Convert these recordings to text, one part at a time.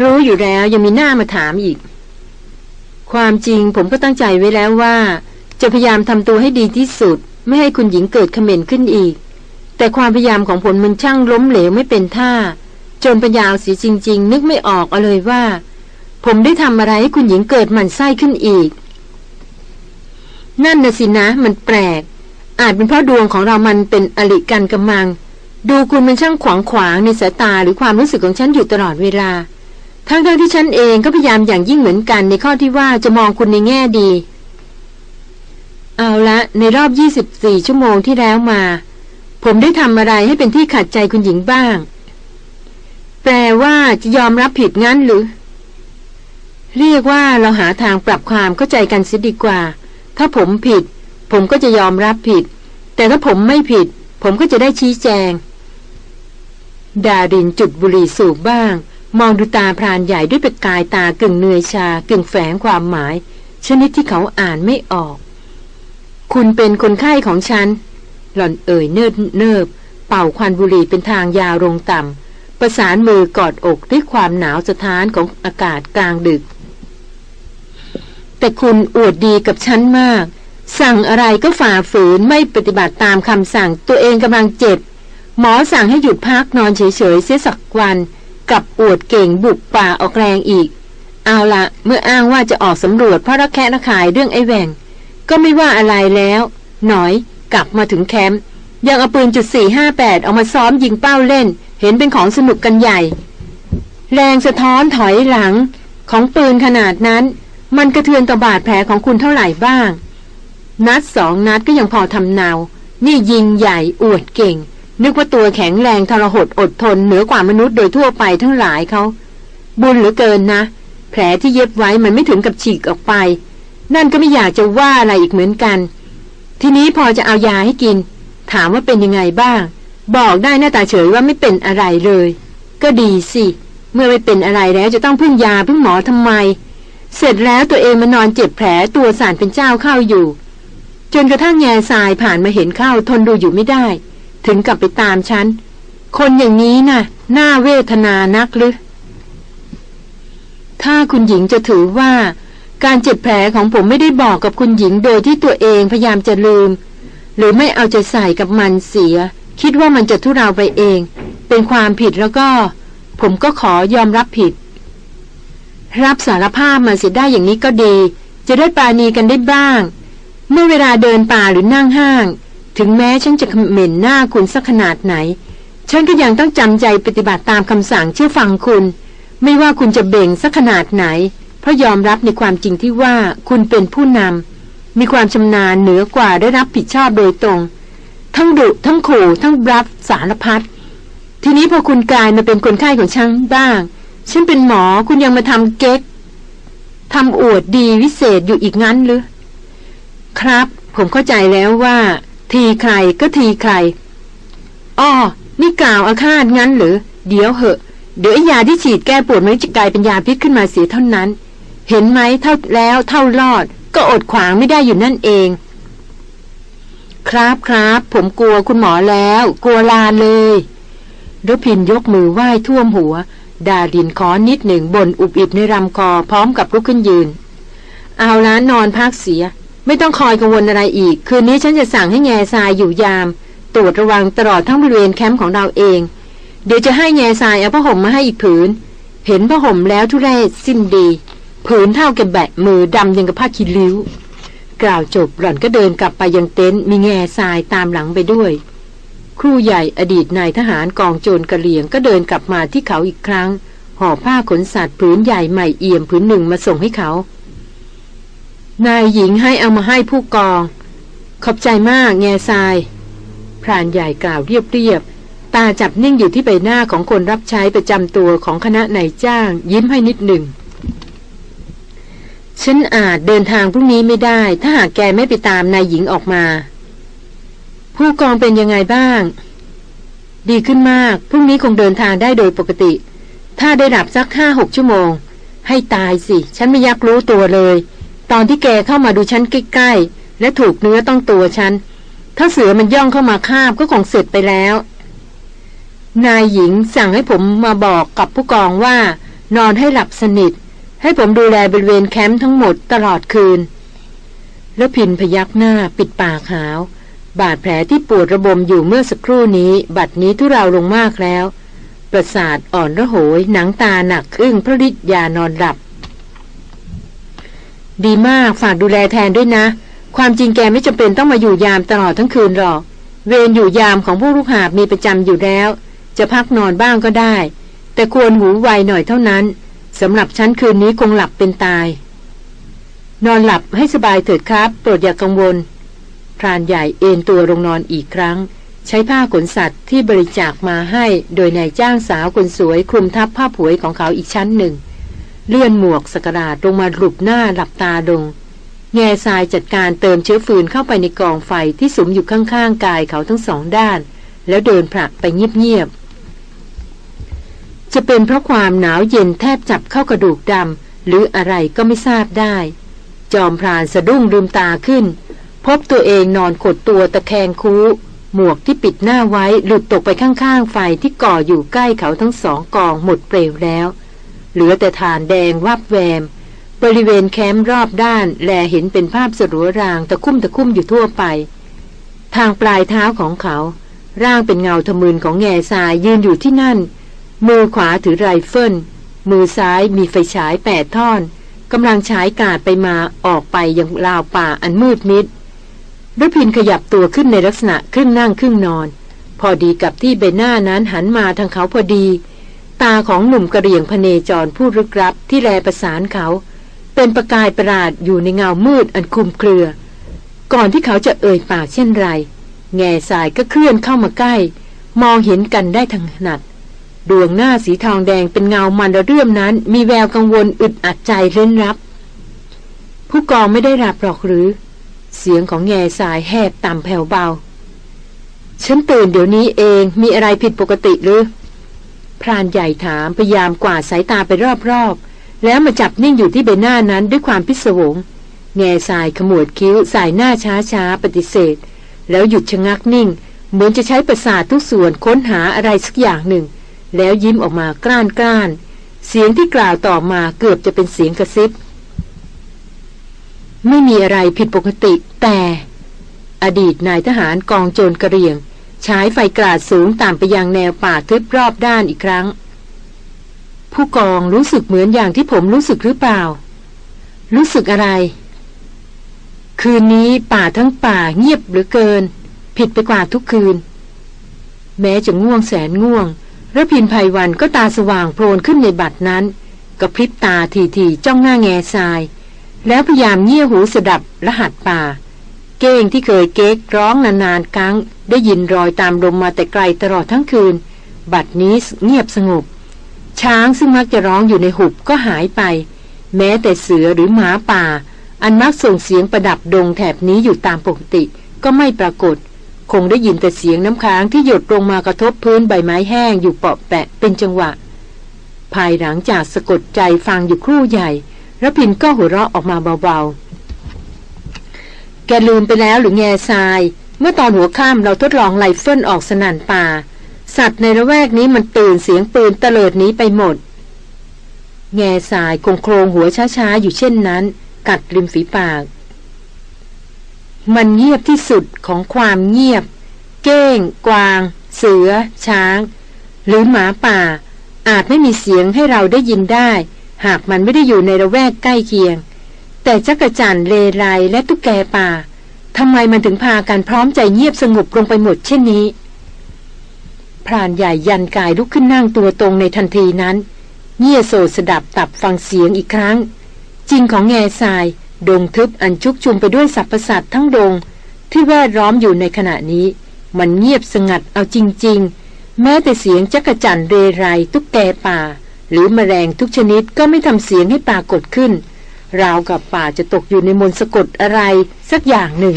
รู้อยู่แล้วยังมีหน้ามาถามอีก ความจริงผมก็ตั้งใจไว้แล้วว่า จะพยายามทำตัวให้ดีที่สุด ไม่ให้คุณหญิงเกิดขม่นขึ้นอีก แต่ความพยายามของผลมันช่างล้มเหลวไม่เป็นท่า จนปัญญาเสียจริง ๆ นึกไม่ออกเอาเลยว่า ผมได้ทำอะไรให้คุณหญิงเกิดหมันไส้ขึ้นอีก นั่นนะสินะมันแปลก อาจเป็นเพราะดวงของเรามันเป็นอลิกันกำมัง ดูคุณมันช่างขวางขวางในสายตาหรือความรู้สึกของฉันอยู่ตลอดเวลา ทั้งๆทที่ฉันเองก็พยายามอย่างยิ่งเหมือนกันในข้อที่ว่าจะมองคุณในแง่ดี เอาละในรอบ 24 ชั่วโมงที่แล้วมา ผมได้ทำอะไรให้เป็นที่ขัดใจคุณหญิงบ้าง แปลว่าจะยอมรับผิดงั้นหรือ เรียกว่าเราหาทางปรับความเข้าใจกันเสียดีกว่า ถ้าผมผิด ผมก็จะยอมรับผิด แต่ถ้าผมไม่ผิด ผมก็จะได้ชี้แจง ดารินจุดบุหรี่สูบบ้าง มองดูตาพรานใหญ่ด้วยประกายตากึ่งเหนื่อยชากึ่งแฝงความหมาย ชนิดที่เขาอ่านไม่ออก คุณเป็นคนไข้ของฉัน หล่อนเอ่ยเนิบเนิบเป่าควันบุหรี่เป็นทางยาวลงต่ำประสานมือกอดอกด้วยความหนาวสะท้านของอากาศกลางดึก แต่คุณอวดดีกับฉันมาก สั่งอะไรก็ฝ่าฝืนไม่ปฏิบัติตามคำสั่งตัวเองกำลังเจ็บหมอสั่งให้หยุดพักนอนเฉยๆเสียสักวัน กับอวดเก่งบุกป่าออกแรงอีก เอาละเมื่ออ้างว่าจะออกสำรวจเพราะระแคะระขายเรื่องไอ้แหว่ง ก็ไม่ว่าอะไรแล้ว หน่อยกลับมาถึงแคมป์ยังเอาปืนจุดสี่ห้าแปดเอามาซ้อมยิงเป้าเล่น เห็นเป็นของสนุกกันใหญ่ แรงสะท้อนถอยหลังของปืนขนาดนั้น มันกระเทือนต่อบาดแผลของคุณเท่าไหร่บ้าง นัดสองนัดก็ยังพอทำเนา นี่ยิงใหญ่อวดเก่ง นึกว่าตัวแข็งแรงทรหดอดทนเหนือกว่ามนุษย์โดยทั่วไปทั้งหลายเขา บุญเหลือเกินนะ แผลที่เย็บไว้มันไม่ถึงกับฉีกออกไป นั่นก็ไม่อยากจะว่าอะไรอีกเหมือนกัน ทีนี้พอจะเอายาให้กิน ถามว่าเป็นยังไงบ้าง บอกได้หน้าตาเฉยว่าไม่เป็นอะไรเลย ก็ดีสิ เมื่อไม่เป็นอะไรแล้วจะต้องพึ่งยาพึ่งหมอทำไม เสร็จแล้วตัวเองมานอนเจ็บแผลตัวสารเป็นเจ้าเข้าอยู่ จนกระทั่งแง่ทรายผ่านมาเห็นเข้าทนดูอยู่ไม่ได้ ถึงกลับไปตามฉัน คนอย่างนี้นะ่ะ น่าเวทนานักหรือ ถ้าคุณหญิงจะถือว่า การเจ็บแผลของผมไม่ได้บอกกับคุณหญิงโดยที่ตัวเองพยายามจะลืม หรือไม่เอาใจใส่กับมันเสีย คิดว่ามันจะทุเราไปเอง เป็นความผิดแล้วก็ ผมก็ขอยอมรับผิด รับสารภาพมาเสียได้อย่างนี้ก็ดี จะได้ปราณีกันได้บ้างเมื่อเวลาเดินป่าหรือนั่งห้าง ถึงแม้ฉันจะเหม็นหน้าคุณสักขนาดไหน ฉันก็ยังต้องจำใจปฏิบัติตามคำสั่งเชื่อฟังคุณ ไม่ว่าคุณจะเบ่งสักขนาดไหน เพราะยอมรับในความจริงที่ว่าคุณเป็นผู้นำมีความชำนาญเหนือกว่าได้รับผิดชอบโดยตรง ทั้งดุทั้งขู่ทั้งรับสารพัดทีนี้พอคุณกลายมาเป็นคนไข้ของฉันบ้าง ฉันเป็นหมอคุณยังมาทำเก๊กทำอวดดีวิเศษอยู่อีกงั้นหรือ ครับ ผมเข้าใจแล้วว่า ทีใครก็ทีใครอ้อนี่กล่าวอาฆาตงั้นหรือเดี๋ยวเหอะ เดี๋ยวไอยาที่ฉีดแก้ปวดมันจะกลายเป็นยาพิษขึ้นมาเสียเท่านั้น เห็นไหมเท่าแล้วเท่ารอด ก็อดขวางไม่ได้อยู่นั่นเอง ครับครับผมกลัวคุณหมอแล้ว กลัวลาเลยรพินยกมือไหว้ท่วมหัว ดาดินขอนิดหนึ่งบนอุบอิบในลำคอพร้อมกับลุกขึ้นยืน เอาละนอนพักเสีย ไม่ต้องคอยกังวลอะไรอีก คืนนี้ฉันจะสั่งให้แง่ทรายอยู่ยาม ตรวจระวังตลอดทั้งบริเวณแคมป์ของเราเอง เดี๋ยวจะให้แง่ทรายเอาผ้าห่มมาให้อีกผืน เห็นผ้าห่มแล้วทุเรศสิ้นดี ผืนเท่ากับแบะมือดำยังกับผ้าคีริ้ว กล่าวจบหล่อนก็เดินกลับไปยังเต็นท์มีแง่ทรายตามหลังไปด้วย ครูใหญ่อดีตนายทหารกองโจรกระเหลียงก็เดินกลับมาที่เขาอีกครั้งห่อผ้าขนสัตว์ผืนใหญ่ใหม่เอี่ยมผืนหนึ่งมาส่งให้เขา นายหญิงให้เอามาให้ผู้กอง ขอบใจมากแง่ทราย พรานใหญ่กล่าวเรียบๆ ตาจับนิ่งอยู่ที่ใบหน้าของคนรับใช้ประจำตัวของคณะนายจ้าง ยิ้มให้นิดหนึ่ง ฉันอาจเดินทางพรุ่งนี้ไม่ได้ ถ้าหากแกไม่ไปตามนายหญิงออกมา ผู้กองเป็นยังไงบ้าง ดีขึ้นมาก พรุ่งนี้คงเดินทางได้โดยปกติ ถ้าได้หลับสักห้าหกชั่วโมง ให้ตายสิ ฉันไม่ยักรู้ตัวเลย ตอนที่แกเข้ามาดูฉันใกล้ๆ และถูกเนื้อต้องตัวฉัน ถ้าเสือมันย่องเข้ามาคาบก็คงเสร็จไปแล้ว นายหญิงสั่งให้ผมมาบอกกับผู้กองว่า นอนให้หลับสนิท ให้ผมดูแลบริเวณแคมป์ทั้งหมดตลอดคืน แล้วพินพยักหน้าปิดปากหาว บาดแผลที่ปวดระบมอยู่เมื่อสักครู่นี้ บัดนี้ทุเราลงมากแล้ว ประสาทอ่อนระโหยหนังตาหนักอึ้งพระฤทธิ์ยานอนหลับ ดีมากฝากดูแลแทนด้วยนะ ความจริงแกไม่จำเป็นต้องมาอยู่ยามตลอดทั้งคืนหรอก เวรอยู่ยามของพวกลูกหาบมีประจำอยู่แล้ว จะพักนอนบ้างก็ได้ แต่ควรหูไวหน่อยเท่านั้นสำหรับฉันคืนนี้คงหลับเป็นตาย นอนหลับให้สบายเถิดครับ โปรดอย่ากกังวล พรานใหญ่เอนตัวลงนอนอีกครั้ง ใช้ผ้าขนสัตว์ที่บริจาคมาให้ โดยนายจ้างสาวคนสวยคลุมทับผ้าผวยของเขาอีกชั้นหนึ่ง เลื่อนหมวกสกราดลงมาหลุบหน้าหลับตาดงแง่ทรายจัดการเติมเชื้อฟืนเข้าไปในกองไฟที่สุมอยู่ข้างๆกายเขาทั้งสองด้าน แล้วเดินผลักไปเงียบๆจะเป็นเพราะความหนาวเย็นแทบจับเข้ากระดูกดำหรืออะไรก็ไม่ทราบได้ จอมพรานสะดุ้งลืมตาขึ้น พบตัวเองนอนขดตัวตะแคงคูหมวกที่ปิดหน้าไว้หลุดตกไปข้างๆไฟที่ก่ออยู่ใกล้เขาทั้งสองกองหมดเปลวแล้ว เหลือแต่ฐานแดงวับแวม บริเวณแคมป์รอบด้านแลเห็นเป็นภาพสลัวรางตะคุ่มตะคุ่มอยู่ทั่วไป ทางปลายเท้าของเขา ร่างเป็นเงาทะมึนของแง่ทรายยืนอยู่ที่นั่น มือขวาถือไรเฟิลมือซ้ายมีไฟฉายแปดท่อนกำลังฉายกาดไปมาออกไปยังราวป่าอันมืดมิดรพินขยับตัวขึ้นในลักษณะครึ่งนั่งครึ่งนอน พอดีกับที่ใบหน้านั้นหันมาทางเขาพอดี ตาของหนุ่มกระเรียงพเนจรผู้รึกรับที่แลประสานเขา เป็นประกายประหลาดอยู่ในเงามืดอันคลุมเครือ ก่อนที่เขาจะเอ่ยปากเช่นไร แง่สายก็เคลื่อนเข้ามาใกล้ มองเห็นกันได้ทางถนัด ดวงหน้าสีทองแดงเป็นเงามันระเรื่อมนั้น มีแววกังวลอึดอัดใจเร้นรับ ผู้กองไม่ได้รับหรอกหรือ เสียงของแง่สายแหบต่ำแผ่วเบา ฉันตื่นเดี๋ยวนี้เองมีอะไรผิดปกติหรือ พรานใหญ่ถามพยายามกวาดสายตาไปรอบๆ แล้วมาจับนิ่งอยู่ที่ใบหน้านั้นด้วยความพิศวง แง่สายขมวดคิ้วสายหน้าช้าๆ ปฏิเสธ แล้วหยุดชะงักนิ่ง เหมือนจะใช้ประสาททุกส่วนค้นหาอะไรสักอย่างหนึ่ง แล้วยิ้มออกมากล้านกล้าน เสียงที่กล่าวต่อมาเกือบจะเป็นเสียงกระซิบ ไม่มีอะไรผิดปกติแต่ อดีตนายทหารกองโจรกระเรียง ฉายไฟกราดสูงตามไปยังแนวป่าทึบรอบด้านอีกครั้ง ผู้กองรู้สึกเหมือนอย่างที่ผมรู้สึกหรือเปล่า รู้สึกอะไร คืนนี้ป่าทั้งป่าเงียบเหลือเกิน ผิดไปกว่าทุกคืน แม้จะง่วงแสนง่วงระพินภัยวันก็ตาสว่างโพลนขึ้นในบัดนั้นกระพริบตาทีๆจ้องหน้าแง่ทราย แล้วพยายามเงี่ยหูสดับรหัสป่า เก้งที่เคยเก๊กร้องนานๆครั้ง ได้ยินรอยตามลมมาแต่ไกลตลอดทั้งคืน บัดนี้เงียบสงบ ช้างซึ่งมักจะร้องอยู่ในหุบก็หายไป แม้แต่เสือหรือหมาป่า อันมักส่งเสียงประดับดงแถบนี้อยู่ตามปกติก็ไม่ปรากฏ คงได้ยินแต่เสียงน้ำค้างที่หยดลงมากระทบพื้นใบไม้แห้งอยู่เปาะแปะเป็นจังหวะ ภายหลังจากสะกดใจฟังอยู่ครู่ใหญ่ระพินก็หัวเราะออกมาเบาๆ แกลืมไปแล้วหรือแง่ทราย เมื่อตอนหัวค่ำเราทดลองไลเฟิลออกสนันป่า สัตว์ในระแวกนี้มันตื่นเสียงปืนเตลิดหนี้ไปหมด แง่ทรายคงโครงหัวช้าๆ อยู่เช่นนั้น กัดริมฝีปาก มันเงียบที่สุดของความเงียบ เก้ง กวาง เสือ ช้าง หรือหมาป่า อาจไม่มีเสียงให้เราได้ยินได้ หากมันไม่ได้อยู่ในระแวกใกล้เคียง แต่จักรจันเลไรและตุ๊กแกป่าทำไมมันถึงพากันพร้อมใจเงียบสงบลงไปหมดเช่นนี้พรานใหญ่ยันกายลุกขึ้นนั่งตัวตรงในทันทีนั้น เงี่ยโสดสดับตับฟังเสียงอีกครั้ง จริงของแง่ทราย ดงทึบอันชุกชุมไปด้วยสรรพสัตว์ทั้งดง ที่แวดล้อมอยู่ในขณะนี้ มันเงียบสงัดเอาจริง ๆ แม้แต่เสียงจักจั่นเรไร ตุ๊กแกป่า หรือมแมลงทุกชนิดก็ไม่ทำเสียงให้ปรากฏขึ้น ราวกับป่าจะตกอยู่ในมนต์สะกดอะไรสักอย่างหนึ่ง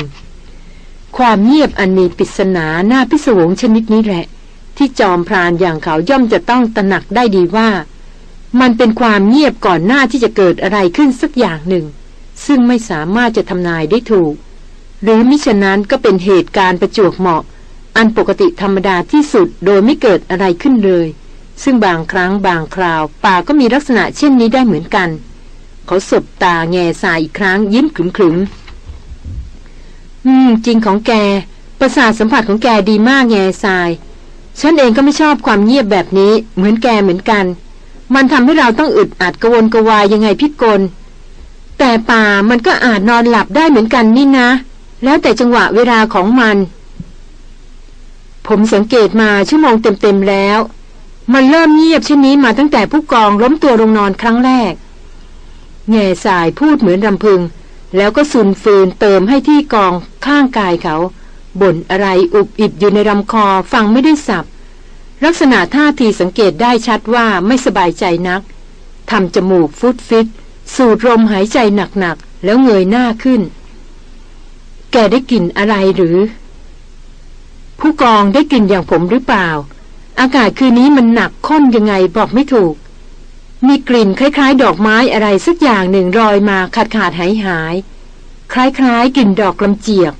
ความเงียบอันมีปริศนาหน้าพิศวงชนิดนี้แหละ ที่จอมพรานอย่างเขาย่อมจะต้องตระหนักได้ดีว่า มันเป็นความเงียบก่อนหน้าที่จะเกิดอะไรขึ้นสักอย่างหนึ่ง ซึ่งไม่สามารถจะทำนายได้ถูก หรือมิฉะนั้นก็เป็นเหตุการณ์ประจวบเหมาะ อันปกติธรรมดาที่สุดโดยไม่เกิดอะไรขึ้นเลย ซึ่งบางครั้งบางคราว ป่าก็มีลักษณะเช่นนี้ได้เหมือนกัน เขาสบตาแง่สายอีกครั้งยิ้มขรึมอืม จริงของแก ประสาทสัมผัสของแกดีมากแง่สาย ฉันเองก็ไม่ชอบความเงียบแบบนี้ เหมือนแกเหมือนกัน มันทำให้เราต้องอึดอัดกระวนกระวายยังไงพิกล แต่ป่ามันก็อาจนอนหลับได้เหมือนกันนี่นะ แล้วแต่จังหวะเวลาของมัน ผมสังเกตมาชั่วโมงเต็มๆแล้ว มันเริ่มเงียบเช่นนี้มาตั้งแต่ผู้กองล้มตัวลงนอนครั้งแรก แง่สายพูดเหมือนรำพึง แล้วก็สุนฟืนเติมให้ที่กองข้างกายเขา บ่นอะไรอุบอิบอยู่ในลำคอฟังไม่ได้สับ ลักษณะท่าทีสังเกตได้ชัดว่าไม่สบายใจนักทำจมูกฟุดฟิต สูดลมหายใจหนักๆ แล้วเงยหน้าขึ้น แกได้กลิ่นอะไรหรือ ผู้กองได้กลิ่นอย่างผมหรือเปล่า อากาศคืนนี้มันหนักข้นยังไงบอกไม่ถูก มีกลิ่นคล้ายๆ ดอกไม้อะไรสักอย่างหนึ่งรอยมาขาดขาดหายหาย คล้ายๆ กลิ่นดอกลำเจียก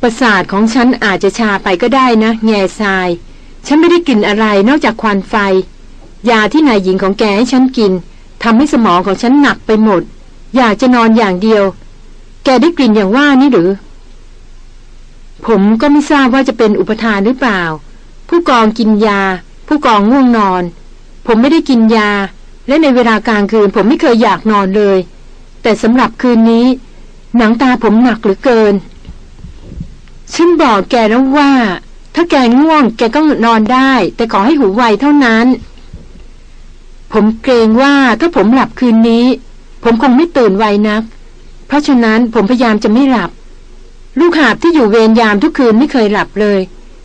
ประสาทของฉันอาจจะชาไปก็ได้นะ แง่ทราย ฉันไม่ได้กลิ่นอะไรนอกจากควันไฟ ยาที่นายหญิงของแกให้ฉันกินทำให้สมองของฉันหนักไปหมด อยากจะนอนอย่างเดียว แกได้กลิ่นอย่างว่านี่หรือ ผมก็ไม่ทราบว่าจะเป็นอุปทานหรือเปล่า ผู้กองกินยา ผู้กองง่วงนอน ผมไม่ได้กินยา และในเวลากลางคืนผมไม่เคยอยากนอนเลย แต่สำหรับคืนนี้ หนังตาผมหนักหรือเกิน ฉันบอกแกแล้วว่า ถ้าแกง่วงแกก็นอนได้ แต่ขอให้หูไวเท่านั้น ผมเกรงว่าถ้าผมหลับคืนนี้ ผมคงไม่ตื่นไวนัก เพราะฉะนั้นผมพยายามจะไม่หลับ ลูกหาบที่อยู่เวรยามทุกคืนไม่เคยหลับเลย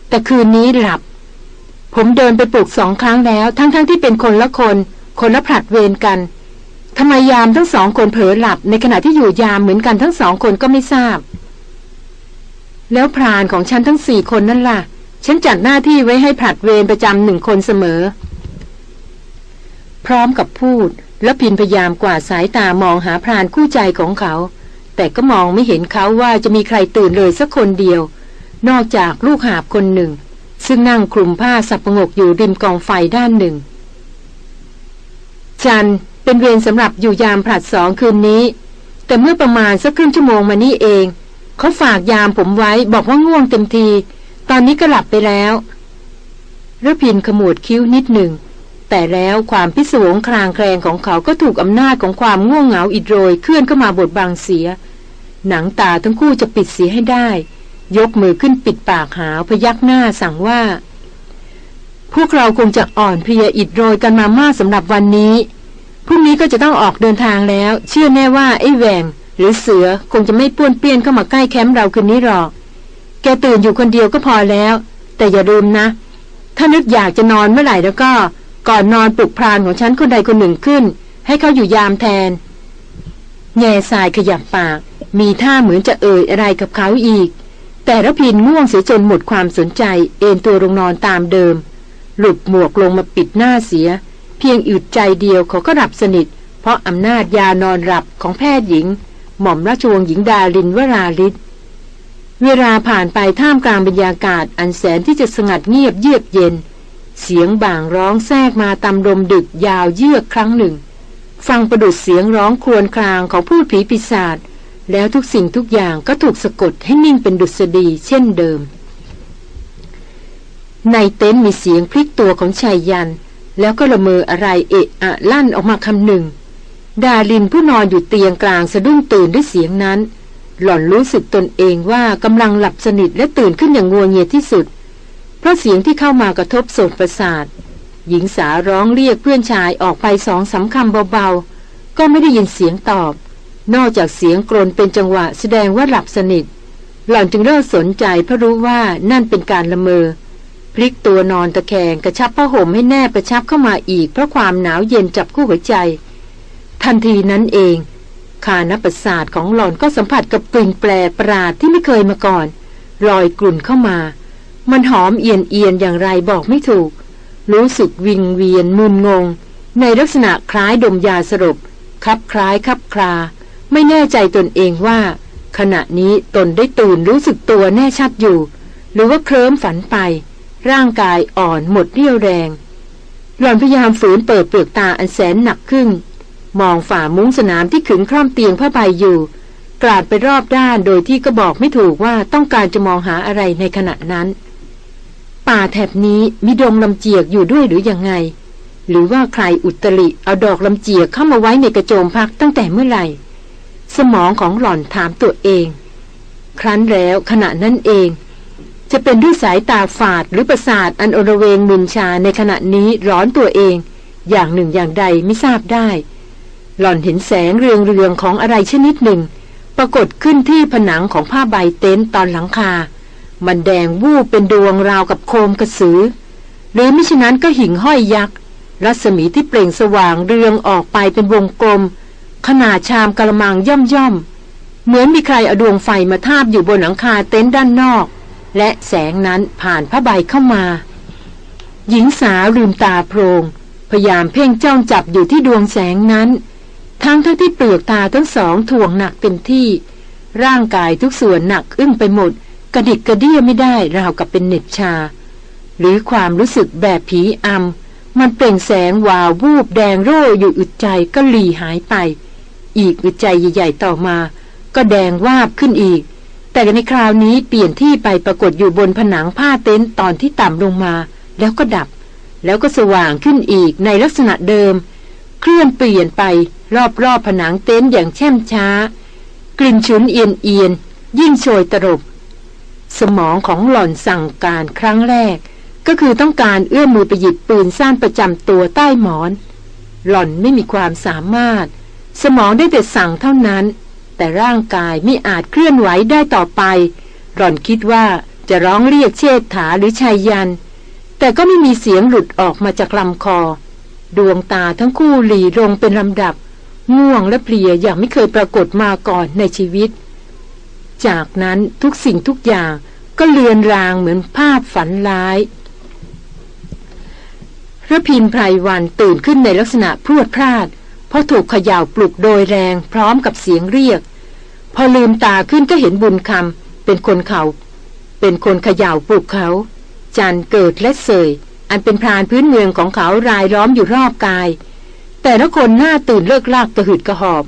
แต่คืนนี้หลับ ผมเดินไปปลุกสองครั้งแล้ว ทั้งๆทที่เป็นคนละคน คนละผลัดเวรกันทำไมยามทั้งสองคนเผลอหลับ ในขณะที่อยู่ยามเหมือนกันทั้งสองคนก็ไม่ทราบ แล้วพรานของฉันทั้งสี่คนนั่นล่ะ ฉันจัดหน้าที่ไว้ให้ผลัดเวรประจำหนึ่งคนเสมอ พร้อมกับพูด แล้วพินพยายามกวาดสายตามองหาพรานคู่ใจของเขา แต่ก็มองไม่เห็นเขาว่าจะมีใครตื่นเลยสักคนเดียว นอกจากลูกหาบคนหนึ่ง ซึ่งนั่งคลุมผ้าสับประงกอยู่ริมกองไฟด้านหนึ่ง จันเป็นเวรสำหรับอยู่ยามผลัดสองคืนนี้ แต่เมื่อประมาณสักครึ่งชั่วโมงมานี้เอง เขาฝากยามผมไว้บอกว่าง่วงเต็มที ตอนนี้ก็หลับไปแล้วระพินขมวดคิ้วนิดหนึ่ง แต่แล้วความพิศวงคลางแคลงของเขาก็ถูกอำนาจของความง่วงเหงาอิดโรยเคลื่อนเข้ามาบดบังเสีย หนังตาทั้งคู่จะปิดเสียให้ได้ ยกมือขึ้นปิดปากหาวพยักหน้าสั่งว่า พวกเราคงจะอ่อนเพลียอิดโรยกันมามากสำหรับวันนี้พรุ่งนี้ก็จะต้องออกเดินทางแล้ว เชื่อแน่ว่าไอ้แหวงหรือเสือคงจะไม่ป้วนเปี้ยนเข้ามาใกล้แคมป์เราคืนนี้หรอก แกตื่นอยู่คนเดียวก็พอแล้ว แต่อย่าลืมนะ ถ้านึกอยากจะนอนเมื่อไหร่แล้วก็ ก่อนนอนปลุกพรานของฉันคนใดคนหนึ่งขึ้น ให้เขาอยู่ยามแทน แง่ทรายขยับปาก มีท่าเหมือนจะเอ่ยอะไรกับเขาอีก แต่ระพินง่วงเสียจนหมดความสนใจ เอนตัวลงนอนตามเดิม หลุดหมวกลงมาปิดหน้าเสีย เพียงอึดใจเดียวเขาก็หลับสนิท เพราะอำนาจยานอนหลับของแพทย์หญิง หม่อมราชวงศ์หญิงดาลินวราลิศเวลาผ่านไปท่ามกลางบรรยากาศอันแสนที่จะสงัดเงียบเยือกเย็น เสียงบ่างร้องแทรกมาตามลมดึกยาวเยือกครั้งหนึ่ง ฟังประดุดเสียงร้องครวญครางของผู้ผีปีศาจ แล้วทุกสิ่งทุกอย่างก็ถูกสะกดให้นิ่งเป็นดุษฎีเช่นเดิม ในเต็นท์มีเสียงพลิกตัวของชายยัน แล้วก็ละเมออะไรเอะอะลั่นออกมาคำหนึ่ง ดาลินผู้นอนอยู่เตียงกลางสะดุ้งตื่นด้วยเสียงนั้น หล่อนรู้สึกตนเองว่ากำลังหลับสนิทและตื่นขึ้นอย่างงัวเงียที่สุด เพราะเสียงที่เข้ามากระทบโสดประสาท หญิงสาวร้องเรียกเพื่อนชายออกไปสองสาคำเบาๆ ก็ไม่ได้ยินเสียงตอบ นอกจากเสียงกรนเป็นจังหวะแสดงว่าหลับสนิท หล่อนจึงเริ่มสนใจเพราะรู้ว่านั่นเป็นการละเมอ พลิกตัวนอนตะแคงกระชับผ้าห่มให้แน่ประชับเข้ามาอีกเพราะความหนาวเย็นจับคู่หัวใจ ทันทีนั้นเองคานประสาทของหล่อนก็สัมผัสกับกลิ่นแปลประหลาดที่ไม่เคยมาก่อนลอยกลุ่นเข้ามา มันหอมเอียนเอียนอย่างไรบอกไม่ถูก รู้สึกวิงเวียนมึนงง ในลักษณะคล้ายดมยาสรบคับคล้ายคับคลา ไม่แน่ใจตนเองว่า ขณะนี้ตนได้ตื่นรู้สึกตัวแน่ชัดอยู่ หรือว่าเคลิ้มฝันไป ร่างกายอ่อนหมดเรี่ยวแรง หล่อนพยายามฝืนเปิดเปลือกตาอันแสนหนักขึ้น มองฝ่ามุ้งสนามที่ขึงคร่อมเตียงผ้าใบอยู่กราดไปรอบด้านโดยที่ก็บอกไม่ถูกว่าต้องการจะมองหาอะไรในขณะนั้น ป่าแถบนี้มีดงลำเจียกอยู่ด้วยหรือยังไงหรือว่าใครอุตริเอาดอกลำเจียกเข้ามาไว้ในกระโจมพักตั้งแต่เมื่อไหร่ สมองของหล่อนถามตัวเอง ครั้นแล้วขณะนั้นเอง จะเป็นด้วยสายตาฝาดหรือประสาทอันอรเวงมึนชาในขณะนี้ร้อนตัวเอง อย่างหนึ่งอย่างใดไม่ทราบได้ หล่อนเห็นแสงเรืองเรืองของอะไรชนิดหนึ่ง ปรากฏขึ้นที่ผนังของผ้าใบเต็นท์ตอนหลังคา มันแดงวูบเป็นดวงราวกับโคมกระสือ หรือมิฉะนั้นก็หิ่งห้อยยักษ์รัศมีที่เปล่งสว่างเรืองออกไปเป็นวงกลม ขนาดชามกระมังย่อมย่อม เหมือนมีใครเอาดวงไฟมาทาบอยู่บนหลังคาเต็นท์ด้านนอก และแสงนั้นผ่านผ้าใบเข้ามา หญิงสาวลืมตาโพรง พยายามเพ่งจ้องจับอยู่ที่ดวงแสงนั้น ทั้งทั้งที่เปลือกตาทั้งสองถ่วงหนักเต็มที่ ร่างกายทุกส่วนหนักอึ้งไปหมด กระดิกกระเดี้ยไม่ได้ราวกับเป็นเน็บชา หรือความรู้สึกแบบผีอำมันเปล่งแสงวาววูบแดงโร่อยู่อึดใจก็หลีหายไป อีกอึดใจใหญ่ๆต่อมา ก็แดงวาบขึ้นอีก แต่ในคราวนี้เปลี่ยนที่ไปปรากฏอยู่บนผนังผ้าเต็นท์ตอนที่ต่ำลงมา แล้วก็ดับ แล้วก็สว่างขึ้นอีกในลักษณะเดิม เคลื่อนเปลี่ยนไปรอบๆผนังเต็นท์อย่างแช่มช้า กลิ่นฉุนเอียนเอียน ยิ่งโชยตรบสมองของหล่อนสั่งการครั้งแรก ก็คือต้องการเอื้อมมือไปหยิบปืนสั้นประจำตัวใต้หมอน หล่อนไม่มีความสามารถ สมองได้แต่สั่งเท่านั้น แต่ร่างกายไม่อาจเคลื่อนไหวได้ต่อไป หล่อนคิดว่าจะร้องเรียกเชษฐาหรือชายยัน แต่ก็ไม่มีเสียงหลุดออกมาจากลำคอ ดวงตาทั้งคู่หลีลงเป็นลำดับ ง่วงและเพลียอย่างไม่เคยปรากฏมาก่อนในชีวิต จากนั้นทุกสิ่งทุกอย่างก็เลือนรางเหมือนภาพฝันร้ายพระพินไพรวันตื่นขึ้นในลักษณะพรวดพลาด เพราะถูกขย่าปลุกโดยแรงพร้อมกับเสียงเรียก พอลืมตาขึ้นก็เห็นบุญคำเป็นคนเขา เป็นคนขย่าปลุกเขา จันเกิดและเสย อันเป็นพรานพื้นเมืองของเขารายล้อมอยู่รอบกาย แต่ละคนหน้าตื่นเลิกลากกระหืดกระหอบ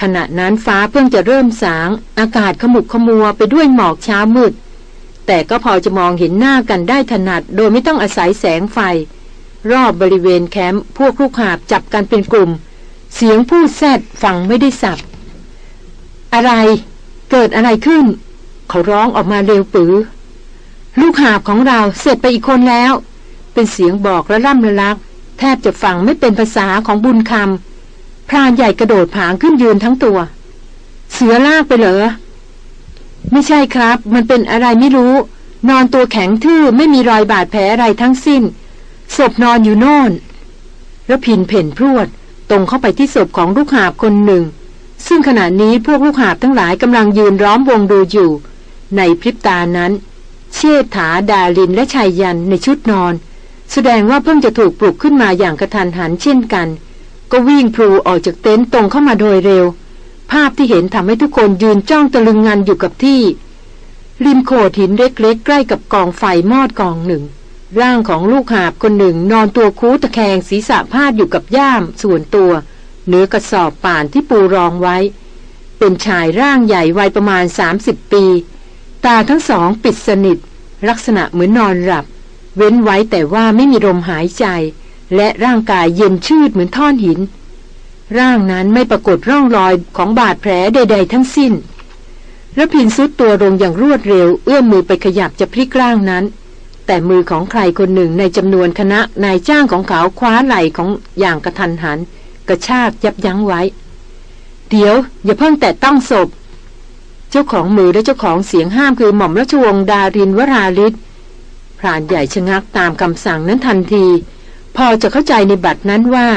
ขณะนั้นฟ้าเพิ่งจะเริ่มสาง อากาศขมุกขมัวไปด้วยหมอกเช้ามืด แต่ก็พอจะมองเห็นหน้ากันได้ถนัด โดยไม่ต้องอาศัยแสงไฟ รอบบริเวณแคมป์พวกลูกหาบจับกันเป็นกลุ่ม เสียงพูดแซดฟังไม่ได้สับ อะไรเกิดอะไรขึ้น เขาร้องออกมาเร็วปือ ลูกหาบของเราเสร็จไปอีกคนแล้ว เป็นเสียงบอกระล่ำระลัก แทบจะฟังไม่เป็นภาษาของบุญคำพรานใหญ่กระโดดผางขึ้นยืนทั้งตัว เสือลากไปเหรอ ไม่ใช่ครับ มันเป็นอะไรไม่รู้ นอนตัวแข็งทื่อไม่มีรอยบาดแผลอะไรทั้งสิ้นศพนอนอยู่โน่นแล้วพินเพ่นพรวด ตรงเข้าไปที่ศพของลูกหาบคนหนึ่ง ซึ่งขณะนี้พวกลูกหาบทั้งหลายกำลังยืนร้อมวงดูอยู่ ในพริบตานั้น เชษฐาดาลินและชายยันในชุดนอน แสดงว่าเพิ่งจะถูกปลุกขึ้นมาอย่างกระทันหันเช่นกัน ก็วิ่งพลูออกจากเต็นท์ตรงเข้ามาโดยเร็ว ภาพที่เห็นทำให้ทุกคนยืนจ้องตะลึงงันอยู่กับที่ริมโขดหินเล็กๆใกล้กับกองไฟมอดกองหนึ่ง ร่างของลูกหาบคนหนึ่งนอนตัวคูตะแคงศีรษะพาดอยู่กับย่ามส่วนตัวเนื้อกระสอบป่านที่ปูรองไว้ เป็นชายร่างใหญ่วัยประมาณ 30 ปี ตาทั้งสองปิดสนิท ลักษณะเหมือนนอนหลับ เว้นไว้แต่ว่าไม่มีลมหายใจ และร่างกายเย็นชืดเหมือนท่อนหิน ร่างนั้นไม่ปรากฏร่องรอยของบาดแผลใด ๆ ทั้งสิ้นระพินซุดตัวลงอย่างรวดเร็ว เอื้อมมือไปขยับจะพลิกร่างนั้น แต่มือของใครคนหนึ่งในจำนวนคณะนายจ้างของเขาคว้าไหล่ของอย่างกระทันหัน กระชากยับยั้งไว้ เดี๋ยว อย่าเพิ่งแต่ต้องศพ เจ้าของมือและเจ้าของเสียงห้ามคือหม่อมราชวงศ์ดารินวราลิศพรานใหญ่ชะงักตามคำสั่งนั้นทันที พอจะเข้าใจในบัตรนั้นว่า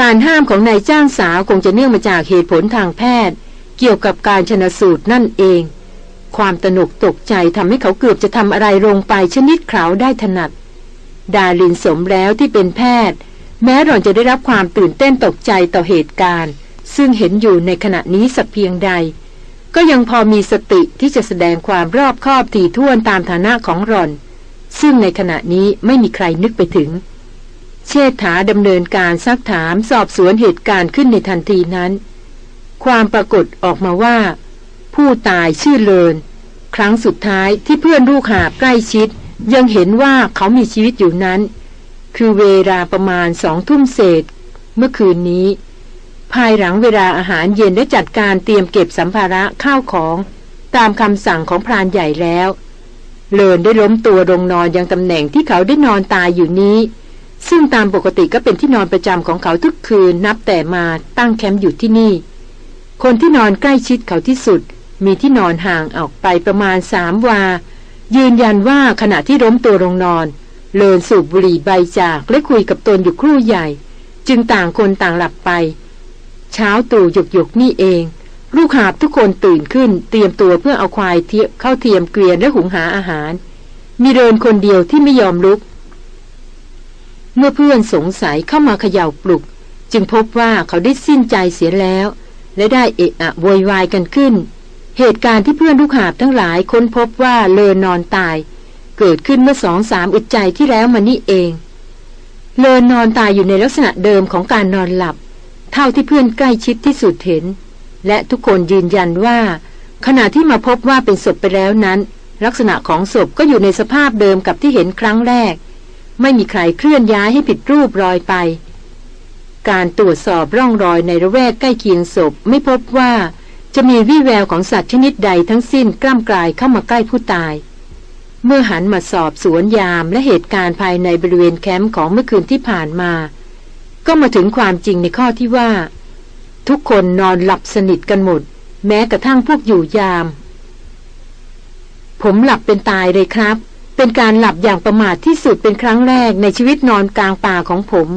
การห้ามของนายจ้างสาวคงจะเนื่องมาจากเหตุผลทางแพทย์ เกี่ยวกับการชนสูตรนั่นเอง ความตนกตกใจทำให้เขาเกือบจะทำอะไรลงไปชนิดเขาได้ถนัด ดาลินสมแล้วที่เป็นแพทย์ แม้หล่อนจะได้รับความตื่นเต้นตกใจต่อเหตุการณ์ ซึ่งเห็นอยู่ในขณะนี้สักเพียงใด ก็ยังพอมีสติที่จะแสดงความรอบคอบถี่ถ้วนตามฐานะของหล่อน ซึ่งในขณะนี้ไม่มีใครนึกไปถึง เชษฐาดำเนินการซักถามสอบสวนเหตุการณ์ขึ้นในทันทีนั้น ความปรากฏออกมาว่า ผู้ตายชื่อเลิน ครั้งสุดท้ายที่เพื่อนลูกหาใกล้ชิด ยังเห็นว่าเขามีชีวิตอยู่นั้น คือเวลาประมาณสองทุ่มเศษ เมื่อคืนนี้ ภายหลังเวลาอาหารเย็นได้จัดการเตรียมเก็บสัมภาระข้าวของตามคำสั่งของพรานใหญ่แล้ว เลินได้ล้มตัวลงนอนยังตำแหน่งที่เขาได้นอนตายอยู่นี้ ซึ่งตามปกติก็เป็นที่นอนประจำของเขาทุกคืนนับแต่มาตั้งแคมป์อยู่ที่นี่ คนที่นอนใกล้ชิดเขาที่สุด มีที่นอนห่างออกไปประมาณสามวา ยืนยันว่าขณะที่ล้มตัวลงนอน เลินสูบบุหรี่ใบจากและคุยกับตนอยู่ครู่ใหญ่ จึงต่างคนต่างหลับไป เช้าตู่หยกหยกนี่เอง ลูกหาบทุกคนตื่นขึ้น เตรียมตัวเพื่อเอาควายเทียเข้าเทียมเกวียนและหุงหาอาหาร มีเรินคนเดียวที่ไม่ยอมลุก เมื่อเพื่อนสงสัยเข้ามาเขย่าปลุก จึงพบว่าเขาได้สิ้นใจเสียแล้ว และได้เอะอะโวยวายกันขึ้น เหตุการณ์ที่เพื่อนลูกหาบทั้งหลายค้นพบว่าเลอนอนตาย เกิดขึ้นเมื่อสองสามอึดใจที่แล้วมานี่เอง เลอนนอนตายอยู่ในลักษณะเดิมของการนอนหลับ เท่าที่เพื่อนใกล้ชิดที่สุดเห็น และทุกคนยืนยันว่า ขณะที่มาพบว่าเป็นศพไปแล้วนั้น ลักษณะของศพก็อยู่ในสภาพเดิมกับที่เห็นครั้งแรก ไม่มีใครเคลื่อนย้ายให้ผิดรูปรอยไป การตรวจสอบร่องรอยในระแวกใกล้เคียงศพไม่พบว่า จะมีวี่แววของสัตว์ชนิดใดทั้งสิ้นกล้ามกลายเข้ามาใกล้ผู้ตาย เมื่อหันมาสอบสวนยามและเหตุการณ์ภายในบริเวณแคมป์ของเมื่อคืนที่ผ่านมา ก็มาถึงความจริงในข้อที่ว่า ทุกคนนอนหลับสนิทกันหมด แม้กระทั่งพวกอยู่ยาม ผมหลับเป็นตายเลยครับ เป็นการหลับอย่างประมาทที่สุดเป็นครั้งแรกในชีวิตนอนกลางป่าของผม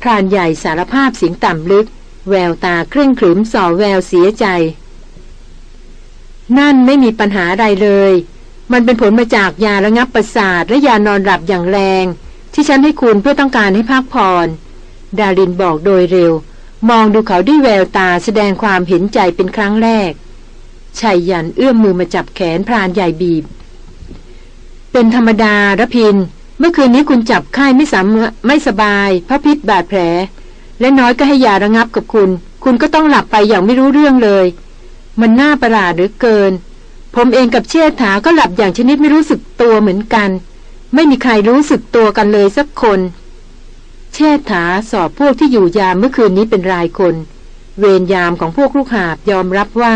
พรานใหญ่สารภาพเสียงต่ำลึก แววตาเคร่งขรึมส่อแววเสียใจ นั่นไม่มีปัญหาใดเลย มันเป็นผลมาจากยาระงับประสาทและยานอนหลับอย่างแรง ที่ฉันให้คุณเพื่อต้องการให้พักผ่อนดารินบอกโดยเร็ว มองดูเขาด้วยแววตาแสดงความเห็นใจเป็นครั้งแรกชายยันเอื้อมมือมาจับแขนพรานใหญ่บีบ เป็นธรรมดาระพิน เมื่อคืนนี้คุณจับไข้ไม่สามไม่สบายพระพิษบาดแผล และน้อยก็ให้ยาระงับกับคุณ คุณก็ต้องหลับไปอย่างไม่รู้เรื่องเลย มันน่าประหลาดหรือเกิน ผมเองกับเชษฐาก็หลับอย่างชนิดไม่รู้สึกตัวเหมือนกัน ไม่มีใครรู้สึกตัวกันเลยสักคน เชษฐาสอบพวกที่อยู่ยามเมื่อคืนนี้เป็นรายคน เวรยามของพวกลูกหาบยอมรับว่า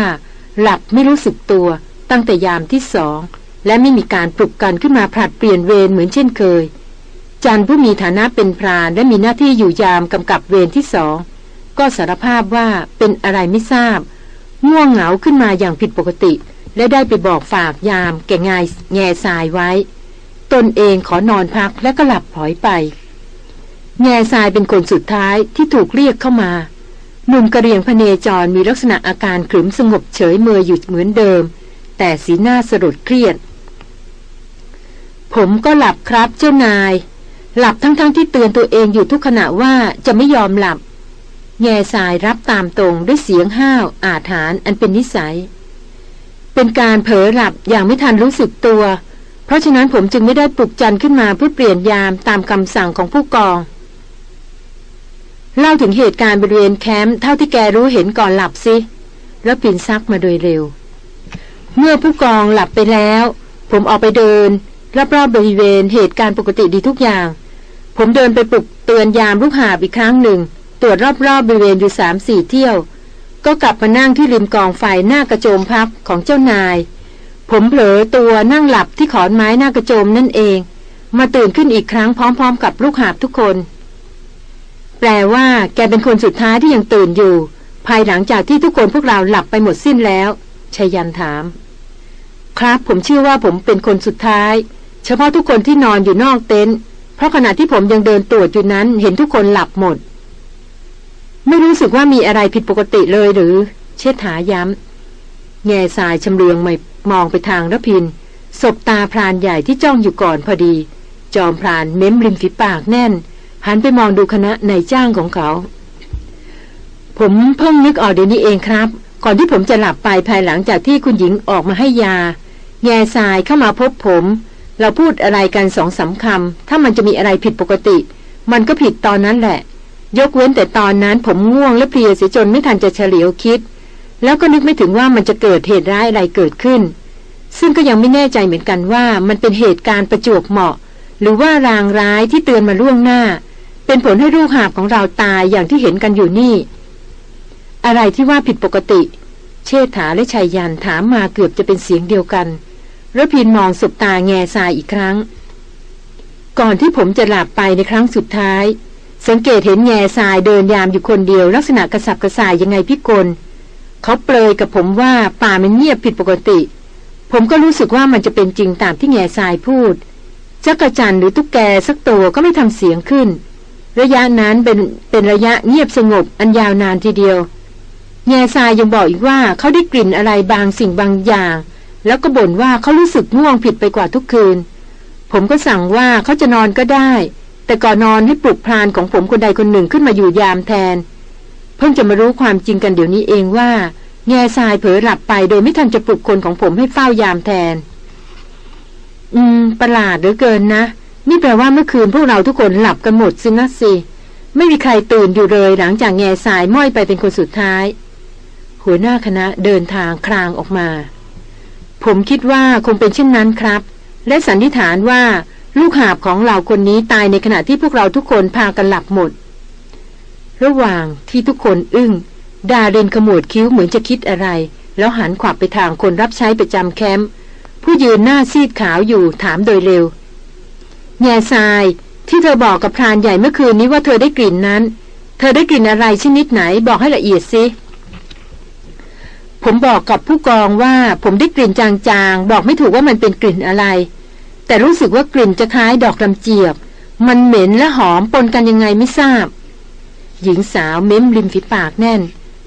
หลับไม่รู้สึกตัว ตั้งแต่ยามที่สองและไม่มีการปลุกกันขึ้นมาผลัดเปลี่ยนเวรเหมือนเช่นเคย จันผู้มีฐานะเป็นพรานและมีหน้าที่อยู่ยามกำกับเวรที่สอง ก็สารภาพว่าเป็นอะไรไม่ทราบ ง่วงเหงาขึ้นมาอย่างผิดปกติ และได้ไปบอกฝากยามแก่งายแง่ทรายไว้ ตนเองขอนอนพักและก็หลับพลอยไป แง่ทรายเป็นคนสุดท้ายที่ถูกเรียกเข้ามาหนุ่มกระเรียงพเนจรมีลักษณะอาการขรึมสงบเฉยเมยอยู่เหมือนเดิม แต่สีหน้าสลดเครียด ผมก็หลับครับเจ้านาย หลับทั้งๆทที่เตือนตัวเองอยู่ทุกขณะว่าจะไม่ยอมหลับ แง่สายรับตามตรงด้วยเสียงห้าวอาถานอันเป็นนิสัย เป็นการเผลอหลับอย่างไม่ทันรู้สึกตัว เพราะฉะนั้นผมจึงไม่ได้ปลุกจันขึ้นมาเพื่อเปลี่ยนยามตามคำสั่งของผู้กอง เล่าถึงเหตุการณ์บริเวณแคมป์เท่าที่แกรู้เห็นก่อนหลับสิแล้วปินซักมาโดยเร็ว เมื่อผู้กองหลับไปแล้ว ผมออกไปเดินรอบๆบบริเวณเหตุการณ์ปกติดีทุกอย่าง ผมเดินไปปลุกเตือนยามลูกหาบอีกครั้งหนึ่ง ตรวจรอบๆบริเวณอยู่สามสี่เที่ยว ก็กลับมานั่งที่ริมกองไฟหน้ากระโจมพักของเจ้านาย ผมเผลอตัวนั่งหลับที่ขอนไม้หน้ากระโจมนั่นเอง มาตื่นขึ้นอีกครั้งพร้อม ๆ กับลูกหาบทุกคน แปลว่า แกเป็นคนสุดท้ายที่ยังตื่นอยู่ ภายหลังจากที่ทุกคนพวกเราหลับไปหมดสิ้นแล้วชายันถาม ครับผมเชื่อว่าผมเป็นคนสุดท้าย เฉพาะทุกคนที่นอนอยู่นอกเต็นท์ ราะขณะที่ผมยังเดินตรวจอยู่นั้นเห็นทุกคนหลับหมด ไม่รู้สึกว่ามีอะไรผิดปกติเลยหรือ เชิดถาย้ำแง่สายชำเลืองไม่มองไปทางระพินศบตาพรานใหญ่ที่จ้องอยู่ก่อนพอดี จอมพรานเม้มริมฝีปากแน่น หันไปมองดูคณะในจ้างของเขา ผมเพิ่งนึกออกเดี๋ยวนี้เองครับ ก่อนที่ผมจะหลับไปภายหลังจากที่คุณหญิงออกมาให้ยา แง่สายเข้ามาพบผม เราพูดอะไรกันสองสาคำถ้ามันจะมีอะไรผิดปกติ มันก็ผิดตอนนั้นแหละ ยกเว้นแต่ตอนนั้นผมง่วงและเพลียเสียจนไม่ทันจะเฉลียวคิด แล้วก็นึกไม่ถึงว่ามันจะเกิดเหตุร้ายอะไรเกิดขึ้น ซึ่งก็ยังไม่แน่ใจเหมือนกันว่ามันเป็นเหตุการณ์ประจวบเหมาะ หรือว่ารางร้ายที่เตือนมาล่วงหน้า เป็นผลให้ลูกหาบของเราตายอย่างที่เห็นกันอยู่นี่ อะไรที่ว่าผิดปกติ เชษฐาและชายยันถามมาเกือบจะเป็นเสียงเดียวกัน ระพินมองสบตาแง่ทรายอีกครั้ง ก่อนที่ผมจะหลับไปในครั้งสุดท้าย สังเกตเห็นแง่ทรายเดินยามอยู่คนเดียว ลักษณะกระสับกระส่ายยังไงพิกลเขาเปลยกับผมว่าป่ามันเงียบผิดปกติ ผมก็รู้สึกว่ามันจะเป็นจริงตามที่แง่ทรายพูดจักรจันหรือตุ๊กแกสักตัวก็ไม่ทำเสียงขึ้น ระยะนั้นเป็นเป็นระยะเงียบสงบอันยาวนานทีเดียวแง่ทรายยังบอกอีกว่าเขาได้กลิ่นอะไรบางสิ่งบางอย่าง แล้วก็บ่นว่าเขารู้สึกง่วงผิดไปกว่าทุกคืน ผมก็สั่งว่าเขาจะนอนก็ได้ แต่ก่อนนอนให้ปลุกพรานของผมคนใดคนหนึ่งขึ้นมาอยู่ยามแทน เพิ่งจะมารู้ความจริงกันเดี๋ยวนี้เองว่า แง่ทรายเผลอหลับไปโดยไม่ทันจะปลุกคนของผมให้เฝ้ายามแทน อืม ประหลาดเหลือเกินนะ นี่แปลว่าเมื่อคืนพวกเราทุกคนหลับกันหมดสินะสิไม่มีใครตื่นอยู่เลยหลังจากแง่ทรายม้อยไปเป็นคนสุดท้าย หัวหน้าคณะเดินทางคลางออกมา ผมคิดว่าคงเป็นเช่นนั้นครับ และสันนิษฐานว่าลูกหาบของเราคนนี้ตายในขณะที่พวกเราทุกคนพากันหลับหมด ระหว่างที่ทุกคนอึง้ง ดาเดนขมวดคิ้วเหมือนจะคิดอะไร แล้วหันขวับไปทางคนรับใช้ประจำแคมป์ผู้ยืนหน้าซีดขาวอยู่ถามโดยเร็ว แง่ทรายที่เธอบอกกับพรานใหญ่เมื่อคืนนี้ว่าเธอได้กลิ่นนั้น เธอได้กลิ่นอะไรชนิดไหนบอกให้ละเอียดสิ ผมบอกกับผู้กองว่าผมได้กลิ่นจางๆ บอกไม่ถูกว่ามันเป็นกลิ่นอะไร แต่รู้สึกว่ากลิ่นจะคล้ายดอกลำเจียบ มันเหม็นและหอมปนกันยังไงไม่ทราบ หญิงสาวเม้มริมฝีปากแน่น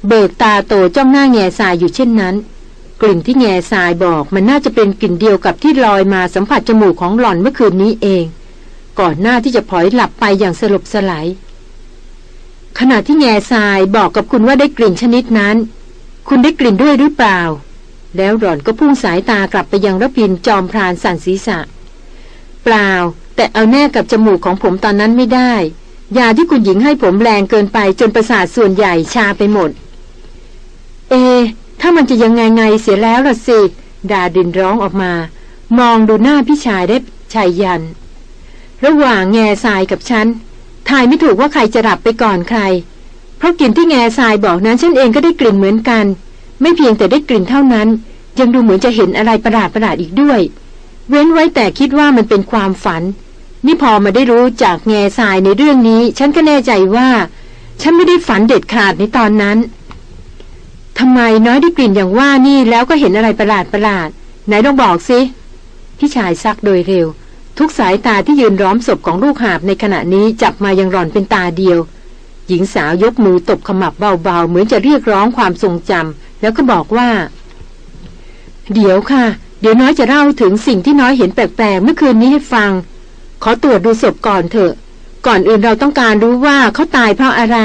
เบิกตาโตจ้องหน้าแง่ทรายอยู่เช่นนั้น กลิ่นที่แง่ทรายบอกมันน่าจะเป็นกลิ่นเดียวกับที่ลอยมาสัมผัสจมูกของหล่อนเมื่อคืนนี้เอง ก่อนหน้าที่จะพลอยหลับไปอย่างสลบสลายขณะที่แง่ทรายบอกกับคุณว่าได้กลิ่นชนิดนั้น คุณได้กลิ่นด้วยหรือเปล่า แล้วหล่อนก็พุ่งสายตากลับไปยังรพินจอมพรานสันศีษะ เปล่า แต่เอาแน่กับจมูกของผมตอนนั้นไม่ได้ ยาที่คุณหญิงให้ผมแรงเกินไปจนประสาทส่วนใหญ่ชาไปหมด เอ ถ้ามันจะยังไงไงเสียแล้วล่ะสิดาดินร้องออกมา มองดูหน้าพี่ชายได้ชายยัน ระหว่างแง่ทรายกับฉันทายไม่ถูกว่าใครจะหลับไปก่อนใคร เพราะกลิ่นที่แง่ทรายบอกนั้นฉันเองก็ได้กลิ่นเหมือนกัน ไม่เพียงแต่ได้กลิ่นเท่านั้น ยังดูเหมือนจะเห็นอะไรประหลาดประหลาดอีกด้วย เว้นไว้แต่คิดว่ามันเป็นความฝัน นี่พอมาได้รู้จากแง่ทรายในเรื่องนี้ ฉันก็แน่ใจว่า ฉันไม่ได้ฝันเด็ดขาดในตอนนั้นทำไมน้อยได้กลิ่นอย่างว่านี่แล้วก็เห็นอะไรประหลาดประหลาดไหนลองบอกสิพี่ชายซักโดยเร็ว ทุกสายตาที่ยืนร้อมศพของลูกหาบในขณะนี้จับมายังหล่อนเป็นตาเดียว หญิงสาวยกมือตบขมับเบาๆ เหมือนจะเรียกร้องความทรงจำแล้วก็บอกว่า เดี๋ยวค่ะ เดี๋ยวน้อยจะเล่าถึงสิ่งที่น้อยเห็นแปลกๆเมื่อคืนนี้ให้ฟัง ขอตรวจดูศพก่อนเถอะ ก่อนอื่นเราต้องการรู้ว่าเขาตายเพราะอะไร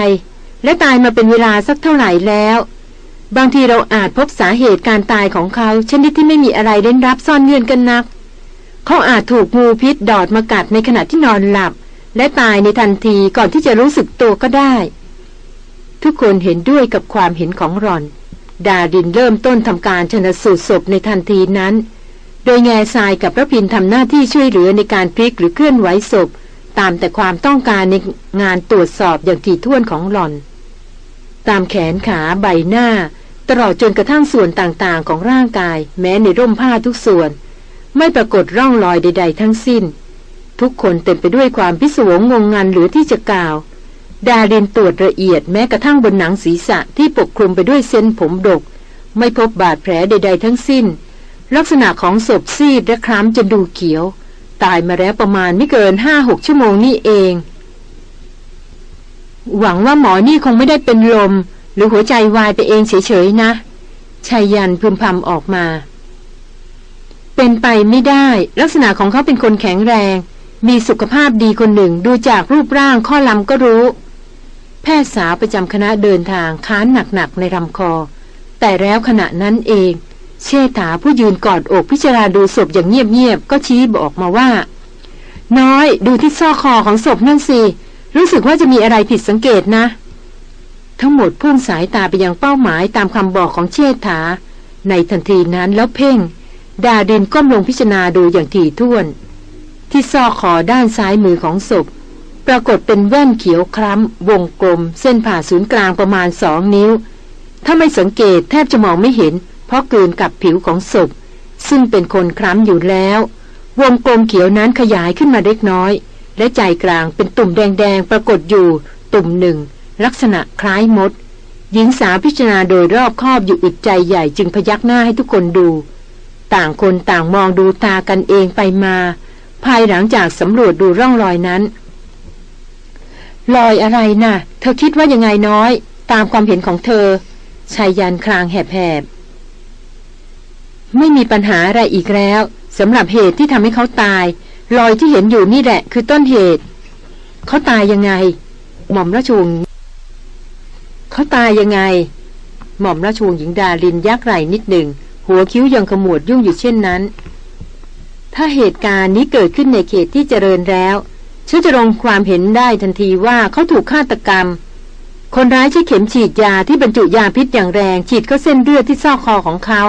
และตายมาเป็นเวลาสักเท่าไหร่แล้ว บางทีเราอาจพบสาเหตุการตายของเขาชนิดที่ไม่มีอะไรเล่นรับซ่อนเงื่อนกันนัก เขาอาจถูกงูพิษดอดมากัดในขณะที่นอนหลับ และตายในทันทีก่อนที่จะรู้สึกตัวก็ได้ ทุกคนเห็นด้วยกับความเห็นของรอน ดาดินเริ่มต้นทำการชนสูตรศพในทันทีนั้น โดยแง่ทรายกับพระพินทำหน้าที่ช่วยเหลือในการพลิกหรือเคลื่อนไหวศพ ตามแต่ความต้องการในงานตรวจสอบอย่างถี่ถ้วนของหลอน ตามแขนขาใบหน้า ตลอดจนกระทั่งส่วนต่างๆ ของร่างกาย แม้ในร่มผ้าทุกส่วน ไม่ปรากฏร่องรอยใด ๆ ทั้งสิ้น ทุกคนเต็มไปด้วยความพิศวงงงงันหรือที่จะกล่าว ดาเรนตรวจละเอียดแม้กระทั่งบนหนังศีรษะที่ปกคลุมไปด้วยเส้นผมดก ไม่พบบาดแผลใด ๆ ทั้งสิ้น ลักษณะของศพซีดและคล้ำจนดูเขียว ตายมาแล้วประมาณไม่เกินห้าหกชั่วโมงนี่เอง หวังว่าหมอนี่คงไม่ได้เป็นลม หรือหัวใจวายไปเองเฉยๆนะชายยันพึมพำออกมา เป็นไปไม่ได้ ลักษณะของเขาเป็นคนแข็งแรง มีสุขภาพดีคนหนึ่งดูจากรูปร่างข้อลำก็รู้ แพทย์สาวประจำคณะเดินทางค้านหนักๆในลำคอ แต่แล้วขณะนั้นเอง เชษฐาผู้ยืนกอดอกพิจาราดูศพอย่างเงียบๆก็ชี้บอกมาว่า น้อยดูที่ซอกคอของศพนั่นสิรู้สึกว่าจะมีอะไรผิดสังเกตนะ ทั้งหมดพุ่งสายตาไปยังเป้าหมายตามคำบอกของเชษฐา ในทันทีนั้นแล้วเพ่ง ดาดินก้มลงพิจารณาดูอย่างถี่ถ้วน ที่ซอกคอด้านซ้ายมือของศพ ปรากฏเป็นแว่นเขียวคล้ำ วงกลม เส้นผ่าศูนย์กลางประมาณสองนิ้ว ถ้าไม่สังเกตแทบจะมองไม่เห็น เพราะเกินกับผิวของศพ ซึ่งเป็นคนคล้ำอยู่แล้ว วงกลมเขียวนั้นขยายขึ้นมาเล็กน้อย และใจกลางเป็นตุ่มแดงๆปรากฏอยู่ ตุ่มหนึ่ง ลักษณะคล้ายมด หญิงสาวพิจารณาโดยรอบคอบอยู่อึดใจใหญ่จึงพยักหน้าให้ทุกคนดู ต่างคนต่างมองดูตากันเองไปมา ภายหลังจากสำรวจดูร่องรอยนั้นรอยอะไรนะ่ะ เธอคิดว่ายังไงน้อย ตามความเห็นของเธอชายยันคลางแหบๆไม่มีปัญหาอะไรอีกแล้วสำหรับเหตุที่ทำให้เขาตาย รอยที่เห็นอยู่นี่แหละ คือต้นเหตุ เขาตายยังไง หม่อมราชวงศ์เขาตายยังไง หม่อมราชวงศ์หญิงดาลินยักไหลนิดหนึ่ง หัวคิ้วยังขมวดยุ่งอยู่เช่นนั้น ถ้าเหตุการณ์นี้เกิดขึ้นในเขตที่เจริญแล้วฉันจะลงความเห็นได้ทันทีว่าเขาถูกฆาตกรรม คนร้ายใช้เข็มฉีดยาที่บรรจุยาพิษอย่างแรง ฉีดเข้าเส้นเลือดที่ซอกคอของเขา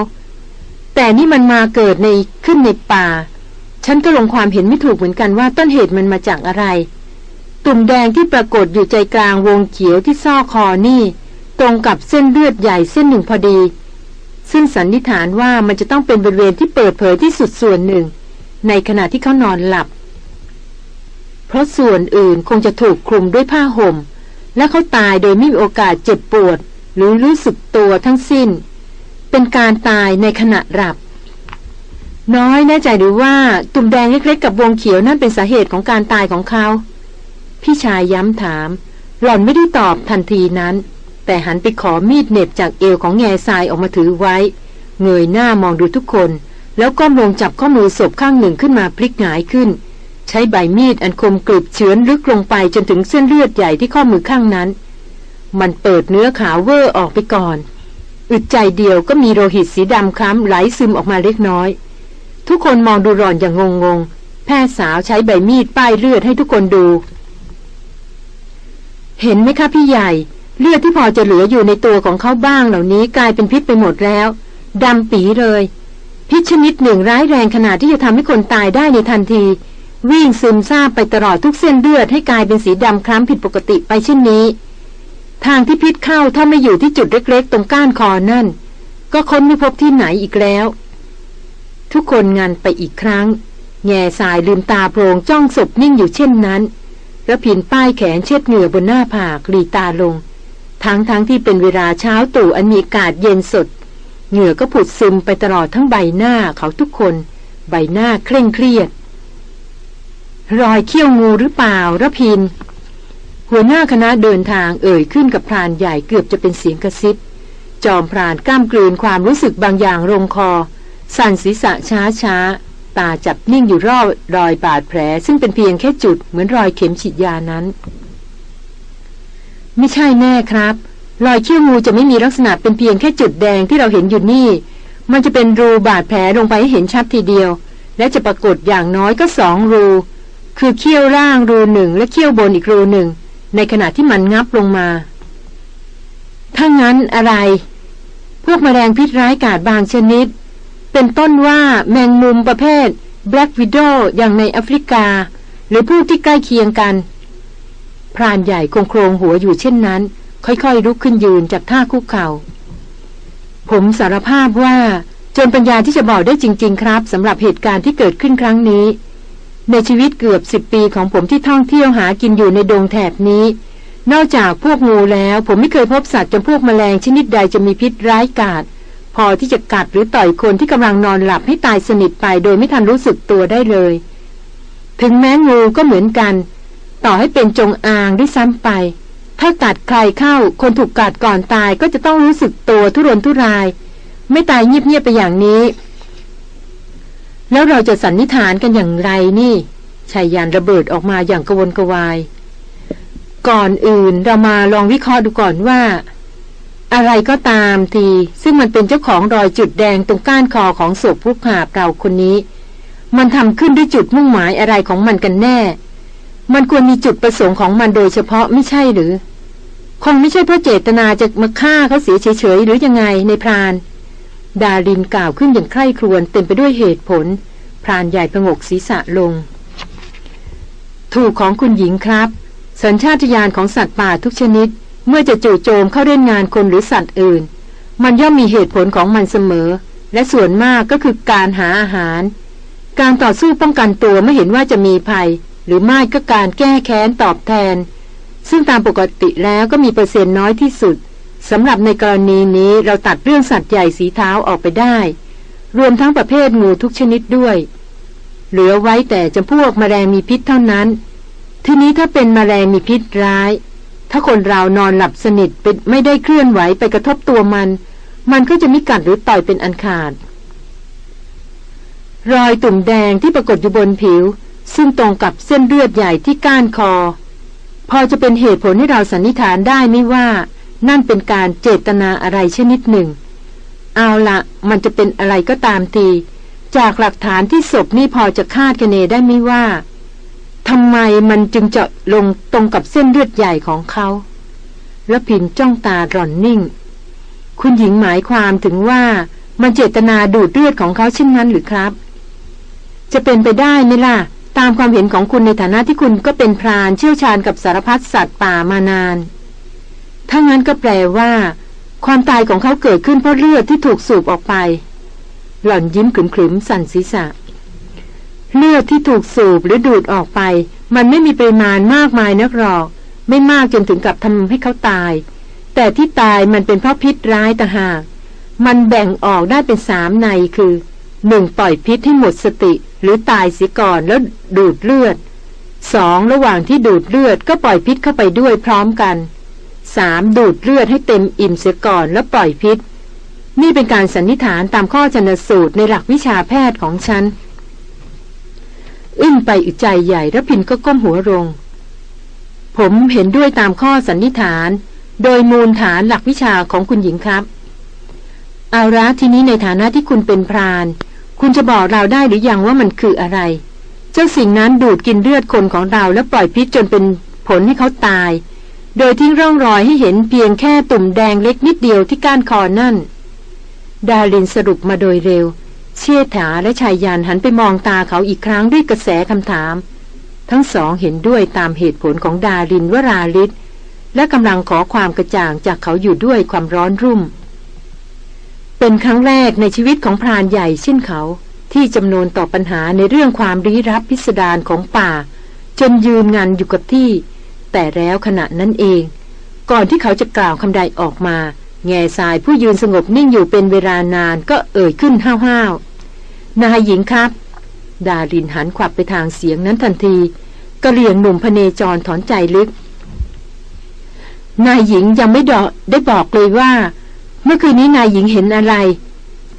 แต่นี่มันมาเกิดในขึ้นในป่า ฉันก็ลงความเห็นไม่ถูกเหมือนกันว่าต้นเหตุมันมาจากอะไร ตุ่มแดงที่ปรากฏอยู่ใจกลางวงเขียวที่ซอกคอนี่ ตรงกับเส้นเลือดใหญ่เส้นหนึ่งพอดี ซึ่งสันนิษฐานว่ามันจะต้องเป็นบริเวณที่เปิดเผยที่สุดส่วนหนึ่ง ในขณะที่เขานอนหลับ เพราะส่วนอื่นคงจะถูกคลุมด้วยผ้าห่ม และเขาตายโดยไม่มีโอกาสเจ็บปวด หรือรู้สึกตัวทั้งสิ้น เป็นการตายในขณะหลับ น้อยแน่ใจหรือว่าตุ่มแดงเล็กๆกับวงเขียวนั่นเป็นสาเหตุของการตายของเขา พี่ชายย้ำถาม หล่อนไม่ได้ตอบทันทีนั้น แต่หันไปขอมีดเน็บจากเอวของแง่ทรายออกมาถือไว้ เงยหน้ามองดูทุกคน แล้วก้มลงจับข้อมือศพข้างหนึ่งขึ้นมาพลิกหงายขึ้น ใช้ใบมีดอันคมกริบเฉือนลึกลงไปจนถึงเส้นเลือดใหญ่ที่ข้อมือข้างนั้น มันเปิดเนื้อขาวเวอะออกไปก่อน อึดใจเดียวก็มีโลหิตสีดำคล้ำไหลซึมออกมาเล็กน้อย ทุกคนมองดูหล่อนอย่างงงๆแพทย์สาวใช้ใบมีดป้ายเลือดให้ทุกคนดู เห็นไหมคะพี่ใหญ่เลือดที่พอจะเหลืออยู่ในตัวของเขาบ้างเหล่านี้กลายเป็นพิษไปหมดแล้วดำปีเลย พิษชนิดหนึ่งร้ายแรงขนาดที่จะทำให้คนตายได้ในทันที วิ่งซึมซาบไปตลอดทุกเส้นเลือดให้กลายเป็นสีดำคล้ำผิดปกติไปเช่นนี้ ทางที่พิษเข้าถ้าไม่อยู่ที่จุดเล็กๆ ตรงก้านคอนั่น ก็ค้นไม่พบที่ไหนอีกแล้ว ทุกคนงานไปอีกครั้ง แง่สายลืมตาโพรงจ้องศพนิ่งอยู่เช่นนั้นแล้วผินป้ายแขนเช็ดเหงื่อบนหน้าผากลีตาลง ทั้งๆทที่เป็นเวลาเช้าตู่อันมีอากาศเย็นสด เหงื่อก็ผุดซึมไปตลอดทั้งใบหน้าเขาทุกคน ใบหน้าเคร่งเครียด รอยเขี้ยวงูหรือเปล่าระพิน หัวหน้าคณะเดินทางเอ่ยขึ้นกับพรานใหญ่เกือบจะเป็นเสียงกระซิบ จอมพรานกล้ามกลืนความรู้สึกบางอย่างลงคอ สั่นศีรษะช้าช้าตาจับนิ่งอยู่รอบรอยบาดแผล ซึ่งเป็นเพียงแค่จุดเหมือนรอยเข็มฉีดยานั้น ไม่ใช่แน่ครับ รอยเขี้ยวงูจะไม่มีลักษณะเป็นเพียงแค่จุดแดงที่เราเห็นอยู่นี่ มันจะเป็นรูบาดแผลลงไปให้เห็นชัดทีเดียว และจะปรากฏอย่างน้อยก็สองรู คือเขี้ยวล่างรูหนึ่งและเขี้ยวบนอีกรูหนึ่ง ในขณะที่มันงับลงมา ถ้างั้นอะไร พวกมแมลงพิษร้ายกาจบางชนิด เป็นต้นว่าแมงมุมประเภท Black Widow อย่างในแอฟริกา หรือผู้ที่ใกล้เคียงกัน พรานใหญ่คงโครงหัวอยู่เช่นนั้น ค่อยๆลุกขึ้นยืนจากท่าคุกเขา่า ผมสารภาพว่าจนปัญญาที่จะบอกได้จริง ๆ ครับสำหรับเหตุการณ์ที่เกิดขึ้นครั้งนี้ ในชีวิตเกือบสิบปีของผมที่ท่องเที่ยวหากินอยู่ในดงแถบนี้ นอกจากพวกงูแล้วผมไม่เคยพบสัตว์จำพวกแมลงชนิดใดจะมีพิษร้ายกาจพอที่จะกัดหรือต่อยคนที่กำลังนอนหลับให้ตายสนิทไปโดยไม่ทันรู้สึกตัวได้เลย ถึงแม้งูก็เหมือนกัน ต่อให้เป็นจงอางด้วยซ้ำไป ถ้ากัดใครเข้า คนถูกกัดก่อนตายก็จะต้องรู้สึกตัวทุรนทุราย ไม่ตายเงียบๆไปอย่างนี้ แล้วเราจะสันนิษฐานกันอย่างไรนี่ชายยานระเบิดออกมาอย่างกวนกวาย ก่อนอื่นเรามาลองวิเคราะห์ดูก่อนว่า อะไรก็ตามที ซึ่งมันเป็นเจ้าของรอยจุดแดงตรงก้านคอของศพผู้ขาเราคนนี้ มันทำขึ้นด้วยจุดมุ่งหมายอะไรของมันกันแน่ มันควรมีจุดประสงค์ของมันโดยเฉพาะไม่ใช่หรือ คงไม่ใช่เพราะเจตนาจะมาฆ่าเขาเสียเฉยๆหรือยังไงในพราน ดารินกล่าวขึ้นอย่างใคร่ครวญเต็มไปด้วยเหตุผล พรานใหญ่พงกศีรษะลง ถูกของคุณหญิงครับ สัญชาตญาณของสัตว์ป่าทุกชนิด เมื่อจะจู่โจมเข้าเล่นงานคนหรือสัตว์อื่น มันย่อมมีเหตุผลของมันเสมอ และส่วนมากก็คือการหาอาหาร การต่อสู้ป้องกันตัวไม่เห็นว่าจะมีภัย หรือไม่ก็การแก้แค้นตอบแทน ซึ่งตามปกติแล้วก็มีเปอร์เซ็นต์น้อยที่สุดสำหรับในกรณีนี้เราตัดเรื่องสัตว์ใหญ่สีเท้าออกไปได้ รวมทั้งประเภทงูทุกชนิดด้วย เหลือไว้แต่จำพวกมแมลงมีพิษเท่านั้น ทีนี้ถ้าเป็นมแมลงมีพิษร้าย ถ้าคนเรานอนหลับสนิทเป็นไม่ได้เคลื่อนไหวไปกระทบตัวมัน มันก็จะม่กัดหรือต่อยเป็นอันขาด รอยตุ่มแดงที่ปรากฏอยู่บนผิว ซึ่งตรงกับเส้นเลือดใหญ่ที่ก้านคอ พอจะเป็นเหตุผลให้เราสันนิษฐานได้ไม่ว่า นั่นเป็นการเจตนาอะไรชนิดหนึ่ง เอาละมันจะเป็นอะไรก็ตามทีจากหลักฐานที่ศพนี่พอจะคาดคะเนได้ไหมว่าทำไมมันจึงเจาะลงตรงกับเส้นเลือดใหญ่ของเขาแล้วพินจ้องตาหล่อนนิ่ง คุณหญิงหมายความถึงว่ามันเจตนาดูดเลือดของเขาเช่นนั้นหรือครับ จะเป็นไปได้ไหมล่ะ ตามความเห็นของคุณในฐานะที่คุณก็เป็นพรานเชี่ยวชาญกับสารพัดสัตว์ป่ามานาน ถ้างั้นก็แปลว่า ความตายของเขาเกิดขึ้นเพราะเลือดที่ถูกสูบออกไป หล่อนยิ้มขึมๆสั่นศีรษะ เลือดที่ถูกสูบหรือดูดออกไป มันไม่มีปริมาณมากมายนักหรอก ไม่มากจนถึงกับทำให้เขาตาย แต่ที่ตายมันเป็นเพราะพิษร้ายต่างหาก มันแบ่งออกได้เป็นสามในคือหนึ่งปล่อยพิษให้หมดสติ หรือตายเสียก่อนแล้วดูดเลือดสองระหว่างที่ดูดเลือดก็ปล่อยพิษเข้าไปด้วยพร้อมกันสามดูดเลือดให้เต็มอิ่มเสียก่อนแล้วปล่อยพิษ นี่เป็นการสันนิษฐานตามข้อชนสูตรในหลักวิชาแพทย์ของฉัน อึ้งไปอึใจใหญ่แล้วพินก็ก้มหัวลง ผมเห็นด้วยตามข้อสันนิษฐาน โดยมูลฐานหลักวิชาของคุณหญิงครับ เอาละทีนี้ในฐานะที่คุณเป็นพราน คุณจะบอกเราได้หรือยังว่ามันคืออะไร เจ้าสิ่งนั้นดูดกินเลือดคนของเราแล้วปล่อยพิษจนเป็นผลให้เขาตาย โดยทิ้งร่องรอยให้เห็นเพียงแค่ตุ่มแดงเล็กนิดเดียวที่ก้านคอนั่น ดารินสรุปมาโดยเร็ว เชี่ยถาและชายยานหันไปมองตาเขาอีกครั้งด้วยกระแสคำถาม ทั้งสองเห็นด้วยตามเหตุผลของดารินวราลิศและกำลังขอความกระจ่างจากเขาอยู่ด้วยความร้อนรุ่ม เป็นครั้งแรกในชีวิตของพรานใหญ่เช่นเขา ที่จำนวนต่อปัญหาในเรื่องความรีรับพิสดารของป่า จนยืนงันอยู่กับที่ แต่แล้วขณะนั้นเอง ก่อนที่เขาจะกล่าวคำใดออกมา แง่สายผู้ยืนสงบนิ่งอยู่เป็นเวลานานก็เอ่ยขึ้นห้าวๆนายหญิงครับ ดารินหันขวับไปทางเสียงนั้นทันทีกระเหลี่ยงหนุ่มพเนจรถอนใจลึก นายหญิงยังไม่ได้บอกเลยว่า เมื่อคืนนี้นายหญิงเห็นอะไร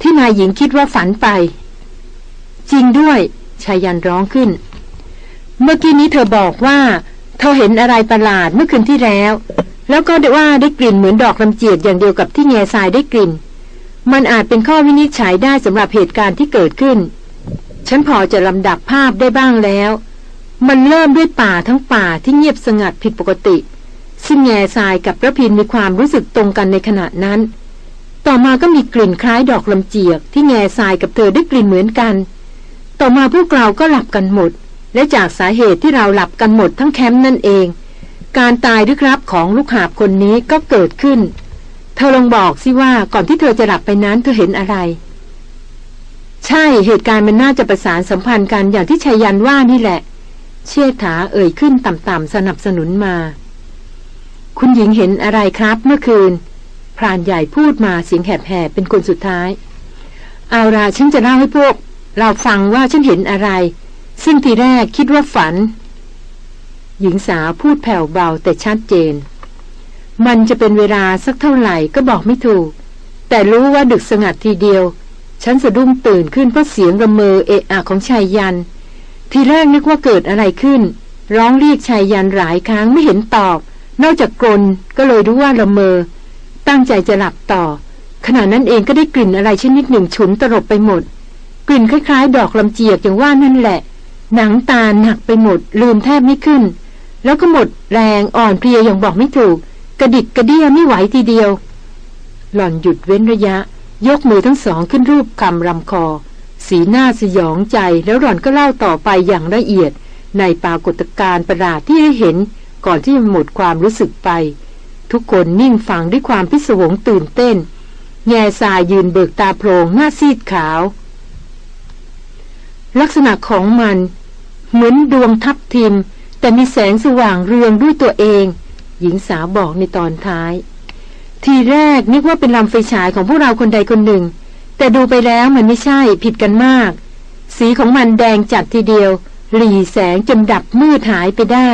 ที่นายหญิงคิดว่าฝันไป จริงด้วยชายันร้องขึ้น เมื่อกี้นี้เธอบอกว่า เธอเห็นอะไรประหลาดเมื่อคืนที่แล้ว แล้วก็ได้ว่าได้กลิ่นเหมือนดอกลำเจียดอย่างเดียวกับที่แง่ทรายได้กลิ่น มันอาจเป็นข้อวินิจฉัยได้สำหรับเหตุการณ์ที่เกิดขึ้น ฉันพอจะลำดับภาพได้บ้างแล้ว มันเริ่มด้วยป่าทั้งป่าที่เงียบสงัดผิดปกติซึ่งแง่ทรายกับพระพินมีความรู้สึกตรงกันในขณะนั้น ต่อมาก็มีกลิ่นคล้ายดอกลำเจียก ที่แง่ทรายกับเธอได้กลิ่นเหมือนกัน ต่อมาพวกเราก็หลับกันหมด และจากสาเหตุที่เราหลับกันหมดทั้งแคมป์นั่นเอง การตายด้วยครับของลูกหาบคนนี้ก็เกิดขึ้น เธอลองบอกสิว่าก่อนที่เธอจะหลับไปนั้นเธอเห็นอะไร ใช่เหตุการณ์มันน่าจะประสานสัมพันธ์กันอย่างที่ชายันว่านี่แหละ เชี่ยถาเอ่ยขึ้นต่ำๆสนับสนุนมา คุณหญิงเห็นอะไรครับเมื่อคืน รานใหญ่พูดมาเสียงแหบๆเป็นคนสุดท้าย เอาราฉันจะเล่าให้พวก เราฟังว่าฉันเห็นอะไร ซึ่งทีแรกคิดว่าฝัน หญิงสาวพูดแผ่วเบาแต่ชัดเจน มันจะเป็นเวลาสักเท่าไหร่ก็บอกไม่ถูก แต่รู้ว่าดึกสงัดทีเดียว ฉันสะดุ้งตื่นขึ้นเพราะเสียงระเมอเอะอะของชายยัน ทีแรกนึกว่าเกิดอะไรขึ้น ร้องเรียกชายยันหลายครั้งไม่เห็นตอบ นอกจากกรนก็เลยรู้ว่าระเมอ ตั้งใจจะหลับต่อ ขณะนั้นเองก็ได้กลิ่นอะไรชนิดหนึ่งฉุนตลบไปหมด กลิ่นคล้าย ๆ ดอกลำเจียกอย่างว่านั่นแหละ หนังตาหนักไปหมด ลืมแทบไม่ขึ้น แล้วก็หมดแรงอ่อนเพลียอย่างบอกไม่ถูก กระดิกกระเดี้ยไม่ไหวทีเดียว หล่อนหยุดเว้นระยะ ยกมือทั้งสองขึ้นรูปคำรำคอ สีหน้าสยองใจแล้วหล่อนก็เล่าต่อไปอย่างละเอียด ในปรากฏการณ์ประหลาดที่ได้เห็น ก่อนที่จะหมดความรู้สึกไป ทุกคนนิ่งฟังด้วยความพิศวงตื่นเต้น แง่ทรายยืนเบิกตาโพรงหน้าซีดขาว ลักษณะของมัน เหมือนดวงทับทิม แต่มีแสงสว่างเรืองด้วยตัวเอง หญิงสาวบอกในตอนท้าย ทีแรกนึกว่าเป็นลำไฟฉายของพวกเราคนใดคนหนึ่ง แต่ดูไปแล้วมันไม่ใช่ผิดกันมาก สีของมันแดงจัดทีเดียวหลีแสงจนดับมืดหายไปได้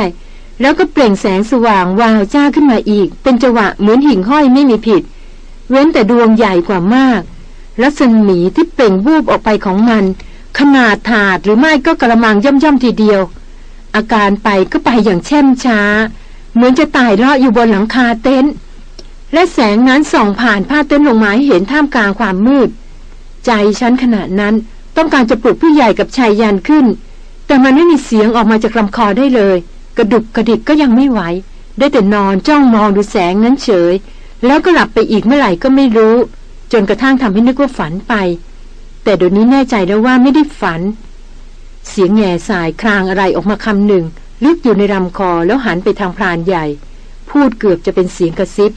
แล้วก็เปล่งแสงสว่างวาวจ้าขึ้นมาอีก เป็นจังหวะเหมือนหิ่งห้อยไม่มีผิด เว้นแต่ดวงใหญ่กว่ามาก รัศมีที่เปล่งวูบออกไปของมัน ขนาดถาดหรือไม่ก็กระมังย่อมๆทีเดียว อาการไปก็ไปอย่างเช่มช้า เหมือนจะตายเลาะอยู่บนหลังคาเต็นท์และแสงนั้นส่องผ่านผ้าเต็นท์ลงมาให้เห็นท่ามกลางความมืด ใจฉันขณะนั้นต้องการจะปลุกผู้ใหญ่กับชายยันขึ้น แต่มันไม่มีเสียงออกมาจากลำคอได้เลย กระดุกกระดิกก็ยังไม่ไหว ได้แต่นอนจ้องมองดูแสงนั้นเฉย แล้วก็หลับไปอีกเมื่อไหร่ก็ไม่รู้ จนกระทั่งทำให้นึกว่าฝันไป แต่เดี๋ยวนี้แน่ใจแล้วว่าไม่ได้ฝัน เสียงแง่สายครางอะไรออกมาคำหนึ่ง ลึกอยู่ในลำคอแล้วหันไปทางพรานใหญ่ พูดเกือบจะเป็นเสียงกระซิบ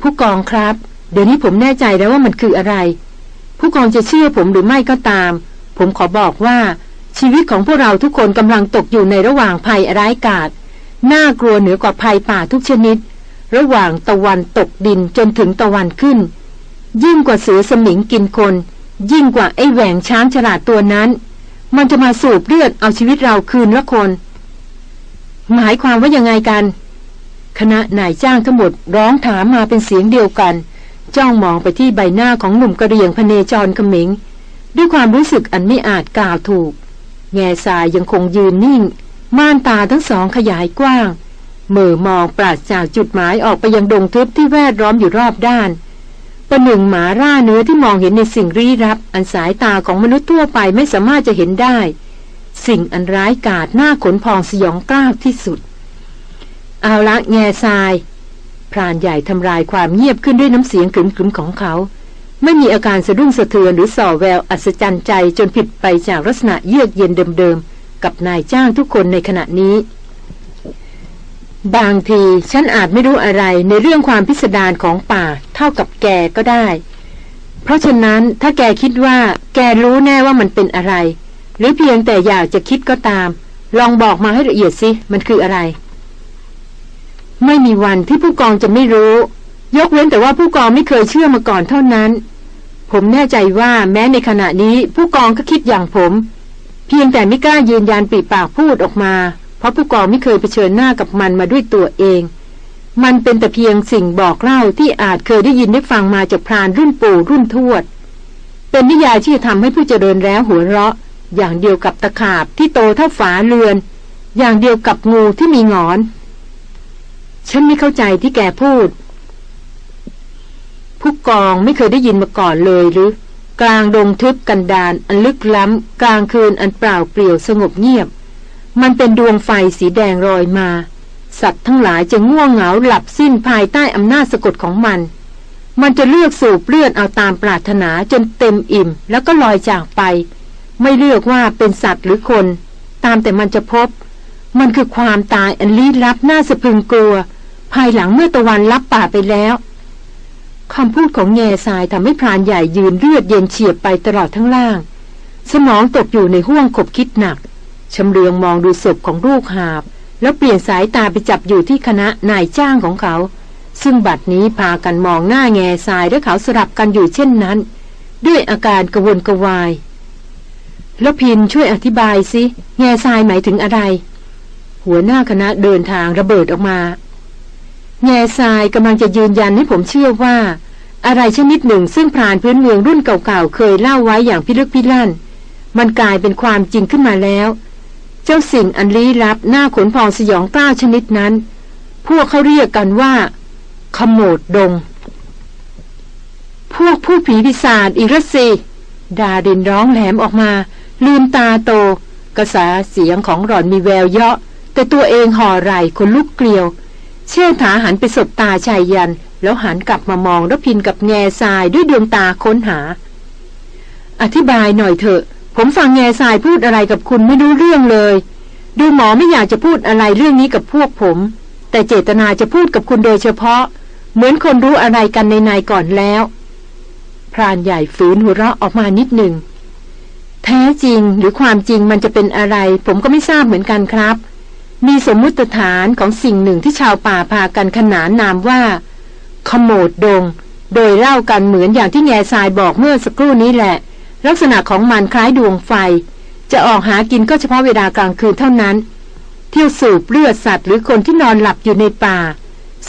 ผู้กองครับ เดี๋ยวนี้ผมแน่ใจแล้วว่ามันคืออะไร ผู้กองจะเชื่อผมหรือไม่ก็ตาม ผมขอบอกว่า ชีวิตของพวกเราทุกคนกำลังตกอยู่ในระหว่างภัยร้ายกาจน่ากลัวเหนือกว่าภัยป่าทุกชนิด ระหว่างตะวันตกดินจนถึงตะวันขึ้น ยิ่งกว่าเสือสมิงกินคน ยิ่งกว่าไอ้แหวงช้างฉลาดตัวนั้น มันจะมาสูบเลือดเอาชีวิตเราคืนละคน หมายความว่ายังไงกัน คณะนายจ้างทั้งหมดร้องถามมาเป็นเสียงเดียวกัน จ้องมองไปที่ใบหน้าของหนุ่มกระเรียงพเนจรขมิง ด้วยความรู้สึกอันไม่อาจกล่าวถูก แง่ทรายยังคงยืนนิ่ง ม่านตาทั้งสองขยายกว้างเมื่อมองปราศจากจุดหมายออกไปยังดงทึบที่แวดล้อมอยู่รอบด้านประหนึ่งหมาร่าเนื้อที่มองเห็นในสิ่งรีรับ อันสายตาของมนุษย์ทั่วไปไม่สามารถจะเห็นได้ สิ่งอันร้ายกาจหน้าขนพองสยองกล้าวที่สุด เอาละแง่ทราย พรานใหญ่ทำลายความเงียบขึ้นด้วยน้ำเสียงขรึมๆของเขา ไม่มีอาการสะดุ้งสะเทือนหรือส่อแววอัศจรรย์ใจจนผิดไปจากลักษณะเยือกเย็นเดิมๆ กับนายจ้างทุกคนในขณะนี้ บางทีฉันอาจไม่รู้อะไรในเรื่องความพิสดารของป่าเท่ากับแกก็ได้ เพราะฉะนั้นถ้าแกคิดว่าแกรู้แน่ว่ามันเป็นอะไร หรือเพียงแต่อยากจะคิดก็ตาม ลองบอกมาให้ละเอียดสิมันคืออะไร ไม่มีวันที่ผู้กองจะไม่รู้ยกเว้นแต่ว่าผู้กองไม่เคยเชื่อมาก่อนเท่านั้น ผมแน่ใจว่าแม้ในขณะนี้ผู้กองก็คิดอย่างผม เพียงแต่ไม่กล้ายืนยันปีปากพูดออกมา เพราะผู้กองไม่เคยเผชิญหน้ากับมันมาด้วยตัวเอง มันเป็นแต่เพียงสิ่งบอกเล่าที่อาจเคยได้ยินได้ฟังมาจากพรานรุ่นปู่รุ่นทวด เป็นนิยายที่จะทำให้ผู้เจริญแล้วหัวเราะ อย่างเดียวกับตะขาบที่โตเท่าฝาเรือน อย่างเดียวกับงูที่มีงอน ฉันไม่เข้าใจที่แกพูด ผู้กองไม่เคยได้ยินมาก่อนเลยหรือ กลางดงทึบกันดานอันลึกล้ำ กลางคืนอันเปล่าเปลี่ยวสงบเงียบ มันเป็นดวงไฟสีแดงรอยมา สัตว์ทั้งหลายจะง่วงเหงาหลับสิ้นภายใต้อำนาจสะกดของมัน มันจะเลือกสูบเลือดเอาตามปรารถนาจนเต็มอิ่ม แล้วก็ลอยจากไป ไม่เลือกว่าเป็นสัตว์หรือคน ตามแต่มันจะพบ มันคือความตายอันลี้ลับน่าสะพรึงกลัว ภายหลังเมื่อตะวันลับป่าไปแล้ว คำพูดของแง่ทรายทำให้พรานใหญ่ยืนเลือดเย็นเฉียบไปตลอดทั้งล่าง สมองตกอยู่ในห้วงขบคิดหนักชำเลืองมองดูศพของลูกหาบ แล้วเปลี่ยนสายตาไปจับอยู่ที่คณะนายจ้างของเขา ซึ่งบัดนี้พากันมองหน้าแง่ทรายและเขาสลับกันอยู่เช่นนั้น ด้วยอาการกระวนกระวาย แล้วพินช่วยอธิบายสิแง่ทรายหมายถึงอะไร หัวหน้าคณะเดินทางระเบิดออกมา แง่ทรายกำลังจะยืนยันให้ผมเชื่อว่า อะไรชนิดหนึ่งซึ่งพรานพื้นเมืองรุ่นเก่าๆ เคยเล่าไว้อย่างพิลึกพิลั่น มันกลายเป็นความจริงขึ้นมาแล้ว เจ้าสิ่งอันลี้ลับหน้าขนพองสยองกล้าวชนิดนั้น พวกเขาเรียกกันว่า ขโมดดง พวกผู้ผีปีศาจอีกละสิดาดินร้องแหลมออกมา ลืมตาโต กระสาเสียงของหล่อนมีแววเยาะ แต่ตัวเองห่อไหลคนลุกเกลียว เชษฐาหันไปสบตาชายยัน แล้วหันกลับมามองรพินกับแง่ทรายด้วยดวงตาค้นหา อธิบายหน่อยเถอะ ผมฟังแง่ทรายพูดอะไรกับคุณไม่รู้เรื่องเลย ดูหมอไม่อยากจะพูดอะไรเรื่องนี้กับพวกผม แต่เจตนาจะพูดกับคุณโดยเฉพาะ เหมือนคนรู้อะไรกันในในก่อนแล้ว พรานใหญ่ฝืนหัวเราะออกมานิดหนึ่งแท้จริงหรือความจริงมันจะเป็นอะไร ผมก็ไม่ทราบเหมือนกันครับ มีสมมุติฐานของสิ่งหนึ่งที่ชาวป่าพากันขนานนามว่า ขโมดดง โดยเล่ากันเหมือนอย่างที่แง่ทรายบอกเมื่อสักครู่นี้แหละ ลักษณะของมันคล้ายดวงไฟ จะออกหากินก็เฉพาะเวลากลางคืนเท่านั้น เที่ยวสูบเลือดสัตว์หรือคนที่นอนหลับอยู่ในป่า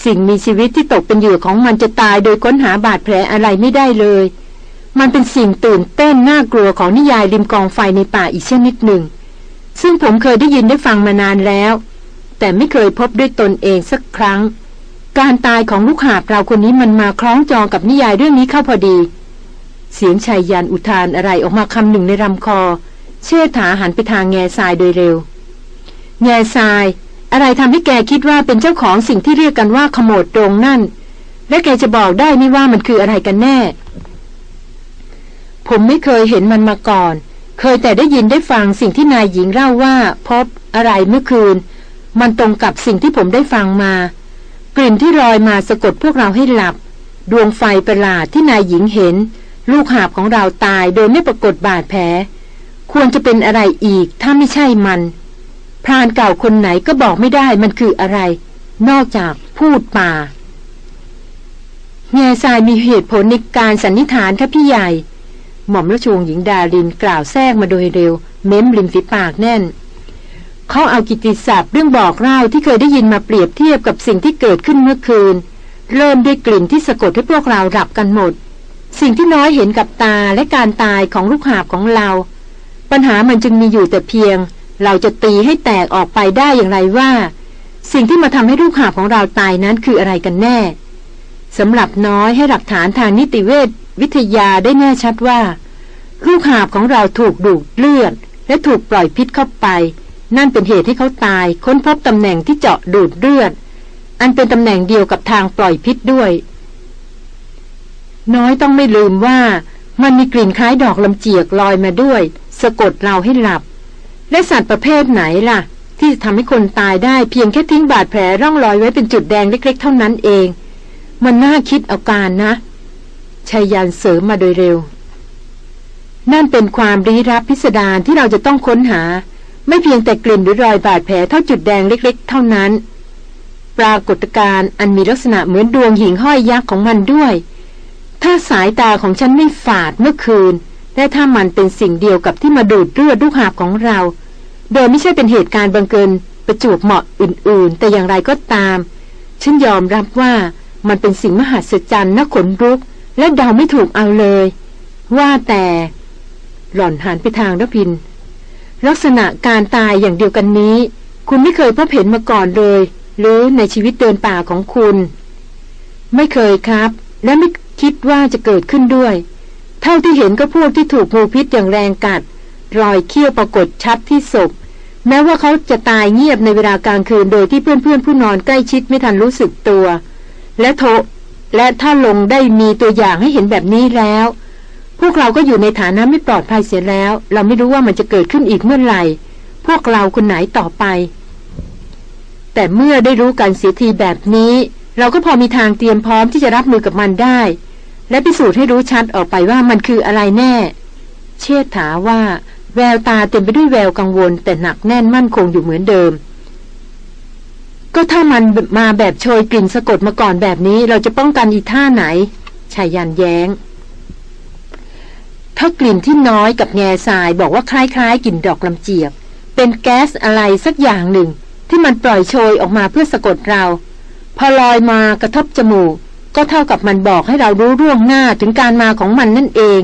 สิ่งมีชีวิตที่ตกเป็นเหยื่อของมันจะตายโดยค้นหาบาดแผลอะไรไม่ได้เลย มันเป็นสิ่งตื่นเต้นน่ากลัวของนิยายริมกองไฟในป่าอีกชนิดหนึ่ง ซึ่งผมเคยได้ยินได้ฟังมานานแล้ว แต่ไม่เคยพบด้วยตนเองสักครั้ง การตายของลูกหาบเราคนนี้มันมาคล้องจองกับนิยายเรื่องนี้เข้าพอดี เสียงชายยันอุทานอะไรออกมาคำหนึ่งในลำคอ เชื่อถาหันไปทางแง่ทรายโดยเร็ว แง่ทราย อะไรทำให้แกคิดว่าเป็นเจ้าของสิ่งที่เรียกกันว่าขโมดตรงนั่น และแกจะบอกได้ไม่ว่ามันคืออะไรกันแน่ ผมไม่เคยเห็นมันมาก่อน เคยแต่ได้ยินได้ฟังสิ่งที่นายหญิงเล่าว่าพบอะไรเมื่อคืน มันตรงกับสิ่งที่ผมได้ฟังมา กลิ่นที่ลอยมาสะกดพวกเราให้หลับ ดวงไฟประหลาดที่นายหญิงเห็น ลูกหาบของเราตายโดยไม่ปรากฏบาดแผล ควรจะเป็นอะไรอีกถ้าไม่ใช่มัน พรานเก่าคนไหนก็บอกไม่ได้มันคืออะไร นอกจากพูดป่าแง่ทรายมีเหตุผลในการสันนิษฐานครับพี่ใหญ่ หม่อมราชวงศ์หญิงดารินกล่าวแทรกมาโดยเร็ว เม้มริมฝีปากแน่น เขาเอากิติศัพท์เรื่องบอกเล่าที่เคยได้ยินมาเปรียบเทียบกับสิ่งที่เกิดขึ้นเมื่อคืน เริ่มด้วยกลิ่นที่สะกดให้พวกเราหลับกันหมด สิ่งที่น้อยเห็นกับตาและการตายของลูกหาบของเรา ปัญหามันจึงมีอยู่แต่เพียง เราจะตีให้แตกออกไปได้อย่างไรว่า สิ่งที่มาทำให้ลูกหาบของเราตายนั้นคืออะไรกันแน่สำหรับน้อยให้หลักฐานทางนิติเวช วิทยาได้แน่ชัดว่า ลูกหาบของเราถูกดูดเลือด และถูกปล่อยพิษเข้าไป นั่นเป็นเหตุให้เขาตาย ค้นพบตำแหน่งที่เจาะดูดเลือด อันเป็นตำแหน่งเดียวกับทางปล่อยพิษด้วย น้อยต้องไม่ลืมว่ามันมีกลิ่นคล้ายดอกลำเจียกลอยมาด้วย สะกดเราให้หลับ และสัตว์ประเภทไหนล่ะ ที่จะทำให้คนตายได้เพียงแค่ทิ้งบาดแผลร่องรอยไว้เป็นจุดแดงเล็ก ๆ เท่านั้นเอง มันน่าคิดเอาการนะ ชายันเสริมมาโดยเร็ว นั่นเป็นความรีรับพิสดารที่เราจะต้องค้นหา ไม่เพียงแต่กลิ่นหรือรอยบาดแผลเท่าจุดแดงเล็ก ๆ เท่านั้น ปรากฏการณ์อันมีลักษณะเหมือนดวงหิ่งห้อยยักษ์ของมันด้วย ถ้าสายตาของฉันไม่ฝาดเมื่อคืน และถ้ามันเป็นสิ่งเดียวกับที่มาดูดเลือดลูกหาบของเรา โดยไม่ใช่เป็นเหตุการณ์บังเกินประจวบเหมาะอื่น ๆ แต่อย่างไรก็ตาม ฉันยอมรับว่ามันเป็นสิ่งมหัศจรรย์น่าขนลุก และเดาไม่ถูกเอาเลย ว่าแต่หล่อนหันไปทางรพิน ลักษณะการตายอย่างเดียวกันนี้ คุณไม่เคยพบเห็นมาก่อนเลย หรือในชีวิตเดินป่าของคุณ ไม่เคยครับ และไม่คิดว่าจะเกิดขึ้นด้วย เท่าที่เห็นก็พวกที่ถูกงูพิษอย่างแรงกัด รอยเขี้ยวปรากฏชัดที่ศพแม้ว่าเขาจะตายเงียบในเวลากลางคืนโดยที่เพื่อนๆผู้นอนใกล้ชิดไม่ทันรู้สึกตัว และโท และถ้าลงได้มีตัวอย่างให้เห็นแบบนี้แล้ว พวกเราก็อยู่ในฐานะไม่ปลอดภัยเสียแล้ว เราไม่รู้ว่ามันจะเกิดขึ้นอีกเมื่อไหร่ พวกเราคนไหนต่อไป แต่เมื่อได้รู้การเสียทีแบบนี้ เราก็พอมีทางเตรียมพร้อมที่จะรับมือกับมันได้ และพิสูจน์ให้รู้ชัดออกไปว่ามันคืออะไรแน่ เชษฐาว่า แววตาเต็มไปด้วยแววกังวล แต่หนักแน่นมั่นคงอยู่เหมือนเดิม ก็ถ้ามันมาแบบโชยกลิ่นสะกดมาก่อนแบบนี้ เราจะป้องกันอีท่าไหนชายันแย้ง ถ้ากลิ่นที่น้อยกับแง่ทรายบอกว่าคล้ายๆกลิ่นดอกลำเจียบ เป็นแก๊สอะไรสักอย่างหนึ่ง ที่มันปล่อยโชยออกมาเพื่อสะกดเรา พอลอยมากระทบจมูก ก็เท่ากับมันบอกให้เรารู้ร่วงหน้าถึงการมาของมันนั่นเอง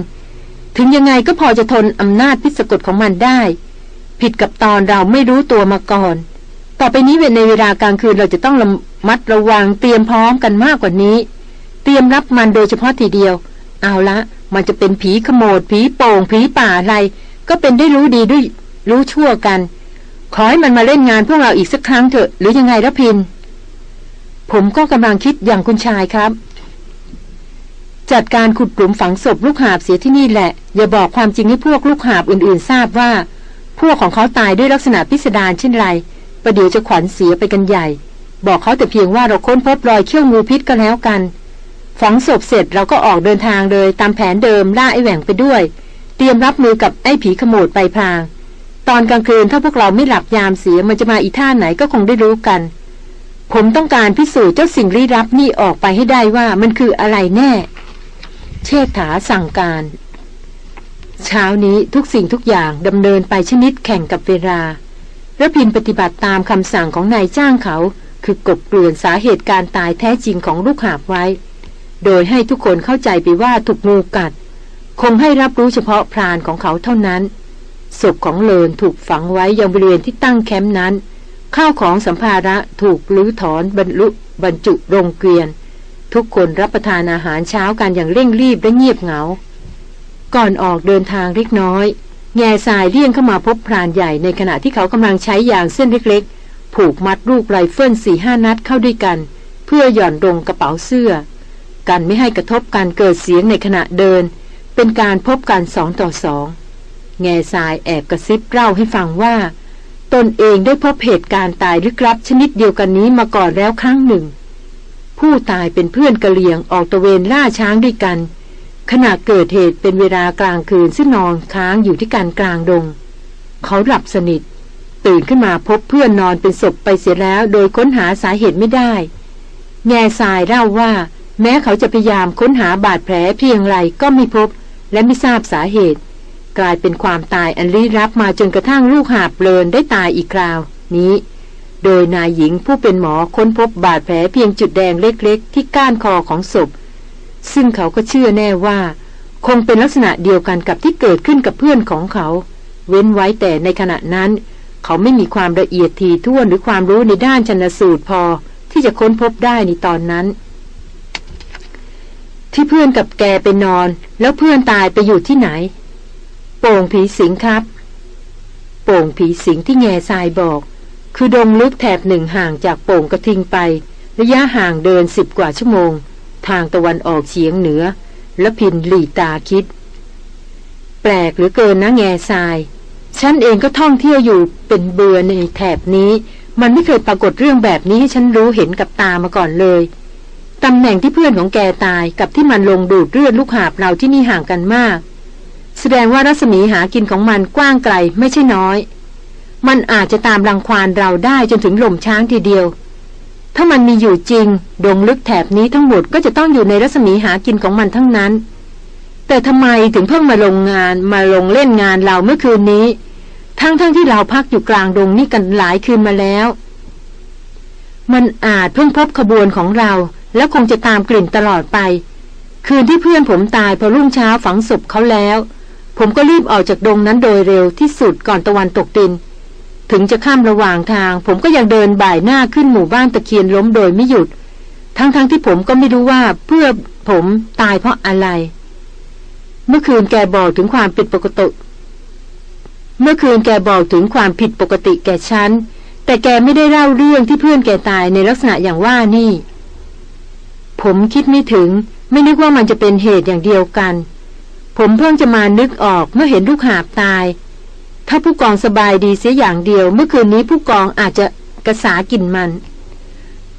ถึงยังไงก็พอจะทนอำนาจพิสะกดของมันได้ ผิดกับตอนเราไม่รู้ตัวมาก่อน ต่อไปนี้เวในเวลากลางคืนเราจะต้องระมัดระวังเตรียมพร้อมกันมากกว่านี้ เตรียมรับมันโดยเฉพาะทีเดียว เอาละ มันจะเป็นผีขโมดผีโป่งผีป่าอะไร ก็เป็นได้รู้ดีด้วยรู้ชั่วกัน ขอให้มันมาเล่นงานพวกเราอีกสักครั้งเถอะ หรือยังไงละพิน ผมก็กำลังคิดอย่างคุณชายครับ จัดการขุดหลุมฝังศพลูกหาบเสียที่นี่แหละ อย่าบอกความจริงให้พวกลูกหาบอื่นๆ ทราบว่า พวกของเขาตายด้วยลักษณะพิสดารเช่นไร ประเดี๋ยวจะขวัญเสียไปกันใหญ่ บอกเขาแต่เพียงว่าเราค้นพบรอยเขี้ยวงูพิษก็แล้วกัน ฝังศพเสร็จเราก็ออกเดินทางเลยตามแผนเดิมล่าไอ้แหว่งไปด้วย เตรียมรับมือกับไอ้ผีขโมดไปพราง ตอนกลางคืนถ้าพวกเราไม่หลับยามเสียมันจะมาอีท่าไหนก็คงได้รู้กัน ผมต้องการพิสูจน์เจ้าสิ่งลี้ลับนี่ออกไปให้ได้ว่ามันคืออะไรแน่ เชษฐาสั่งการเช้านี้ทุกสิ่งทุกอย่างดำเนินไปชนิดแข่งกับเวลา ระพินปฏิบัติตามคำสั่งของนายจ้างเขา คือกบเกลื่อนสาเหตุการตายแท้จริงของลูกหาบไว้ โดยให้ทุกคนเข้าใจไปว่าถูกงูกัด คงให้รับรู้เฉพาะพรานของเขาเท่านั้นศพของเลินถูกฝังไว้ยังบริเวณที่ตั้งแคมป์นั้นข้าวของสัมภาระถูกลื้อถอนบรรลุบรรจุโรงเกวียน ทุกคนรับประทานอาหารเช้ากันอย่างเร่งรีบและเงียบเหงา ก่อนออกเดินทางเล็กน้อย แง่สายเลี่ยงเข้ามาพบพรานใหญ่ในขณะที่เขากำลังใช้ยางเส้นเล็กๆ ผูกมัดลูกไรเฟิลสี่ห้านัดเข้าด้วยกัน เพื่อหย่อนลงกระเป๋าเสื้อ กันไม่ให้กระทบการเกิดเสียงในขณะเดิน เป็นการพบกันสองต่อสองแง่ทรายแอบกระซิบเล่าให้ฟังว่า ตนเองได้พบเหตุการณ์ตายลึกลับชนิดเดียวกันนี้มาก่อนแล้วครั้งหนึ่ง ผู้ตายเป็นเพื่อนกะเหลี่ยงออกตะเวนล่าช้างด้วยกัน ขณะเกิดเหตุเป็นเวลากลางคืนซึ่งนอนค้างอยู่ที่การกลางดง เขาหลับสนิท ตื่นขึ้นมาพบเพื่อนนอนเป็นศพไปเสียแล้ว โดยค้นหาสาเหตุไม่ได้ แง่ทรายเล่าว่า แม้เขาจะพยายามค้นหาบาดแผลเพียงไรก็ไม่พบ และไม่ทราบสาเหตุ กลายเป็นความตายอันลี้ลับมาจนกระทั่งลูกหาบเลินได้ตายอีกคราว นี้ โดยนายหญิงผู้เป็นหมอค้นพบบาดแผลเพียงจุดแดงเล็ก ๆ ที่ก้านคอของศพ ซึ่งเขาก็เชื่อแน่ว่า คงเป็นลักษณะเดียวกันกับที่เกิดขึ้นกับเพื่อนของเขา เว้นไว้แต่ในขณะนั้น เขาไม่มีความละเอียดทีท่วนหรือความรู้ในด้านชันสูตรพอที่จะค้นพบได้ในตอนนั้น ที่เพื่อนกับแกไปนอน แล้วเพื่อนตายไปอยู่ที่ไหน โป่งผีสิงครับ โป่งผีสิงที่แง่ทรายบอก คือดงลึกแถบหนึ่งห่างจากโป่งกระทิงไป ระยะห่างเดินสิบกว่าชั่วโมง ทางตะวันออกเฉียงเหนือ และพินหลีตาคิด แปลกหรือเกินนะแง่ทราย ฉันเองก็ท่องเที่ยวอยู่เป็นเบือในแถบนี้ มันไม่เคยปรากฏเรื่องแบบนี้ให้ฉันรู้เห็นกับตามาก่อนเลยตำแหน่งที่เพื่อนของแกตายกับที่มันลงดูดเลือดลูกหาบเราที่นี่ห่างกันมาก แสดงว่ารัศมีหากินของมันกว้างไกลไม่ใช่น้อย มันอาจจะตามรังควานเราได้จนถึงหล่มช้างทีเดียว ถ้ามันมีอยู่จริง ดงลึกแถบนี้ทั้งหมดก็จะต้องอยู่ในรัศมีหากินของมันทั้งนั้น แต่ทำไมถึงเพิ่งมาลงงานมาลงเล่นงานเราเมื่อคืนนี้ ทั้งๆทที่เราพักอยู่กลางดงนี่กันหลายคืนมาแล้ว มันอาจเพิ่งพบขบวนของเรา แล้วคงจะตามกลิ่นตลอดไป คืนที่เพื่อนผมตายพอรุ่งเช้าฝังศพเขาแล้ว ผมก็รีบออกจากดงนั้นโดยเร็วที่สุดก่อนตะวันตกดิน ถึงจะข้ามระหว่างทาง ผมก็ยังเดินบ่ายหน้าขึ้นหมู่บ้านตะเคียนล้มโดยไม่หยุด ทั้งๆทที่ผมก็ไม่รู้ว่าเพื่อผมตายเพราะอะไร เมื่อคืนแกบอกถึงความผิดปกติ เมื่อคืนแกบอกถึงความผิดปกติแก่ฉัน แต่แกไม่ได้เล่าเรื่องที่เพื่อนแกตายในลักษณะอย่างว่านี่ ผมคิดไม่ถึง ไม่นึกว่ามันจะเป็นเหตุอย่างเดียวกัน ผมเพิ่งจะมานึกออกเมื่อเห็นลูกหาบตาย ถ้าผู้กองสบายดีเสียอย่างเดียว เมื่อคืนนี้ผู้กองอาจจะกระสากินมัน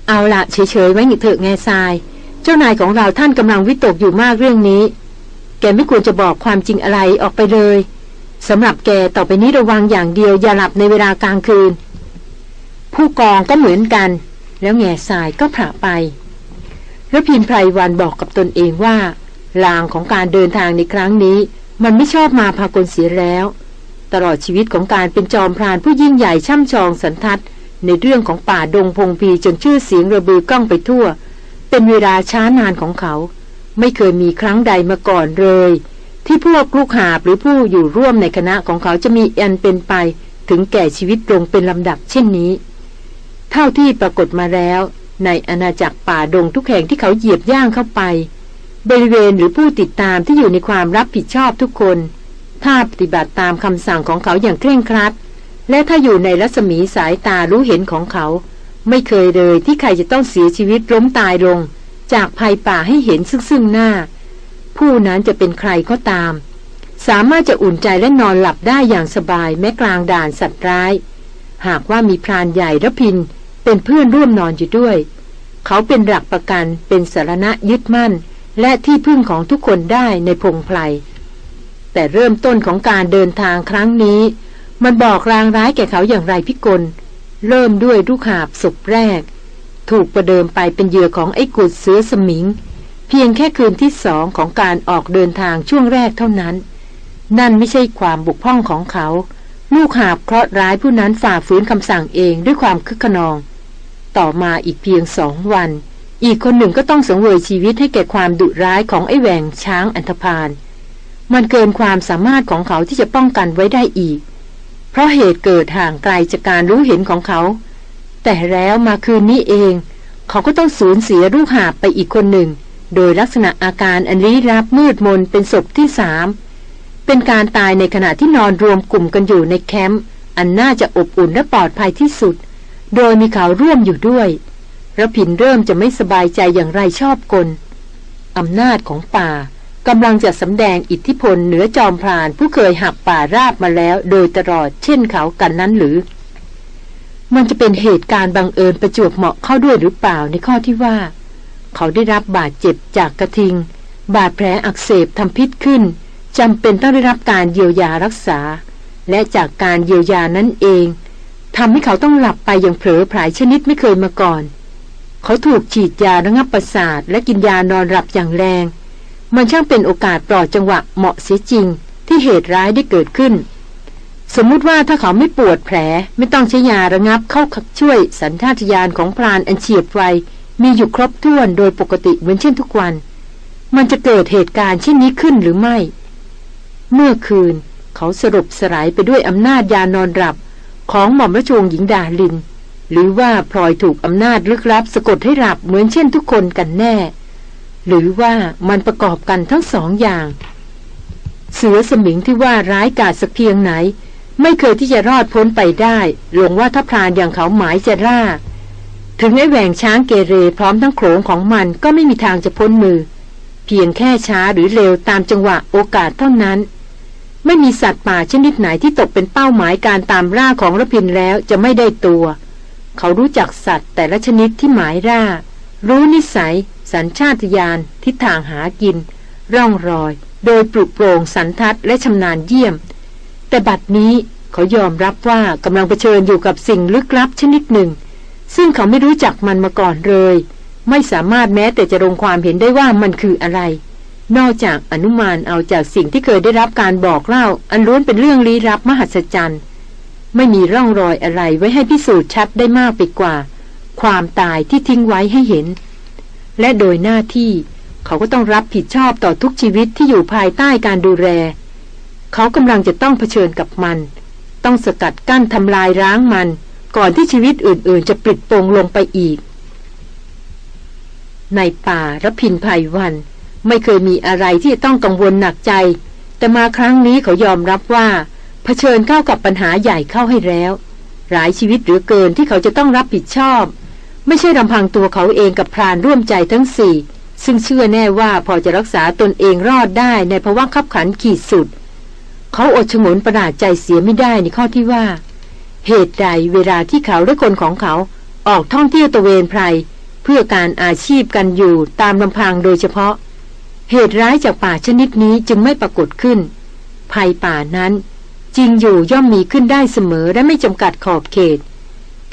เอาละเฉยๆไว้หนิเถอะแง่ทราย เจ้านายของเราท่านกำลังวิตกอยู่มากเรื่องนี้ แกไม่ควรจะบอกความจริงอะไรออกไปเลยสำหรับแกต่อไปนี้ระวังอย่างเดียวอย่าหลับในเวลากลางคืน ผู้กองก็เหมือนกัน แล้วแง่ทรายก็ผ่าไป แล้วพินไพรวันบอกกับตนเองว่าลางของการเดินทางในครั้งนี้ มันไม่ชอบมาพากลเสียแล้ว ตลอดชีวิตของการเป็นจอมพรานผู้ยิ่งใหญ่ช่ำชองสันทัดในเรื่องของป่าดงพงพีจนชื่อเสียงระบือก้องไปทั่ว เป็นเวลาช้านานของเขา ไม่เคยมีครั้งใดมาก่อนเลย ที่พวกลูกหาบหรือผู้อยู่ร่วมในคณะของเขาจะมีอันเป็นไปถึงแก่ชีวิตลงเป็นลำดับเช่นนี้ เท่าที่ปรากฏมาแล้ว ในอาณาจักรป่าดงทุกแห่งที่เขาเหยียบย่างเข้าไป บริเวณหรือผู้ติดตามที่อยู่ในความรับผิดชอบทุกคน ถ้าปฏิบัติตามคำสั่งของเขาอย่างเคร่งครัด และถ้าอยู่ในรัศมีสายตารู้เห็นของเขา ไม่เคยเลยที่ใครจะต้องเสียชีวิตล้มตายลง จากภัยป่าให้เห็นซึ่งซึ่งหน้า ผู้นั้นจะเป็นใครก็ตาม สามารถจะอุ่นใจและนอนหลับได้อย่างสบายแม้กลางด่านสัตว์ร้าย หากว่ามีพรานใหญ่ระพินเป็นเพื่อนร่วมนอนอยู่ด้วย เขาเป็นหลักประกันเป็นสารณะยึดมั่น และที่พึ่งของทุกคนได้ในพงไพร แต่เริ่มต้นของการเดินทางครั้งนี้ มันบอกรางร้ายแก่เขาอย่างไรพิกล เริ่มด้วยลูกหาบศพแรก ถูกประเดิมไปเป็นเหยื่อของไอ้กุดเสือสมิง เพียงแค่คืนที่สองของการออกเดินทางช่วงแรกเท่านั้น นั่นไม่ใช่ความบุกพ่องของเขา ลูกหาบเคราะห์ร้ายผู้นั้นฝ่าฝืนคำสั่งเองด้วยความคึกขนอง ต่อมาอีกเพียงสองวันอีกคนหนึ่งก็ต้องสังเวยชีวิตให้แก่ความดุร้ายของไอ้แหวงช้างอันธพาล มันเกินความสามารถของเขาที่จะป้องกันไว้ได้อีก เพราะเหตุเกิดห่างไกลจากการรู้เห็นของเขา แต่แล้วมาคืนนี้เอง เขาก็ต้องสูญเสียลูกหาบไปอีกคนหนึ่ง โดยลักษณะอาการอันลี้ลับมืดมนเป็นศพที่สามเป็นการตายในขณะที่นอนรวมกลุ่มกันอยู่ในแคมป์อันน่าจะอบอุ่นและปลอดภัยที่สุด โดยมีเขาร่วมอยู่ด้วยระพินเริ่มจะไม่สบายใจอย่างไรชอบกลอำนาจของป่า กำลังจะสำแดงอิทธิพลเหนือจอมพรานผู้เคยหักป่าราบมาแล้วโดยตลอดเช่นเขากันนั้นหรือ มันจะเป็นเหตุการณ์บังเอิญประจวบเหมาะเข้าด้วยหรือเปล่าในข้อที่ว่า เขาได้รับบาดเจ็บจากกระทิง บาดแผลอักเสบทำพิษขึ้นจำเป็นต้องได้รับการเยียวยารักษา และจากการเยียวยานั้นเองทำให้เขาต้องหลับไปอย่างเผลอผลายชนิดไม่เคยมาก่อน เขาถูกฉีดยาระงับประสาทและกินยานอนหลับอย่างแรง มันช่างเป็นโอกาสปลอดจังหวะเหมาะเสียจริง ที่เหตุร้ายได้เกิดขึ้น สมมุติว่าถ้าเขาไม่ปวดแผลไม่ต้องใช้ยาระงับเข้าช่วยสัญชาตญาณของพรานอันเฉียบไวมีอยู่ครบถ้วนโดยปกติเหมือนเช่นทุกวัน มันจะเกิดเหตุการณ์เช่นนี้ขึ้นหรือไม่ เมื่อคืนเขาสรุปสลายไปด้วยอำนาจยานอนหลับของหม่อมราชวงศ์หญิงดาลิน หรือว่าพลอยถูกอำนาจลึกลับสะกดให้หลับเหมือนเช่นทุกคนกันแน่ หรือว่ามันประกอบกันทั้งสองอย่าง เสือสมิงที่ว่าร้ายกาจสักเพียงไหน ไม่เคยที่จะรอดพ้นไปได้หลงว่าถ้าพรานอย่างเขาหมายจะร่า ถึงไอ้แหวงช้างเกเรพร้อมทั้งโขงของมันก็ไม่มีทางจะพ้นมือ เพียงแค่ช้าหรือเร็วตามจังหวะโอกาสเท่านั้น ไม่มีสัตว์ป่าชนิดไหนที่ตกเป็นเป้าหมายการตามร่าของระพินแล้วจะไม่ได้ตัว เขารู้จักสัตว์แต่ละชนิดที่หมายร่ารู้นิสัย สัญชาตญาณทิศทางหากิน ร่องรอย โดยปลุกโปร่งสันทัดและชำนาญเยี่ยม แต่บัดนี้เขายอมรับว่ากำลังเผชิญอยู่กับสิ่งลึกลับชนิดหนึ่ง ซึ่งเขาไม่รู้จักมันมาก่อนเลย ไม่สามารถแม้แต่จะลงความเห็นได้ว่ามันคืออะไร นอกจากอนุมานเอาจากสิ่งที่เคยได้รับการบอกเล่า อันล้วนเป็นเรื่องลี้ลับมหัศจรรย์ไม่มีร่องรอยอะไรไว้ให้พิสูจน์ชัดได้มากไปกว่า ความตายที่ทิ้งไว้ให้เห็น และโดยหน้าที่ เขาก็ต้องรับผิดชอบต่อทุกชีวิตที่อยู่ภายใต้การดูแล เขากำลังจะต้องเผชิญกับมัน ต้องสกัดกั้นทำลายร้างมัน ก่อนที่ชีวิตอื่นๆ จะปิดโปงลงไปอีก ในป่ารพินภัยวัน ไม่เคยมีอะไรที่จะต้องกังวลหนักใจ แต่มาครั้งนี้เขายอมรับว่า เผชิญเข้ากับปัญหาใหญ่เข้าให้แล้ว หลายชีวิตหรือเกินที่เขาจะต้องรับผิดชอบ ไม่ใช่ลำพังตัวเขาเองกับพรานร่วมใจทั้งสี่ ซึ่งเชื่อแน่ว่าพอจะรักษาตนเองรอดได้ในภาวะขับขันขีดสุด เขาอดฉงนประหลาดใจเสียไม่ได้ในข้อที่ว่า เหตุใดเวลาที่เขาและคนของเขาออกท่องเที่ยวตะเวนไพรเพื่อการอาชีพกันอยู่ตามลำพังโดยเฉพาะ เหตุร้ายจากป่าชนิดนี้จึงไม่ปรากฏขึ้น ภัยป่านั้น จริงอยู่ย่อมมีขึ้นได้เสมอและไม่จำกัดขอบเขต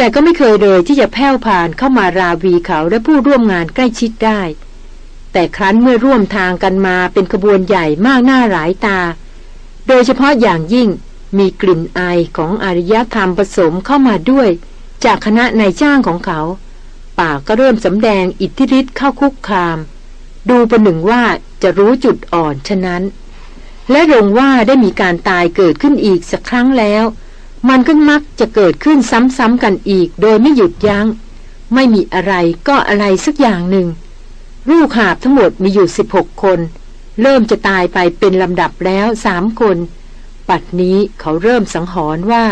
แต่ก็ไม่เคยเลยที่จะแผ่วผ่านเข้ามาราวีเขาและผู้ร่วมงานใกล้ชิดได้ แต่ครั้นเมื่อร่วมทางกันมาเป็นขบวนใหญ่มากหน้าหลายตา โดยเฉพาะอย่างยิ่งมีกลิ่นอายของอารยธรรมผสมเข้ามาด้วย จากคณะนายจ้างของเขา ป่าก็เริ่มสำแดงอิทธิฤทธิ์เข้าคุกคาม ดูประหนึ่งว่าจะรู้จุดอ่อนฉะนั้น และลงว่าได้มีการตายเกิดขึ้นอีกสักครั้งแล้ว มันก็มักจะเกิดขึ้นซ้ำๆกันอีกโดยไม่หยุดยัง้ง ไม่มีอะไรก็อะไรสักอย่างหนึ่ง ลูกหาบทั้งหมดมีอยู่สิบหกคน เริ่มจะตายไปเป็นลำดับแล้วสามคน ปัดนี้เขาเริ่มสังหรณ์ว่า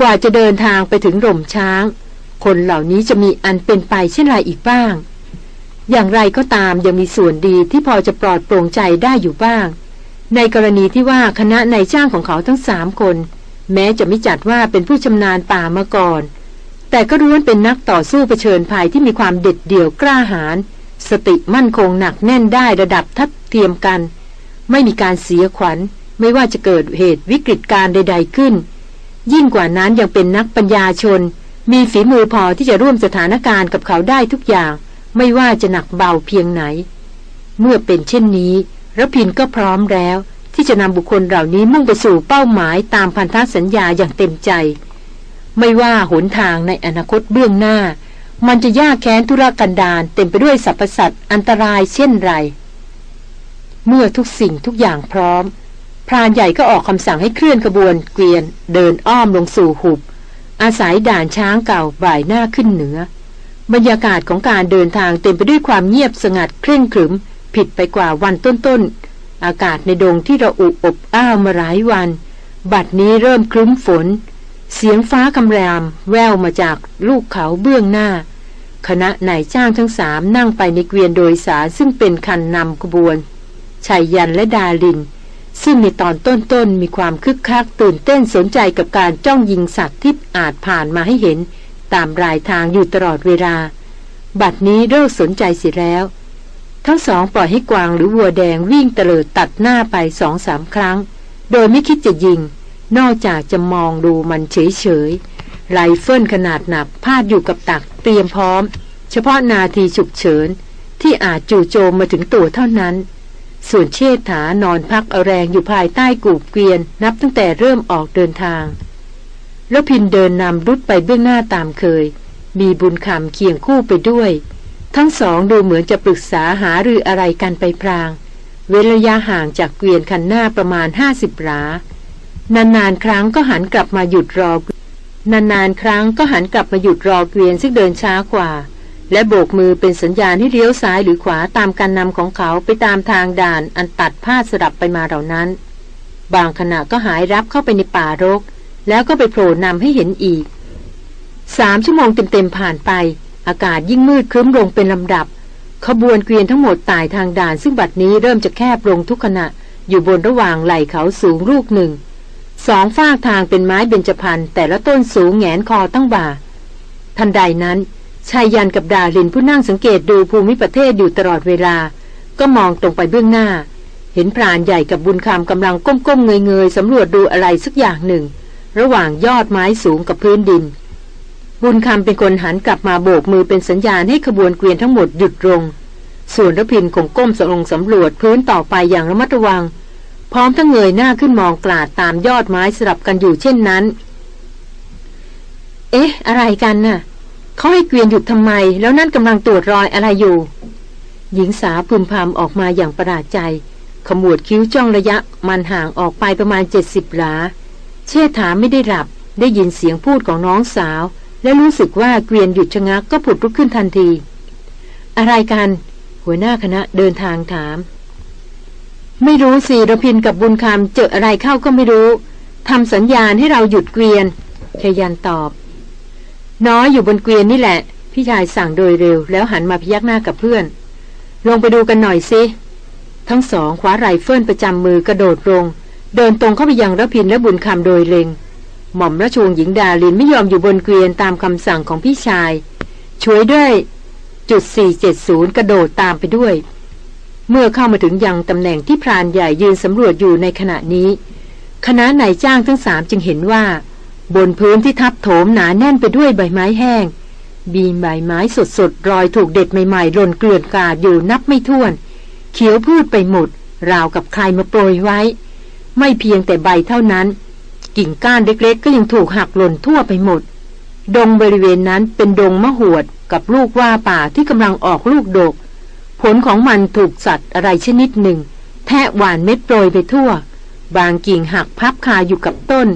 กว่าจะเดินทางไปถึงร่มช้าง คนเหล่านี้จะมีอันเป็นไปเช่นไรอีกบ้าง อย่างไรก็ตามยังมีส่วนดีที่พอจะปลอดโปร่งใจได้อยู่บ้าง ในกรณีที่ว่าคณะนายจ้างของเขาทั้งสามคน แม้จะไม่จัดว่าเป็นผู้ชำนาญป่ามาก่อน แต่ก็รู้ว่าเป็นนักต่อสู้เผชิญภัยที่มีความเด็ดเดี่ยวกล้าหาญสติมั่นคงหนักแน่นได้ระดับทัดเทียมกัน ไม่มีการเสียขวัญ ไม่ว่าจะเกิดเหตุวิกฤตการใด ๆขึ้น ยิ่งกว่านั้นยังเป็นนักปัญญาชน มีฝีมือพอที่จะร่วมสถานการณ์กับเขาได้ทุกอย่าง ไม่ว่าจะหนักเบาเพียงไหน เมื่อเป็นเช่นนี้รพินก็พร้อมแล้ว ที่จะนำบุคคลเหล่านี้มุ่งไปสู่เป้าหมายตามพันธสัญญาอย่างเต็มใจ ไม่ว่าหนทางในอนาคตเบื้องหน้า มันจะยากแค้นธุรกันดารเต็มไปด้วยสรรพสัตว์อันตรายเช่นไร เมื่อทุกสิ่งทุกอย่างพร้อม พรานใหญ่ก็ออกคำสั่งให้เคลื่อนขบวนเกวียน เดินอ้อมลงสู่หุบ อาศัยด่านช้างเก่าบ่ายหน้าขึ้นเหนือบรรยากาศของการเดินทางเต็มไปด้วยความเงียบสงัดเคร่งขรึม ผิดไปกว่าวันต้นๆ อากาศในดงที่ระอุอบอ้าวมาหลายวัน บัดนี้เริ่มครึ้มฝน เสียงฟ้าคำรามแววมาจากลูกเขาเบื้องหน้า คณะนายจ้างทั้งสามนั่งไปในเกวียนโดยสารซึ่งเป็นคันนำขบวนชัยยันต์และดาริน ซึ่งในตอนต้นๆมีความคึกคักตื่นเต้นสนใจกับการจ้องยิงสัตว์ที่อาจผ่านมาให้เห็น ตามรายทางอยู่ตลอดเวลา บัดนี้เลิกสนใจเสียแล้ว ทั้งสองปล่อยให้กวางหรือวัวแดงวิ่งเตลิดตัดหน้าไปสองสามครั้ง โดยไม่คิดจะยิง นอกจากจะมองดูมันเฉยๆไรเฟิลขนาดหนักพาดอยู่กับตักเตรียมพร้อม เฉพาะนาทีฉุกเฉิน ที่อาจจู่โจมมาถึงตัวเท่านั้น ส่วนเชษฐานอนพักเอาแรงอยู่ภายใต้กูบเกวียนนับตั้งแต่เริ่มออกเดินทาง แล้วพินเดินนำรุดไปเบื้องหน้าตามเคย มีบุญคำเคียงคู่ไปด้วย ทั้งสองดูเหมือนจะปรึกษาหารืออะไรกันไปพราง เว้นระยะห่างจากเกวียนคันหน้าประมาณห้าสิบหลานานๆครั้งก็หันกลับมาหยุดรอนานๆครั้งก็หันกลับมาหยุดรอเกวียนซึ่งเดินช้ากว่า และโบกมือเป็นสัญญาณให้เลี้ยวซ้ายหรือขวาตามการนำของเขาไปตามทางด่านอันตัดผ้าสลับไปมาเหล่านั้น บางขณะก็หายรับเข้าไปในป่ารก แล้วก็ไปโผล่นำให้เห็นอีกสามชั่วโมงเต็มๆผ่านไป อากาศยิ่งมืดครึ้มลงเป็นลำดับ ขบวนเกวียนทั้งหมดตายทางด่าน ซึ่งบัดนี้เริ่มจะแคบลงทุกขณะ อยู่บนระหว่างไหล่เขาสูงลูกหนึ่ง สองฝากทางเป็นไม้เบญจพรรณแต่ละต้นสูงแงนคอตั้งบ่า ทันใดนั้นชายยันกับดาลินผู้นั่งสังเกตดูภูมิประเทศอยู่ตลอดเวลา ก็มองตรงไปเบื้องหน้า เห็นพรานใหญ่กับบุญคำกำลังก้มๆเงยๆสำรวจดูอะไรสักอย่างหนึ่ง ระหว่างยอดไม้สูงกับพื้นดิน บุญคำเป็นคนหันกลับมาโบกมือเป็นสัญญาณให้ขบวนเกวียนทั้งหมดหยุดลง ส่วนรพินคงก้มสลงสำรวจพื้นต่อไปอย่างระมัดระวัง พร้อมทั้งเงยหน้าขึ้นมองกลาดตามยอดไม้สลับกันอยู่เช่นนั้น เอ๊ะ อะไรกันน่ะเขาให้เกวียนหยุดทำไม แล้วนั่นกำลังตรวจรอยอะไรอยู่ หญิงสาวพึมพำออกมาอย่างประหลาดใจ ขมวดคิ้วจ้องระยะมันห่างออกไปประมาณเจ็ดสิบหลา เชษฐาไม่ได้หลับได้ยินเสียงพูดของน้องสาว และรู้สึกว่าเกวียนหยุดชะงักก็ผุดลุกขึ้นทันที อะไรกัน หัวหน้าคณะเดินทางถาม ไม่รู้สิรพินทร์กับบุญคำเจออะไรเข้าก็ไม่รู้ทำสัญญาณให้เราหยุดเกวียนชัยยันต์ตอบ น้อยอยู่บนเกวียนนี่แหละ พี่ชายสั่งโดยเร็ว แล้วหันมาพยักหน้ากับเพื่อน ลงไปดูกันหน่อยสิทั้งสองคว้าไรเฟิลประจำมือกระโดดลง เดินตรงเข้าไปยังรพินทร์และบุญคำโดยเร็ว หม่อมราชวงศ์หญิงดารินไม่ยอมอยู่บนเกวียนตามคำสั่งของพี่ชาย ช่วยด้วยจุด 470 กระโดดตามไปด้วย เมื่อเข้ามาถึงยังตำแหน่งที่พรานใหญ่ยืนสำรวจอยู่ในขณะนี้ คณะนายจ้างทั้งสามจึงเห็นว่า บนพื้นที่ทับโถมหนาแน่นไปด้วยใบไม้แห้งบีใบไม้สดๆรอยถูกเด็ดใหม่ๆหล่นเกลื่อนกาดอยู่นับไม่ถ้วน เขียวพืชไปหมด ราวกับใครมาโปรยไว้ ไม่เพียงแต่ใบเท่านั้น กิ่งก้านเล็กๆ ก็ยังถูกหักหล่นทั่วไปหมด ดงบริเวณนั้นเป็นดงมะหวดกับลูกว่าป่าที่กำลังออกลูกดก ผลของมันถูกสัตว์อะไรชนิดหนึ่ง แทะหวานเม็ดโปรยไปทั่ว บางกิ่งหักพับคาอยู่กับต้น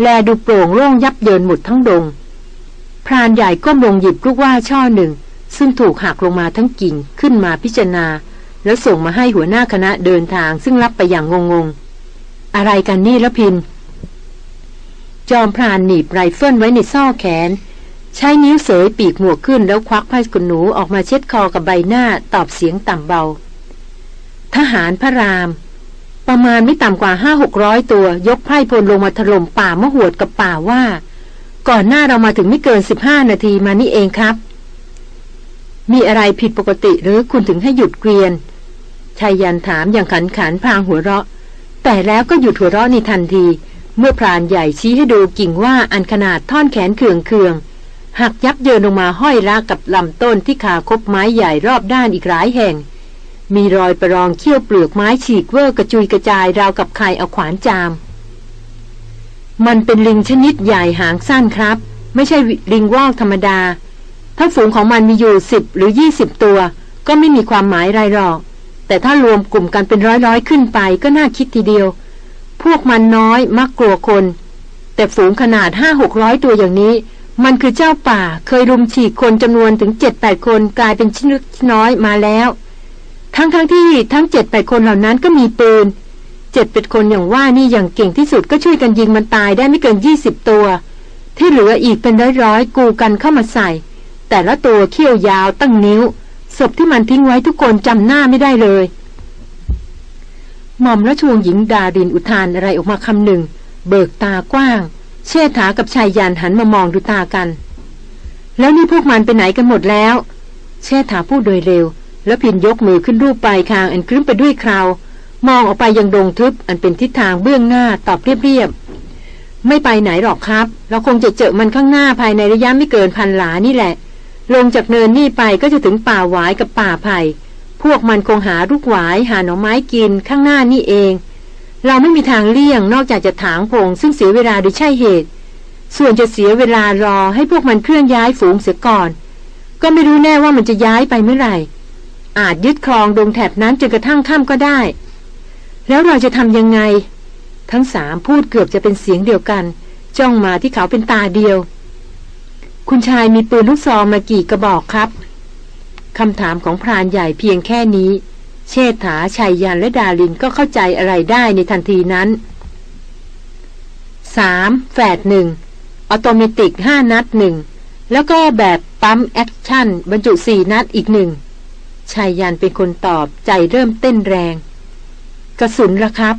แลดูโปร่งโล่งยับเยินหมดทั้งดง พรานใหญ่ก้มลงหยิบลูกว่าช่อหนึ่ง ซึ่งถูกหักลงมาทั้งกิ่งขึ้นมาพิจารณา แล้วส่งมาให้หัวหน้าคณะเดินทางซึ่งรับไปอย่างงงๆอะไรกันนี่ละพิน จอมพรานหนีบไรเฟิลไว้ในซ่อแขน ใช้นิ้วเสยปีกหมวกขึ้นแล้วควักผ้าขนหนูออกมาเช็ดคอกับใบหน้าตอบเสียงต่ำเบา ทหารพระราม ประมาณไม่ต่ำกว่าห้าหกร้อยตัวยกไพ่พลลงมาถล่มป่ามะหวดกับป่าว่า ก่อนหน้าเรามาถึงไม่เกินสิบห้านาทีมานี่เองครับ มีอะไรผิดปกติหรือคุณถึงให้หยุดเกวียนชายยันถามอย่างขันขันพางหัวเราะ แต่แล้วก็หยุดหัวเราะในทันที เมื่อพรานใหญ่ชี้ให้ดูกิ่งว่าอันขนาดท่อนแขนเคืองเคืองหักยับเยินลงมาห้อยลากกับลำต้นที่ขาคบไม้ใหญ่รอบด้านอีกหลายแห่ง มีรอยประรองเขี้ยวเปลือกไม้ฉีกเวอร์กระจุยกระจายราวกับใครเอาขวานจาม มันเป็นลิงชนิดใหญ่หางสั้นครับ ไม่ใช่ลิงวอกธรรมดา ถ้าฝูงของมันมีอยู่สิบหรือยี่สิบตัว ก็ไม่มีความหมายไรหรอก แต่ถ้ารวมกลุ่มกันเป็นร้อยๆขึ้นไปก็น่าคิดทีเดียว พวกมันน้อยมักกลัวคน แต่ฝูงขนาดห้าหกร้อยตัวอย่างนี้ มันคือเจ้าป่าเคยรุมฉีกคนจำนวนถึงเจ็ดแปดคนกลายเป็นชิ้นเล็กน้อยมาแล้ว ทั้งๆทที่ทั้งเจ็ดแปดคนเหล่านั้นก็มีปืนเจ็ดเป็นคนอย่างว่านี่อย่างเก่งที่สุดก็ช่วยกันยิงมันตายได้ไม่เกินยี่สิบตัว ที่เหลืออีกเป็นร้อยๆกูกันเข้ามาใส่ แต่ละตัวเขี้ยวยาวตั้งนิ้วศพที่มันทิ้งไว้ทุกคนจำหน้าไม่ได้เลย หม่อมและชวงหญิงดาดินอุทานอะไรออกมาคำหนึ่ง เบิกตากว้าง เชษฐากับชายยานหันมามองดูตากัน แล้วนี่พวกมันไปไหนกันหมดแล้ว เชษฐาพูดโดยเร็ว แล้วพินยกมือขึ้นรูปปลายคางอันครึ้มไปด้วยคราวมองออกไปยังดงทึบอันเป็นทิศทางเบื้องหน้าตอบเรียบๆไม่ไปไหนหรอกครับ เราคงจะเจอมันข้างหน้าภายในระยะไม่เกินพันหลานี่แหละ ลงจากเนินนี่ไปก็จะถึงป่าหวายกับป่าไผ่ พวกมันคงหาลูกหวายหาหน่อไม้กินข้างหน้านี่เอง เราไม่มีทางเลี่ยงนอกจากจะถางพงซึ่งเสียเวลาโดยใช่เหตุ ส่วนจะเสียเวลารอให้พวกมันเคลื่อนย้ายฝูงเสียก่อน ก็ไม่รู้แน่ว่ามันจะย้ายไปเมื่อไหร่ อาจยึดครองดงแถบนั้นจนกระทั่งค่ำก็ได้ แล้วเราจะทำยังไง ทั้งสามพูดเกือบจะเป็นเสียงเดียวกัน จ้องมาที่เขาเป็นตาเดียว คุณชายมีปืนลูกซองมากี่กระบอกครับ คำถามของพรานใหญ่เพียงแค่นี้ เชษฐาชัยยันต์และดารินก็เข้าใจอะไรได้ในทันทีนั้น 3. แฝดหนึ่ง automatic ห้านัดหนึ่งแล้วก็แบบ pump action บรรจุสี่นัดอีกหนึ่งชายยันเป็นคนตอบใจเริ่มเต้นแรง กระสุนละครับ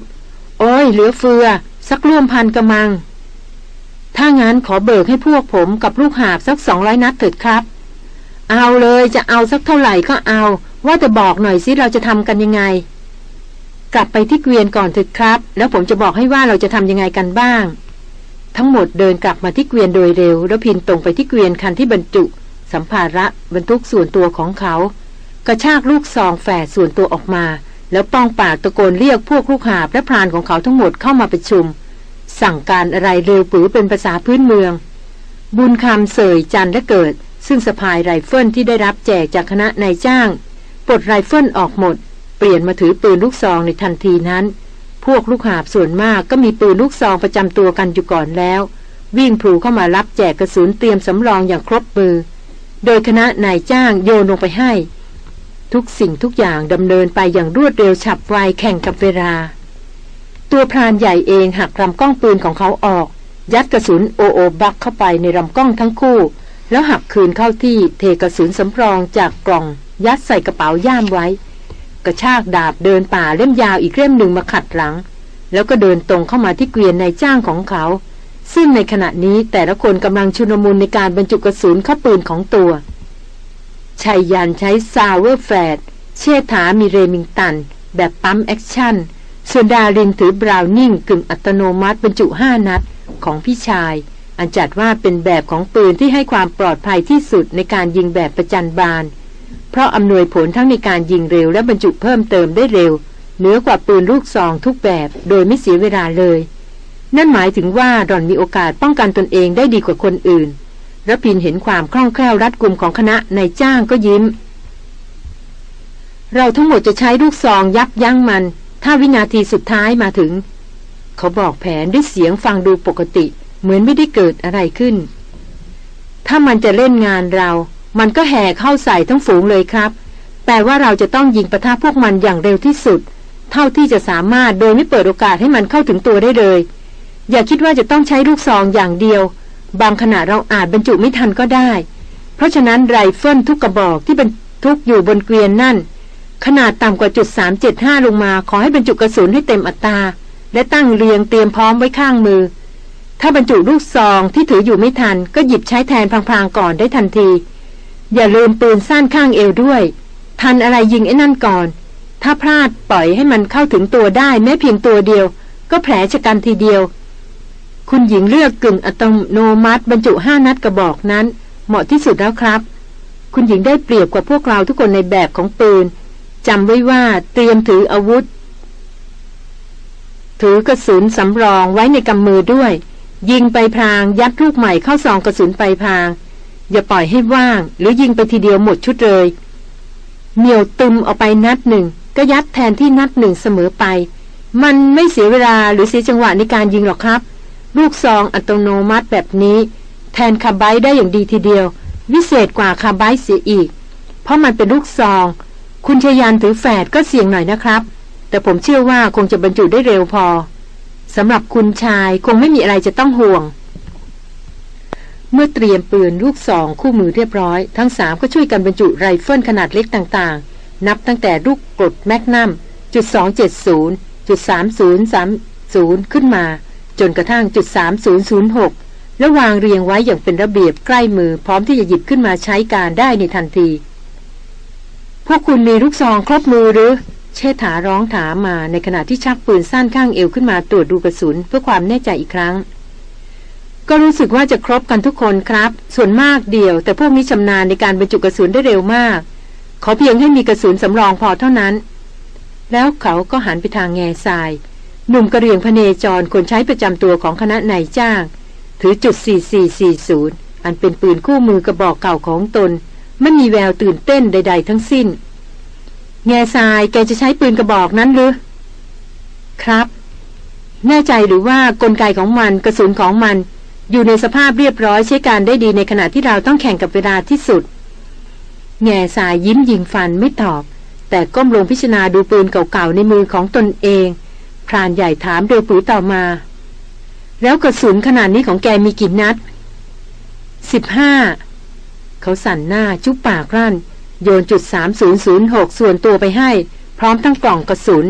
โอ้ยเหลือเฟือ สักร่วมพันกระมัง ถ้างั้นขอเบิกให้พวกผมกับลูกหาบสักสองร้อยนัดเถิดครับ เอาเลยจะเอาสักเท่าไหร่ก็เอา ว่าแต่บอกหน่อยสิเราจะทำกันยังไง กลับไปที่เกวียนก่อนเถิดครับ แล้วผมจะบอกให้ว่าเราจะทำยังไงกันบ้าง ทั้งหมดเดินกลับมาที่เกวียนโดยเร็ว แล้วพินตรงไปที่เกวียนคันที่บรรจุ สัมภาระบรรทุกส่วนตัวของเขา กระชากลูกซองแฝดส่วนตัวออกมา แล้วป้องปากตะโกนเรียกพวกลูกหาบและพรานของเขาทั้งหมดเข้ามาประชุม สั่งการอะไรเร็วปรื๋อเป็นภาษาพื้นเมือง บุญคำเส่ยจันและเกิด ซึ่งสะพายไรเฟิลที่ได้รับแจกจากคณะนายจ้างปลดไรเฟิลออกหมด เปลี่ยนมาถือปืนลูกซองในทันทีนั้น พวกลูกหาบส่วนมากก็มีปืนลูกซองประจำตัวกันอยู่ก่อนแล้ว วิ่งพลูเข้ามารับแจกกระสุนเตรียมสำรองอย่างครบมือ โดยคณะนายจ้างโยนลงไปให้ ทุกสิ่งทุกอย่างดำเนินไปอย่างรวดเร็วฉับไวแข่งกับเวลา ตัวพรานใหญ่เองหักลำกล้องปืนของเขาออก ยัดกระสุนโอโอบักเข้าไปในลำกล้องทั้งคู่ แล้วหักคืนเข้าที่เทกระสุนสำรองจากกล่อง ยัดใส่กระเป๋าย่ามไว้ กระชากดาบเดินป่าเล่มยาวอีกเล่มหนึ่งมาขัดหลัง แล้วก็เดินตรงเข้ามาที่เกวียนนายจ้างของเขา ซึ่งในขณะนี้แต่ละคนกำลังชุลมุนในการบรรจุกระสุนเข้าปืนของตัวชัยยันต์ใช้ Sauer แฝดเชษฐามี Remington แบบ pump action ส่วนดารินถือ Browning กึ่งอัตโนมัติบรรจุห้านัดของพี่ชาย อันจัดว่าเป็นแบบของปืนที่ให้ความปลอดภัยที่สุดในการยิงแบบประจันบาน เพราะอำนวยผลทั้งในการยิงเร็วและบรรจุเพิ่มเติมได้เร็ว เหนือกว่าปืนลูกซองทุกแบบโดยไม่เสียเวลาเลย นั่นหมายถึงว่าดอนมีโอกาสป้องกันตนเองได้ดีกว่าคนอื่นระพินเห็นความคล่องแคล่วรัดกุมของคณะนายจ้างก็ยิ้ม เราทั้งหมดจะใช้ลูกซองยับยั้งมัน ถ้าวินาทีสุดท้ายมาถึง เขาบอกแผนด้วยเสียงฟังดูปกติ เหมือนไม่ได้เกิดอะไรขึ้น ถ้ามันจะเล่นงานเรา มันก็แห่เข้าใส่ทั้งฝูงเลยครับแต่ว่าเราจะต้องยิงประทะพวกมันอย่างเร็วที่สุด เท่าที่จะสามารถโดยไม่เปิดโอกาสให้มันเข้าถึงตัวได้เลย อย่าคิดว่าจะต้องใช้ลูกซองอย่างเดียว บางขณะเราอาจบรรจุไม่ทันก็ได้ เพราะฉะนั้นไรเฟิลทุกกระบอกที่บรรทุกอยู่บนเกวียนนั่น ขนาดต่ำกว่าจุด375ลงมาขอให้บรรจุกระสุนให้เต็มอัตราและตั้งเรียงเตรียมพร้อมไว้ข้างมือ ถ้าบรรจุลูกซองที่ถืออยู่ไม่ทัน ก็หยิบใช้แทนพลางๆก่อนได้ทันที อย่าลืมปืนสั้นข้างเอวด้วย ทันอะไรยิงไอ้นั่นก่อน ถ้าพลาดปล่อยให้มันเข้าถึงตัวได้แม้เพียงตัวเดียว ก็แผลชะกันทีเดียว คุณหญิงเลือกกึ่งอัตโนมัติ บรรจุห้านัดกระบอกนั้น เหมาะที่สุดแล้วครับ คุณหญิงได้เปรียบกว่าพวกเราทุกคนในแบบของปืนจำไว้ว่าเตรียมถืออาวุธ ถือกระสุนสำรองไว้ในกำมือด้วย ยิงไปพรางยัดลูกใหม่เข้าซองกระสุนไปพราง อย่าปล่อยให้ว่าง หรือยิงไปทีเดียวหมดชุดเลยเหนียวตึมออกไปนัดหนึ่ง ก็ยัดแทนที่นัดหนึ่งเสมอไป มันไม่เสียเวลาหรือเสียจังหวะในการยิงหรอกครับ ลูกซองอัตโนมัติแบบนี้ แทนคาร์ไบได้อย่างดีทีเดียว วิเศษกว่าคาร์ไบเสียอีก เพราะมันเป็นลูกซอง คุณชยานถือแฝดก็เสี่ยงหน่อยนะครับ แต่ผมเชื่อว่าคงจะบรรจุได้เร็วพอ สำหรับคุณชายคงไม่มีอะไรจะต้องห่วง เมื่อเตรียมปืนลูกซองคู่มือเรียบร้อย ทั้งสามก็ช่วยกันบรรจุไรเฟิลขนาดเล็กต่างๆ นับตั้งแต่ลูกกรดแมกนัมจุด270จุด3030 ขึ้นมา จนกระทั่งจุด3006 แล้ววางเรียงไว้อย่างเป็นระเบียบใกล้มือพร้อมที่จะหยิบขึ้นมาใช้การได้ในทันที พวกคุณมีลูกซองครบมือหรือ เชษฐาร้องถามมาในขณะที่ชักปืนสั้นข้างเอวขึ้นมาตรวจดูกระสุนเพื่อความแน่ใจอีกครั้ง ก็รู้สึกว่าจะครบกันทุกคนครับ ส่วนมากเดียว แต่พวกนี้ชำนาญในการบรรจุกระสุนได้เร็วมาก ขอเพียงให้มีกระสุนสำรองพอเท่านั้น แล้วเขาก็หันไปทางแง่ทราย หนุ่มกระเรียงพเนจรคนใช้ประจำตัวของคณะนายจ้าง ถือจุด 4440 อันเป็นปืนคู่มือกระบอกเก่าของตน ไม่มีแววตื่นเต้นใด ๆ ทั้งสิ้น แง่ทรายแกจะใช้ปืนกระบอกนั้นหรือ ครับ แน่ใจหรือว่ากลไกของมันกระสุนของมัน อยู่ในสภาพเรียบร้อยใช้การได้ดีในขณะที่เราต้องแข่งกับเวลาที่สุด แง่สายยิ้มยิงฟันไม่ตอบ แต่ก้มลงพิจารณาดูปืนเก่าๆในมือของตนเอง พรานใหญ่ถามโดยปุ๋ยต่อมา แล้วกระสุนขนาดนี้ของแกมีกี่นัดสิบห้าเขาสั่นหน้าจุ๊บปากลั่น โยนจุด 3006 ส่วนตัวไปให้ พร้อมทั้งกล่องกระสุน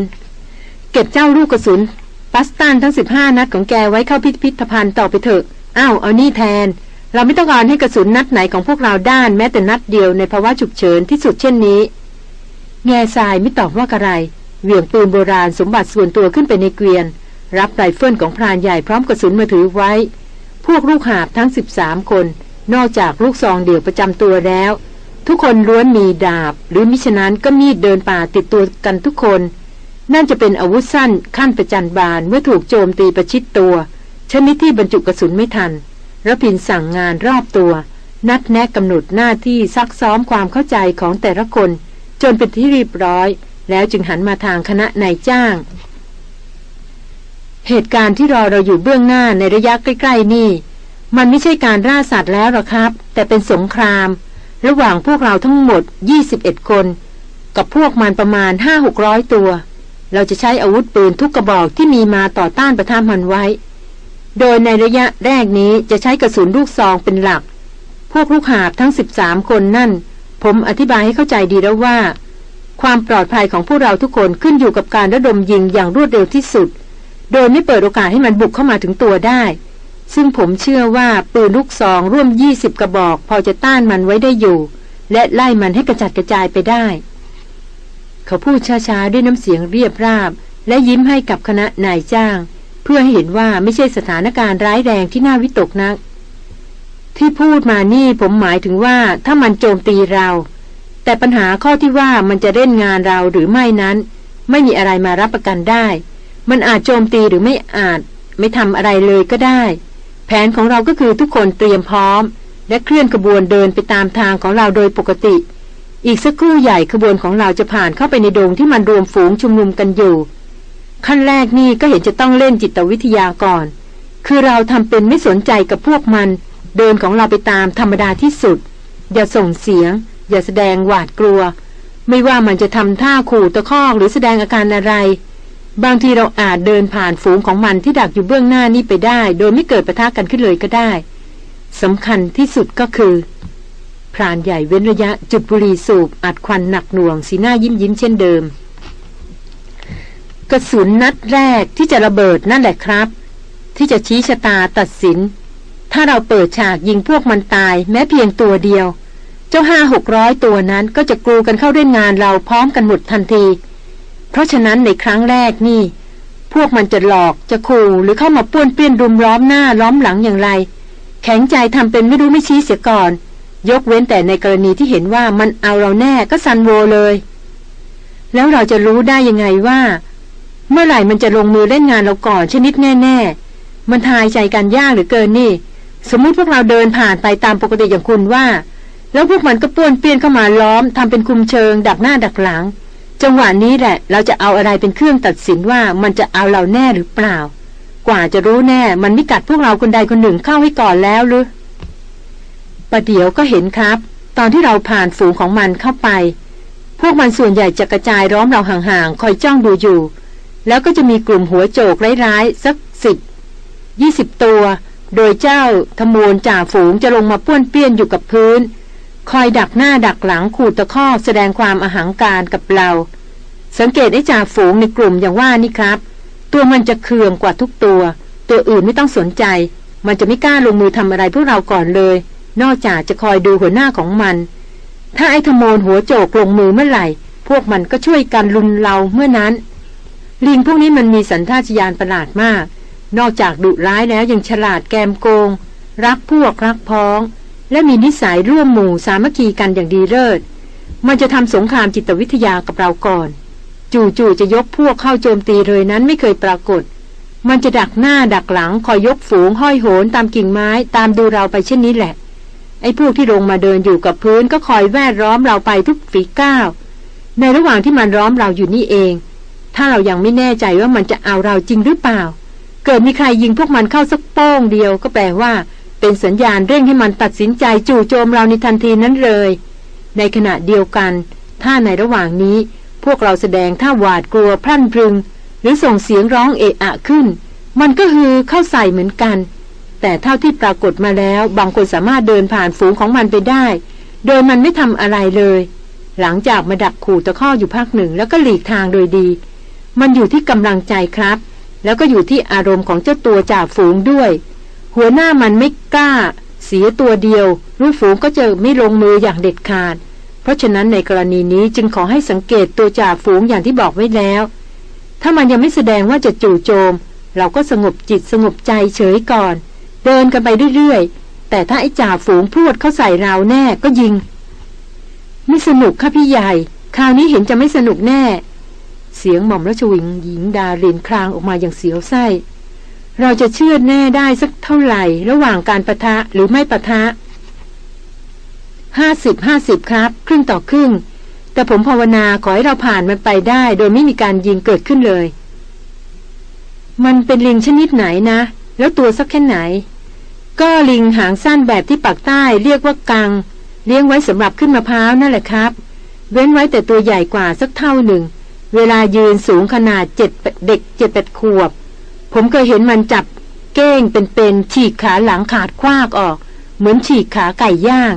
เก็บเจ้าลูกกระสุนปัสตันทั้ง 15 นัดของแกไว้เข้าพิพิธภัณฑ์ต่อไปเถอะ อ้าวเอานี่แทน เราไม่ต้องการให้กระสุนนัดไหนของพวกเราด้านแม้แต่นัดเดียวในภาวะฉุกเฉินที่สุดเช่นนี้ แง่ทรายไม่ตอบว่าอะไร เหวี่ยงปืนโบราณสมบัติส่วนตัวขึ้นไปในเกวียน รับไรเฟิลของพรานใหญ่พร้อมกระสุนมาถือไว้ พวกลูกหาบทั้ง 13 คน นอกจากลูกซองเดี่ยวประจำตัวแล้ว ทุกคนล้วนมีดาบ หรือมิฉะนั้นก็มีดเดินป่าติดตัวกันทุกคน นั่นจะเป็นอาวุธสั้นขั้นประจันบานเมื่อถูกโจมตีประชิดตัว ชนิดที่บรรจุกระสุนไม่ทันระพินสั่งงานรอบตัว นัดแนะกำหนดหน้าที่ซักซ้อมความเข้าใจของแต่ละคน จนเป็นที่เรียบร้อย แล้วจึงหันมาทางคณะนายจ้าง เหตุการณ์ที่รอเราอยู่เบื้องหน้าในระยะใกล้ ๆ นี่ มันไม่ใช่การล่าสัตว์แล้วหรอกครับ แต่เป็นสงคราม ระหว่างพวกเราทั้งหมด 21 คน กับพวกมันประมาณ 5-600 ตัว เราจะใช้อาวุธปืนทุกกระบอกที่มีมาต่อต้านประทามมันไว้ โดยในระยะแรกนี้จะใช้กระสุนลูกซองเป็นหลัก พวกลูกหาบทั้ง 13 คนนั่น ผมอธิบายให้เข้าใจดีแล้วว่า ความปลอดภัยของพวกเราทุกคนขึ้นอยู่กับการระดมยิงอย่างรวดเร็วที่สุด โดยไม่เปิดโอกาสให้มันบุกเข้ามาถึงตัวได้ ซึ่งผมเชื่อว่าปืนลูกซองร่วม20กระบอก พอจะต้านมันไว้ได้อยู่ และไล่มันให้กระจัดกระจายไปได้ เขาพูดช้าๆ ด้วยน้ำเสียงเรียบราบ และยิ้มให้กับคณะนายจ้าง เพื่อให้เห็นว่าไม่ใช่สถานการณ์ร้ายแรงที่น่าวิตกนัก ที่พูดมานี่ผมหมายถึงว่าถ้ามันโจมตีเรา แต่ปัญหาข้อที่ว่ามันจะเล่นงานเราหรือไม่นั้น ไม่มีอะไรมารับประกันได้ มันอาจโจมตีหรือไม่อาจ ไม่ทำอะไรเลยก็ได้ แผนของเราก็คือทุกคนเตรียมพร้อม และเคลื่อนขบวนเดินไปตามทางของเราโดยปกติ อีกสักครู่ใหญ่ขบวนของเราจะผ่านเข้าไปในโดงที่มันรวมฝูงชุมนุมกันอยู่ ขั้นแรกนี่ก็เห็นจะต้องเล่นจิตวิทยาก่อน คือเราทำเป็นไม่สนใจกับพวกมัน เดินของเราไปตามธรรมดาที่สุด อย่าส่งเสียง อย่าแสดงหวาดกลัว ไม่ว่ามันจะทำท่าขู่ตะคอกหรือแสดงอาการอะไร บางทีเราอาจเดินผ่านฝูงของมันที่ดักอยู่เบื้องหน้านี้ไปได้ โดยไม่เกิดปะทะกันขึ้นเลยก็ได้สำคัญที่สุดก็คือพรานใหญ่เว้นระยะจุดบุรีสูบอัดควันหนักหน่วงสีหน้ายิ้มยิ้มเช่นเดิม กระสุนนัดแรกที่จะระเบิดนั่นแหละครับ ที่จะชี้ชะตาตัดสิน ถ้าเราเปิดฉากยิงพวกมันตายแม้เพียงตัวเดียว เจ้าห้าหกร้อยตัวนั้นก็จะกลูกันเข้าเล่นงานเราพร้อมกันหมดทันที เพราะฉะนั้นในครั้งแรกนี่ พวกมันจะหลอกจะขู่หรือเข้ามาป้วนเปี้ยนรุมล้อมหน้าล้อมหลังอย่างไร แข็งใจทำเป็นไม่รู้ไม่ชี้เสียก่อน ยกเว้นแต่ในกรณีที่เห็นว่ามันเอาเราแน่ก็ซันโวเลย แล้วเราจะรู้ได้ยังไงว่า เมื่อไหร่มันจะลงมือเล่นงานเราก่อนชนิดแน่ ๆ มันทายใจกันยากหรือเกินนี่ สมมุติพวกเราเดินผ่านไปตามปกติอย่างคุณว่าแล้วพวกมันก็ป้วนเปี้ยนเข้ามาล้อมทำเป็นคุมเชิง ดักหน้าดักหลัง จังหวะนี้แหละ เราจะเอาอะไรเป็นเครื่องตัดสินว่ามันจะเอาเราแน่หรือเปล่า กว่าจะรู้แน่ มันไม่กัดพวกเราคนใดคนหนึ่งเข้าให้ก่อนแล้วหรือประเดี๋ยวก็เห็นครับ ตอนที่เราผ่านฝูงของมันเข้าไป พวกมันส่วนใหญ่จะกระจายล้อมเราห่างๆคอยจ้องดูอยู่ แล้วก็จะมีกลุ่มหัวโจกร้ายๆสักสิบยี่สิบตัว โดยเจ้าธมูลจ่าฝูงจะลงมาป้วนเปี้ยนอยู่กับพื้น คอยดักหน้าดักหลังขูดตะคอกแสดงความอาหังการกับเรา สังเกตไอ้จ่าฝูงในกลุ่มอย่างว่านี่ครับ ตัวมันจะเคืองกว่าทุกตัว ตัวอื่นไม่ต้องสนใจ มันจะไม่กล้าลงมือทำอะไรพวกเราก่อนเลย นอกจากจะคอยดูหัวหน้าของมัน ถ้าไอ้ธโมนหัวโจกลงมือเมื่อไหร่ พวกมันก็ช่วยกันลุนเราเมื่อนั้น ลิงพวกนี้มันมีสัญชาตญาณประหลาดมาก นอกจากดุร้ายแล้วยังฉลาดแกมโกง รักพวกรักพ้อง และมีนิสัยร่วมหมู่สามัคคีกันอย่างดีเลิศ มันจะทำสงครามจิตวิทยากับเราก่อน จู่ๆจะยกพวกเข้าโจมตีเลยนั้นไม่เคยปรากฏ มันจะดักหน้าดักหลังคอยยกฝูงห้อยโหนตามกิ่งไม้ตามดูเราไปเช่นนี้แหละ ไอ้พวกที่ลงมาเดินอยู่กับพื้นก็คอยแวดล้อมเราไปทุกฝีก้าว ในระหว่างที่มันล้อมเราอยู่นี่เอง ถ้าเรายังไม่แน่ใจว่ามันจะเอาเราจริงหรือเปล่า เกิดมีใครยิงพวกมันเข้าสักโป้งเดียวก็แปลว่า เป็นสัญญาณเร่งให้มันตัดสินใจจู่โจมเราในทันทีนั้นเลย ในขณะเดียวกัน ถ้าในระหว่างนี้พวกเราแสดงท่าหวาดกลัวพรั่นพรึง หรือส่งเสียงร้องเอะอะขึ้น มันก็ฮือเข้าใส่เหมือนกัน แต่เท่าที่ปรากฏมาแล้ว บางคนสามารถเดินผ่านฝูงของมันไปได้ โดยมันไม่ทำอะไรเลย หลังจากมาดักขู่ตะข้ออยู่พักหนึ่งแล้วก็หลีกทางโดยดี มันอยู่ที่กำลังใจครับ แล้วก็อยู่ที่อารมณ์ของเจ้าตัวจ่าฝูงด้วย หัวหน้ามันไม่กล้า เสียตัวเดียวรู้ฝูงก็จะไม่ลงมืออย่างเด็ดขาด เพราะฉะนั้นในกรณีนี้จึงขอให้สังเกตตัวจ่าฝูงอย่างที่บอกไว้แล้ว ถ้ามันยังไม่แสดงว่าจะจู่โจม เราก็สงบจิตสงบใจเฉยก่อน เดินกันไปเรื่อยๆ แต่ถ้าไอ้จ่าฝูงพรวดเข้าใส่เราแน่ก็ยิง ไม่สนุกค่ะพี่ใหญ่ คราวนี้เห็นจะไม่สนุกแน่ เสียงหม่อมราชวิงหญิงดารินครางออกมาอย่างเสียวไส้ เราจะเชื่อแน่ได้สักเท่าไหร่ ระหว่างการประทะหรือไม่ประทะห้าสิบห้าสิบครับ ครึ่งต่อครึ่ง แต่ผมภาวนาขอให้เราผ่านมันไปได้ โดยไม่มีการยิงเกิดขึ้นเลย มันเป็นลิงชนิดไหนนะ แล้วตัวสักแค่ไหน ก็ลิงหางสั้นแบบที่ปากใต้เรียกว่ากัง เลี้ยงไว้สำหรับขึ้นมะพร้าวนั่นแหละครับ เว้นไว้แต่ตัวใหญ่กว่าสักเท่าหนึ่ง เวลายืนสูงขนาดเจ็ดเด็กเจ็ดแปดขวบ ผมเคยเห็นมันจับเก้งเป็นๆฉีกขาหลังขาดคว้ากออก เหมือนฉีกขาไก่ย่าง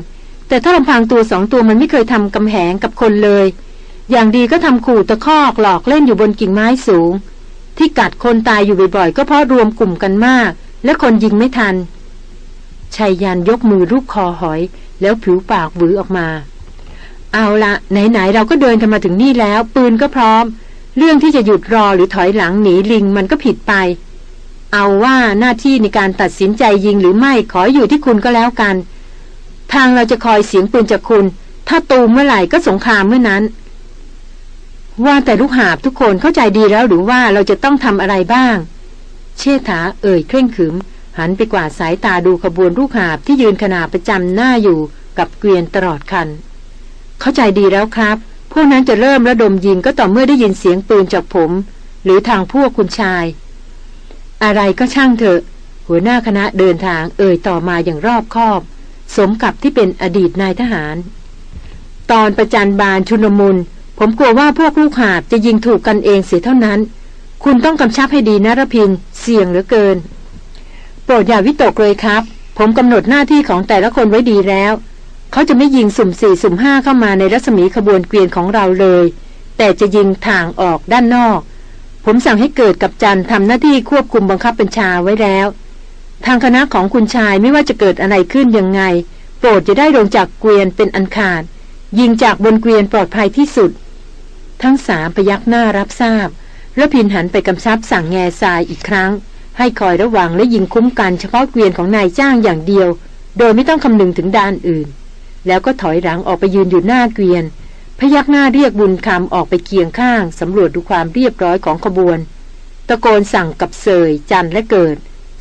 แต่ถ้าลำพังตัวสองตัวมันไม่เคยทำกำแหงกับคนเลย อย่างดีก็ทำขู่ตะคอกหลอกเล่นอยู่บนกิ่งไม้สูง ที่กัดคนตายอยู่บ่อยๆ ก็เพราะรวมกลุ่มกันมาก และคนยิงไม่ทันชายยันยกมือรูปคอหอย แล้วผิวปากบือออกมา เอาละไหนๆเราก็เดินกันมาถึงนี่แล้ว ปืนก็พร้อม เรื่องที่จะหยุดรอหรือถอยหลังหนีลิงมันก็ผิดไป เอาว่าหน้าที่ในการตัดสินใจยิงหรือไม่ขออยู่ที่คุณก็แล้วกัน ทางเราจะคอยเสียงปืนจากคุณ ถ้าตูมเมื่อไหร่ก็สงครามเมื่อนั้น ว่าแต่ลูกหาบทุกคนเข้าใจดีแล้วหรือว่าเราจะต้องทำอะไรบ้าง เชษฐาเอ่ยเคร่งขึม หันไปกวาดสายตาดูขบวนลูกหาบที่ยืนขนาประจำหน้าอยู่กับเกวียนตลอดคัน เข้าใจดีแล้วครับ พวกนั้นจะเริ่มระดมยิงก็ต่อเมื่อได้ยินเสียงปืนจากผม หรือทางพวกคุณชาย อะไรก็ช่างเถอะ หัวหน้าคณะเดินทางเอ่ยต่อมาอย่างรอบคอบ สมกับที่เป็นอดีตนายทหาร ตอนประจันบานชุนมุนผมกลัวว่าพวกลูกหาบจะยิงถูกกันเองเสียเท่านั้น คุณต้องกำชับให้ดีนะรพินเสี่ยงเหลือเกิน โปรดอย่าวิตกเลยครับ ผมกำหนดหน้าที่ของแต่ละคนไว้ดีแล้ว เขาจะไม่ยิงสุ่มสี่สุ่มห้าเข้ามาในรัศมีขบวนเกวียนของเราเลย แต่จะยิงทางออกด้านนอก ผมสั่งให้เกิดกับจันทำหน้าที่ควบคุมบังคับบัญชาไว้แล้ว ทางคณะของคุณชายไม่ว่าจะเกิดอะไรขึ้นยังไง โปรดจะได้ลงจากเกวียนเป็นอันขาด ยิงจากบนเกวียนปลอดภัยที่สุด ทั้งสามพยักหน้ารับทราบ แล้วพินหันไปกำชับสั่งแง่ทรายอีกครั้ง ให้คอยระวังและยิงคุ้มกันเฉพาะเกวียนของนายจ้างอย่างเดียว โดยไม่ต้องคำนึงถึงด้านอื่น แล้วก็ถอยหลังออกไปยืนอยู่หน้าเกวียน พยักหน้าเรียกบุญคำออกไปเคียงข้างสำรวจดูความเรียบร้อยของขบวน ตะโกนสั่งกับเสยจันและเกิด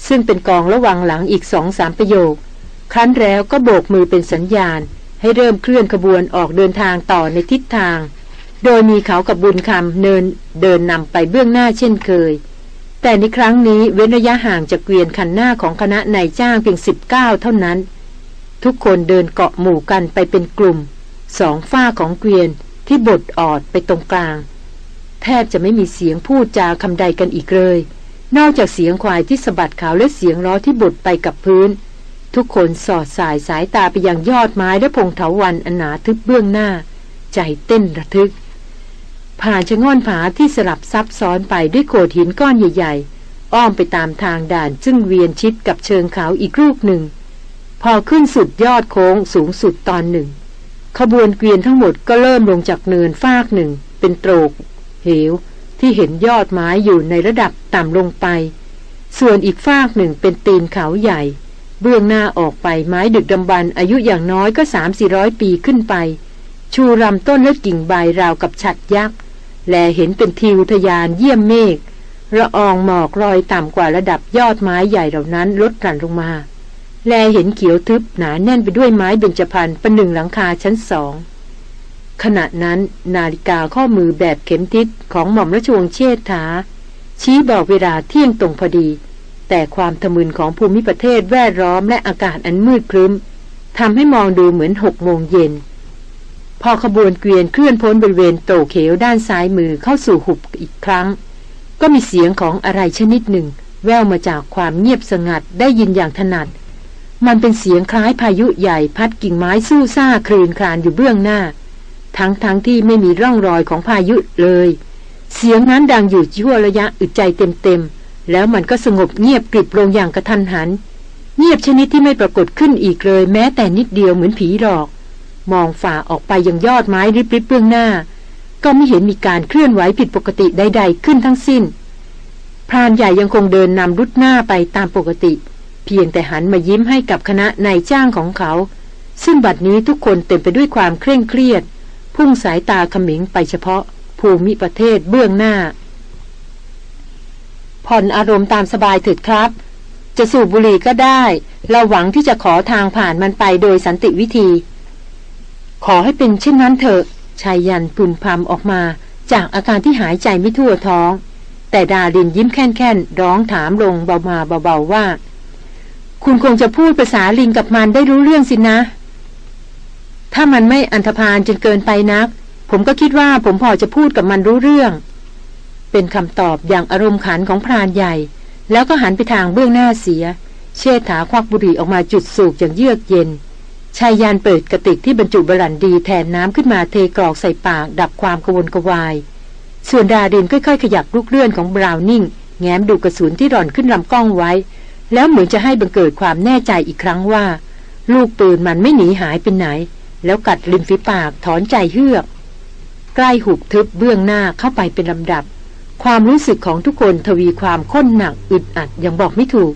ซึ่งเป็นกองระวังหลังอีกสองสามประโยค ครั้นแล้วก็โบกมือเป็นสัญญาณ ให้เริ่มเคลื่อนขบวนออกเดินทางต่อในทิศทาง โดยมีเขากับบุญคำเนินเดินนำไปเบื้องหน้าเช่นเคย แต่ในครั้งนี้เว้นระยะห่างจากเกวียนคันหน้าของคณะนายจ้างเพียงสิบเก้าเท่านั้น ทุกคนเดินเกาะหมู่กันไปเป็นกลุ่ม สองฝ้าของเกวียนที่บดออดไปตรงกลาง แทบจะไม่มีเสียงพูดจาคำใดกันอีกเลย นอกจากเสียงควายที่สะบัดขาวและเสียงล้อที่บดไปกับพื้น ทุกคนสอดสายสายตาไปยังยอดไม้และพงเถาวันอันหนาทึบเบื้องหน้า ใจเต้นระทึก ผ่านชะง่อนผาที่สลับซับซ้อนไปด้วยโขดหินก้อนใหญ่ ๆ อ้อมไปตามทางด่านซึ่งเวียนชิดกับเชิงเขาอีกลูกหนึ่ง พอขึ้นสุดยอดโค้งสูงสุดตอนหนึ่ง ขบวนเกวียนทั้งหมดก็เริ่มลงจากเนินฟากหนึ่ง เป็นโตรก เหว ที่เห็นยอดไม้อยู่ในระดับต่ำลงไป ส่วนอีกฟากหนึ่งเป็นตีนเขาใหญ่ เบื้องหน้าออกไปไม้ดึกดำบรรอายุอย่างน้อยก็สามสี่ร้อยปีขึ้นไป ชูรำต้นและกิ่งใบราวกับฉัดยักษ์ แลเห็นเป็นทิวทยานเยี่ยมเมฆระอองหมอกลอยต่ำกว่าระดับยอดไม้ใหญ่เหล่านั้นลดกลั่นลงมา แลเห็นเขียวทึบหนาแน่นไปด้วยไม้เบญจพรรณประหนึ่งหลังคาชั้นสองขณะนั้นนาฬิกาข้อมือแบบเข็มทิศของหม่อมราชวงศ์เชษฐา ชี้บอกเวลาเที่ยงตรงพอดี แต่ความทะมึนของภูมิประเทศแวดล้อมและอากาศอันมืดครึ้มทำให้มองดูเหมือนหกโมงเย็น พอขบวนเกวียนเคลื่อนพ้นบริเวณโตเขวด้านซ้ายมือเข้าสู่หุบอีกครั้ง ก็มีเสียงของอะไรชนิดหนึ่ง แววมาจากความเงียบสงัดได้ยินอย่างถนัด มันเป็นเสียงคล้ายพายุใหญ่พัดกิ่งไม้สู้ซ่าคลื่นคลานอยู่เบื้องหน้า ทั้งทั้งที่ไม่มีร่องรอยของพายุเลย เสียงนั้นดังอยู่ชั่วระยะอึดใจเต็มๆ แล้วมันก็สงบเงียบกริบลงอย่างกระทันหัน เงียบชนิดที่ไม่ปรากฏขึ้นอีกเลย แม้แต่นิดเดียวเหมือนผีหลอก มองฝ่าออกไปยังยอดไม้ริบๆเบื้องหน้า ก็ไม่เห็นมีการเคลื่อนไหวผิดปกติใด ๆ ขึ้นทั้งสิ้นพรานใหญ่ยังคงเดินนำรุดหน้าไปตามปกติ เพียงแต่หันมายิ้มให้กับคณะนายจ้างของเขา ซึ่งบัดนี้ทุกคนเต็มไปด้วยความเคร่งเครียด พุ่งสายตาขมิงไปเฉพาะ ภูมิประเทศเบื้องหน้า ผ่อนอารมณ์ตามสบายเถิดครับ จะสูบบุหรี่ก็ได้ เราหวังที่จะขอทางผ่านมันไปโดยสันติวิธี ขอให้เป็นเช่นนั้นเถอะชายยันพึมพำออกมา จากอาการที่หายใจไม่ทั่วท้อง แต่ดาดินยิ้มแค่นๆร้องถามลงเบามาเบาๆว่า คุณคงจะพูดภาษาลิงกับมันได้รู้เรื่องสินะ ถ้ามันไม่อันธพาลจนเกินไปนัก ผมก็คิดว่าผมพอจะพูดกับมันรู้เรื่อง เป็นคำตอบอย่างอารมณ์ขันของพรานใหญ่ แล้วก็หันไปทางเบื้องหน้าเสีย เชษฐาควักบุหรี่ออกมาจุดสูบอย่างเยือกเย็นชายยานเปิดกระติกที่บรรจุบรันดีแทนน้ำขึ้นมาเทกรอกใส่ปากดับความกวนกวาย ส่วนดาดินค่อยๆ ขยับลูกเลื่อนของบราวนิ่ง แง้มดูกระสุนที่ร่อนขึ้นลำกล้องไว้ แล้วเหมือนจะให้บังเกิดความแน่ใจอีกครั้งว่า ลูกปืนมันไม่หนีหายไปไหน แล้วกัดริมฝีปากถอนใจเฮือก ใกล้หุบทึบเบื้องหน้าเข้าไปเป็นลำดับ ความรู้สึกของทุกคนทวีความข้นหนักอึดอัดอยังบอกไม่ถูก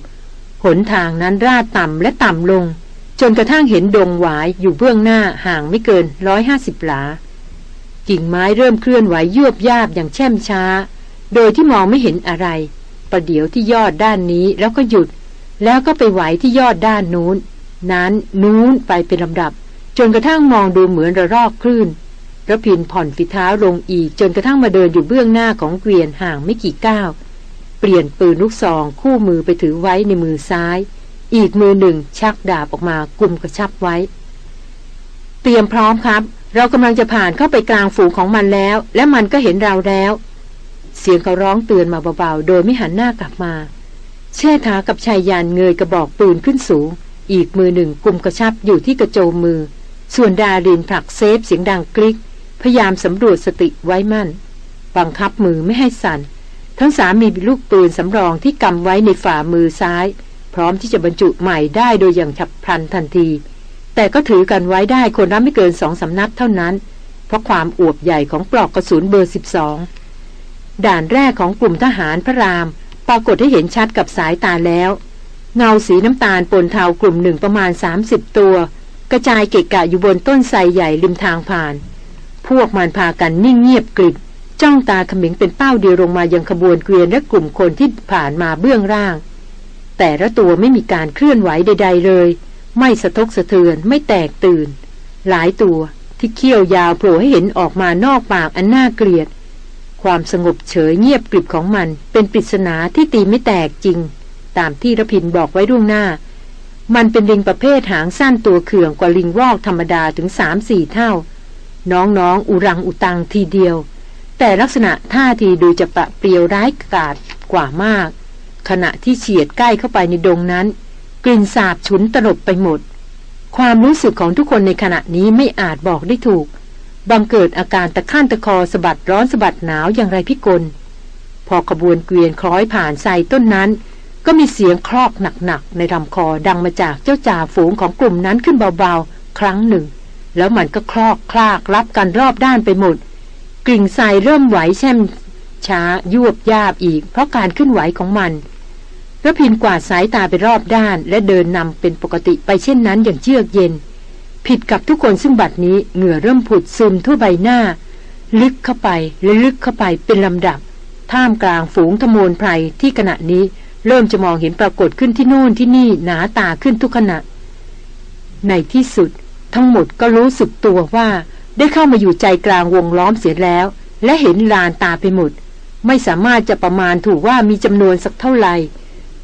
หนทางนั้นราดต่ำและต่ำลง จนกระทั่งเห็นดงหวายอยู่เบื้องหน้าห่างไม่เกินร้อยห้าสิบหลา กิ่งไม้เริ่มเคลื่อนไหวยวบยาบอย่างแช่มช้า โดยที่มองไม่เห็นอะไร ประเดี๋ยวที่ยอดด้านนี้แล้วก็หยุด แล้วก็ไปไหวที่ยอดด้านนู้น นั้นนู้นไปเป็นลำดับ จนกระทั่งมองดูเหมือนระรอกคลื่นระพินผ่อนฝีเท้าลงอีกจนกระทั่งมาเดินอยู่เบื้องหน้าของเกวียนห่างไม่กี่ก้าว เปลี่ยนปืนลูกซองคู่มือไปถือไว้ในมือซ้าย อีกมือหนึ่งชักดาบออกมากลุ่มกระชับไว้ เตรียมพร้อมครับ เรากำลังจะผ่านเข้าไปกลางฝูงของมันแล้ว และมันก็เห็นเราแล้ว เสียงเขาร้องเตือนมาเบาๆ โดยไม่หันหน้ากลับมา แช่เท้ากับชายยานเงยกระบอกปืนขึ้นสูง อีกมือหนึ่งกุมกระชับอยู่ที่กระโจมมือ ส่วนดารินผลักเซฟเสียงดังกริก พยายามสำรวจสติไว้มั่น บังคับมือไม่ให้สั่น ทั้งสามมีลูกปืนสำรองที่กำไว้ในฝ่ามือซ้าย พร้อมที่จะบรรจุใหม่ได้โดยอย่างฉับพลันทันที แต่ก็ถือกันไว้ได้คนละไม่เกินสองสำนัดเท่านั้น เพราะความอวบใหญ่ของปลอกกระสุนเบอร์ 12 ด่านแรกของกลุ่มทหารพระราม ปรากฏให้เห็นชัดกับสายตาแล้ว เงาสีน้ำตาลปนเทากลุ่มหนึ่งประมาณ 30 ตัว กระจายเกะกะอยู่บนต้นไทรใหญ่ริมทางผ่าน พวกมันพากันนิ่งเงียบกริบจ้องตาขมิงเป็นเป้าเดียวลงมายังขบวนเกวียนและกลุ่มคนที่ผ่านมาเบื้องล่าง แต่ละตัวไม่มีการเคลื่อนไหวใด ๆ เลย ไม่สะทกสะเทือนไม่แตกตื่น หลายตัวที่เขี้ยวยาวโผล่ให้เห็นออกมานอกปากอันน่าเกลียด ความสงบเฉยเงียบกริบของมัน เป็นปริศนาที่ตีไม่แตกจริง ตามที่ระพินบอกไว้ล่วงหน้า มันเป็นลิงประเภทหางสั้นตัวเขื่องกว่าลิงวอกธรรมดาถึงสามสี่เท่า น้องๆออุรังอุตังทีเดียว แต่ลักษณะท่าทีดูจะปะเปรียวร้ายกาจกว่ามาก ขณะที่เฉียดใกล้เข้าไปในดงนั้น กลิ่นสาบฉุนตลบไปหมด ความรู้สึกของทุกคนในขณะนี้ไม่อาจบอกได้ถูก บังเกิดอาการตะข้านตะคอสะบัดร้อนสะบัดหนาวอย่างไรพิกล พอขบวนเกวียนคล้อยผ่านไซต้นนั้น ก็มีเสียงคลอกหนักๆ ในลำคอดังมาจากเจ้าจ่าฝูงของกลุ่มนั้นขึ้นเบาๆ ครั้งหนึ่ง แล้วมันก็คลอกคลากรับกันรอบด้านไปหมด กลิ่งไซเริ่มไหวแช่มช้ายวบยาบอีก เพราะการขึ้นไหวของมันระพินกวาดสายตาไปรอบด้าน และเดินนำเป็นปกติไปเช่นนั้นอย่างเชือกเย็น ผิดกับทุกคนซึ่งบัดนี้เหงื่อเริ่มผุดซึมทั่วใบหน้า ลึกเข้าไปและลึกเข้าไปเป็นลำดับ ท่ามกลางฝูงทมนไพรที่ขณะนี้เริ่มจะมองเห็นปรากฏขึ้นที่นู่นที่นี่หนาตาขึ้นทุกขณะ ในที่สุดทั้งหมดก็รู้สึกตัวว่าได้เข้ามาอยู่ใจกลางวงล้อมเสียแล้ว และเห็นลานตาไปหมด ไม่สามารถจะประมาณถูกว่ามีจำนวนสักเท่าไหร่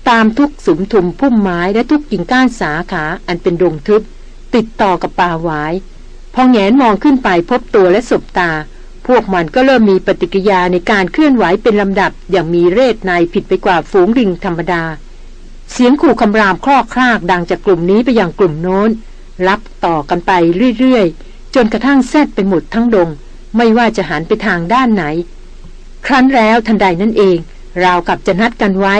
ตามทุกสุมทุมพุ่มไม้และทุกกิ่งก้านสาขาอันเป็นดงทึบ ติดต่อกับป่าหวาย พอแงนมองขึ้นไปพบตัวและสบตา พวกมันก็เริ่มมีปฏิกิยาในการเคลื่อนไหวเป็นลำดับอย่างมีเรศในผิดไปกว่าฝูงลิงธรรมดา เสียงขู่คำรามคลอกครากดังจากกลุ่มนี้ไปยังกลุ่มโน้น รับต่อกันไปเรื่อยๆ จนกระทั่งแซดไปหมดทั้งดง ไม่ว่าจะหันไปทางด้านไหน ครั้นแล้วทันใดนั่นเอง ราวกับจะนัดกันไว้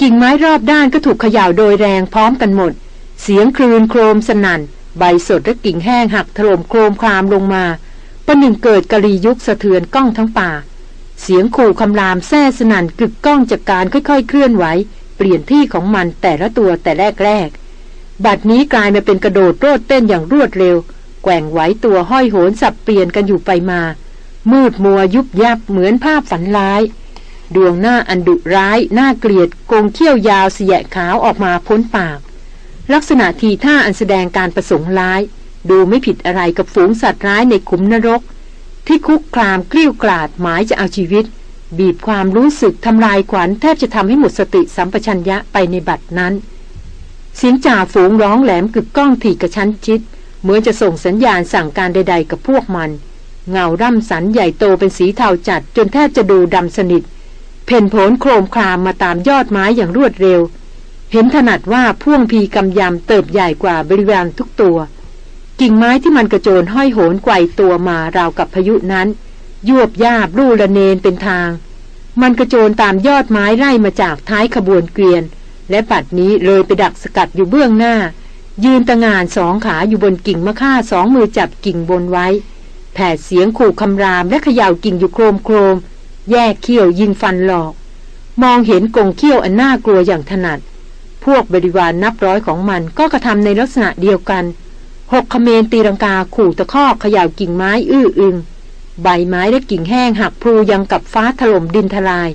กิ่งไม้รอบด้านก็ถูกเขย่าโดยแรงพร้อมกันหมด เสียงคลืนโครมสนั่น ใบสดและกิ่งแห้งหักถล่มโครมคลามลงมาประหนึ่งเกิดกะรียุคสะเทือนก้องทั้งป่า เสียงขู่คำรามแซ่สนั่นกึกก้องจากการค่อยๆ เคลื่อนไหว เปลี่ยนที่ของมันแต่ละตัวแต่แรกๆ บัดนี้กลายมาเป็นกระโดดโลดเต้นอย่างรวดเร็ว แกว่งไหวตัวห้อยโหนสับเปลี่ยนกันอยู่ไปมา มืดมัวยุบยับเหมือนภาพฝันร้าย ดวงหน้าอันดุร้าย หน่าเกลียดโกงเขี้ยวยาวเสียขาวออกมาพ้นปาก ลักษณะทีท่าอันแสดงการประสงค์ร้าย ดูไม่ผิดอะไรกับฝูงสัตว์ร้ายในขุมนรก ที่คุกคลามกลิ้วกลาดหมายจะเอาชีวิต บีบความรู้สึกทำลายขวัญแทบจะทำให้หมดสติสัมปชัญญะไปในบัดนั้น เสียงจ่าฝูงร้องแหลมกึกก้องถี่กระชั้นชิด เหมือนจะส่งสัญญาณสั่งการใด ๆ กับพวกมัน เงาร่ำสันใหญ่โตเป็นสีเทาจัดจนแทบจะดูดำสนิทเพ่นโผนโครมคลามมาตามยอดไม้อย่างรวดเร็ว เห็นถนัดว่าพ่วงพีกำยำเติบใหญ่กว่าบริเวณทุกตัว กิ่งไม้ที่มันกระโจนห้อยโหนไกวตัวมาราวกับพายุนั้น ยวบยาบลู่ระเนนเป็นทาง มันกระโจนตามยอดไม้ไล่มาจากท้ายขบวนเกวียน และปัดนี้เลยไปดักสกัดอยู่เบื้องหน้า ยืนตะงานสองขาอยู่บนกิ่งมะค่าสองมือจับกิ่งบนไว้ แผดเสียงขู่คำรามและเขย่ากิ่งอยู่โครมโครมแยกเขี้ยวยิงฟันหลอก มองเห็นกงเขี้ยวอันน่ากลัวอย่างถนัด พวกบริวารนนับร้อยของมันก็กระทำในลักษณะเดียวกันหกขเมนตีรังกาขู่ตะคอกขย่ากิ่งไม้อื้ออึง ใบไม้และกิ่งแห้งหักพลูยังกับฟ้าถล่มดินทลาย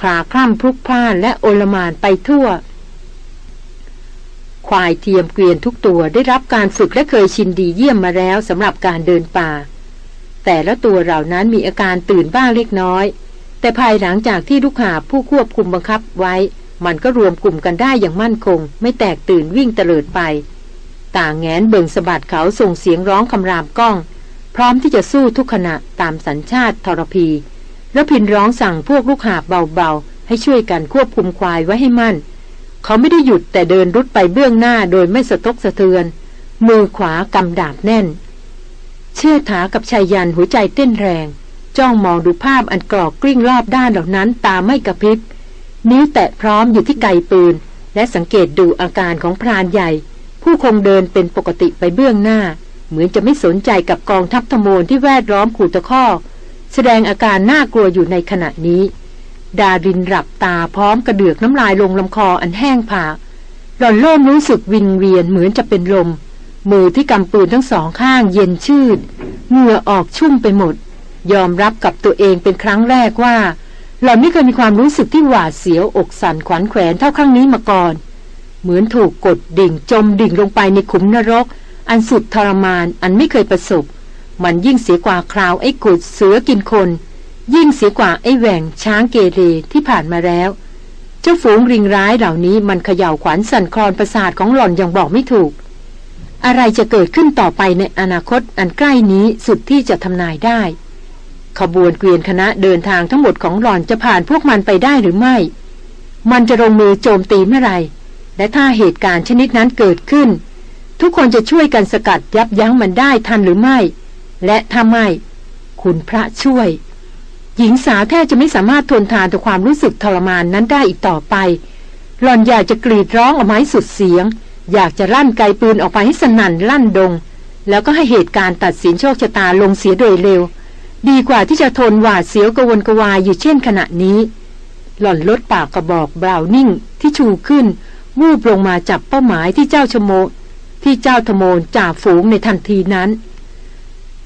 คลาคล่ำพลุกพล่านและโอลมานไปทั่ว ควายเทียมเกวียนทุกตัวได้รับการฝึกและเคยชินดีเยี่ยมมาแล้วสำหรับการเดินป่า แต่ละตัวเหล่านั้นมีอาการตื่นบ้างเล็กน้อย แต่ภายหลังจากที่ลูกหาผู้ควบคุมบังคับไว้ มันก็รวมกลุ่มกันได้อย่างมั่นคง ไม่แตกตื่นวิ่งเตลิดไป ต่างแงนเบิงสะบัดเขาส่งเสียงร้องคำรามก้อง พร้อมที่จะสู้ทุกขณะตามสัญชาติทรพี แล้วพินร้องสั่งพวกลูกหาบเบาๆ ให้ช่วยกันควบคุมควายไว้ให้มั่น เขาไม่ได้หยุดแต่เดินรุดไปเบื้องหน้าโดยไม่สะทกสะเทือน มือขวากำดาบแน่น เชื่อถากับชายยันหัวใจเต้นแรง จ้องมองดูภาพอันกรอกกลิ้งรอบด้านเหล่านั้นตาไม่กระพริบ นิ้วแตะพร้อมอยู่ที่ไกปืน และสังเกตดูอาการของพรานใหญ่ ผู้คงเดินเป็นปกติไปเบื้องหน้า เหมือนจะไม่สนใจกับกองทัพธโมนที่แวดล้อมขู่ตะข้อ แสดงอาการน่ากลัวอยู่ในขณะนี้ ดารินหลับตาพร้อมกระเดือกน้ำลายลงลำคออันแห้งผากหล่อนเริ่มรู้สึกวิงเวียนเหมือนจะเป็นลม มือที่กำปืนทั้งสองข้างเย็นชืดเหงื่อออกชุ่มไปหมด ยอมรับกับตัวเองเป็นครั้งแรกว่า หล่อนไม่เคยมีความรู้สึกที่หวาดเสียวอกสั่นขวัญแขวนเท่าครั้งนี้มาก่อน เหมือนถูกกดดิ่งจมดิ่งลงไปในขุมนรก อันสุดทรมานอันไม่เคยประสบ มันยิ่งเสียกว่าคราวไอ้กุดเสือกินคน ยิ่งเสียกว่าไอ้แหว่งช้างเกเรที่ผ่านมาแล้ว เจ้าฝูงริงร้ายเหล่านี้มันเขย่าวขวัญสั่นคลอนประสาทของหล่อนอย่างบอกไม่ถูก อะไรจะเกิดขึ้นต่อไปในอนาคตอันใกล้นี้สุดที่จะทำนายได้ ขบวนเกวียนคณะเดินทางทั้งหมดของหล่อนจะผ่านพวกมันไปได้หรือไม่ มันจะลงมือโจมตีเมื่อไรและถ้าเหตุการณ์ชนิดนั้นเกิดขึ้น ทุกคนจะช่วยกันสกัดยับยั้งมันได้ทันหรือไม่ และถ้าไม่คุณพระช่วย หญิงสาวแทบจะไม่สามารถทนทานต่อความรู้สึกทรมานนั้นได้อีกต่อไป หล่อนอยากจะกรีดร้องออกมาให้สุดเสียง อยากจะลั่นไกปืนออกไปให้สนั่นลั่นดง แล้วก็ให้เหตุการณ์ตัดสินโชคชะตาลงเสียโดยเร็ว ดีกว่าที่จะทนหวาดเสียวกระวนกระวายอยู่เช่นขณะนี้ หล่อนลดปากกระบอกบราวนิ่งที่ชูขึ้นวูบลงมาจับเป้าหมายที่เจ้าชโม ที่เจ้าธโมนจ่าฝูงในทันทีนั้น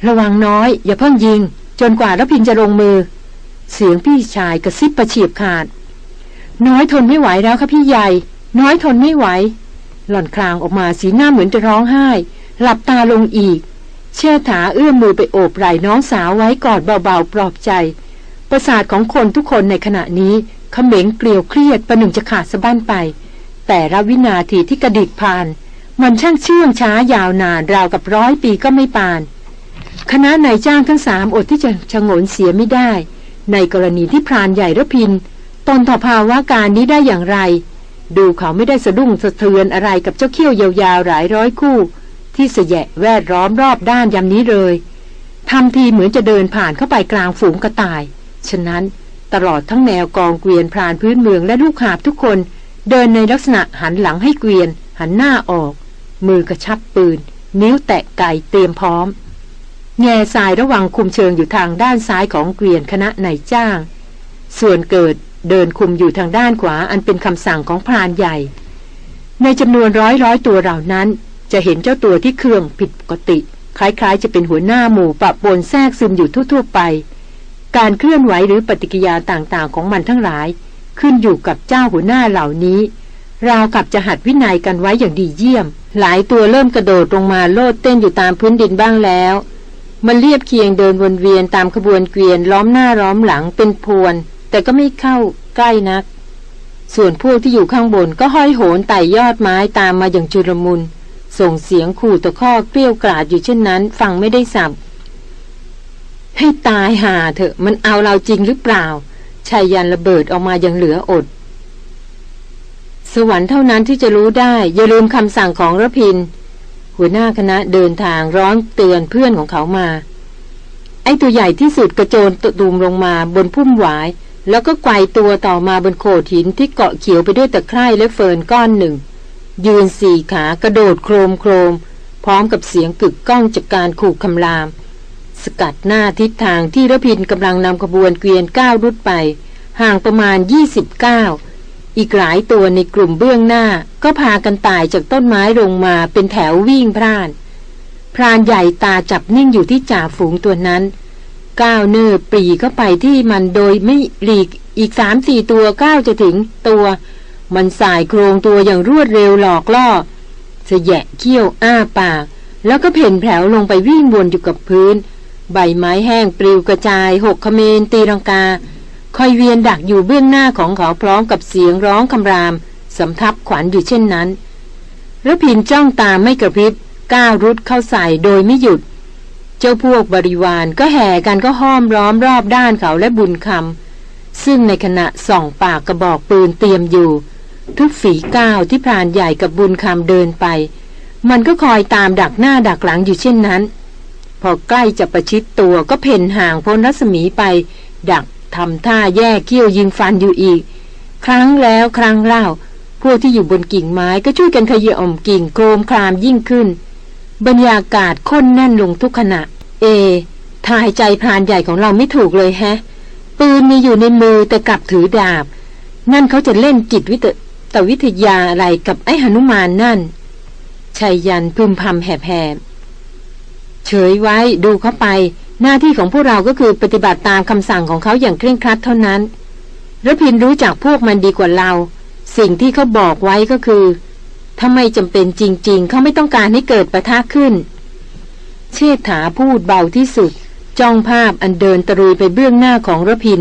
ระวังน้อย อย่าเพิ่งยิง จนกว่ารพินจะลงมือ เสียงพี่ชายกระซิบประเฉียบขาด น้อยทนไม่ไหวแล้วค่ะพี่ใหญ่ น้อยทนไม่ไหว หล่อนคลางออกมาสีหน้าเหมือนจะร้องไห้ หลับตาลงอีก เชื่อถาเอื้อมมือไปโอบไหล่น้องสาวไว้กอดเบาๆปลอบใจ ประสาทของคนทุกคนในขณะนี้เขม็งเกลียวเครียดประหนึ่งจะขาดสะบั้นไป แต่ละวินาทีที่กระดิกผ่าน มันช่างเชื่องช้ายาวนานราวกับร้อยปีก็ไม่ปาน คณะนายจ้างทั้งสามอดที่จะชงนเสียไม่ได้ ในกรณีที่พรานใหญ่ระพินตนต่อภาวะการนี้ได้อย่างไร ดูเขาไม่ได้สะดุ้งสะเทือนอะไรกับเจ้าเขี้ยวยาวๆหลายร้อยคู่ ที่เสยะแวดล้อมรอบด้านยำนี้เลยทำทีเหมือนจะเดินผ่านเข้าไปกลางฝูงกระต่าย ฉะนั้นตลอดทั้งแนวกองเกวียนพรานพื้นเมืองและลูกหาบทุกคน เดินในลักษณะหันหลังให้เกวียน หันหน้าออก มือกระชับปืน นิ้วแตะไก่เตรียมพร้อม แง่ทรายระวังคุมเชิงอยู่ทางด้านซ้ายของเกวียนคณะนายจ้าง ส่วนเกิดเดินคุมอยู่ทางด้านขวาอันเป็นคำสั่งของพรานใหญ่ ในจำนวนร้อยร้อยตัวเหล่านั้น จะเห็นเจ้าตัวที่เครื่องผิดปกติ คล้ายๆ จะเป็นหัวหน้าหมู่ปะปนแทรกซึมอยู่ทั่ว ๆ ไป การเคลื่อนไหวหรือปฏิกิยาต่างๆ ของมันทั้งหลาย ขึ้นอยู่กับเจ้าหัวหน้าเหล่านี้ ราวกับจะหัดวินัยกันไว้อย่างดีเยี่ยม หลายตัวเริ่มกระโดดลงมาโลดเต้นอยู่ตามพื้นดินบ้างแล้ว มันเรียบเคียงเดินวนเวียนตามขบวนเกวียนล้อมหน้าล้อมหลังเป็นพวน แต่ก็ไม่เข้าใกล้นักส่วนพวกที่อยู่ข้างบนก็ห้อยโหนไต่ยอดไม้ตามมาอย่างจุลมุน ส่งเสียงขู่ตะข้อเกลี้ยวกราดอยู่เช่นนั้น ฟังไม่ได้สับให้ตายหาเถอะมันเอาเราจริงหรือเปล่าชายยันระเบิดออกมาย่างเหลืออด สวรรค์เท่านั้นที่จะรู้ได้ อย่าลืมคำสั่งของระพิน หัวหน้าคณะเดินทางร้อนเตือนเพื่อนของเขามา ไอ้ตัวใหญ่ที่สุดกระโจนตูมลงมาบนพุ่มหวาย แล้วก็ไกวตัวต่อมาบนโขดหินที่เกาะเขียวไปด้วยตะไคร่และเฟิร์นก้อนหนึ่ง ยืนสี่ขากระโดดโครมโครม พร้อมกับเสียงกึกก้องจากการขู่คำราม สกัดหน้าทิศทางที่ระพินกำลังนำขบวนเกวียนก้าวรุดไป ห่างประมาณ 29 อีกหลายตัวในกลุ่มเบื้องหน้าก็พากันตายจากต้นไม้ลงมาเป็นแถววิ่งพร่าน พรานใหญ่ตาจับนิ่งอยู่ที่จ่าฝูงตัวนั้น ก้าวเนื้อปรีเข้าไปที่มันโดยไม่หลีกอีกสามสี่ตัวก้าวจะถึงตัว มันสายโครงตัวอย่างรวดเร็วหลอกล่อเสยะเขี้ยวอ้าปาก แล้วก็เพ่นแผลวลงไปวิ่งวนอยู่กับพื้น ใบไม้แห้งปลิวกระจายหกขเมนตีรังกา คอยเวียนดักอยู่เบื้องหน้าของเขาพร้อมกับเสียงร้องคำราม สำทับขวัญอยู่เช่นนั้นระพินจ้องตามไม่กระพริบก้าวรุดเข้าใส่โดยไม่หยุด เจ้าพวกบริวารก็แห่กันก็ห้อมร้อมรอบด้านเขาและบุญคำซึ่งในขณะส่องปากกระบอกปืนเตรียมอยู่ ทุกฝีก้าวที่พรานใหญ่กับบุญคำเดินไป มันก็คอยตามดักหน้าดักหลังอยู่เช่นนั้น พอใกล้จะประชิดตัวก็เพ่นห่างพ้นรัศมีไป ดักทำท่าแย่เขี้ยวยิงฟันอยู่อีก ครั้งแล้วครั้งเล่า พวกที่อยู่บนกิ่งไม้ก็ช่วยกันขยีอมกิ่งโครมครามยิ่งขึ้น บรรยากาศค้นแน่นลงทุกขณะ เอ ทายใจพรานใหญ่ของเราไม่ถูกเลยแฮะ ปืนมีอยู่ในมือแต่กลับถือดาบ นั่นเขาจะเล่นจิตวิท ตวิทยาอะไรกับไอ้หนุมานนั่นชายยันพึมพำแหบๆเฉยไว้ดูเข้าไป หน้าที่ของพวกเราก็คือปฏิบัติตามคำสั่งของเขาอย่างเคร่งครัดเท่านั้นระพินรู้จักพวกมันดีกว่าเรา สิ่งที่เขาบอกไว้ก็คือถ้าไม่จำเป็นจริง ๆ เขาไม่ต้องการให้เกิดประทะขึ้น เชษฐาพูดเบาที่สุด จ้องภาพอันเดินตรุยไปเบื้องหน้าของระพิน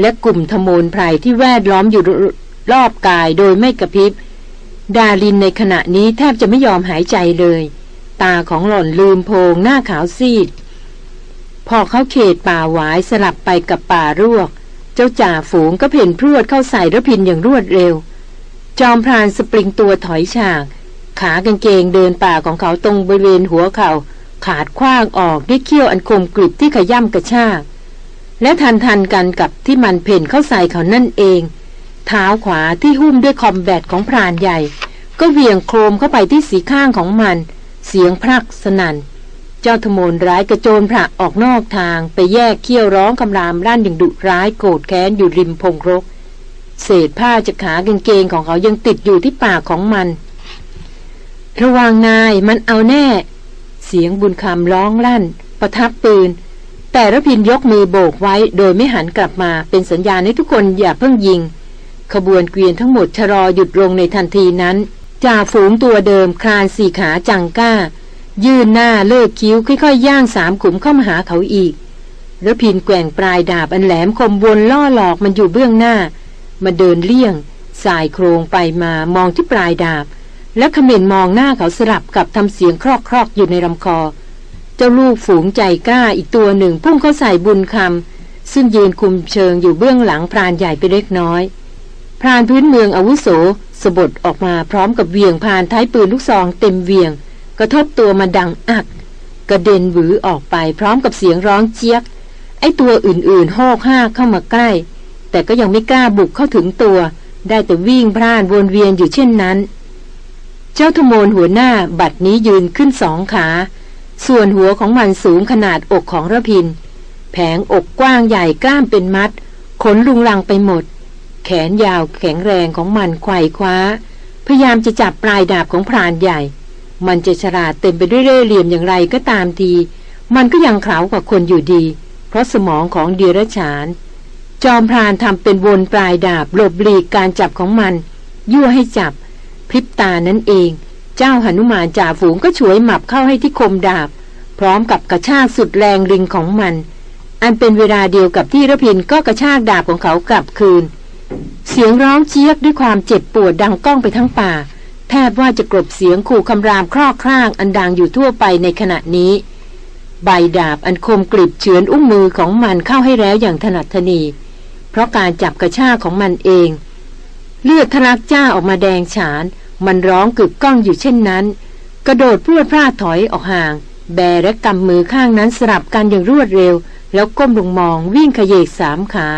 และกลุ่มธโมนไพรที่แวดล้อมอยู่ รอบกายโดยไม่กระพริบ ดาลินในขณะนี้แทบจะไม่ยอมหายใจเลย ตาของหล่อนลืมโพงหน้าขาวซีด พอเขาเขตป่าหวายสลับไปกับป่ารวก เจ้าจ่าฝูงก็เพ่นพรวดเข้าใส่ระพินอย่างรวดเร็ว จอมพรานสปริงตัวถอยฉาก ขากางเกงเดินป่าของเขาตรงบริเวณหัวเขา่าขาดคว้างออกด้วยเขี้ยวอันคมกริบที่ขย่ำกระชากและทันทันกันกับที่มันเพ่นเข้าใส่เขานั่นเอง เท้าขวาที่หุ้มด้วยคอมแบทของพรานใหญ่ ก็เวียงโครมเข้าไปที่สีข้างของมัน เสียงพรักสนัน่น เจ้าธมนร้ายกระโจนพระออกนอกทางไปแยกเขี้ยวร้องคำรามร่านอย่างดุร้ายโกรธแค้นอยู่ริมพงรก เศษผ้าจากขากางเกงของเขายังติดอยู่ที่ปากของมัน ระวังนายมันเอาแน่ เสียงบุญคำร้องลั่น ประทับปืนแต่ระพินยกมือโบกไว้โดยไม่หันกลับมาเป็นสัญญาณให้ทุกคนอย่าเพิ่งยิง ขบวนเกวียนทั้งหมดชะลอหยุดลงในทันทีนั้นจ่าฝูงตัวเดิมคลานสี่ขาจังก้า ยื่นหน้าเลิกคิ้วค่อยๆย่างสามขุมเข้ามาหาเขาอีกระพินแกว่งปลายดาบอันแหลมคมวนล่อหลอกมันอยู่เบื้องหน้า มาเดินเลี่ยง สายโครงไปมามองที่ปลายดาบ และเขม่นมองหน้าเขาสลับกับทำเสียงครอกๆอยู่ในลำคอ เจ้าลูกฝูงใจกล้าอีกตัวหนึ่งพุ่งเข้าใส่บุญคำซึ่งยืนคุมเชิงอยู่เบื้องหลังพรานใหญ่ไปเล็กน้อย พรานพื้นเมืองอาวุโสสบดออกมาพร้อมกับเวียงพานท้ายปืนลูกซองเต็มเวียง กระทบตัวมาดังอัก กระเด็นหวือออกไปพร้อมกับเสียงร้องเจี๊ยก ไอตัวอื่นๆหอกห้าเข้ามาใกล้ แต่ก็ยังไม่กล้าบุกเข้าถึงตัว ได้แต่วิ่งพร่านวนเวียนอยู่เช่นนั้น เจ้าธโมนหัวหน้าบัดนี้ยืนขึ้นสองขา ส่วนหัวของมันสูงขนาดอกของระพิน แผงอกกว้างใหญ่กล้ามเป็นมัด ขนลุงลังไปหมด แขนยาวแข็งแรงของมันไขว่คว้า พยายามจะจับปลายดาบของพรานใหญ่ มันจะฉลาดเต็มไปด้วยเร่ห์เหลี่ยมอย่างไรก็ตามที มันก็ยังขาวกว่าคนอยู่ดี เพราะสมองของเดียรฉาน จอมพรานทำเป็นวนปลายดาบหลบหลีกการจับของมัน ยั่วให้จับ พริบตานั่นเอง เจ้าหนุมานจ่าฝูงก็ช่วยหมับเข้าให้ที่คมดาบ พร้อมกับกระชากสุดแรงริงของมัน อันเป็นเวลาเดียวกับที่ระพินก็กระชากดาบของเขากลับคืน เสียงร้องเจี๊ยกด้วยความเจ็บปวดดังก้องไปทั้งป่า แทบว่าจะกลบเสียงขู่คำรามครอกคร่างอันดังอยู่ทั่วไปในขณะนี้ ใบดาบอันคมกริบเฉือนอุ้งมือของมันเข้าให้แล้วอย่างถนัดทนี เพราะการจับกระชากของมันเอง เลือดทะลักจ้าออกมาแดงฉาน มันร้องกึกก้องอยู่เช่นนั้น กระโดดพูดพลาดถอยออกห่าง แบและกำมือข้างนั้นสลับกันอย่างรวดเร็ว แล้วก้มลงมองวิ่งขยเยกสามขา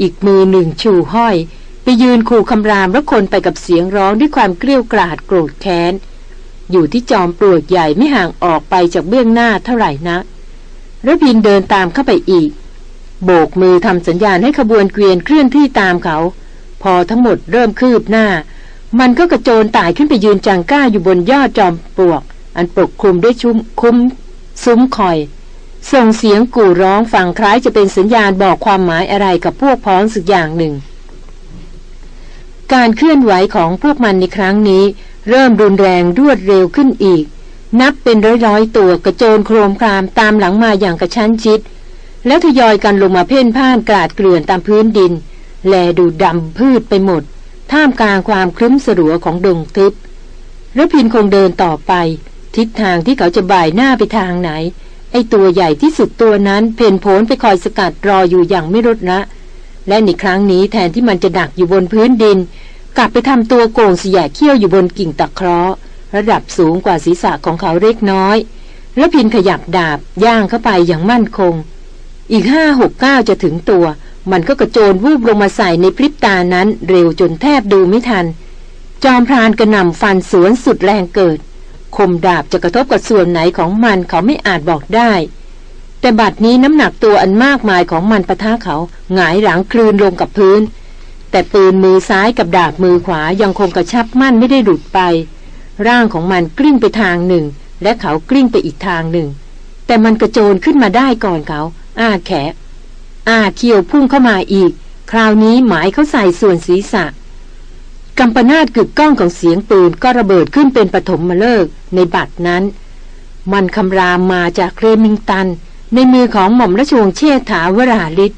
อีกมือหนึ่งชูห้อย ไปยืนขู่คำรามและคนไปกับเสียงร้องด้วยความเกลี้ยกล่อดโกรธแค้น อยู่ที่จอมปลวกใหญ่ไม่ห่างออกไปจากเบื้องหน้าเท่าไหร่นะระพินเดินตามเข้าไปอีก โบกมือทำสัญญาณให้ขบวนเกวียนเคลื่อนที่ตามเขา พอทั้งหมดเริ่มคืบหน้า มันก็กระโจนตายขึ้นไปยืนจังก้าอยู่บนยอดจอมปลวก อันปกคลุมด้วยชุมคุ้มซุ้มคอย ส่งเสียงกู่ร้องฟังคล้ายจะเป็นสัญญาณบอกความหมายอะไรกับพวกพ้องสักอย่างหนึ่ง การเคลื่อนไหวของพวกมันในครั้งนี้ เริ่มรุนแรงรวดเร็วขึ้นอีก นับเป็นร้อยๆตัวกระโจนโครมครามตามหลังมาอย่างกระชั้นชิด แล้วทยอยกันลงมาเพ่นพ่านกราดเกลื่อนตามพื้นดิน แลดูดำพืชไปหมด ท่ามกลางความคลึ้มสลัวของดงทึบรพินคงเดินต่อไป ทิศทางที่เขาจะบ่ายหน้าไปทางไหน ไอ้ตัวใหญ่ที่สุดตัวนั้นเพนโผนไปคอยสกัดรออยู่อย่างไม่ลดละและในครั้งนี้แทนที่มันจะดักอยู่บนพื้นดิน กลับไปทำตัวโก่งเสียเขี้ยวอยู่บนกิ่งตะเคราะห์ระดับสูงกว่าศีรษะของเขาเล็กน้อย แล้วพินขยับดาบย่างเข้าไปอย่างมั่นคง อีกห้าหกเก้าจะถึงตัว มันก็กระโจนวูบลงมาใส่ในพริบตานั้น เร็วจนแทบดูไม่ทัน จอมพรานกระหน่ำฟันสวนสุดแรงเกิด คมดาบจะกระทบกับส่วนไหนของมันเขาไม่อาจบอกได้ แต่บัดนี้น้ำหนักตัวอันมากมายของมันปะทะเขาหงายหลังคลืนลงกับพื้น แต่ปืนมือซ้ายกับดาบมือขวายังคงกระชับมั่นไม่ได้หลุดไป ร่างของมันกลิ้งไปทางหนึ่ง และเขากลิ้งไปอีกทางหนึ่ง แต่มันกระโจนขึ้นมาได้ก่อนเขา อ้าแขะอ้าเคียวพุ่งเข้ามาอีก คราวนี้หมายเขาใส่ส่วนศีรษะ กำปนาตกึกก้องของเสียงปืนก็ระเบิดขึ้นเป็นปฐมมาเลิกในบัดนั้น มันคำรามมาจากเรมิงตัน ในมือของหม่อมราชวงศ์เชษฐาวราลิศ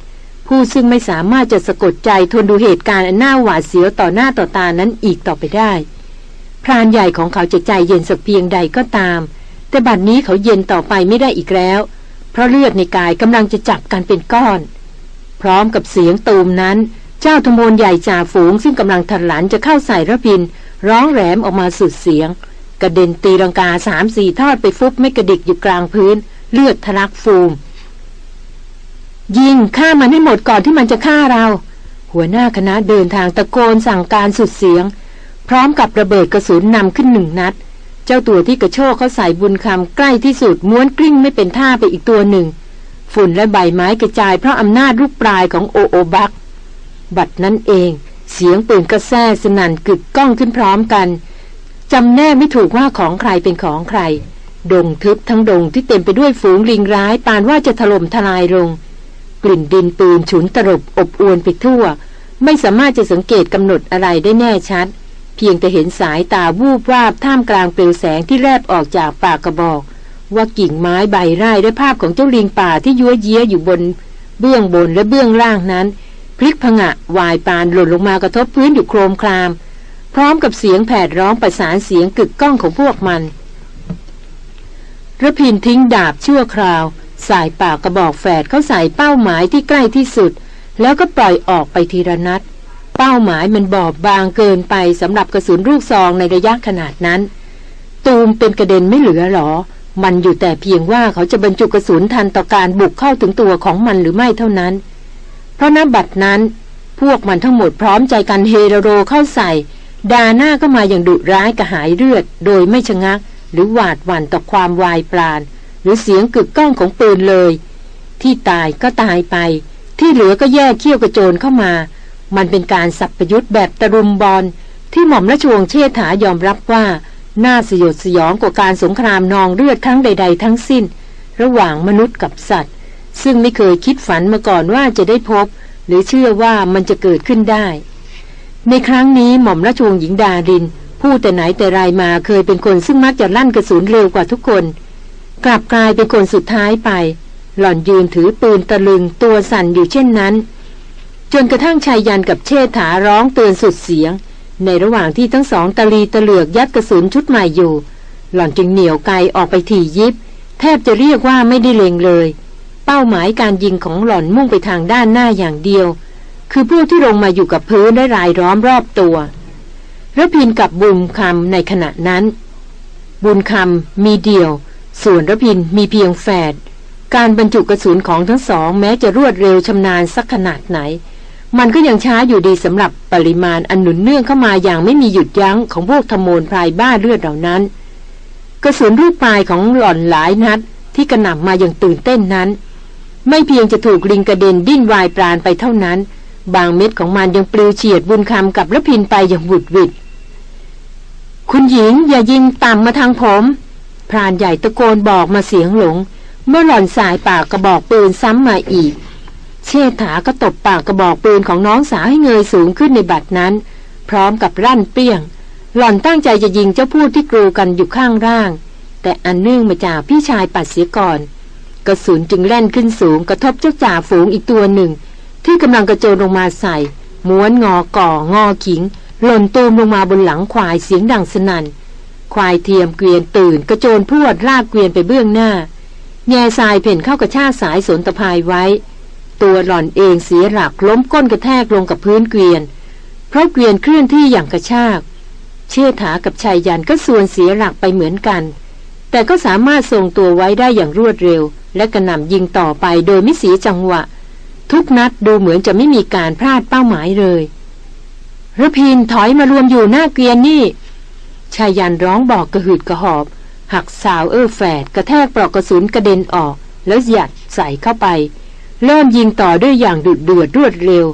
ผู้ซึ่งไม่สามารถจะสะกดใจทนดูเหตุการณ์อันน่าหวาดเสียวต่อหน้าต่อตานั้นอีกต่อไปได้ พรานใหญ่ของเขาจะใจเย็นสักเพียงใดก็ตาม แต่บัดนี้เขาเย็นต่อไปไม่ได้อีกแล้ว เพราะเลือดในกายกำลังจะจับกันเป็นก้อน พร้อมกับเสียงตูมนั้น เจ้าธมนใหญ่จ่าฝูงซึ่งกำลังทันหลันจะเข้าใส่ระพิน ร้องแหลมออกมาสุดเสียง กระเด็นตีรังกาสามสี่ทอดไปฟุบไม่กระดิกอยู่กลางพื้น เลือดทะลักฟูม ยิงฆ่ามันให้หมดก่อนที่มันจะฆ่าเรา หัวหน้าคณะเดินทางตะโกนสั่งการสุดเสียง พร้อมกับระเบิดกระสุนนำขึ้นหนึ่งนัด เจ้าตัวที่กระโชกเขาใส่บุญคำใกล้ที่สุดม้วนกลิ้งไม่เป็นท่าไปอีกตัวหนึ่ง ฝุ่นและใบไม้กระจายเพราะอำนาจลูกปลายของโอโอบัก บัดนั้นเอง เสียงปืนกระแซ่สนั่นกึกก้องขึ้นพร้อมกันจำแน่ไม่ถูกว่าของใครเป็นของใคร ดงทึบทั้งดงที่เต็มไปด้วยฝูงลิงร้ายปานว่าจะถล่มทลายลง กลิ่นดินปืนฉุนตรบอบอวนไปทั่ว ไม่สามารถจะสังเกตกำหนดอะไรได้แน่ชัด เพียงแต่เห็นสายตาวูบวาบท่ามกลางเปลวแสงที่แลบออกจากปากกระบอก ว่ากิ่งไม้ใบไร่และภาพของเจ้าลิงป่าที่ยั่วเยี้ยอยู่บน เบื้องบนและเบื้องล่างนั้น พลิกผงะวายปานหล่นลงมากระทบพื้นอยู่โครมคราม พร้อมกับเสียงแผดร้องประสานเสียงกึกก้องของพวกมันระพินทิ้งดาบชั่วคราว สายปากกระบอกแฝดเข้าใส่เป้าหมายที่ใกล้ที่สุด แล้วก็ปล่อยออกไปทีละนัด เป้าหมายมันบอบบางเกินไปสำหรับกระสุนลูกซองในระยะขนาดนั้น ตูมเป็นกระเด็นไม่เหลือหรอ มันอยู่แต่เพียงว่าเขาจะบรรจุกระสุนทันต่อการบุกเข้าถึงตัวของมันหรือไม่เท่านั้น เพราะนับบัดนั้น พวกมันทั้งหมดพร้อมใจกันเฮโรโรเข้าใส่ ดาหน้าก็มาอย่างดุร้ายกระหายเลือด โดยไม่ชะงัก หรือหวาดหวั่นต่อความวายปราณหรือเสียงกึกก้องของปืนเลย ที่ตายก็ตายไป ที่เหลือก็แย่เขี้ยวกระโจนเข้ามา มันเป็นการสับประยุทธ์แบบตะรุมบอลที่หม่อมราชวงศ์เชษฐายอมรับว่าน่าสยดสยองกว่าการสงครามนองเลือดครั้งใด ๆ ทั้งสิ้น ระหว่างมนุษย์กับสัตว์ ซึ่งไม่เคยคิดฝันมาก่อนว่าจะได้พบ หรือเชื่อว่ามันจะเกิดขึ้นได้ ในครั้งนี้หม่อมราชวงศ์หญิงดาริน ผู้แต่ไหนแต่ไรมาเคยเป็นคนซึ่งมักจะลั่นกระสุนเร็วกว่าทุกคน กลับกลายเป็นคนสุดท้ายไป หล่อนยืนถือปืนตะลึงตัวสั่นอยู่เช่นนั้น จนกระทั่งชายยันกับเชษฐาร้องเตือนสุดเสียง ในระหว่างที่ทั้งสองตะลีตะเหลือกยัดกระสุนชุดใหม่อยู่ หล่อนจึงเหนียวไกออกไปถี่ยิบ แทบจะเรียกว่าไม่ได้เลงเลย เป้าหมายการยิงของหล่อนมุ่งไปทางด้านหน้าอย่างเดียว คือผู้ที่ลงมาอยู่กับพื้นและรายล้อมรอบตัวระพินกับบุญคำในขณะนั้น บุญคำมีเดียว ส่วนระพินมีเพียงแฝดการบรรจุกระสุนของทั้งสอง แม้จะรวดเร็วชำนาญสักขนาดไหน มันก็ยังช้าอยู่ดีสำหรับปริมาณอันหนุนเนื่องเข้ามาอย่างไม่มีหยุดยั้งของพวกธโมนพรายบ้าเลือดเหล่านั้น กระสุนรูปปลายของหล่อนหลายนัดที่กระหน่ำมาอย่างตื่นเต้นนั้น ไม่เพียงจะถูกลิงกระเด็นดิ้นวายปราณไปเท่านั้น บางเม็ดของมันยังปลิวเฉียดบุญคำกับระพินไปอย่างบุดวิดคุณหญิงอย่ายิงต่ำมาทางผมพรานใหญ่ตะโกนบอกมาเสียงหลง เมื่อหล่อนสายปากกระบอกปืนซ้ำมาอีก เชษฐาก็ตบปากกระบอกปืนของน้องสาวให้เงยสูงขึ้นในบัดนั้น พร้อมกับรั่นเปี้ยง หล่อนตั้งใจจะยิงเจ้าพูดที่กรูกันอยู่ข้างร่าง แต่อันเนื่องมาจากพี่ชายปัดเสียก่อน กระสุนจึงแล่นขึ้นสูงกระทบเจ้าจ่าฝูงอีกตัวหนึ่ง ที่กำลังกระโจนลงมาใส่ ม้วนงอก่องอขิง หล่นตูมลงมาบนหลังควายเสียงดังสนัน่น ควายเทียมเกวียนตื่น กระโจนพรวดลากเกวียนไปเบื้องหน้า แง่ทรายเพ่นเข้ากระชากสายสนตะพายไว้ ตัวหล่อนเองเสียหลักล้มก้นกระแทกลงกับพื้นเกวียน เพราะเกวียนเคลื่อนที่อย่างกระชาก เชื่อถากับชายยันก็ส่วนเสียหลักไปเหมือนกัน แต่ก็สามารถทรงตัวไว้ได้อย่างรวดเร็ว และกระหน่ำยิงต่อไปโดยไม่เสียจังหวะ ทุกนัดดูเหมือนจะไม่มีการพลาดเป้าหมายเลยระพินถอยมารวมอยู่หน้าเกวียนนี่ชายยันร้องบอกกระหืดกระหอบ หักสาวเออแฝดกระแทกปลอกกระสุนกระเด็นออก แล้วหยัดใส่เข้าไป เริ่มยิงต่อด้วยอย่างดุดเดือดรวดเร็ว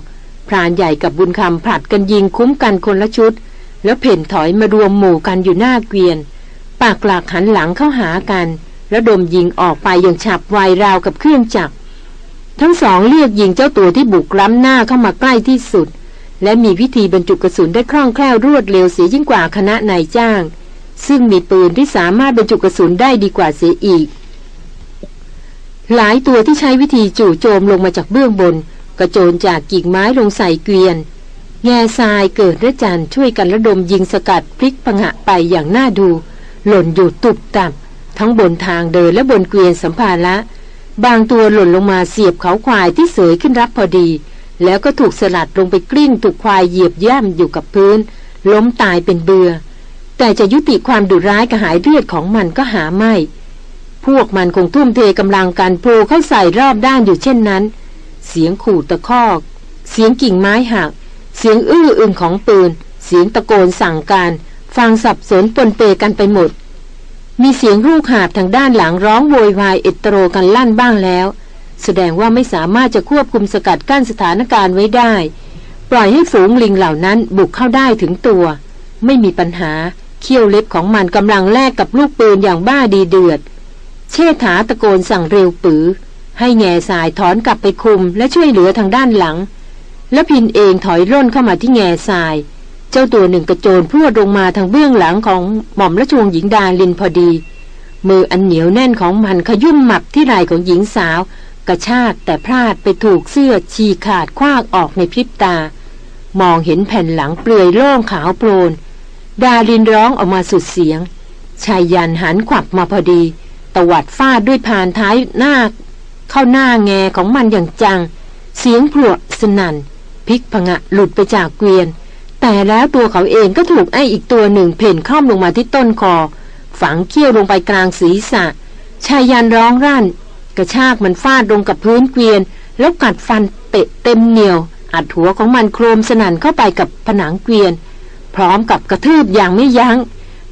พรานใหญ่กับบุญคำผลัดกันยิงคุ้มกันคนละชุด แล้วเพ่นถอยมารวมหมู่กันอยู่หน้าเกวียน ปากหลักหันหลังเข้าหากัน แล้วดมยิงออกไปอย่างฉับไวราวกับเครื่องจักร ทั้งสองเรียกยิงเจ้าตัวที่บุกล้ำหน้าเข้ามาใกล้ที่สุด และมีวิธีบรรจุกระสุนได้คล่องแคล่วรวดเร็วเสียยิ่งกว่าคณะนายจ้าง ซึ่งมีปืนที่สามารถบรรจุกระสุนได้ดีกว่าเสียอีก หลายตัวที่ใช้วิธีจู่โจมลงมาจากเบื้องบน กระโจนจากกิ่งไม้ลงใส่เกวียนแง่ทรายเกิดระจันช่วยกันระดมยิงสกัดพลิกผงะไปอย่างน่าดู หล่นอยู่ตุบตับ ทั้งบนทางเดินและบนเกวียนสัมภาระ บางตัวหล่นลงมาเสียบเขาควายที่เสยขึ้นรับพอดี แล้วก็ถูกสลัดลงไปกลิ้งถูกควายเหยียบย่ำอยู่กับพื้น ล้มตายเป็นเบือ แต่จะยุติความดุร้ายกระหายเลือดของมันก็หาไม่ พวกมันคงทุ่มเทกำลังการโผล่เข้าใส่รอบด้านอยู่เช่นนั้น เสียงขู่ตะคอก เสียงกิ่งไม้หัก เสียงอื้ออึงของปืน เสียงตะโกนสั่งการ ฟังสับสนปนเปกันไปหมด มีเสียงลูกหาบทางด้านหลังร้องโวยวายเอตโรกันลั่นบ้างแล้ว แสดงว่าไม่สามารถจะควบคุมสกัดกั้นสถานการณ์ไว้ได้ ปล่อยให้ฝูงลิงเหล่านั้นบุกเข้าได้ถึงตัว ไม่มีปัญหาเขี้ยวเล็บของมันกำลังแลกกับลูกปืนอย่างบ้าดีเดือด เชษฐาตะโกนสั่งเร็วปือ ให้แง่สายถอนกลับไปคุมและช่วยเหลือทางด้านหลัง แล้วพินเองถอยร่นเข้ามาที่แง่สาย เจ้าตัวหนึ่งกระโจนพรวดลงมาทางเบื้องหลังของหม่อมราชวงศ์หญิงดาลินพอดี มืออันเหนียวแน่นของมันขยุ่มหมับที่ไหล่ของหญิงสาว กระชากแต่พลาดไปถูกเสื้อฉีกขาดคว้างออกในพริบตา มองเห็นแผ่นหลังเปลือยโล่งขาวโปลนดารินร้องออกมาสุดเสียงชายยันหันขวับมาพอดี ตวัดฟาดด้วยผ่านท้ายหน้า เข้าหน้าแงของมันอย่างจัง เสียงพลวสนัน่นพลิกผงะหลุดไปจากเกวียน แต่แล้วตัวเขาเองก็ถูกไอ้อีกตัวหนึ่งเพ่นข้อมลงมาที่ต้นคอ ฝังเขี้ยวลงไปกลางศีรษะ ชายยันร้องรั่น กระชากมันฟาดลงกับพื้นเกวียน แล้วกัดฟันเตะเต็มเหนียว อัดหัวของมันโครมสนั่นเข้าไปกับผนังเกวียน พร้อมกับกระทืบอย่างไม่ยั้ง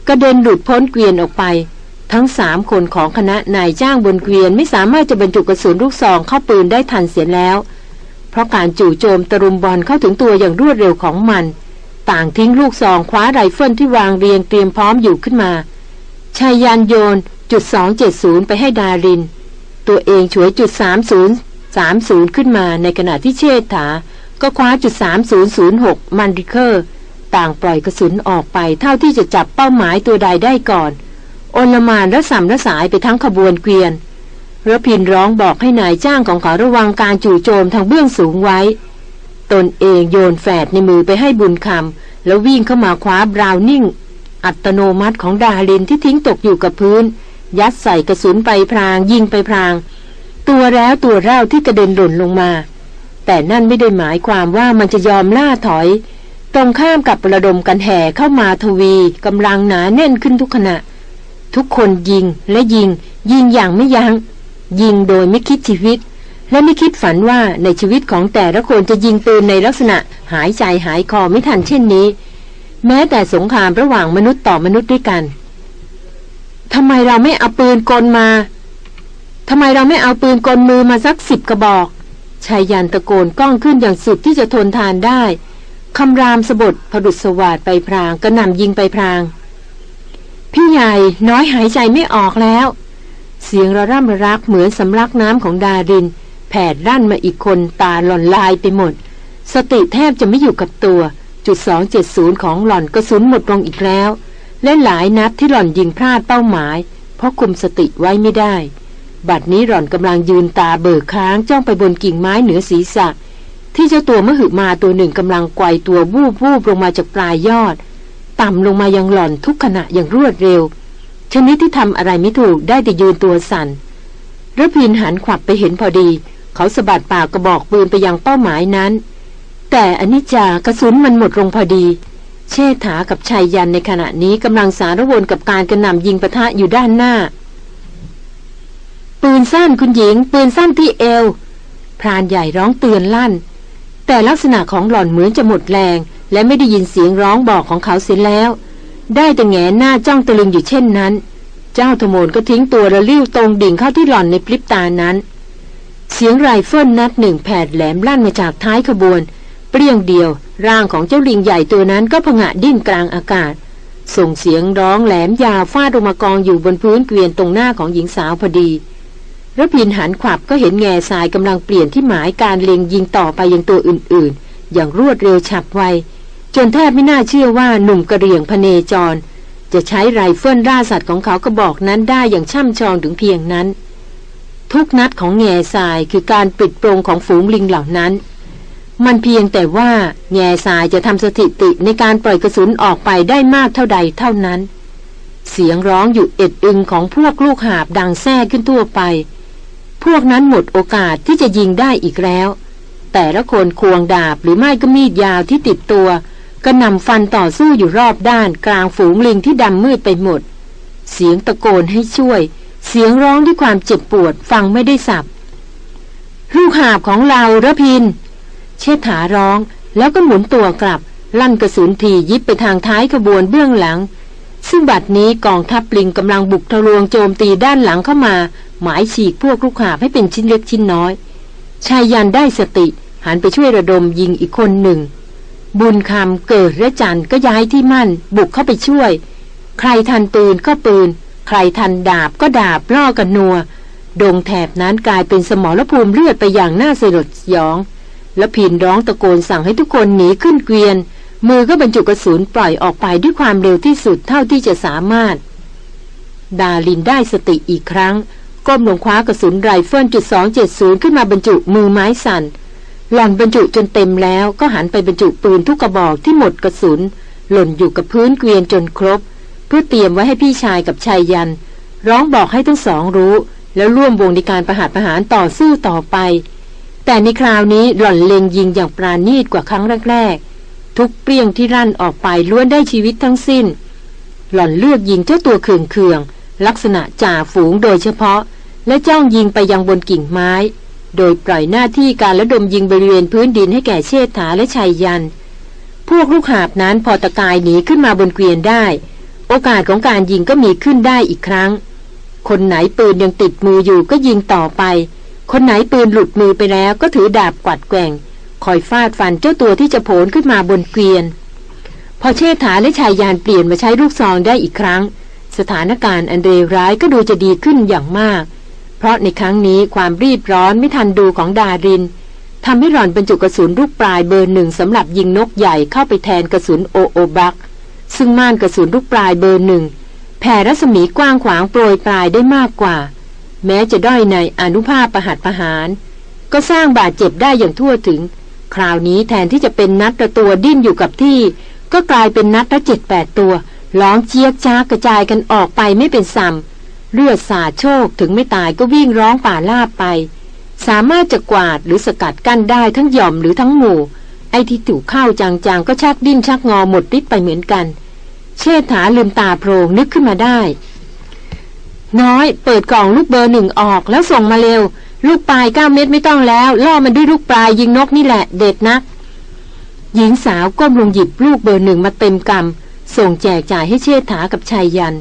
กระเด็นหลุดพ้นเกวียนออกไป ทั้งสามคนของคณะนายจ้างบนเกวียนไม่สามารถจะบรรจุกระสุนลูกซองเข้าปืนได้ทันเสียแล้ว เพราะการจู่โจมตะลุมบอนเข้าถึงตัวอย่างรวดเร็วของมัน ต่างทิ้งลูกซองคว้าไรเฟิลที่วางเรียงเตรียมพร้อมอยู่ขึ้นมาไชยยันต์โยนจุดสองเจ็ดศูนย์ไปให้ดาริน ตัวเองฉวยจุด 30 30 ขึ้นมาในขณะที่เชษฐา ก็คว้าจุด 3006 มันริเคอร์ ต่างปล่อยกระสุนออกไปเท่าที่จะจับเป้าหมายตัวใดได้ก่อนอนลมานระสำระสายไปทั้งขบวนเกวียนระพินร้องบอกให้นายจ้างของเขาระวังการจู่โจมทางเบื้องสูงไว้ ตนเองโยนแฝดในมือไปให้บุญคำแล้ววิ่งเข้ามาคว้าบราวนิ่ง อัตโนมัติของดาลินที่ทิ้งตกอยู่กับพื้น ยัดใส่กระสุนไปพรางยิงไปพราง ตัวแล้วตัวเล่าที่กระเด็นหล่นลงมา แต่นั่นไม่ได้หมายความว่ามันจะยอมล่าถอย ตรงข้ามกับประดมกันแห่เข้ามาทวีกำลังหนาแน่นขึ้นทุกขณะ ทุกคนยิงและยิง ยิงอย่างไม่ยัง้งยิงโดยไม่คิดชีวิต และไม่คิดฝันว่าในชีวิตของแต่ละคนจะยิงปืนในลักษณะหายใจหายคอไม่ทันเช่นนี้ แม้แต่สงครามระหว่างมนุษย์ต่อมนุษย์ด้วยกันทำไมเราไม่เอาปืนกลมาทำไมเราไม่เอาปืนกลมือมาสักสิบกระบอกชายยันตะโกนก้องขึ้นอย่างสุดที่จะทนทานได้คำรามสบดผดุสวาดไปพรางกระหน่ำยิงไปพราง พี่ใหญ่น้อยหายใจไม่ออกแล้ว เสียงระร่ำระรักเหมือนสำลักน้ำของดาริน แผดรั่นมาอีกคนตาหล่อนลายไปหมด สติแทบจะไม่อยู่กับตัว จุดสองเจ็ดศูนย์ของหล่อนกระสุนหมดลงอีกแล้ว และหลายนัดที่หล่อนยิงพลาดเป้าหมาย เพราะคุมสติไว้ไม่ได้ บัดนี้หล่อนกำลังยืนตาเบิกค้างจ้องไปบนกิ่งไม้เหนือศีรษะ ที่เจ้าตัวมหึมาตัวหนึ่งกำลังไกวตัววูบวูบลงมาจากปลายยอด ต่ำลงมายังหล่อนทุกขณะอย่างรวดเร็ว ชนิดที่ทำอะไรไม่ถูกได้แต่ยืนตัวสัน่นระพินหันขวับไปเห็นพอดี เขาสะบัดปากกระบอกปืนไปยังเป้าหมายนั้น แต่อนิจจากระสุนมันหมดลงพอดี เชษฐากับชายยันในขณะนี้กำลังสารวนกับการกระหน่ำยิงปะทะอยู่ด้านหน้า ปืนสั้นคุณหญิง ปืนสั้นที่เอว พรานใหญ่ร้องเตือนลั่น แต่ลักษณะของหล่อนเหมือนจะหมดแรง และไม่ได้ยินเสียงร้องบอกของเขาเสียแล้ว ได้แต่แงหน้าจ้องตะลึงอยู่เช่นนั้น เจ้าธโมนก็ทิ้งตัวระลิ้วตรงดิ่งเข้าที่หล่อนในพริบตานั้น เสียงไรเฟิลนัดหนึ่งแผดแหลมลั่นมาจากท้ายขบวน เปรี้ยงเดียว ร่างของเจ้าลิงใหญ่ตัวนั้นก็ผงะดิ้นกลางอากาศ ส่งเสียงร้องแหลมยาวฟาดลงมากองอยู่บนพื้นเกวียนตรงหน้าของหญิงสาวพอดีระพินหันขวับก็เห็นแง่ทรายกำลังเปลี่ยนที่หมายการเล็งยิงต่อไปยังตัวอื่นๆ อย่างรวดเร็วฉับไว จนแทบไม่น่าเชื่อว่าหนุ่มกระเรียงพเนจร จะใช้ไรเฟิลล่าสัตว์ของเขากระบอกนั้นได้อย่างช่ำชองถึงเพียงนั้น ทุกนัดของแง่ทรายคือการปลิดปลงของฝูงลิงเหล่านั้น มันเพียงแต่ว่าแง่ทรายจะทำสถิติในการปล่อยกระสุนออกไปได้มากเท่าใดเท่านั้น เสียงร้องอยู่เอ็ดอึงของพวกลูกหาบดังแซ่ขึ้นทั่วไป พวกนั้นหมดโอกาสที่จะยิงได้อีกแล้ว แต่ละคนควงดาบหรือไม่ก็มีดยาวที่ติดตัวก็นำฟันต่อสู้อยู่รอบด้านกลางฝูงลิงที่ดำมืดไปหมด เสียงตะโกนให้ช่วย เสียงร้องด้วยความเจ็บปวดฟังไม่ได้สับลูกหาบของเราระพิน เชษฐาร้องแล้วก็หมุนตัวกลับ ลั่นกระสุนทียิบไปทางท้ายขบวนเบื้องหลัง ซึ่งบัดนี้กองทัพลิงกำลังบุกทะลวงโจมตีด้านหลังเข้ามา หมายฉีกพวกลูกหาบให้เป็นชิ้นเล็กชิ้นน้อย ชายยันได้สติ หันไปช่วยระดมยิงอีกคนหนึ่ง บุญคำเกิดและจันก็ย้ายที่มั่น บุกเข้าไปช่วย ใครทันปืนก็ปืน ใครทันดาบก็ดาบล่อกันนัว ดงแถบนั้นกลายเป็นสมรภูมิเลือดไปอย่างน่าสยดสยอง แล้วพินร้องตะโกนสั่งให้ทุกคนหนีขึ้นเกวียน มือก็บรรจุกระสุนปล่อยออกไปด้วยความเร็วที่สุดเท่าที่จะสามารถ ดาลินได้สติอีกครั้ง ก้มลงคว้ากระสุนไรเฟิลจุดสองเจ็ดศูนย์ขึ้นมาบรรจุมือไม้สัน่นหล่อนบรรจุจนเต็มแล้วก็หันไปบรรจุปืนทุกกระบอกที่หมดกระสุน หล่นอยู่กับพื้นเกวียนจนครบ เพื่อเตรียมไว้ให้พี่ชายกับชายยัน ร้องบอกให้ทั้งสองรู้ แล้วร่วมวงในการประหารประหารต่อสู้ต่อไป แต่ในคราวนี้หล่อนเล็งยิงอย่างปราณีตกว่าครั้งแรกๆทุกเปรี้ยงที่รั่นออกไปล้วนได้ชีวิตทั้งสิ้น หล่อนเลือกยิงเจ้าตัวเคืองๆลักษณะจ่าฝูงโดยเฉพาะ และจ้องยิงไปยังบนกิ่งไม้ โดยปล่อยหน้าที่การระดมยิงบริเวณพื้นดินให้แก่เชษฐาและชัยยันพวกลูกหาบนั้นพอตะกายหนีขึ้นมาบนเกวียนได้ โอกาสของการยิงก็มีขึ้นได้อีกครั้ง คนไหนปืนยังติดมืออยู่ก็ยิงต่อไป คนไหนปืนหลุดมือไปแล้วก็ถือดาบกวัดแกว่ง คอยฟาดฟันเจ้าตัวที่จะโผล่ขึ้นมาบนเกวียน พอเชษฐาและชายยานเปลี่ยนมาใช้ลูกซองได้อีกครั้ง สถานการณ์อันเลวร้ายก็ดูจะดีขึ้นอย่างมาก เพราะในครั้งนี้ความรีบร้อนไม่ทันดูของดารินทำให้หล่อนบรรจุกระสุนลูกปลายเบอร์หนึ่งสำหรับยิงนกใหญ่เข้าไปแทนกระสุนโอโอบัก ซึ่งม่านกระสุนลูกปลายเบอร์หนึ่งแผ่รัศมีกว้างขวางโปรยปลายได้มากกว่า แม้จะด้อยในอนุภาพประหัตประหาร ก็สร้างบาดเจ็บได้อย่างทั่วถึง คราวนี้แทนที่จะเป็นนัดละตัวดิ้นอยู่กับที่ ก็กลายเป็นนัดละเจ็ดแปดตัวร้องเจี๊ยกจ้ากระจายกันออกไปไม่เป็นซ้ำเลือดสาโชคถึงไม่ตายก็วิ่งร้องป่าลาบไป สามารถจะกวาดหรือสกัดกั้นได้ทั้งหย่อมหรือทั้งหมู่ ไอ้ที่ถูกเข้าจางๆ ก็ชักดิ้นชักงอหมดฤทธิ์ไปเหมือนกัน เชษฐาลืมตาโพรงนึกขึ้นมาได้ น้อยเปิดกล่องลูกเบอร์หนึ่งออกแล้วส่งมาเร็ว ลูกปลายเก้าเม็ดไม่ต้องแล้ว ล่อมันด้วยลูกปลายยิงนกนี่แหละ เด็ดนักหญิงสาวก้มลงหยิบลูกเบอร์หนึ่งมาเต็มกำส่งแจกจ่ายให้เชษฐากับชายยัน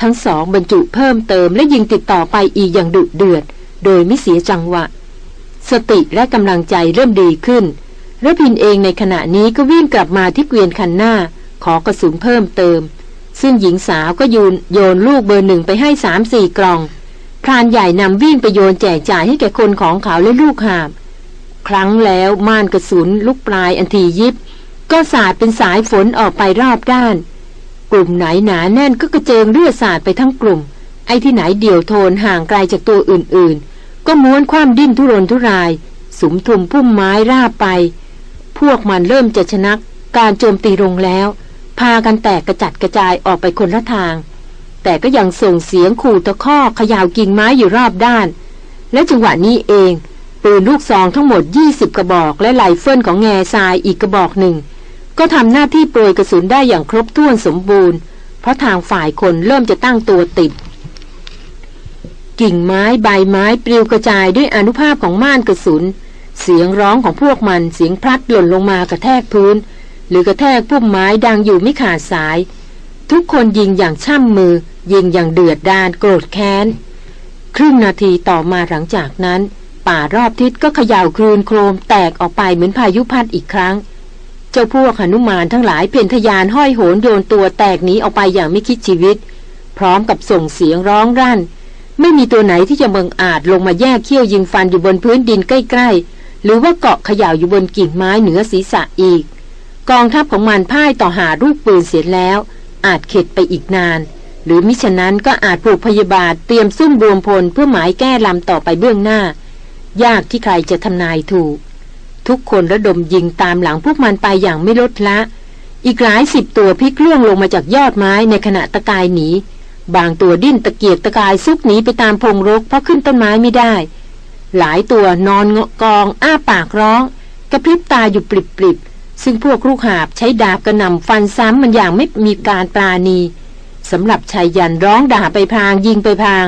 ทั้งสองบรรจุเพิ่มเติมและยิงติดต่อไปอีกอย่างดุเดือด โดยไม่เสียจังหวะ สติและกำลังใจเริ่มดีขึ้น ระพินเองในขณะนี้ก็วิ่งกลับมาที่เกวียนคันหน้า ขอกระสุนเพิ่มเติม ซึ่งหญิงสาวก็โยนโยนลูกเบอร์หนึ่งไปให้สามสี่กล่อง พรานใหญ่นำวิ่งไปโยนแจกจ่ายให้แก่คนของเขาและลูกหาบ ครั้งแล้วม่านกระสุนลูกปลายอันทียิบ ก็สาดเป็นสายฝนออกไปรอบด้าน กลุ่มไหนหนาแน่นก็กระเจิงเลือดสาดไปทั้งกลุ่ม ไอ้ที่ไหนเดี่ยวโทนห่างไกลจากตัวอื่นๆ ก็ม้วนความดิ้นทุรนทุราย สุมทุมพุ่มไม้ราบไป พวกมันเริ่มจะชนะการโจมตีลงแล้ว พากันแตกกระจัดกระจายออกไปคนละทาง แต่ก็ยังส่งเสียงขู่ตะคอกขย่าวกิ่งไม้อยู่รอบด้าน และจังหวะนี้เองปืนลูกซองทั้งหมด 20 กระบอก และไหลเฟิลของแง่ทรายอีกกระบอกหนึ่ง ก็ทำหน้าที่โปรยกระสุนได้อย่างครบถ้วนสมบูรณ์ เพราะทางฝ่ายคนเริ่มจะตั้งตัวติด กิ่งไม้ใบไม้ปลิวกระจายด้วยอนุภาพของม่านกระสุน เสียงร้องของพวกมันเสียงพลัดหล่นลงมากระแทกพื้น หรือกระแทกพุ่มไม้ดังอยู่ไม่ขาดสาย ทุกคนยิงอย่างช่ำมือ ยิงอย่างเดือดดาลโกรธแค้น ครึ่งนาทีต่อมาหลังจากนั้น ป่ารอบทิศก็เขย่าคลืนโครมแตกออกไปเหมือนพายุพัดอีกครั้ง เจ้าพวกหนุมานทั้งหลายเพ่นทยานห้อยโหนโยนตัวแตกหนีออกไปอย่างไม่คิดชีวิต พร้อมกับส่งเสียงร้องรั่น ไม่มีตัวไหนที่จะเบิงอาจลงมาแยกเขี้ยวยิงฟันอยู่บนพื้นดินใกล้ๆ หรือว่าเกาะเขย่าอยู่บนกิ่งไม้เหนือศีรษะอีก กองทัพของมันพ่ายต่อหาลูกปืนเสียแล้ว อาจเข็ดไปอีกนาน หรือมิฉะนั้นก็อาจผูกพยาบาทเตรียมซุ่มรวมพลเพื่อหมายแก้ลำต่อไปเบื้องหน้า ยากที่ใครจะทำนายถูก ทุกคนระดมยิงตามหลังพวกมันไปอย่างไม่ลดละ อีกหลายสิบตัวพลิกล่วงลงมาจากยอดไม้ในขณะตะกายหนีบางตัวดิ้นตะเกียกตะกายซุกหนีไปตามพงรกเพราะขึ้นต้นไม้ไม่ได้ หลายตัวนอนเงาะกองอ้าปากร้อง กระพริบตาอยู่ปริบๆ ซึ่งพวกลูกหาบใช้ดาบกระหน่ำฟันซ้ำมันอย่างไม่มีการปราณีสำหรับชายยันร้องด่าไปพางยิงไปพาง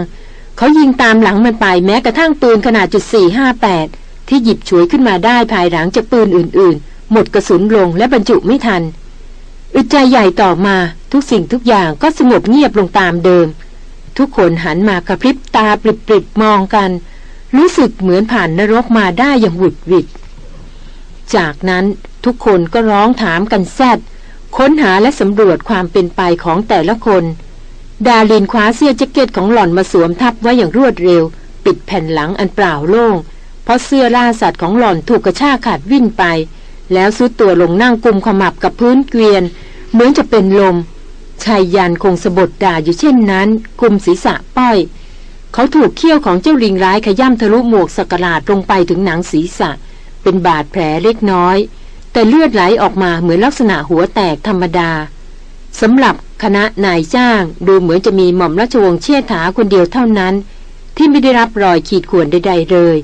เขายิงตามหลังมันไปแม้กระทั่งปืนขนาดจุดสี่ห้าแปดที่หยิบฉวยขึ้นมาได้ภายหลังจากปืนอื่นๆ หมดกระสุนลงและบรรจุไม่ทัน อึดใจใหญ่ต่อมาทุกสิ่งทุกอย่างก็สงบเงียบลงตามเดิม ทุกคนหันมากระพริบตาปริบๆมองกัน รู้สึกเหมือนผ่านนรกมาได้อย่างหวุดหวิด จากนั้นทุกคนก็ร้องถามกันแซดค้นหาและสำรวจความเป็นไปของแต่ละคน ดาลินคว้าเสื้อแจ็คเก็ตของหล่อนมาสวมทับไว้อย่างรวดเร็ว ปิดแผ่นหลังอันเปล่าโล่ง เพราะเสื้อล่าสัตว์ของหล่อนถูกกระชากขาดวิ่นไป แล้วซุดตัวลงนั่งกุมขมับกับพื้นเกวียน เหมือนจะเป็นลมชายยันคงสะบดด่าอยู่เช่นนั้นกุมศีรษะป้อย เขาถูกเขี้ยวของเจ้าลิงร้ายขย่ำทะลุหมวกสกลาดลงไปถึงหนังศีรษะ เป็นบาดแผลเล็กน้อย แต่เลือดไหลออกมาเหมือนลักษณะหัวแตกธรรมดาสำหรับคณะนายจ้างดูเหมือนจะมีหม่อมราชวงศ์เชษฐาคนเดียวเท่านั้น ที่ไม่ได้รับรอยขีดข่วนใด ๆ เลย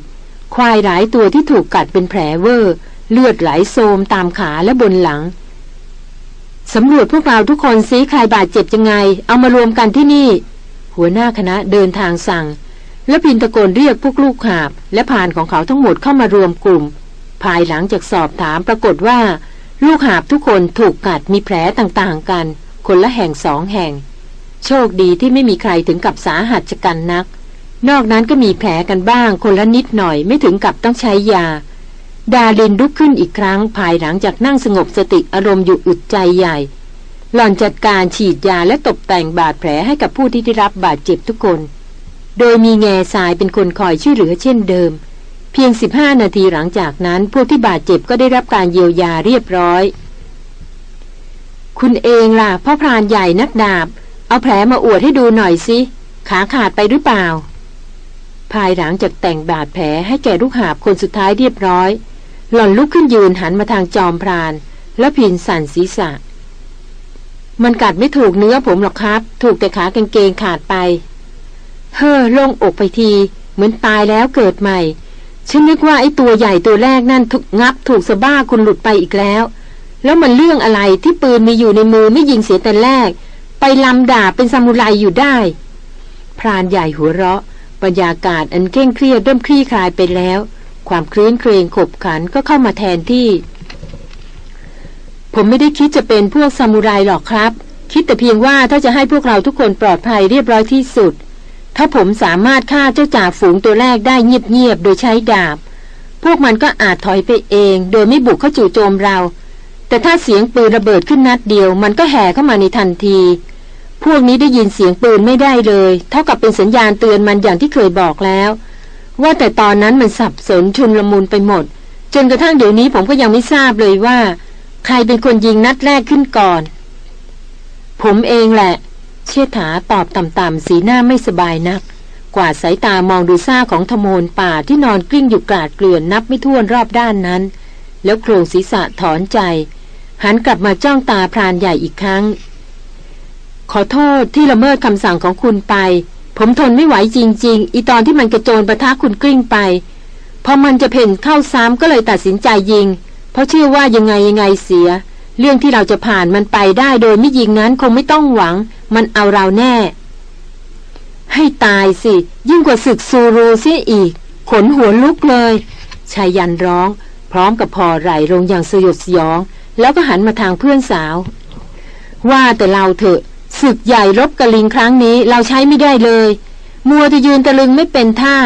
ควายหลายตัวที่ถูกกัดเป็นแผลเวอร์เลือดไหลโซมตามขาและบนหลังสำรวจพวกเราทุกคนซิใครบาดเจ็บยังไง เอามารวมกันที่นี่ หัวหน้าคณะเดินทางสั่ง และพินตะโกนเรียกพวกลูกหาบ และผ่านของเขาทั้งหมดเข้ามารวมกลุ่ม ภายหลังจากสอบถามปรากฏว่า ลูกหาบทุกคนถูกกัดมีแผลต่างๆกัน คนละแห่งสองแห่ง โชคดีที่ไม่มีใครถึงกับสาหัสกันนัก นอกนั้นก็มีแผลกันบ้าง คนละนิดหน่อยไม่ถึงกับต้องใช้ยา ดาลินลุกขึ้นอีกครั้ง ภายหลังจากนั่งสงบสติอารมณ์อยู่อึดใจใหญ่ หล่อนจัดการฉีดยาและตกแต่งบาดแผลให้กับผู้ที่ได้รับบาดเจ็บทุกคน โดยมีแง่ทรายเป็นคนคอยช่วยเหลือเช่นเดิม เพียง 15 นาทีหลังจากนั้น พวกที่บาดเจ็บก็ได้รับการเยียวยาเรียบร้อย คุณเองล่ะพ่อพรานใหญ่นักดาบ เอาแผลมาอวดให้ดูหน่อยสิ ขาขาดไปหรือเปล่า ภายหลังจากแต่งบาดแผลให้แก่ลูกหาบคนสุดท้ายเรียบร้อย หล่อนลุกขึ้นยืนหันมาทางจอมพราน แล้วพินสั่นศีรษะ มันกัดไม่ถูกเนื้อผมหรอกครับ ถูกแต่ขากางเกงขาดไป เฮ้อโล่งอกไปที เหมือนตายแล้วเกิดใหม่ ฉันนึกว่าไอ้ตัวใหญ่ตัวแรกนั่นถูกงับถูกสะบ้าคุณหลุดไปอีกแล้ว แล้วมันเรื่องอะไรที่ปืนมีอยู่ในมือไม่ยิงเสียแต่แรก ไปลำด่าเป็นซามูไรอยู่ได้ พรานใหญ่หัวเราะบรรยากาศอันเคร่งเครียดเริ่มคลี่คลายไปแล้ว ความคลื้นเครงขบขันก็เข้ามาแทนที่ ผมไม่ได้คิดจะเป็นพวกซามูไรหรอกครับ คิดแต่เพียงว่าถ้าจะให้พวกเราทุกคนปลอดภัยเรียบร้อยที่สุด ถ้าผมสามารถฆ่าเจ้าจ่าฝูงตัวแรกได้เงียบๆโดยใช้ดาบ พวกมันก็อาจถอยไปเอง โดยไม่บุกเข้าจู่โจมเรา แต่ถ้าเสียงปืนระเบิดขึ้นนัดเดียว มันก็แห่เข้ามาในทันที พวกนี้ได้ยินเสียงปืนไม่ได้เลย เท่ากับเป็นสัญญาณเตือนมันอย่างที่เคยบอกแล้ว ว่าแต่ตอนนั้นมันสับสนชุนลมุนไปหมด จนกระทั่งเดี๋ยวนี้ผมก็ยังไม่ทราบเลยว่า ใครเป็นคนยิงนัดแรกขึ้นก่อน ผมเองแหละ เชษฐาตอบต่ำๆสีหน้าไม่สบายนัก กวาดสายตามองดูซ่าของธโมนป่าที่นอนกลิ้งอยู่กลาดเกลื่อนนับไม่ถ้วนรอบด้านนั้น แล้วโครงศีรษะถอนใจ หันกลับมาจ้องตาพรานใหญ่อีกครั้ง ขอโทษที่ละเมิดคำสั่งของคุณไป ผมทนไม่ไหวจริง ๆ อีตอนที่มันกระโจนประทะคุณกลิ้งไปพอมันจะเพ่นเข้าซ้ำก็เลยตัดสินใจยิง เพราะเชื่อว่ายังไงยังไงเสีย เรื่องที่เราจะผ่านมันไปได้โดยไม่ยิงนั้นคงไม่ต้องหวัง มันเอาเราแน่ ให้ตายสิ ยิ่งกว่าศึกซูรูเสียอีก ขนหัวลุกเลยชายยันร้อง พร้อมกับพอไหลลงอย่างสยดสยอง แล้วก็หันมาทางเพื่อนสาว ว่าแต่เราเถอะศึกใหญ่รบกระลิงครั้งนี้เราใช้ไม่ได้เลย มัวจะยืนตะลึงไม่เป็นท่า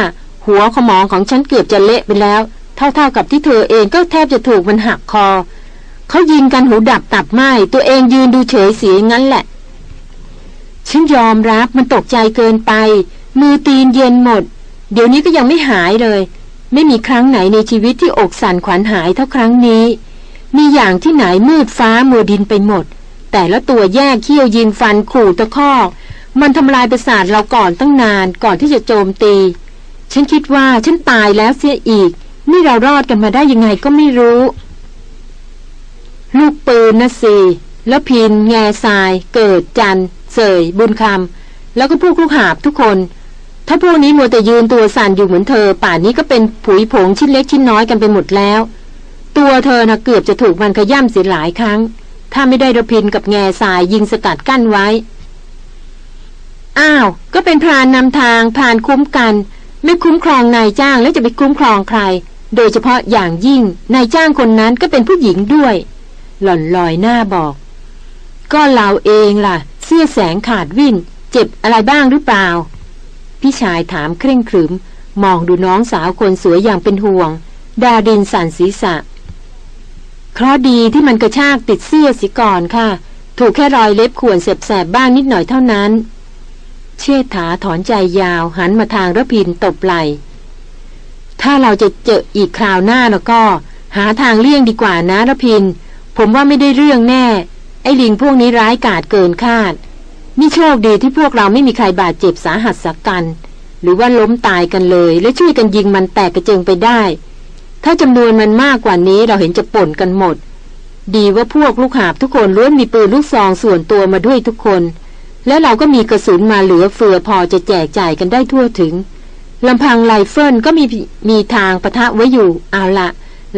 หัวขมองของฉันเกือบจะเละไปแล้ว เท่าๆกับที่เธอเองก็แทบจะถูกมันหักคอ เขายิงกันหูดับตับไหมตัวเองยืนดูเฉยเสียงั้นแหละ ฉันยอมรับมันตกใจเกินไป มือตีนเย็นหมด เดี๋ยวนี้ก็ยังไม่หายเลย ไม่มีครั้งไหนในชีวิตที่อกสั่นขวัญหายเท่าครั้งนี้ มีอย่างที่ไหนมืดฟ้ามัวดินไปหมด แต่ละตัวแยกเขี้ยวยิงฟันขู่ตะคอกมันทำลายประสาทเราก่อนตั้งนานก่อนที่จะโจมตี ฉันคิดว่าฉันตายแล้วเสียอีก นี่เรารอดกันมาได้ยังไงก็ไม่รู้ ลูกปืนนะสิแล้วพิน แง่ทราย เกิด จันเสย บุญคำแล้วก็พวกลูกหาบทุกคน ถ้าพวกนี้มัวแต่ยืนตัวสั่นอยู่เหมือนเธอ ป่านนี้ก็เป็นผุยผงชิ้นเล็กชิ้นน้อยกันไปหมดแล้ว ตัวเธอนะเกือบจะถูกมันขย่ำเสียหลายครั้ง ถ้าไม่ได้ระพินกับแง่สายยิงสกัดกั้นไว้ อ้าว ก็เป็นพรานนำทางพรานคุ้มกัน ไม่คุ้มครองนายจ้างแล้วจะไปคุ้มครองใคร โดยเฉพาะอย่างยิ่งนายจ้างคนนั้นก็เป็นผู้หญิงด้วย หล่อนลอยหน้าบอก ก็เราเองล่ะ เสื้อแสงขาดวิ่น เจ็บอะไรบ้างหรือเปล่า พี่ชายถามเคร่งครึม มองดูน้องสาวคนสวยอย่างเป็นห่วง ดาดินสันศีรษะเพราะดีที่มันกระชากติดเสื้อสิก่อนค่ะ ถูกแค่รอยเล็บข่วนแสบๆบ้างนิดหน่อยเท่านั้น เชษฐาถอนใจยาวหันมาทางระพินตบไหล ถ้าเราจะเจออีกคราวหน้าแล้วก็ หาทางเลี่ยงดีกว่านะระพิน ผมว่าไม่ได้เรื่องแน่ ไอ้ลิงพวกนี้ร้ายกาจเกินคาด นี่โชคดีที่พวกเราไม่มีใครบาดเจ็บสาหัสสักกัน หรือว่าล้มตายกันเลย และช่วยกันยิงมันแตกกระเจิงไปได้ ถ้าจำนวนมันมากกว่านี้เราเห็นจะป่นกันหมด ดีว่าพวกลูกหาบทุกคนล้วนมีปืนลูกซองส่วนตัวมาด้วยทุกคน และเราก็มีกระสุนมาเหลือเฟือพอจะแจกจ่ายกันได้ทั่วถึง ลำพังไลเฟิลก็มีมีทางประทะไว้อยู่ เอาละ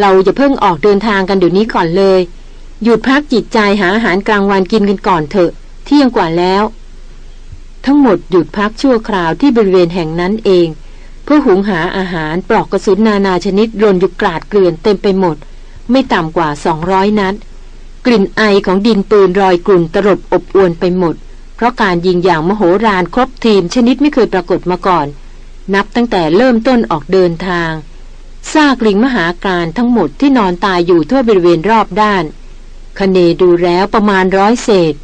เราจะเพิ่งออกเดินทางกันเดี๋ยวนี้ก่อนเลย หยุดพักจิตใจหาอาหารกลางวันกินกันก่อนเถอะเที่ยงกว่าแล้ว ทั้งหมดหยุดพักชั่วคราวที่บริเวณแห่งนั้นเอง เพื่อหุงหาอาหารปลอกกระสุนนานาชนิดรนอยู่กราดเกลื่อนเต็มไปหมด ไม่ต่ำกว่าสองร้อยนัด กลิ่นไอของดินปืนรอยกลุ่นตลบอบอวนไปหมด เพราะการยิงอย่างมโหฬารครบทีมชนิดไม่เคยปรากฏมาก่อน นับตั้งแต่เริ่มต้นออกเดินทางซากลิงมหาการทั้งหมดที่นอนตายอยู่ทั่วบริเวณรอบด้านคเนดูแล้วประมาณร้อยเศษ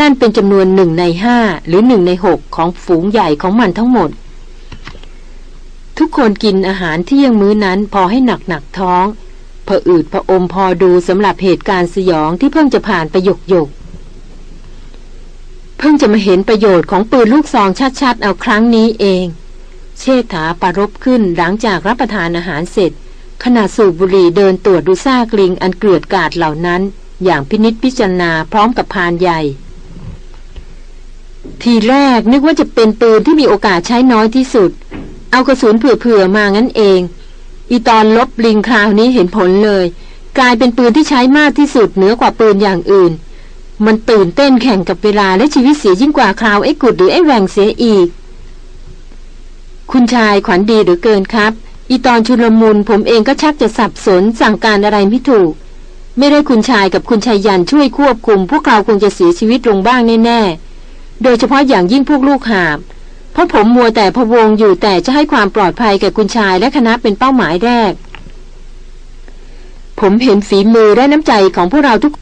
นั่นเป็นจำนวนหนึ่งในห้าหรือหนึ่งในหกของฝูงใหญ่ของมันทั้งหมด ทุกคนกินอาหารที่ยังมื้อนั้นพอให้หนักหนักท้องพออืดพออมพอดูสำหรับเหตุการณ์สยองที่เพิ่งจะผ่านไปหยกหยกเพิ่งจะมาเห็นประโยชน์ของปืนลูกซองชัดๆ เอาครั้งนี้เอง เชษฐาปารบขึ้นหลังจากรับประทานอาหารเสร็จ ขณะสูบบุหรี่เดินตรวจดูซากลิงอันเกลือดกาดเหล่านั้น อย่างพินิษพิจารณาพร้อมกับพานใหญ่ ทีแรกนึกว่าจะเป็นปืนที่มีโอกาสใช้น้อยที่สุด เอากระสุนเผื่อๆมางั้นเอง อีตอนลบลิงคราวนี้เห็นผลเลย กลายเป็นปืนที่ใช้มากที่สุดเหนือกว่าปืนอย่างอื่น มันตื่นเต้นแข่งกับเวลาและชีวิตเสียยิ่งกว่าคราวไอ้กุดหรือไอ้แหวงเสียอีก คุณชายขวัญดีหรือเกินครับ อีตอนชุลมุนผมเองก็ชักจะสับสนสั่งการอะไรไม่ถูก ไม่ได้คุณชายกับคุณชายยันช่วยควบคุม พวกเราคงจะเสียชีวิตลงบ้างแน่ๆ โดยเฉพาะอย่างยิ่งพวกลูกหาบ เพราะผมมัวแต่พวงอยู่แต่จะให้ความปลอดภัยแก่คุณชายและคณะเป็นเป้าหมายแรก ผมเห็นฝีมือและน้ำใจของพวกเราทุก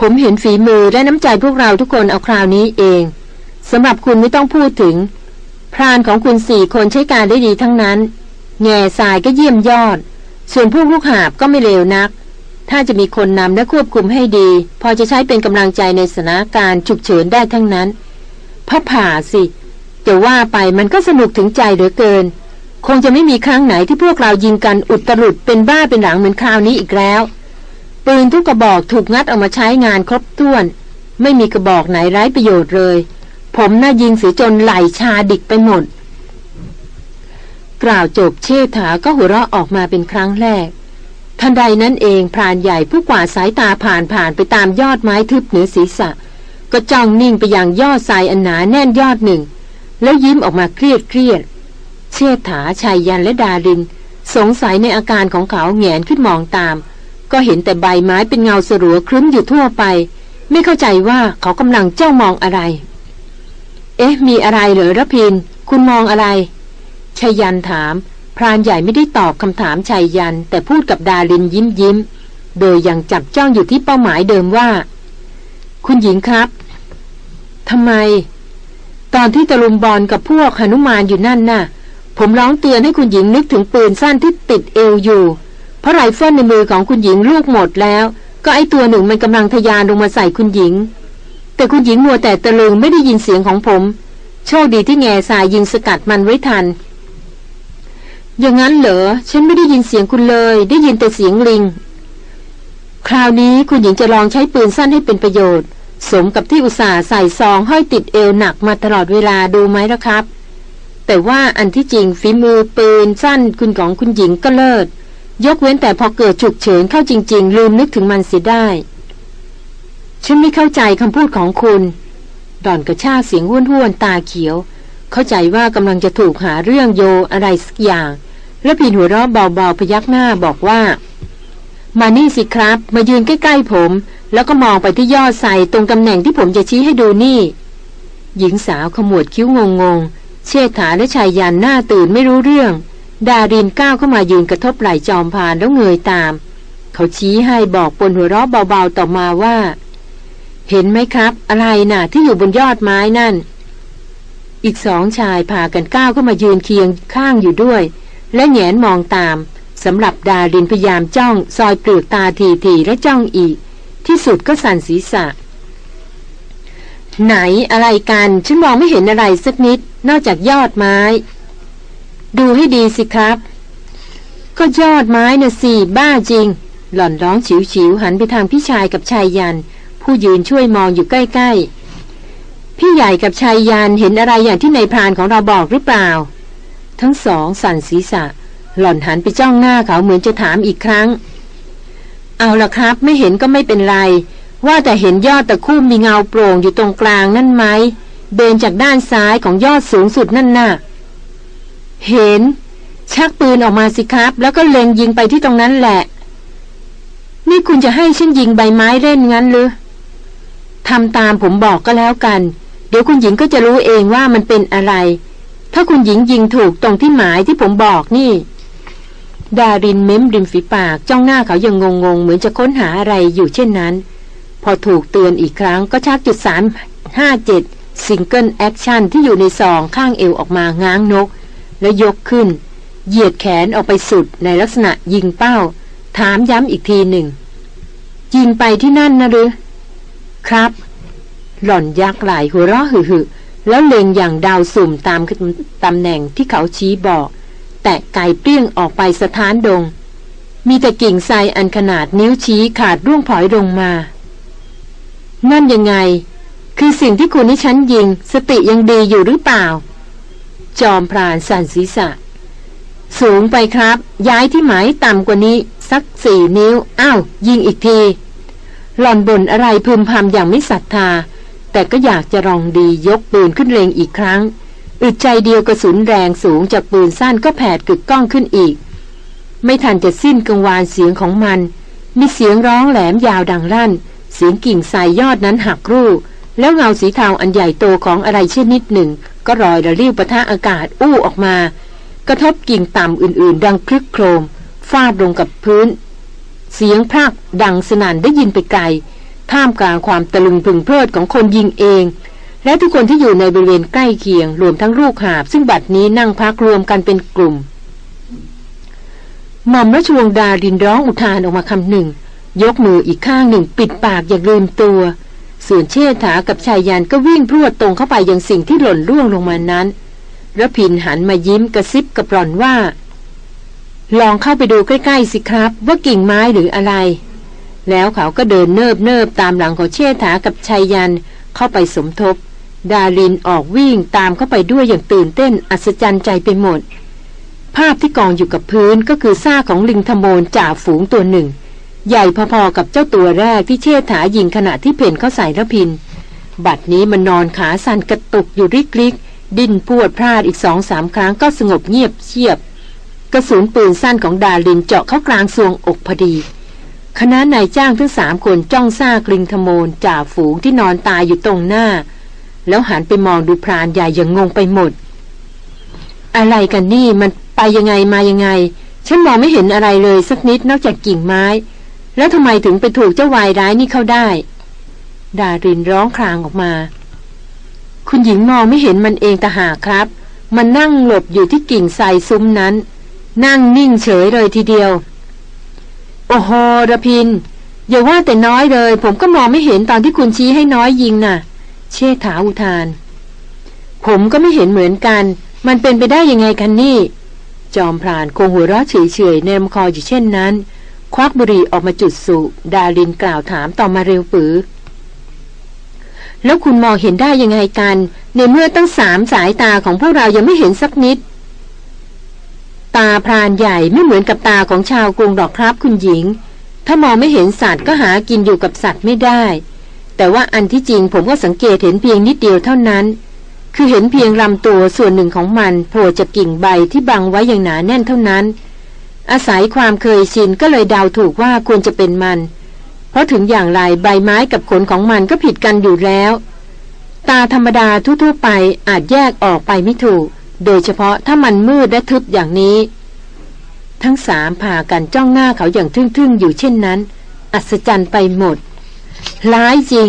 ผมเห็นฝีมือและน้ำใจพวกเราทุกคนเอาคราวนี้เองสำหรับคุณไม่ต้องพูดถึง พรานของคุณสี่คนใช้การได้ดีทั้งนั้น แง่สายก็เยี่ยมยอด ส่วนพวกลูกหาบก็ไม่เลวนัก ถ้าจะมีคนนำและควบคุมให้ดี พอจะใช้เป็นกำลังใจในสถานการณ์ฉุกเฉินได้ทั้งนั้นพระผ่าสิจะว่าไปมันก็สนุกถึงใจเหลือเกิน คงจะไม่มีครั้งไหนที่พวกเรายิงกันอุตรุดเป็นบ้าเป็นหลังเหมือนคราวนี้อีกแล้ว ปืนทุกกระบอกถูกงัดออกมาใช้งานครบถ้วน ไม่มีกระบอกไหนไร้ประโยชน์เลย ผมน่ายิงเสียจนไหลชาดิกไปหมด กล่าวจบเชษฐาก็หัวเราะออกมาเป็นครั้งแรก ทันใดนั้นเองพรานใหญ่ผู้กวาดสายตาผ่านผ่านไปตามยอดไม้ทึบเหนือศีรษะ ก็จ้องนิ่งไปยังยอดทรายอันหนาแน่นยอดหนึ่ง แล้วยิ้มออกมาเครียดเครียดเชษฐาชายยันและดาริน สงสัยในอาการของเขาแงนขึ้นมองตาม ก็เห็นแต่ใบไม้เป็นเงาสลัวครึ้มอยู่ทั่วไป ไม่เข้าใจว่าเขากำลังเจ้ามองอะไร เอ๊ะ มีอะไรเหรอระพิน คุณมองอะไรชายันถาม พรานใหญ่ไม่ได้ตอบคำถามชายยัน แต่พูดกับดารินยิ้มยิ้ม โดยยังจับจ้องอยู่ที่เป้าหมายเดิมว่า คุณหญิงครับทำไม ตอนที่ตะลุมบอลกับพวกหนุมานอยู่นั่นน่ะ ผมร้องเตือนให้คุณหญิงนึกถึงปืนสั้นที่ติดเอวอยู่ เพราะไรเฟิลในมือของคุณหญิงลูกหมดแล้ว ก็ไอตัวหนึ่งมันกำลังทะยานลงมาใส่คุณหญิง แต่คุณหญิงมัวแต่ตะลึงไม่ได้ยินเสียงของผม โชคดีที่แง่สายยิงสกัดมันไว้ทัน อย่างนั้นเหรอ ฉันไม่ได้ยินเสียงคุณเลย ได้ยินแต่เสียงลิง คราวนี้คุณหญิงจะลองใช้ปืนสั้นให้เป็นประโยชน์ สมกับที่อุตส่าห์ใส่ซองห้อยติดเอวหนักมาตลอดเวลาดูไหมล่ะครับ แต่ว่าอันที่จริงฝีมือปืนสั้นคุณของคุณหญิงก็เลิศ ยกเว้นแต่พอเกิดฉุกเฉินเข้าจริง ๆ ลืมนึกถึงมันเสียได้ ฉันไม่เข้าใจคำพูดของคุณดอนกระชากเสียงห้วนห้วนตาเขียว เข้าใจว่ากำลังจะถูกหาเรื่องโยอะไรสักอย่าง แล้วพีนหัวเราะเบาๆพยักหน้าบอกว่า มานี่สิครับ มายืนใกล้ๆผม แล้วก็มองไปที่ยอดใส่ตรงตำแหน่งที่ผมจะชี้ให้ดูนี่ หญิงสาวขมวดคิ้วงงๆ เชษฐาและชายยันหน้าตื่นไม่รู้เรื่อง ดารินก้าวเข้ามายืนกระทบไหล่จอมพานแล้วเงยตาม เขาชี้ให้บอกปนหัวเราะเบาๆต่อมาว่า เห็นไหมครับ อะไรน่ะ ที่อยู่บนยอดไม้นั่น อีกสองชายพากันก้าวเข้ามายืนเคียงข้างอยู่ด้วย และแงนมองตามสำหรับดารินพยายามจ้อง ซอยเปลือกตาทีๆและจ้องอีก ที่สุดก็สั่นศีรษะ ไหนอะไรกัน ฉันมองไม่เห็นอะไรสักนิด นอกจากยอดไม้ ดูให้ดีสิครับ ก็ยอดไม้น่ะสิบ้าจริง หล่อนร้องฉิวๆหันไปทางพี่ชายกับชายยัน ผู้ยืนช่วยมองอยู่ใกล้ๆ พี่ใหญ่กับชายยันเห็นอะไรอย่างที่ในพรานของเราบอกหรือเปล่า ทั้งสองสั่นศีรษะ หล่อนหันไปจ้องหน้าเขาเหมือนจะถามอีกครั้ง เอาละครับ ไม่เห็นก็ไม่เป็นไร ว่าแต่เห็นยอดตะคุ่มมีเงาโปร่งอยู่ตรงกลางนั่นไหมเบนจากด้านซ้ายของยอดสูงสุดนั่นน่ะ เห็น ชักปืนออกมาสิครับ แล้วก็เล็งยิงไปที่ตรงนั้นแหละ นี่คุณจะให้ฉันยิงใบไม้เล่นงั้นหรือ ทำตามผมบอกก็แล้วกัน เดี๋ยวคุณหญิงก็จะรู้เองว่ามันเป็นอะไร ถ้าคุณหญิงยิงถูกตรงที่หมายที่ผมบอกนี่ ดารินเม้มริมฝีปากจ้องหน้าเขายังงงๆ เหมือนจะค้นหาอะไรอยู่เช่นนั้น พอถูกเตือนอีกครั้งก็ชักจุดสามห้าเจ็ด single action ที่อยู่ในซองข้างเอวออกมาง้างนก แล้วยกขึ้น เหยียดแขนออกไปสุดในลักษณะยิงเป้า ถามย้ำอีกทีหนึ่ง ยิงไปที่นั่นนะหรือ ครับ หล่อนยักไหลหัวเราะหึ่แล้วเล็งอย่างดาวสุ่มตามตำแหน่งที่เขาชี้บอก แตะไกเปรี้ยงออกไปสถานดง มีแต่กิ่งไทรอันขนาดนิ้วชี้ขาดร่วงผอยลงมา นั่นยังไง คือสิ่งที่คุณให้ฉันยิง สติยังดีอยู่หรือเปล่า จอมพรานสั่นศีรษะ สูงไปครับ ย้ายที่หมายต่ำกว่านี้ สักสี่นิ้ว อ้าว ยิงอีกที หล่อนบ่นอะไรพึมพำอย่างไม่ศรัทธา แต่ก็อยากจะลองดียกปืนขึ้นเลงอีกครั้ง อึดใจเดียวกระสุนแรงสูงจากปืนสั้นก็แผดกึกก้องขึ้นอีก ไม่ทันจะสิ้นกังวานเสียงของมัน มีเสียงร้องแหลมยาวดังลั่น เสียงกิ่งทรายยอดนั้นหักรูแล้วเงาสีเทาอันใหญ่โตของอะไรเช่นนิดหนึ่ง ก็รอยระลิ้วปะทะอากาศอู้ออกมา กระทบกิ่งต่ำอื่นๆ ดังคลึกโครมฟาดลงกับพื้น เสียงพรากดังสนั่นได้ยินไปไกล ท่ามกลางความตะลึงพึงเพลิดของคนยิงเอง และทุกคนที่อยู่ในบริเวณใกล้เคียง รวมทั้งลูกหาบ ซึ่งบัดนี้นั่งพักรวมกันเป็นกลุ่มหม่อมราชวงศ์ดารินร้องอุทานออกมาคำหนึ่ง ยกมืออีกข้างหนึ่งปิดปากอย่างลืมตัว ส่วนเชษฐากับชายยันก็วิ่งพรวดตรงเข้าไปยังสิ่งที่หล่นร่วงลงมานั้นระพินหันมายิ้มกระซิบกับหล่อนว่า ลองเข้าไปดูใกล้ๆสิครับ ว่ากิ่งไม้หรืออะไร แล้วเขาก็เดินเนิบเนิบตามหลังของเชษฐากับชายยันเข้าไปสมทบ ดารินออกวิ่งตามเข้าไปด้วยอย่างตื่นเต้นอัศจรรย์ใจไปหมด ภาพที่กองอยู่กับพื้นก็คือซากของลิงธโมนจ่าฝูงตัวหนึ่ง ใหญ่พอๆกับเจ้าตัวแรกที่เชิดถายิงขณะที่เพ่นเข้าใส่ระพิน บัดนี้มันนอนขาสั่นกระตุกอยู่ริกริกดิ้นพวดพลาดอีกสองสามครั้งก็สงบเงียบเชียบ ระสุนปืนสั้นของดารินเจาะเข้ากลางซวงอกพอดี คณะนายจ้างทั้งสามคนจ้องซากลิงธโมนจ่าฝูงที่นอนตายอยู่ตรงหน้า แล้วหันไปมองดูพรานใหญ่อย่างงงไปหมด อะไรกันนี่มันไปยังไงมายังไง ฉันมองไม่เห็นอะไรเลยสักนิดนอกจากกิ่งไม้ แล้วทำไมถึงไปถูกเจ้าวายร้ายนี่เข้าได้ ดารินร้องครางออกมา คุณหญิงมองไม่เห็นมันเองแต่หากครับ มันนั่งหลบอยู่ที่กิ่งไทรซุ้มนั้น นั่งนิ่งเฉยเลยทีเดียว โอ้โหระพิน อย่าว่าแต่น้อยเลย ผมก็มองไม่เห็นตอนที่คุณชี้ให้น้อยยิงน่ะ เชษฐาอุทาน ผมก็ไม่เห็นเหมือนกัน มันเป็นไปได้ยังไงกันนี่ จอมพรานคงหัวเราะเฉยๆในลำคออยู่เช่นนั้น ควักบุหรี่ออกมาจุดสูบดารินกล่าวถามต่อมาเร็วปือแล้วคุณมองเห็นได้ยังไงกัน ในเมื่อตั้งสามสายตาของพวกเรายังไม่เห็นสักนิด ตาพรานใหญ่ไม่เหมือนกับตาของชาวกรุงดอกครับคุณหญิง ถ้ามองไม่เห็นสัตว์ก็หากินอยู่กับสัตว์ไม่ได้ แต่ว่าอันที่จริงผมก็สังเกตเห็นเพียงนิดเดียวเท่านั้น คือเห็นเพียงลำตัวส่วนหนึ่งของมันโผล่จากกิ่งใบที่บังไว้อย่างหนาแน่นเท่านั้น อาศัยความเคยชินก็เลยเดาถูกว่าควรจะเป็นมัน เพราะถึงอย่างไรใบไม้กับขนของมันก็ผิดกันอยู่แล้ว ตาธรรมดาทั่วๆไปอาจแยกออกไปไม่ถูก โดยเฉพาะถ้ามันมืดและทึบอย่างนี้ ทั้งสามพากันจ้องหน้าเขาอย่างทึ่งๆ อยู่เช่นนั้น อัศจรรย์ไปหมด ร้ายจริง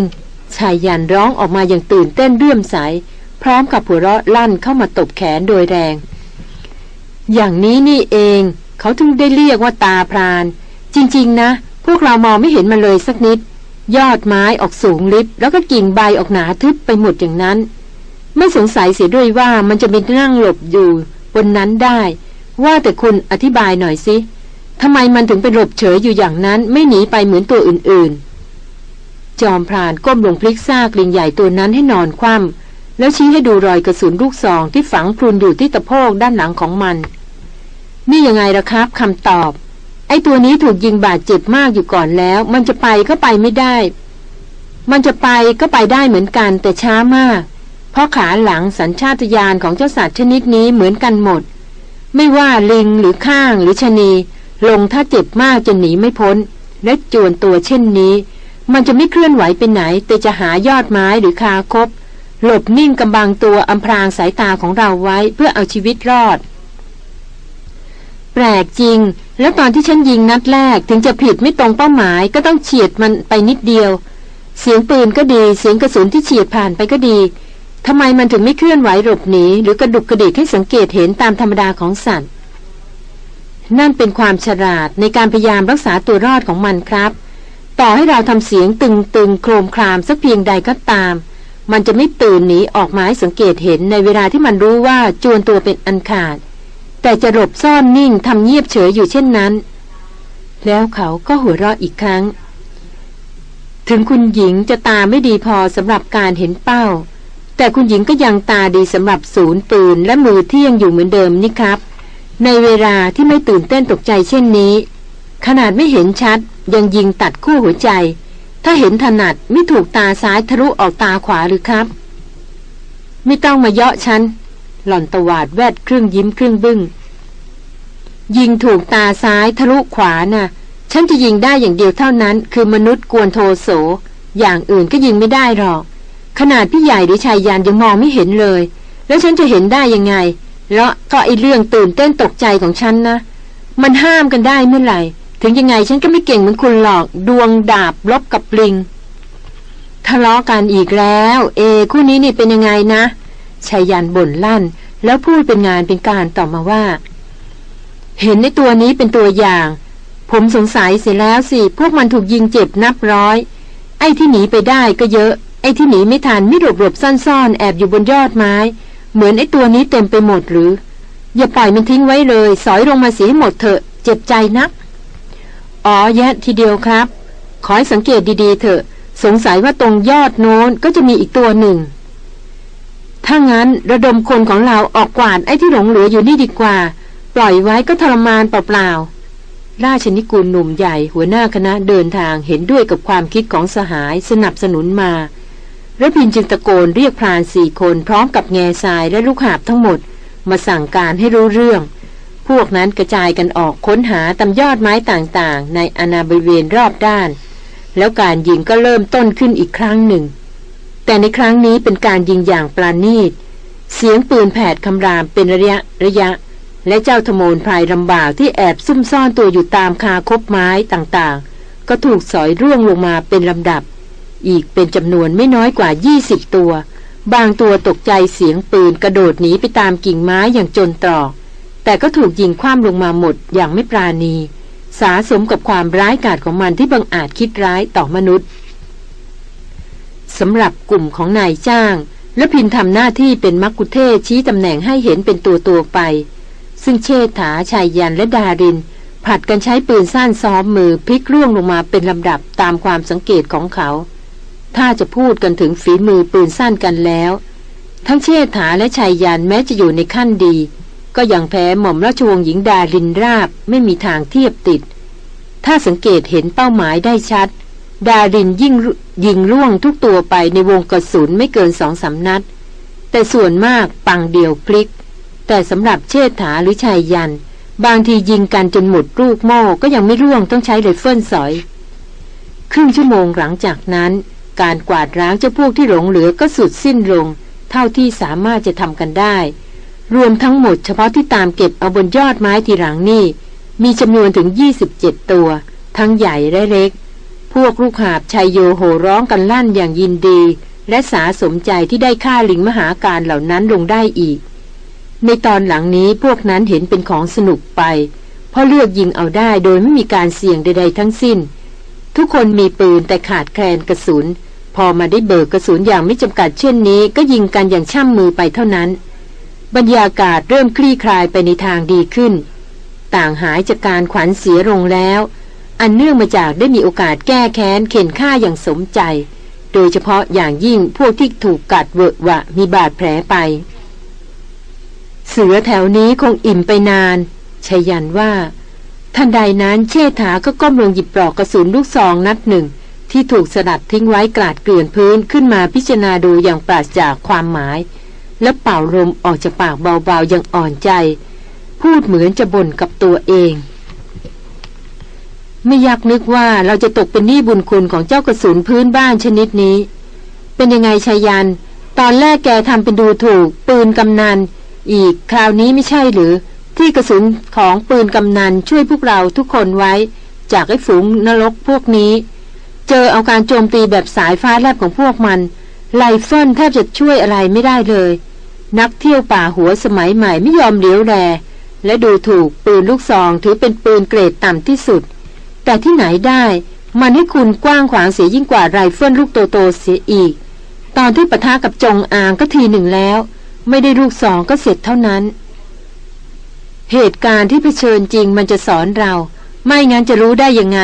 ชายยันร้องออกมาอย่างตื่นเต้นเรื่อมใส พร้อมกับหัวเราะลั่นเข้ามาตบแขนโดยแรง อย่างนี้นี่เอง เขาถึงได้เรียกว่าตาพราน จริง ๆ นะ พวกเรามองไม่เห็นมันเลยสักนิด ยอดไม้ออกสูงลิบแล้วก็กิ่งใบออกหนาทึบไปหมดอย่างนั้น ไม่สงสัยเสียด้วยว่ามันจะมีนั่งหลบอยู่บนนั้นได้ ว่าแต่คุณอธิบายหน่อยสิทำไมมันถึงไปหลบเฉยอยู่อย่างนั้น ไม่หนีไปเหมือนตัวอื่นๆ จอมพรานก้มลงพลิกซากลิงใหญ่ตัวนั้นให้นอนคว่ำแล้วชี้ให้ดูรอยกระสุนลูกซองที่ฝังพรุนอยู่ที่ตะโพกด้านหลังของมัน นี่ยังไงล่ะครับคำตอบ ไอ้ตัวนี้ถูกยิงบาดเจ็บมากอยู่ก่อนแล้ว มันจะไปก็ไปไม่ได้ มันจะไปก็ไปได้เหมือนกันแต่ช้ามาก ราะขาหลังสัญชาตญาณของเจ้าสัตว์ชนิดนี้เหมือนกันหมด ไม่ว่าลิงหรือข้างหรือชนี ลงถ้าเจ็บมากจะหนีไม่พ้น และจวนตัวเช่นนี้ มันจะไม่เคลื่อนไหวไปไหน แต่จะหายอดไม้หรือคาคบ หลบนิ่งกำบังตัวอำพรางสายตาของเราไว้เพื่อเอาชีวิตรอด แปลกจริง แล้วตอนที่ฉันยิงนัดแรกถึงจะผิดไม่ตรงเป้าหมายก็ต้องเฉียดมันไปนิดเดียว เสียงปืนก็ดี เสียงกระสุนที่เฉียดผ่านไปก็ดี ทำไมมันถึงไม่เคลื่อนไหวหลบหนีหรือกระดุกกระดิกให้สังเกตเห็นตามธรรมดาของสัตว์ นั่นเป็นความฉลาดในการพยายามรักษาตัวรอดของมันครับ ต่อให้เราทำเสียงตึงตึงโครมครามสักเพียงใดก็ตาม มันจะไม่ตื่นหนีออกมาให้สังเกตเห็นในเวลาที่มันรู้ว่าจวนตัวเป็นอันขาด แต่จะหลบซ่อนนิ่งทำเงียบเฉยอยู่เช่นนั้น แล้วเขาก็หัวเราะอีกครั้ง ถึงคุณหญิงจะตาไม่ดีพอสำหรับการเห็นเป้า แต่คุณหญิงก็ยังตาดีสำหรับศูนย์ปืนและมือที่ยังอยู่เหมือนเดิมนี่ครับ ในเวลาที่ไม่ตื่นเต้นตกใจเช่นนี้ ขนาดไม่เห็นชัด ยังยิงตัดคู่หัวใจ ถ้าเห็นถนัดไม่ถูกตาซ้ายทะลุออกตาขวาหรือครับ ไม่ต้องมาเยาะฉันหล่อนตวาดแวดครึ่งยิ้มครึ่งบึง้งยิงถูกตาซ้ายทะลุขวาน่ะ ฉันจะยิงได้อย่างเดียวเท่านั้น คือมนุษย์กวนโทโส อย่างอื่นก็ยิงไม่ได้หรอก ขนาดพี่ใหญ่หรือชายยานยังมองไม่เห็นเลย แล้วฉันจะเห็นได้ยังไง แล้วก็ไอเรื่องตื่นเต้นตกใจของฉันนะ มันห้ามกันได้เมื่อไหร่ ถึงยังไงฉันก็ไม่เก่งเหมือนคุณหรอก ดวงดาบลบกับลิง ทะเลาะกันอีกแล้ว เอ คู่นี้นี่เป็นยังไงนะ ชายยันบ่นลั่น แล้วพูดเป็นงานเป็นการต่อมาว่า เห็นในตัวนี้เป็นตัวอย่าง ผมสงสัยเสียแล้วสิ พวกมันถูกยิงเจ็บนับร้อย ไอ้ที่หนีไปได้ก็เยอะ ไอ้ที่หนีไม่ทันไม่หลบหลบซ่อนๆ แอบอยู่บนยอดไม้ เหมือนไอ้ตัวนี้เต็มไปหมดหรือ อย่าปล่อยมันทิ้งไว้เลย สอยลงมาเสียหมดเถอะ เจ็บใจนัก อ๋อแยะทีเดียวครับ ขอให้สังเกตดีๆ เถอะ สงสัยว่าตรงยอดโน้นก็จะมีอีกตัวหนึ่ง ถ้างั้นระดมคนของเราออกกวาดไอ้ที่หลงเหลืออยู่นี่ดีกว่า ปล่อยไว้ก็ทรมานเปล่าๆราชนิกุลหนุ่มใหญ่หัวหน้าคณะเดินทางเห็นด้วยกับความคิดของสหายสนับสนุนมา ระพินจึงตะโกนเรียกพรานสี่คนพร้อมกับแง่ทรายและลูกหาบทั้งหมด มาสั่งการให้รู้เรื่อง พวกนั้นกระจายกันออกค้นหาตามยอดไม้ต่างๆ ในอนาบริเวณรอบด้าน แล้วการยิงก็เริ่มต้นขึ้นอีกครั้งหนึ่ง แต่ในครั้งนี้เป็นการยิงอย่างปราณีต เสียงปืนแผดคำรามเป็นระยะระยะ และเจ้าธโมนพรายลำบากที่แอบซุ่มซ่อนตัวอยู่ตามคาคบไม้ต่างๆ ก็ถูกสอยร่วงลงมาเป็นลำดับ อีกเป็นจำนวนไม่น้อยกว่า 20 ตัว บางตัวตกใจเสียงปืนกระโดดหนีไปตามกิ่งไม้อย่างจนตรอก แต่ก็ถูกยิงคว่ำลงมาหมดอย่างไม่ปราณี สาสมกับความร้ายกาจของมันที่บังอาจคิดร้ายต่อมนุษย์สำหรับกลุ่มของนายจ้าง และพินทำหน้าที่เป็นมักคุเทศชี้ตำแหน่งให้เห็นเป็นตัวตัวไป ซึ่งเชษฐาชายยันและดาริน ผัดกันใช้ปืนสั้นซ้อมมือพลิกร่วงลงมาเป็นลำดับตามความสังเกตของเขา ถ้าจะพูดกันถึงฝีมือปืนสั้นกันแล้ว ทั้งเชษฐาและไชยยันต์แม้จะอยู่ในขั้นดี ก็ยังแพ้หม่อมราชวงศ์หญิงดารินราบไม่มีทางเทียบติด ถ้าสังเกตเห็นเป้าหมายได้ชัด ดารินยิ่งยิงล่วงทุกตัวไปในวงกระสุนไม่เกินสองสามนัด แต่ส่วนมากปังเดียวพลิก แต่สำหรับเชษฐาหรือไชยยันต์ บางทียิงกันจนหมดลูกโม่ก็ยังไม่ร่วงต้องใช้ไรเฟิลสอย ครึ่งชั่วโมงหลังจากนั้น การกวาดร้างเจ้าพวกที่หลงเหลือก็สุดสิ้นลง เท่าที่สามารถจะทำกันได้ รวมทั้งหมดเฉพาะที่ตามเก็บเอาบนยอดไม้ทีหลังนี่ มีจำนวนถึง 27 ตัว ทั้งใหญ่และเล็ก พวกลูกหาบชายโยโหร้องกันลั่นอย่างยินดี และสาสมใจที่ได้ฆ่าลิงมหาการเหล่านั้นลงได้อีก ในตอนหลังนี้พวกนั้นเห็นเป็นของสนุกไป เพราะเลือกยิงเอาได้โดยไม่มีการเสี่ยงใด ๆ ทั้งสิ้นทุกคนมีปืนแต่ขาดแคลนกระสุน พอมาได้เบิกกระสุนอย่างไม่จำกัดเช่นนี้ ก็ยิงกันอย่างช่ำมือไปเท่านั้น บรรยากาศเริ่มคลี่คลายไปในทางดีขึ้น ต่างหายจากการขวัญเสียลงแล้ว อันเนื่องมาจากได้มีโอกาสแก้แค้นเข็นฆ่าอย่างสมใจ โดยเฉพาะอย่างยิ่งพวกที่ถูกกัดเวอะวะมีบาดแผลไป เสือแถวนี้คงอิ่มไปนานชยันว่า ทันใดนั้นเชษฐาก็ก้มลงหยิบปลอกกระสุนลูกซองนัดหนึ่ง ที่ถูกสลัดทิ้งไว้กลาดเกลื่อนพื้นขึ้นมาพิจารณาดูอย่างปราศจากความหมาย แล้วเป่าลมออกจากปากเบาๆอย่างอ่อนใจ พูดเหมือนจะบ่นกับตัวเอง ไม่อยากนึกว่าเราจะตกเป็นหนี้บุญคุณของเจ้ากระสุนพื้นบ้านชนิดนี้ เป็นยังไงชายัน ตอนแรกแกทำเป็นดูถูก ปืนกำนัน อีกคราวนี้ไม่ใช่หรือ ที่กระสุนของปืนกำนันช่วยพวกเราทุกคนไว้ จากไอ้ฝูงนรกพวกนี้ เจอเอาการโจมตีแบบสายฟ้าแลบของพวกมันไรเฟิลแทบจะช่วยอะไรไม่ได้เลย นักเที่ยวป่าหัวสมัยใหม่ไม่ยอมเลี้ยวแลและดูถูกปืนลูกซองถือเป็นปืนเกรดต่ำที่สุด แต่ที่ไหนได้มันให้คุณกว้างขวางเสียยิ่งกว่าไรเฟิลลูกโตๆเสียอีก ตอนที่ปะทะกับจงอางก็ทีหนึ่งแล้ว ไม่ได้ลูกซองก็เสร็จเท่านั้น เหตุการณ์ที่เผชิญจริงมันจะสอนเรา ไม่งั้นจะรู้ได้ยังไง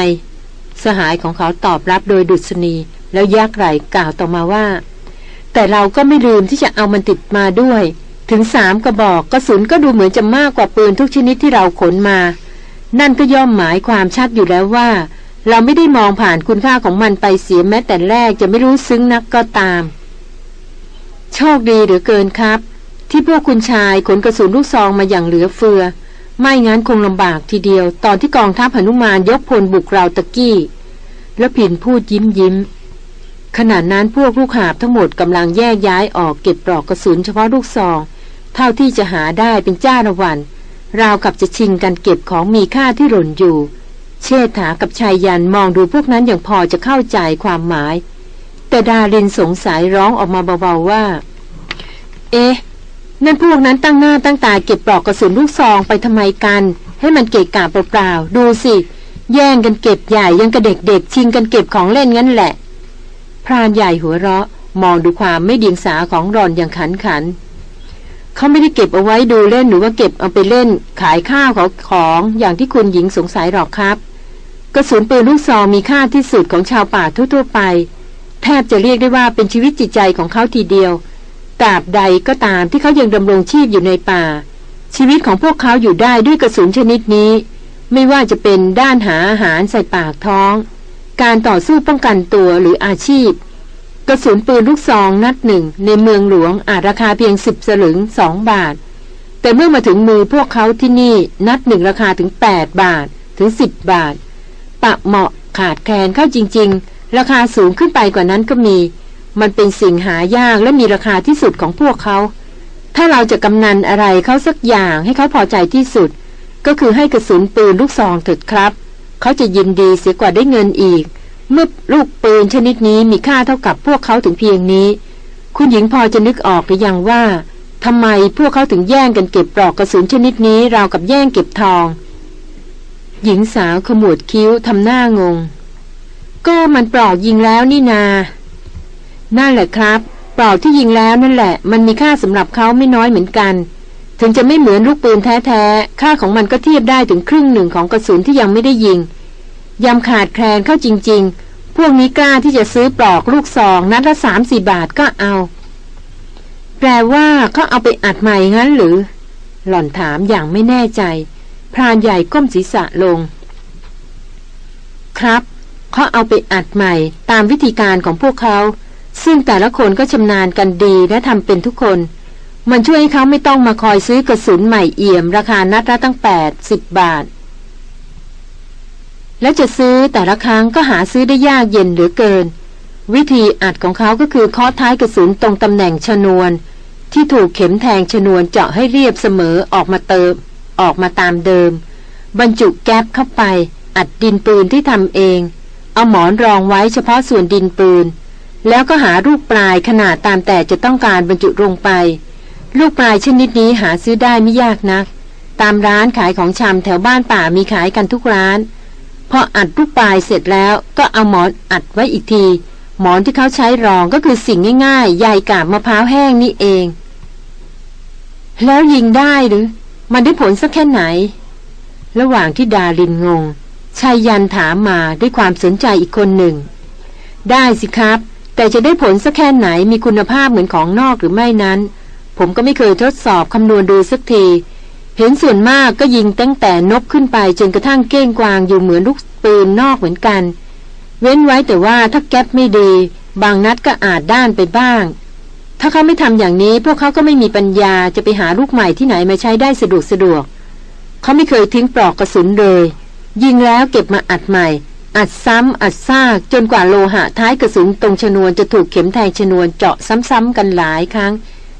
สหายของเขาตอบรับโดยดุษณีแล้วยักไหลกล่าวต่อมาว่า แต่เราก็ไม่ลืมที่จะเอามันติดมาด้วย ถึงสามกระบอกกระสุนก็ดูเหมือนจะมากกว่าปืนทุกชนิดที่เราขนมา นั่นก็ย่อมหมายความชัดอยู่แล้วว่า เราไม่ได้มองผ่านคุณค่าของมันไปเสียแม้แต่แรกจะไม่รู้ซึ้งนักก็ตาม โชคดีเหลือเกินครับ ที่พวกคุณชายขนกระสุนลูกซองมาอย่างเหลือเฟือ ไม่งั้นคงลำบากทีเดียวตอนที่กองทัพหนุมานยกพลบุกเราตะกี้ แล้วผินพูดยิ้มยิ้ม ขณะนั้นพวกลูกหาบทั้งหมดกำลังแยกย้ายออกเก็บปลอกกระสุนเฉพาะลูกซอง เท่าที่จะหาได้เป็นจ้าละวัน ราวกับจะชิงกันเก็บของมีค่าที่หล่นอยู่ เชษฐากับชายยันมองดูพวกนั้นอย่างพอจะเข้าใจความหมาย แต่ดารินสงสัยร้องออกมาเบาๆว่า เอ๊ะ นั่นพวกนั้นตั้งหน้าตั้งตาเก็บปลอกกระสุนลูกซองไปทำไมกัน ให้มันเกะกะเปล่าๆดูสิ แย่งกันเก็บใหญ่ยังกระเด็กๆชิงกันเก็บของเล่นงั้นแหละ พรานใหญ่หัวเราะ มองดูความไม่ดีงสาของรอนอย่างขันขันเขาไม่ได้เก็บเอาไว้ดูเล่นหรือว่าเก็บเอาไปเล่น ขายข้าวของของอย่างที่คุณหญิงสงสัยหรอกครับ กระสุนปืนลูกซองมีค่าที่สุดของชาวป่าทั่วๆไป แทบจะเรียกได้ว่าเป็นชีวิตจิตใจของเขาทีเดียว ตราบใดก็ตามที่เขายังดำรงชีพอยู่ในป่า ชีวิตของพวกเขาอยู่ได้ด้วยกระสุนชนิดนี้ ไม่ว่าจะเป็นด้านหาอาหารใส่ปากท้อง การต่อสู้ป้องกันตัวหรืออาชีพ กระสุนปืนลูกซองนัดหนึ่งในเมืองหลวงอาจราคาเพียงสิบสลึงสองบาท แต่เมื่อมาถึงมือพวกเขาที่นี่นัดหนึ่งราคาถึงแปดบาทถึงสิบบาท ปะเหมาะขาดแคลนเข้าจริง ๆ ราคาสูงขึ้นไปกว่านั้นก็มี มันเป็นสิ่งหายากและมีราคาที่สุดของพวกเขา ถ้าเราจะกำนันอะไรเขาสักอย่างให้เขาพอใจที่สุด ก็คือให้กระสุนปืนลูกซองเถิดครับ เขาจะยินดีเสียกว่าได้เงินอีก เมื่อลูกปืนชนิดนี้มีค่าเท่ากับพวกเขาถึงเพียงนี้ คุณหญิงพอจะนึกออกหรือยังว่าทำไมพวกเขาถึงแย่งกันเก็บปลอกกระสุนชนิดนี้ราวกับแย่งเก็บทอง หญิงสาวขมวดคิ้วทำหน้างง ก็มันปลอกยิงแล้วนี่นา นั่นแหละครับปลอกที่ยิงแล้วนั่นแหละ มันมีค่าสำหรับเขาไม่น้อยเหมือนกัน ถึงจะไม่เหมือนลูกปืนแท้ๆ ค่าของมันก็เทียบได้ถึงครึ่งหนึ่งของกระสุนที่ยังไม่ได้ยิง ยำขาดแคลนเข้าจริง ๆ พวกนี้กล้าที่จะซื้อปลอกลูกซองนัดละสามสี่บาทก็เอา แปลว่าเขาเอาไปอัดใหม่งั้นหรือ หล่อนถามอย่างไม่แน่ใจ พรานใหญ่ก้มศีรษะลง ครับเขาเอาไปอัดใหม่ตามวิธีการของพวกเขา ซึ่งแต่ละคนก็ชำนาญกันดีและทำเป็นทุกคน มันช่วยให้เขาไม่ต้องมาคอยซื้อกระสุนใหม่เอี่ยม ราคานัดละตั้งแปดสิบบาท แล้วจะซื้อแต่ละครั้งก็หาซื้อได้ยากเย็นเหลือเกิน วิธีอัดของเขาก็คือเคาะท้ายกระสุนตรงตำแหน่งชนวน ที่ถูกเข็มแทงชนวนเจาะให้เรียบเสมอออกมาเติม ออกมาตามเดิม บรรจุแก๊ปเข้าไป อัดดินปืนที่ทำเอง เอาหมอนรองไว้เฉพาะส่วนดินปืน แล้วก็หาลูกปลายขนาดตามแต่จะต้องการบรรจุลงไป ลูกปลายชนิดนี้หาซื้อได้ไม่ยากนัก ตามร้านขายของชำแถวบ้านป่ามีขายกันทุกร้านพออัดลูกปลายเสร็จแล้วก็เอาหมอนอัดไว้อีกที หมอนที่เขาใช้รองก็คือสิ่งง่ายๆใยกาบมะพร้าวแห้งนี่เอง แล้วยิงได้หรือ มันได้ผลสักแค่ไหน ระหว่างที่ดารินงงชายยันถามมาด้วยความสนใจอีกคนหนึ่ง ได้สิครับ แต่จะได้ผลสักแค่ไหนมีคุณภาพเหมือนของนอกหรือไม่นั้น ผมก็ไม่เคยทดสอบคำนวณดูสักที เห็นส่วนมากก็ยิงตั้งแต่นกขึ้นไปจนกระทั่งเก้งกวางอยู่เหมือนลูกปืนนอกเหมือนกัน เว้นไว้แต่ว่าถ้าแก๊ปไม่ดี บางนัดก็อาจด้านไปบ้าง ถ้าเขาไม่ทำอย่างนี้พวกเขาก็ไม่มีปัญญาจะไปหาลูกใหม่ที่ไหนมาใช้ได้สะดวกสะดวกเขาไม่เคยทิ้งปลอกกระสุนเลย ยิงแล้วเก็บมาอัดใหม่ อัดซ้ำอัดซากจนกว่าโลหะท้ายกระสุนตรงชนวนจะถูกเข็มแทงชนวนเจาะซ้ำๆกันหลายครั้ง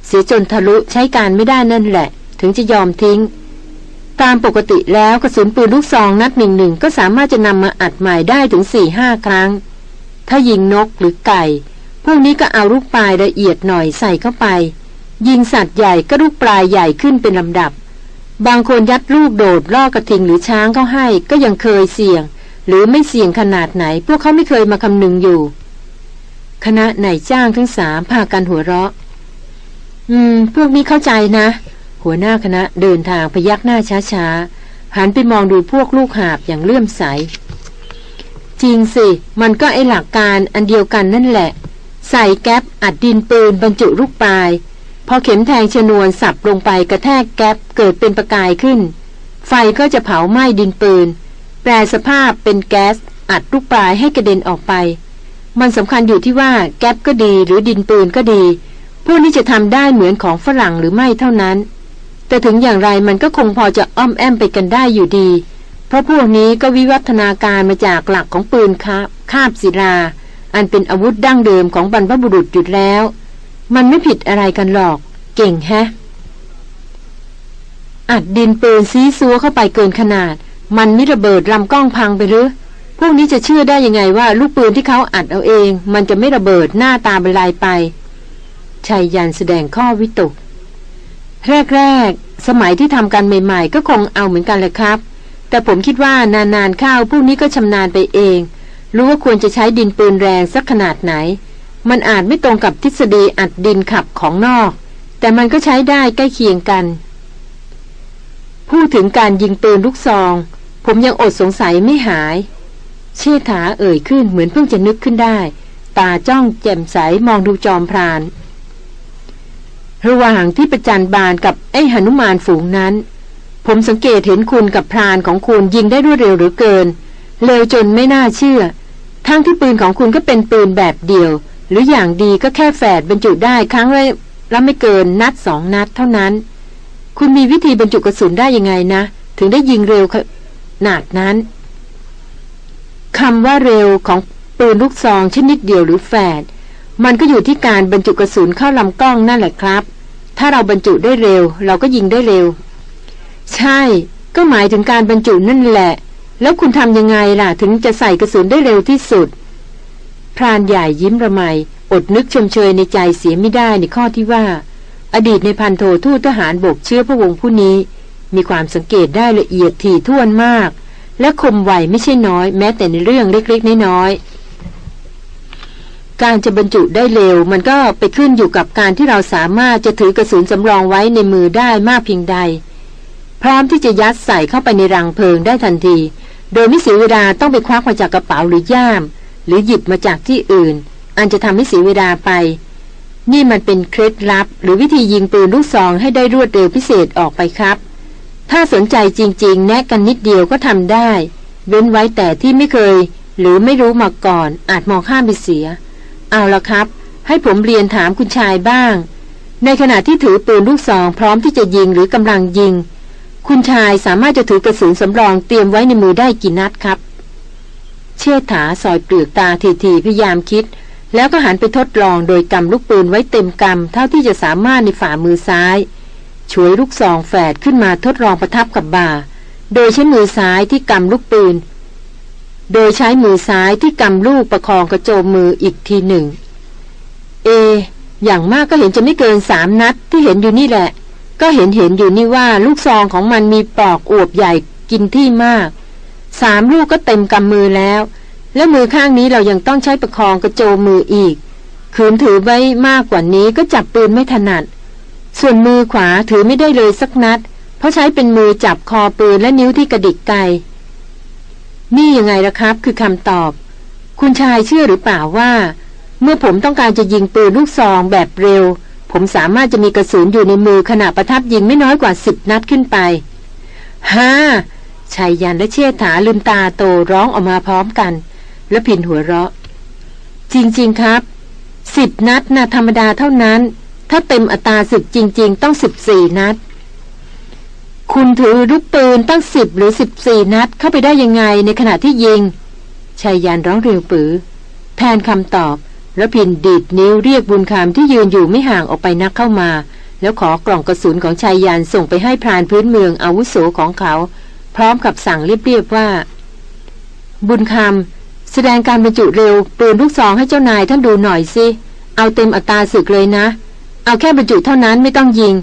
เสียจนทะลุใช้การไม่ได้นั่นแหละ ถึงจะยอมทิ้ง ตามปกติแล้วกระสุนปืนลูกซองนัดหนึ่งหนึ่งก็สามารถจะนำมาอัดใหม่ได้ถึงสี่ห้าครั้ง ถ้ายิงนกหรือไก่ พวกนี้ก็เอาลูกปลายละเอียดหน่อยใส่เข้าไป ยิงสัตว์ใหญ่ก็ลูกปลายใหญ่ขึ้นเป็นลำดับ บางคนยัดลูกโดดล่อกระทิงหรือช้างเข้าให้ก็ยังเคยเสี่ยง หรือไม่เสี่ยงขนาดไหน พวกเขาไม่เคยมาคำนึงอยู่ คณะนายจ้างทั้งสามพากันหัวเราะ อืม พวกนี้เข้าใจนะ หัวหน้าคณะเดินทางพยักหน้าช้าๆหันไปมองดูพวกลูกหาบอย่างเลื่อมใส จริงสิ มันก็ไอหลักการอันเดียวกันนั่นแหละ ใส่แก๊ปอัดดินปืนบรรจุลูกปลายพอเข็มแทงชนวนสับลงไปกระแทกแก๊ปเกิดเป็นประกายขึ้น ไฟก็จะเผาไหม้ดินปืน แปลสภาพเป็นแก๊สอัดลูกปลายให้กระเด็นออกไป มันสำคัญอยู่ที่ว่าแก๊ปก็ดีหรือดินปืนก็ดี พวกนี้จะทำได้เหมือนของฝรั่งหรือไม่เท่านั้น แต่ถึงอย่างไรมันก็คงพอจะอ้อมแอมไปกันได้อยู่ดี เพราะพวกนี้ก็วิวัฒนาการมาจากหลักของปืนคาบคาบศิลา อันเป็นอาวุธดั้งเดิมของบรรพบุรุษหยุดแล้ว มันไม่ผิดอะไรกันหรอก เก่งแฮะอัดดินปืนซีซัวเข้าไปเกินขนาด มันไม่ระเบิดลำกล้องพังไปหรือ พวกนี้จะเชื่อได้ยังไงว่า ลูกปืนที่เขาอัดเอาเอง มันจะไม่ระเบิดหน้าตาบลายไปชายยันแสดงข้อวิตก แรกๆ สมัยที่ทำกันใหม่ๆ ก็คงเอาเหมือนกันแหละครับ แต่ผมคิดว่านานๆเข้าพวกนี้ก็ชำนาญไปเอง รู้ว่าควรจะใช้ดินปืนแรงสักขนาดไหน มันอาจไม่ตรงกับทฤษฎีอัดดินขับของนอก แต่มันก็ใช้ได้ใกล้เคียงกัน พูดถึงการยิงปืนลูกซอง ผมยังอดสงสัยไม่หาย เชษฐาเอ่ยขึ้นเหมือนเพิ่งจะนึกขึ้นได้ ตาจ้องแจ่มใสมองดูจอมพรานระหว่างที่ประจันบานกับไอ้หนุมานฝูงนั้น ผมสังเกตเห็นคุณกับพรานของคุณยิงได้รวดเร็วหรือเกินเร็วจนไม่น่าเชื่อ ทั้งที่ปืนของคุณก็เป็นปืนแบบเดียว หรืออย่างดีก็แค่แฝดบรรจุได้ครั้งละละไม่เกินนัดสองนัดเท่านั้น คุณมีวิธีบรรจุกระสุนได้ยังไงนะ ถึงได้ยิงเร็วขนาดนั้นคำว่าเร็วของปืนลูกซองชนิดเดียวหรือแฝดมันก็อยู่ที่การบรรจุกระสุนเข้าลำกล้องนั่นแหละครับ ถ้าเราบรรจุได้เร็ว เราก็ยิงได้เร็ว ใช่ ก็หมายถึงการบรรจุนั่นแหละ แล้วคุณทำยังไงล่ะ ถึงจะใส่กระสุนได้เร็วที่สุด พรานใหญ่ยิ้มระไม อดนึกชมเชยในใจเสียไม่ได้ในข้อที่ว่า อดีตในพันโททูตทหารบกเชื้อพระวงศ์ผู้นี้ มีความสังเกตได้ละเอียดถี่ถ้วนมาก และคมไวไม่ใช่น้อย แม้แต่ในเรื่องเล็กๆน้อยๆการจะบรรจุได้เร็ว มันก็ไปขึ้นอยู่กับการที่เราสามารถจะถือกระสุนสำรองไว้ในมือได้มากเพียงใด พร้อมที่จะยัดใส่เข้าไปในรังเพลิงได้ทันที โดยไม่เสียเวลาต้องไปควักมาจากกระเป๋าหรือย่าม หรือหยิบมาจากที่อื่น อันจะทำให้เสียเวลาไป นี่มันเป็นเคล็ดลับ หรือวิธียิงปืนลูกซองให้ได้รวดเร็วพิเศษออกไปครับ ถ้าสนใจจริง ๆ แนะกันนิดเดียวก็ทำได้ เว้นไว้แต่ที่ไม่เคย หรือไม่รู้มาก่อน อาจมองข้ามไปเสีย เอาละครับ ให้ผมเรียนถามคุณชายบ้าง ในขณะที่ถือปืนลูกซอง พร้อมที่จะยิงหรือกำลังยิง คุณชายสามารถจะถือกระสุนสำรองเตรียมไว้ในมือได้กี่นัดครับ เชี่ยถาสอยเปลือกตาทีๆพยายามคิด แล้วก็หันไปทดลองโดยกำลูกปืนไว้เต็มกำเท่าที่จะสามารถในฝ่ามือซ้าย ช่วยลูกซองแฝดขึ้นมาทดลองประทับกับบ่า โดยใช้มือซ้ายที่กำลูกปืน โดยใช้มือซ้ายที่กำลูกประคองกระโจมมืออีกทีหนึ่ง เอ อย่างมากก็เห็นจะไม่เกินสามนัดที่เห็นอยู่นี่แหละ ก็เห็นเห็นอยู่นี่ว่าลูกซองของมันมีปลอกอวบใหญ่กินที่มาก สามลูกก็เต็มกำมือแล้ว แล้วมือข้างนี้เรายังต้องใช้ประคองกระโจมมืออีก ขืนถือไว้มากกว่านี้ก็จับปืนไม่ถนัด ส่วนมือขวาถือไม่ได้เลยสักนัด เพราะใช้เป็นมือจับคอปืนและนิ้วที่กระดิกไกนี่ยังไงล่ะครับ คือคำตอบ คุณชายเชื่อหรือเปล่าว่า เมื่อผมต้องการจะยิงปืนลูกซองแบบเร็ว ผมสามารถจะมีกระสุนอยู่ในมือขณะประทับยิงไม่น้อยกว่าสิบนัดขึ้นไปฮ่าชายยันและเชี่ยถาลืมตาโตร้องออกมาพร้อมกัน แล้วผินหัวเราะ จริง ๆ ครับสิบนัดนะ่ะธรรมดาเท่านั้น ถ้าเต็มอัตราศึกจริง ๆ ต้องสิบสี่นัด คุณถือลูกปืนตั้งสิบหรือสิบสี่นัดเข้าไปได้ยังไงในขณะที่ยิงชายยานร้องเรียวปือ แทนคำตอบ แล้วพินดีดนิ้วเรียกบุญคำที่ยืนอยู่ไม่ห่างออกไปนักเข้ามา แล้วขอกล่องกระสุนของชายยานส่งไปให้พรานพื้นเมืองอาวุโสของเขา พร้อมกับสั่งเรียบๆว่า บุญคำ แสดงการบรรจุเร็วปืนลูกซองให้เจ้านายท่านดูหน่อยสิ เอาเต็มอัตราศึกเลยนะ เอาแค่บรรจุเท่านั้นไม่ต้องยิง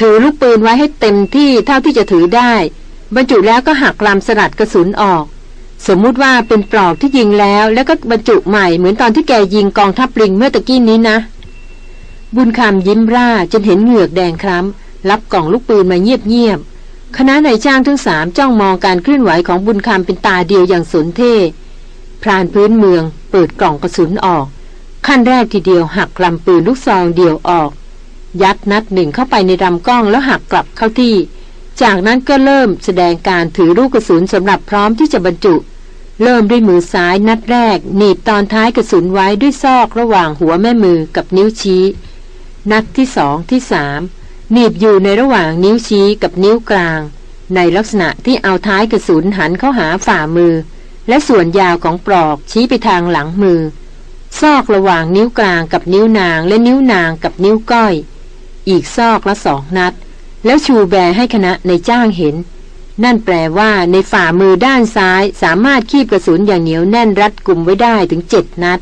ถือลูกปืนไว้ให้เต็มที่เท่าที่จะถือได้ บรรจุแล้วก็หักลำสลัดกระสุนออก สมมุติว่าเป็นปลอกที่ยิงแล้วแล้วก็บรรจุใหม่เหมือนตอนที่แกยิงกองทัพลิงเมื่อตะกี้นี้นะ บุญคำยิ้มร่าจนเห็นเหงือกแดงคล้ำรับกล่องลูกปืนมาเงียบๆคณะนายจ้างทั้งสามจ้องมองการเคลื่อนไหวของบุญคำเป็นตาเดียวอย่างสนเท่ พรานพื้นเมือง เปิดกล่องกระสุนออก ขั้นแรกทีเดียวหักลำปืนลูกซองเดียวออก ยัดนัดหนึ่งเข้าไปในลำกล้องแล้วหักกลับเข้าที่ จากนั้นก็เริ่มแสดงการถือลูกกระสุนสำหรับพร้อมที่จะบรรจุ เริ่มด้วยมือซ้ายนัดแรกหนีบตอนท้ายกระสุนไว้ด้วยซอกระหว่างหัวแม่มือกับนิ้วชี้ นัดที่สองที่สามหนีบอยู่ในระหว่างนิ้วชี้กับนิ้วกลาง ในลักษณะที่เอาท้ายกระสุนหันเข้าหาฝ่ามือ และส่วนยาวของปลอกชี้ไปทางหลังมือ ซอกระหว่างนิ้วกลางกับนิ้วนางและนิ้วนางกับนิ้วก้อย อีกซอกละสองนัด แล้วชูแบให้คณะในจ้างเห็น นั่นแปลว่าในฝ่ามือด้านซ้ายสามารถคีบกระสุนอย่างเหนียวแน่นรัดกลุ่มไว้ได้ถึงเจ็ดนัด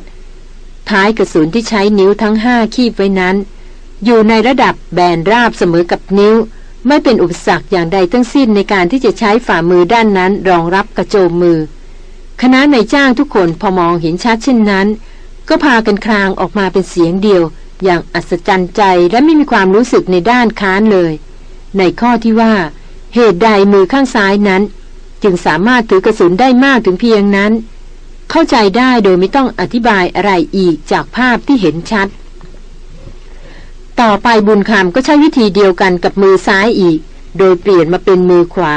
ท้ายกระสุนที่ใช้นิ้วทั้งห้าคีบไว้นั้น อยู่ในระดับแบนราบเสมอกับนิ้วไม่เป็นอุปสรรคอย่างใดทั้งสิ้นในการที่จะใช้ฝ่ามือด้านนั้นรองรับกระโจมมือ คณะในจ้างทุกคนพอมองเห็นชัดเช่นนั้น ก็พากันคลางออกมาเป็นเสียงเดียว อย่างอัศจรรย์ใจและไม่มีความรู้สึกในด้านค้านเลย ในข้อที่ว่า เหตุใดมือข้างซ้ายนั้น จึงสามารถถือกระสุนได้มากถึงเพียงนั้น เข้าใจได้โดยไม่ต้องอธิบายอะไรอีกจากภาพที่เห็นชัด ต่อไปบุญคำก็ใช้วิธีเดียวกันกับมือซ้ายอีก โดยเปลี่ยนมาเป็นมือขวา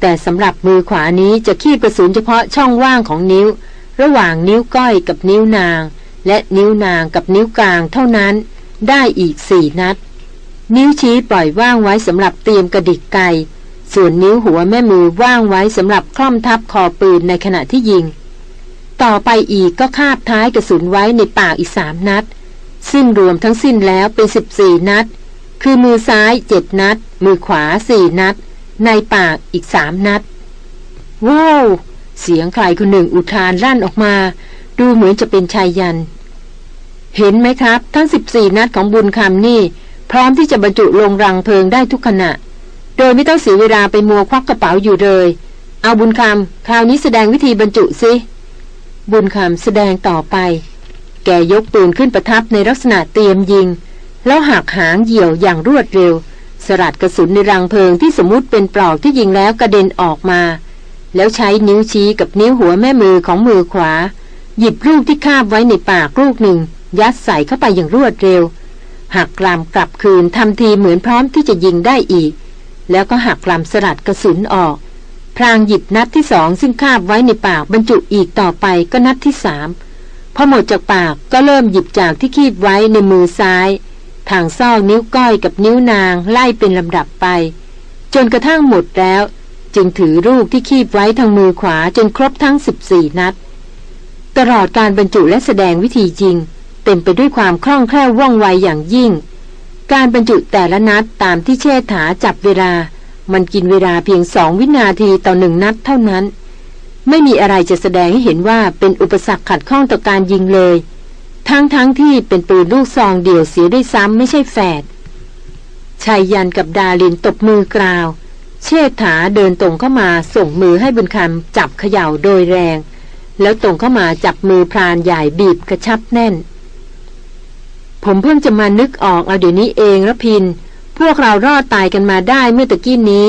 แต่สำหรับมือขวานี้จะขีดกระสุนเฉพาะช่องว่างของนิ้ว ระหว่างนิ้วก้อยกับนิ้วนาง และนิ้วนางกับนิ้วกลางเท่านั้น ได้อีกสี่นัด นิ้วชี้ปล่อยว่างไว้สำหรับเตรียมกระดิกไกส่วนนิ้วหัวแม่มือว่างไว้สำหรับคล่อมทับคอปืนในขณะที่ยิง ต่อไปอีกก็คาบท้ายกระสุนไว้ในปากอีกสามนัด ซึ่งรวมทั้งสิ้นแล้วเป็นสิบสี่นัด คือมือซ้ายเจ็ดนัด มือขวาสี่นัด ในปากอีกสามนัดว้าวเสียงใครคนหนึ่งอุทานลั่นออกมา ดูเหมือนจะเป็นชายยัน เห็นไหมครับ ทั้งสิบสี่นัดของบุญคำนี่ พร้อมที่จะบรรจุลงรังเพลิงได้ทุกขณะ โดยไม่ต้องเสียเวลาไปมัวควักกระเป๋าอยู่เลย เอาบุญคำคราวนี้แสดงวิธีบรรจุสิบุญคำแสดงต่อไป แกยกปืนขึ้นประทับในลักษณะเตรียมยิง แล้วหักหางเหยี่ยวอย่างรวดเร็ว สลัดกระสุนในรังเพลิงที่สมมติเป็นปลอกที่ยิงแล้วกระเด็นออกมา แล้วใช้นิ้วชี้กับนิ้วหัวแม่มือของมือขวา หยิบลูกที่คาบไว้ในปากลูกหนึ่ง ยัดใส่เข้าไปอย่างรวดเร็ว หักกลามกลับคืนทำทีเหมือนพร้อมที่จะยิงได้อีก แล้วก็หักกลามสลัดกระสุนออก พรางหยิบนัดที่สองซึ่งคาบไว้ในปากบรรจุอีกต่อไปก็นัดที่สามพอหมดจากปากก็เริ่มหยิบจากที่คีบไว้ในมือซ้าย ทางซอกนิ้วก้อยกับนิ้วนางไล่เป็นลำดับไป จนกระทั่งหมดแล้ว จึงถือลูกที่คีบไว้ทางมือขวาจนครบทั้ง 14 นัด ตลอดการบรรจุและแสดงวิธีจริง เต็มไปด้วยความคล่องแคล่วว่องไวอย่างยิ่ง การบรรจุแต่ละนัดตามที่เชษฐาจับเวลา มันกินเวลาเพียงสองวินาทีต่อหนึ่งนัดเท่านั้น ไม่มีอะไรจะแสดงให้เห็นว่าเป็นอุปสรรคขัดข้องต่อการยิงเลย ทั้งทั้งที่เป็นปืนลูกซองเดี่ยวเสียด้วยซ้ำไม่ใช่แฝดชายยันกับดาลินตบมือกราว เชษฐาเดินตรงเข้ามาส่งมือให้บุญคำจับเขย่าโดยแรง แล้วตรงเข้ามาจับมือพรานใหญ่บีบกระชับแน่น ผมเพิ่งจะมานึกออกเอาเดี๋ยวนี้เองระพิน พวกเรารอดตายกันมาได้เมื่อตะกี้นี้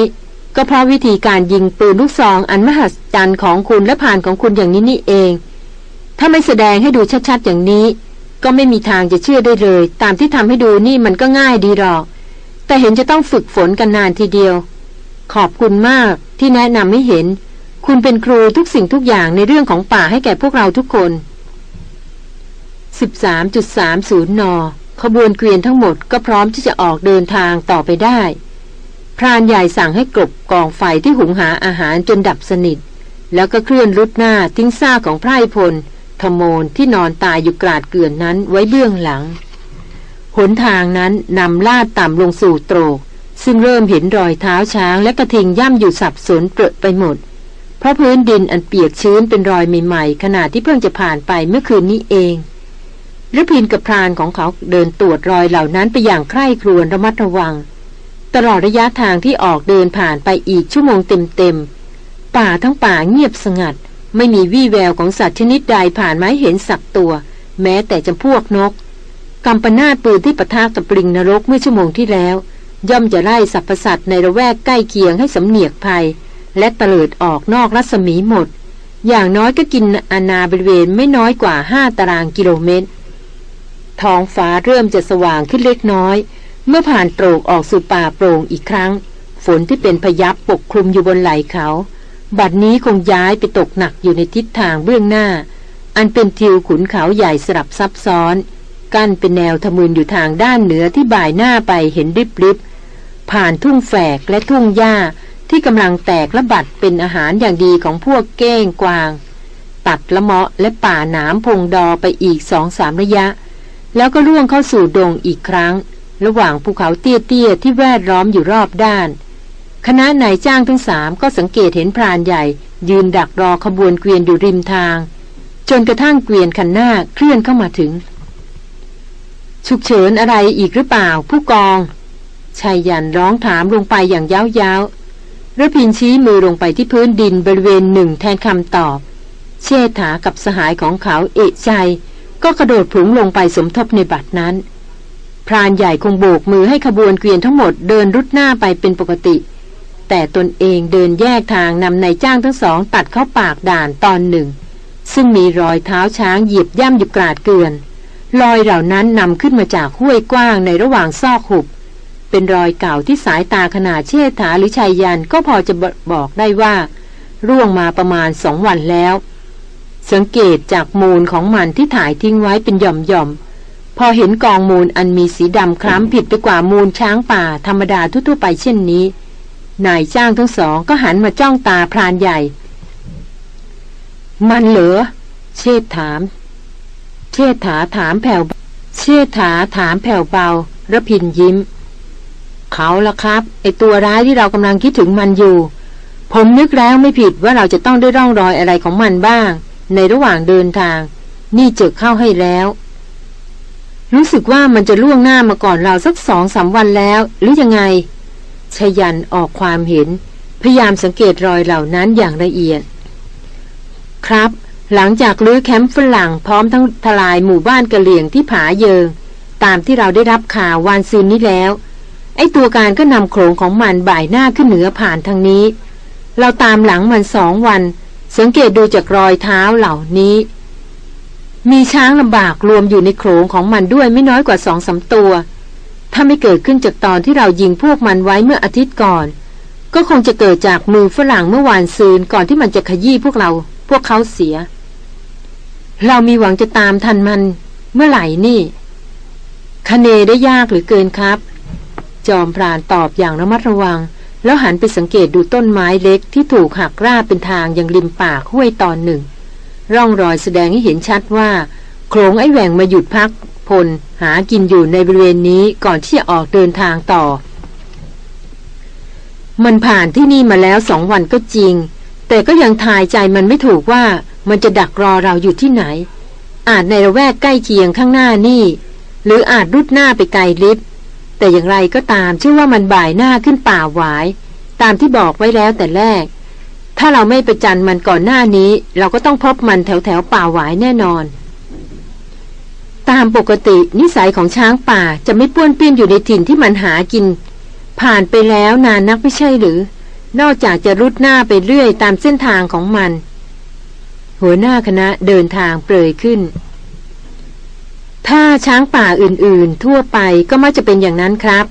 ก็เพราะวิธีการยิงปืนลูกซองอันมหัศจรรย์ของคุณและผ่านของคุณอย่างนี้นี่เอง ถ้าไม่แสดงให้ดูชัดๆอย่างนี้ ก็ไม่มีทางจะเชื่อได้เลย ตามที่ทำให้ดูนี่มันก็ง่ายดีหรอก แต่เห็นจะต้องฝึกฝนกันนานทีเดียว ขอบคุณมากที่แนะนำให้เห็น คุณเป็นครูทุกสิ่งทุกอย่างในเรื่องของป่าให้แก่พวกเราทุกคน 13.30 น ขบวนเกวียนทั้งหมดก็พร้อมที่จะออกเดินทางต่อไปได้ พรานใหญ่สั่งให้กลบกองไฟที่หุงหาอาหารจนดับสนิท แล้วก็เคลื่อนรุดหน้าทิ้งซากของไพรพล ธโมนที่นอนตายอยู่กราดเกลื่อนนั้นไว้เบื้องหลัง หนทางนั้นนำลาดต่ำลงสู่โตรก ซึ่งเริ่มเห็นรอยเท้าช้างและกระทิงย่ำอยู่สับสนเปรอะไปหมด เพราะพื้นดินอันเปียกชื้นเป็นรอยใหม่ๆขณะที่เพิ่งจะผ่านไปเมื่อคืนนี้เองรพินกับพรานของเขาเดินตรวจรอยเหล่านั้นไปอย่างใคร่ครวญระมัดระวัง ตลอดระยะทางที่ออกเดินผ่านไปอีกชั่วโมงเต็มๆป่าทั้งป่าเงียบสงัด ไม่มีวี่แววของสัตว์ชนิดใดผ่านมาให้เห็นสักตัว แม้แต่จำพวกนกกำปนาตปืนที่ปะทะกับปริงนรกเมื่อชั่วโมงที่แล้ว ย่อมจะไล่สรรพสัตว์ในระแวกใกล้เคียงให้สำเนียกภัย และเตลิดออกนอกรัศมีหมด อย่างน้อยก็กินอาณาบริเวณไม่น้อยกว่าห้าตารางกิโลเมตร ท้องฟ้าเริ่มจะสว่างขึ้นเล็กน้อย เมื่อผ่านโตรกออกสู่ป่าโปร่งอีกครั้ง ฝนที่เป็นพยับปกคลุมอยู่บนไหล่เขา บัดนี้คงย้ายไปตกหนักอยู่ในทิศทางเบื้องหน้า อันเป็นทิวขุนเขาใหญ่สลับซับซ้อน กั้นเป็นแนวทะมึนอยู่ทางด้านเหนือที่บ่ายหน้าไปเห็นริบริบผ่านทุ่งแฝกและทุ่งหญ้าที่กำลังแตกระบัดเป็นอาหารอย่างดีของพวกเก้งกวาง ตัดละเมาะและป่าหนามพงดอไปอีกสองสามระยะ แล้วก็ล่วงเข้าสู่ดงอีกครั้ง ระหว่างภูเขาเตี้ยๆที่แวดล้อมอยู่รอบด้าน คณะนายจ้างทั้งสามก็สังเกตเห็นพรานใหญ่ ยืนดักรอขบวนเกวียนอยู่ริมทาง จนกระทั่งเกวียนคันหน้าเคลื่อนเข้ามาถึง ฉุกเฉินอะไรอีกหรือเปล่า ผู้กองชายยันร้องถามลงไปอย่างยาวๆระพินชี้มือลงไปที่พื้นดินบริเวณหนึ่งแทนคำตอบ เชษฐากับสหายของเขาเอะใจก็กระโดดผุงลงไปสมทบในบัตรนั้น พรานใหญ่คงโบกมือให้ขบวนเกวียนทั้งหมดเดินรุดหน้าไปเป็นปกติ แต่ตนเองเดินแยกทางนำนายจ้างทั้งสองตัดเข้าปากด่านตอนหนึ่ง ซึ่งมีรอยเท้าช้างเหยียบย่ำอยู่กราดเกลือนรอยเหล่านั้นนำขึ้นมาจากห้วยกว้างในระหว่างซอกหุบ เป็นรอยเก่าที่สายตาขนาดเชษฐาหรือชายยันก็พอจะบอกได้ว่า ร่วงมาประมาณสองวันแล้ว สังเกตจากมูลของมันที่ถ่ายทิ้งไว้เป็นหย่อมๆ พอเห็นกองมูลอันมีสีดำคล้ำผิดไปกว่ามูลช้างป่าธรรมดาทั่วๆไปเช่นนี้ นายจ้างทั้งสองก็หันมาจ้องตาพรานใหญ่ มันเหรอเชษถาม เชษฐาถามแผ่วเชษฐาถามแผ่วเบาระพินยิ้ม เขาละครับ ไอตัวร้ายที่เรากำลังคิดถึงมันอยู่ ผมนึกแล้วไม่ผิดว่าเราจะต้องได้ร่องรอยอะไรของมันบ้าง ในระหว่างเดินทาง นี่เจอเข้าให้แล้ว รู้สึกว่ามันจะล่วงหน้ามาก่อนเราสักสองสาวันแล้ว หรือยังไง ชยันออกความเห็น พยายามสังเกตรอยเหล่านั้นอย่างละเอียด ครับ หลังจากลื้อแคมป์ฝรั่งพร้อมทั้งทลายหมู่บ้านกะเหลี่ยงที่ผาเยิง ตามที่เราได้รับข่าววานซืนนี้แล้ว ไอ้ตัวการก็นำโขงของมันบ่ายหน้าขึ้นเหนือผ่านทางนี้ เราตามหลังมันสองวัน สังเกตดูจากรอยเท้าเหล่านี้ มีช้างลำบากรวมอยู่ในโขงของมันด้วยไม่น้อยกว่าสองสาตัว ถ้าไม่เกิดขึ้นจากตอนที่เรายิงพวกมันไว้เมื่ออาทิตย์ก่อน ก็คงจะเกิดจากมือฝรั่งเมื่อวานซืนก่อนที่มันจะขยี้พวกเรา พวกเขาเสีย เรามีหวังจะตามทันมัน เมื่อไหร่นี่คเนได้ยากหรือเกินครับ จอมพรานตอบอย่างระมัดระวัง แล้วหันไปสังเกตดูต้นไม้เล็กที่ถูกหักราบเป็นทางยังริมปากห้วยตอนหนึ่ง ร่องรอยแสดงให้เห็นชัดว่าโครงไอ้แหว่งมาหยุดพัก พล หากินอยู่ในบริเวณนี้ก่อนที่จะออกเดินทางต่อ มันผ่านที่นี่มาแล้วสองวันก็จริง แต่ก็ยังทายใจมันไม่ถูกว่ามันจะดักรอเราอยู่ที่ไหน อาจในระแวกใกล้เคียงข้างหน้านี่ หรืออาจรุดหน้าไปไกลลิฟแต่อย่างไรก็ตามเชื่อว่ามันบ่ายหน้าขึ้นป่าหวาย ตามที่บอกไว้แล้วแต่แรก ถ้าเราไม่ประจันมันก่อนหน้านี้ เราก็ต้องพบมันแถวแถวป่าหวายแน่นอน ตามปกตินิสัยของช้างป่าจะไม่ป้วนเปี้ยนอยู่ในถิ่นที่มันหากิน ผ่านไปแล้วนานนักไม่ใช่หรือ นอกจากจะรุดหน้าไปเรื่อยตามเส้นทางของมัน หัวหน้าคณะเดินทางเปรยขึ้น ถ้าช้างป่าอื่นๆ ทั่วไปก็มักจะเป็นอย่างนั้นครับ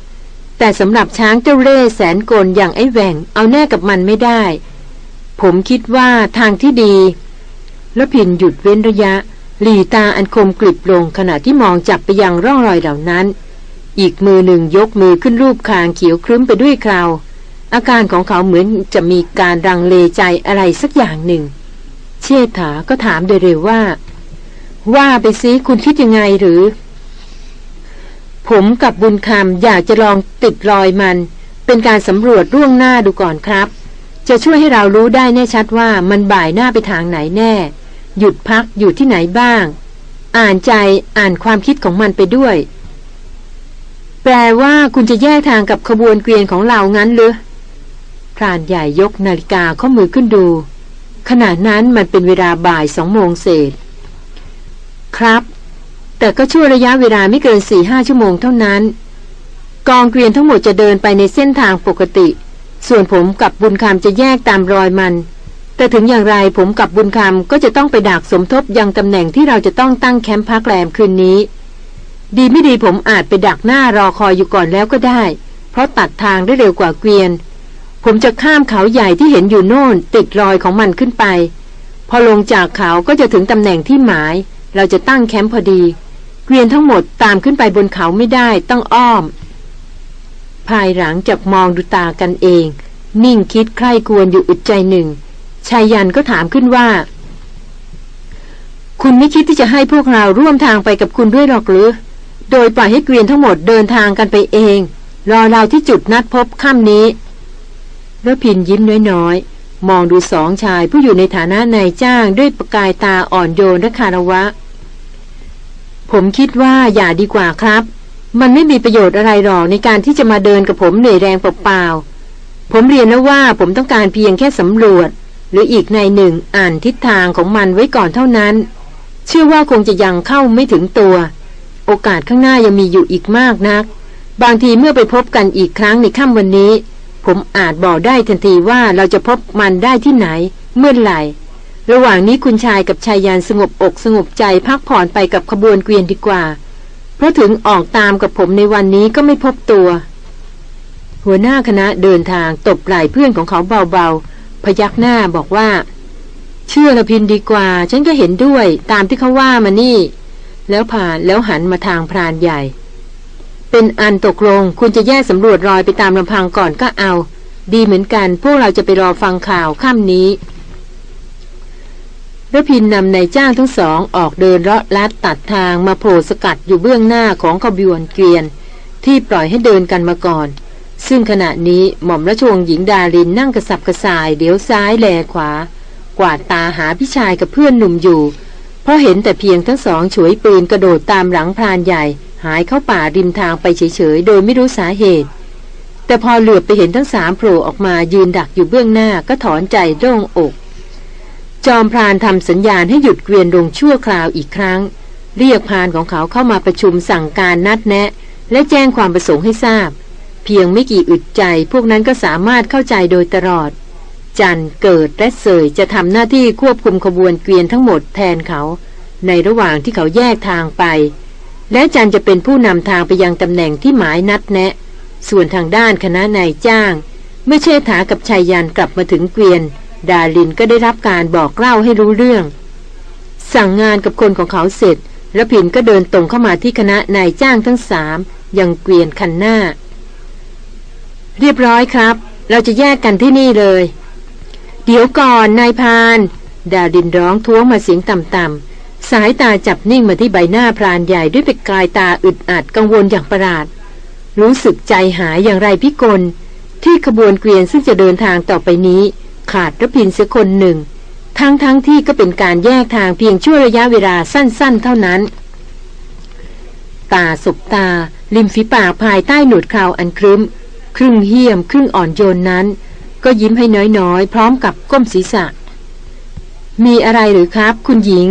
แต่สำหรับช้างเจ้าเร่แสนโกลอย่างไอ้แหว่งเอาแน่กับมันไม่ได้ ผมคิดว่าทางที่ดีแล้วพินหยุดเว้นระยะ หลีตาอันคมกลิบลงขณะที่มองจับไปยังร่องรอยเหล่านั้น อีกมือหนึ่งยกมือขึ้นรูปคางเขียวครึ้มไปด้วยคราว อาการของเขาเหมือนจะมีการรังเลใจอะไรสักอย่างหนึ่ง เชษฐาก็ถามโดยเร็วว่า ว่าไปซิคุณคิดยังไงหรือ ผมกับบุญคำอยากจะลองติดรอยมัน เป็นการสำรวจร่วงหน้าดูก่อนครับ จะช่วยให้เรารู้ได้แน่ชัดว่ามันบ่ายหน้าไปทางไหนแน่ หยุดพักอยู่ที่ไหนบ้าง อ่านใจอ่านความคิดของมันไปด้วย แปลว่าคุณจะแยกทางกับขบวนเกวียนของเรางั้นหรือพรานใหญ่ยกนาฬิกาข้อมือขึ้นดู ขณะนั้นมันเป็นเวลาบ่ายสองโมงเศษ ครับ แต่ก็ช่วระยะเวลาไม่เกินสี่ห้าชั่วโมงเท่านั้น กองเกวียนทั้งหมดจะเดินไปในเส้นทางปกติ ส่วนผมกับบุญคำจะแยกตามรอยมัน แต่ถึงอย่างไรผมกับบุญคำก็จะต้องไปดักสมทบยังตำแหน่งที่เราจะต้องตั้งแคมป์พักแรมคืนนี้ ดีไม่ดีผมอาจไปดักหน้ารอคอยอยู่ก่อนแล้วก็ได้ เพราะตัดทางได้เร็วกว่าเกวียน ผมจะข้ามเขาใหญ่ที่เห็นอยู่โน่น ติดรอยของมันขึ้นไป พอลงจากเขาก็จะถึงตำแหน่งที่หมาย เราจะตั้งแคมป์พอดี เกวียนทั้งหมดตามขึ้นไปบนเขาไม่ได้ต้องอ้อม ภายหลังจากมองดูตากันเอง นิ่งคิดใคร่ควรอยู่อึดใจหนึ่ง ชายยันก็ถามขึ้นว่า คุณไม่คิดที่จะให้พวกเราร่วมทางไปกับคุณด้วยหรอกหรือ โดยปล่อยให้เกวียนทั้งหมดเดินทางกันไปเอง รอเราที่จุดนัดพบค่ำนี้ระพินยิ้มน้อยๆ มองดูสองชายผู้อยู่ในฐานะนายจ้างด้วยประกายตาอ่อนโยนและคารวะ ผมคิดว่าอย่าดีกว่าครับ มันไม่มีประโยชน์อะไรหรอกในการที่จะมาเดินกับผมเหนื่อยแรงเปล่าๆผมเรียนแล้วว่าผมต้องการเพียงแค่สำรวจ หรืออีกในหนึ่งอ่านทิศทางของมันไว้ก่อนเท่านั้น เชื่อว่าคงจะยังเข้าไม่ถึงตัว โอกาสข้างหน้ายังมีอยู่อีกมากนัก บางทีเมื่อไปพบกันอีกครั้งในค่ำวันนี้ ผมอาจบอกได้ทันทีว่าเราจะพบมันได้ที่ไหน เมื่อไหร่ ระหว่างนี้คุณชายกับชายยานสงบอกสงบใจพักผ่อนไปกับขบวนเกวียนดีกว่า เพราะถึงออกตามกับผมในวันนี้ก็ไม่พบตัว หัวหน้าคณะเดินทางตบไหล่เพื่อนของเขาเบาๆ พยักหน้าบอกว่า เชื่อละพินดีกว่า ฉันก็เห็นด้วย ตามที่เขาว่ามานี่ แล้วผ่านแล้วหันมาทางพรานใหญ่ เป็นอันตกลงคุณจะแยกสำรวจรอยไปตามลำพังก่อนก็เอา ดีเหมือนกันพวกเราจะไปรอฟังข่าวค่ำนี้ระพินนำนายจ้างทั้งสองออกเดินเลาะลัดตัดทางมาโผล่สกัดอยู่เบื้องหน้าของขบวนเกวียน ที่ปล่อยให้เดินกันมาก่อน ซึ่งขณะนี้หม่อมราชวงศ์หญิงดารินนั่งกระสับกระส่ายเดี๋ยวซ้ายแลขวา กวาดตาหาพี่ชายกับเพื่อนหนุ่มอยู่ เพราะเห็นแต่เพียงทั้งสองฉวยปืนกระโดดตามหลังพรานใหญ่ หายเข้าป่าริมทางไปเฉยๆ โดยไม่รู้สาเหตุ แต่พอเหลือบไปเห็นทั้งสามโผล่ออกมายืนดักอยู่เบื้องหน้าก็ถอนใจโล่งอก จอมพรานทำสัญญาณให้หยุดเกวียนลงชั่วคราวอีกครั้ง เรียกพานของเขาเข้ามาประชุมสั่งการนัดแนะ และแจ้งความประสงค์ให้ทราบ พียงไม่กี่อึดใจ พวกนั้นก็สามารถเข้าใจโดยตลอด จันเกิดและเสยจะทำหน้าที่ควบคุมขบวนเกวียนทั้งหมดแทนเขา ในระหว่างที่เขาแยกทางไป และจันจะเป็นผู้นำทางไปยังตำแหน่งที่หมายนัดแนะ ส่วนทางด้านคณะนายจ้าง เมื่อเชษฐากับชายยันกลับมาถึงเกวียน ดาลินก็ได้รับการบอกเล่าให้รู้เรื่อง สั่งงานกับคนของเขาเสร็จ แล้วผินก็เดินตรงเข้ามาที่คณะนายจ้างทั้งสามยังเกวียนคันหน้า เรียบร้อยครับ เราจะแยกกันที่นี่เลย เดี๋ยวก่อนนายพาน ดาดินร้องท้วงมาเสียงต่ำๆ สายตาจับนิ่งมาที่ใบหน้าพรานใหญ่ด้วยเป็นกายตาอึดอัดกังวลอย่างประหลาด รู้สึกใจหายอย่างไรพิกล ที่ขบวนเกวียนซึ่งจะเดินทางต่อไปนี้ ขาดระพินเสียคนหนึ่ง ทั้งทั้งที่ก็เป็นการแยกทางเพียงชั่วระยะเวลาสั้นๆ เท่านั้นตาสบตา ริมฝีปากภายใต้หนวดคราวอันครึ้ม ครึ่งเหี้ยม ครึ่งอ่อนโยนนั้น ก็ยิ้มให้น้อยๆ พร้อมกับก้มศีรษะ มีอะไรหรือครับ คุณหญิง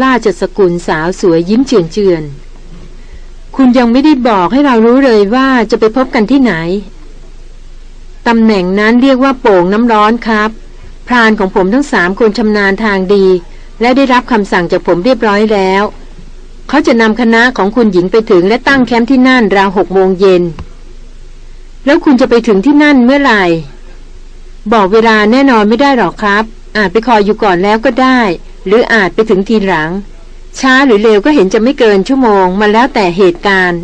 ล่าจัดสกุลสาวสวยยิ้มเจือนเจือนคุณยังไม่ได้บอกให้เรารู้เลยว่าจะไปพบกันที่ไหน ตำแหน่งนั้นเรียกว่าโป่งน้ำร้อนครับ พรานของผมทั้งสามคนชำนาญทางดี และได้รับคำสั่งจากผมเรียบร้อยแล้ว เขาจะนำคณะของคุณหญิงไปถึงและตั้งแคมป์ที่นั่นราวหกโมงเย็น แล้วคุณจะไปถึงที่นั่นเมื่อไหร่ บอกเวลาแน่นอนไม่ได้หรอกครับ อาจไปคอยอยู่ก่อนแล้วก็ได้ หรืออาจไปถึงทีหลัง ช้าหรือเร็วก็เห็นจะไม่เกินชั่วโมงมาแล้วแต่เหตุการณ์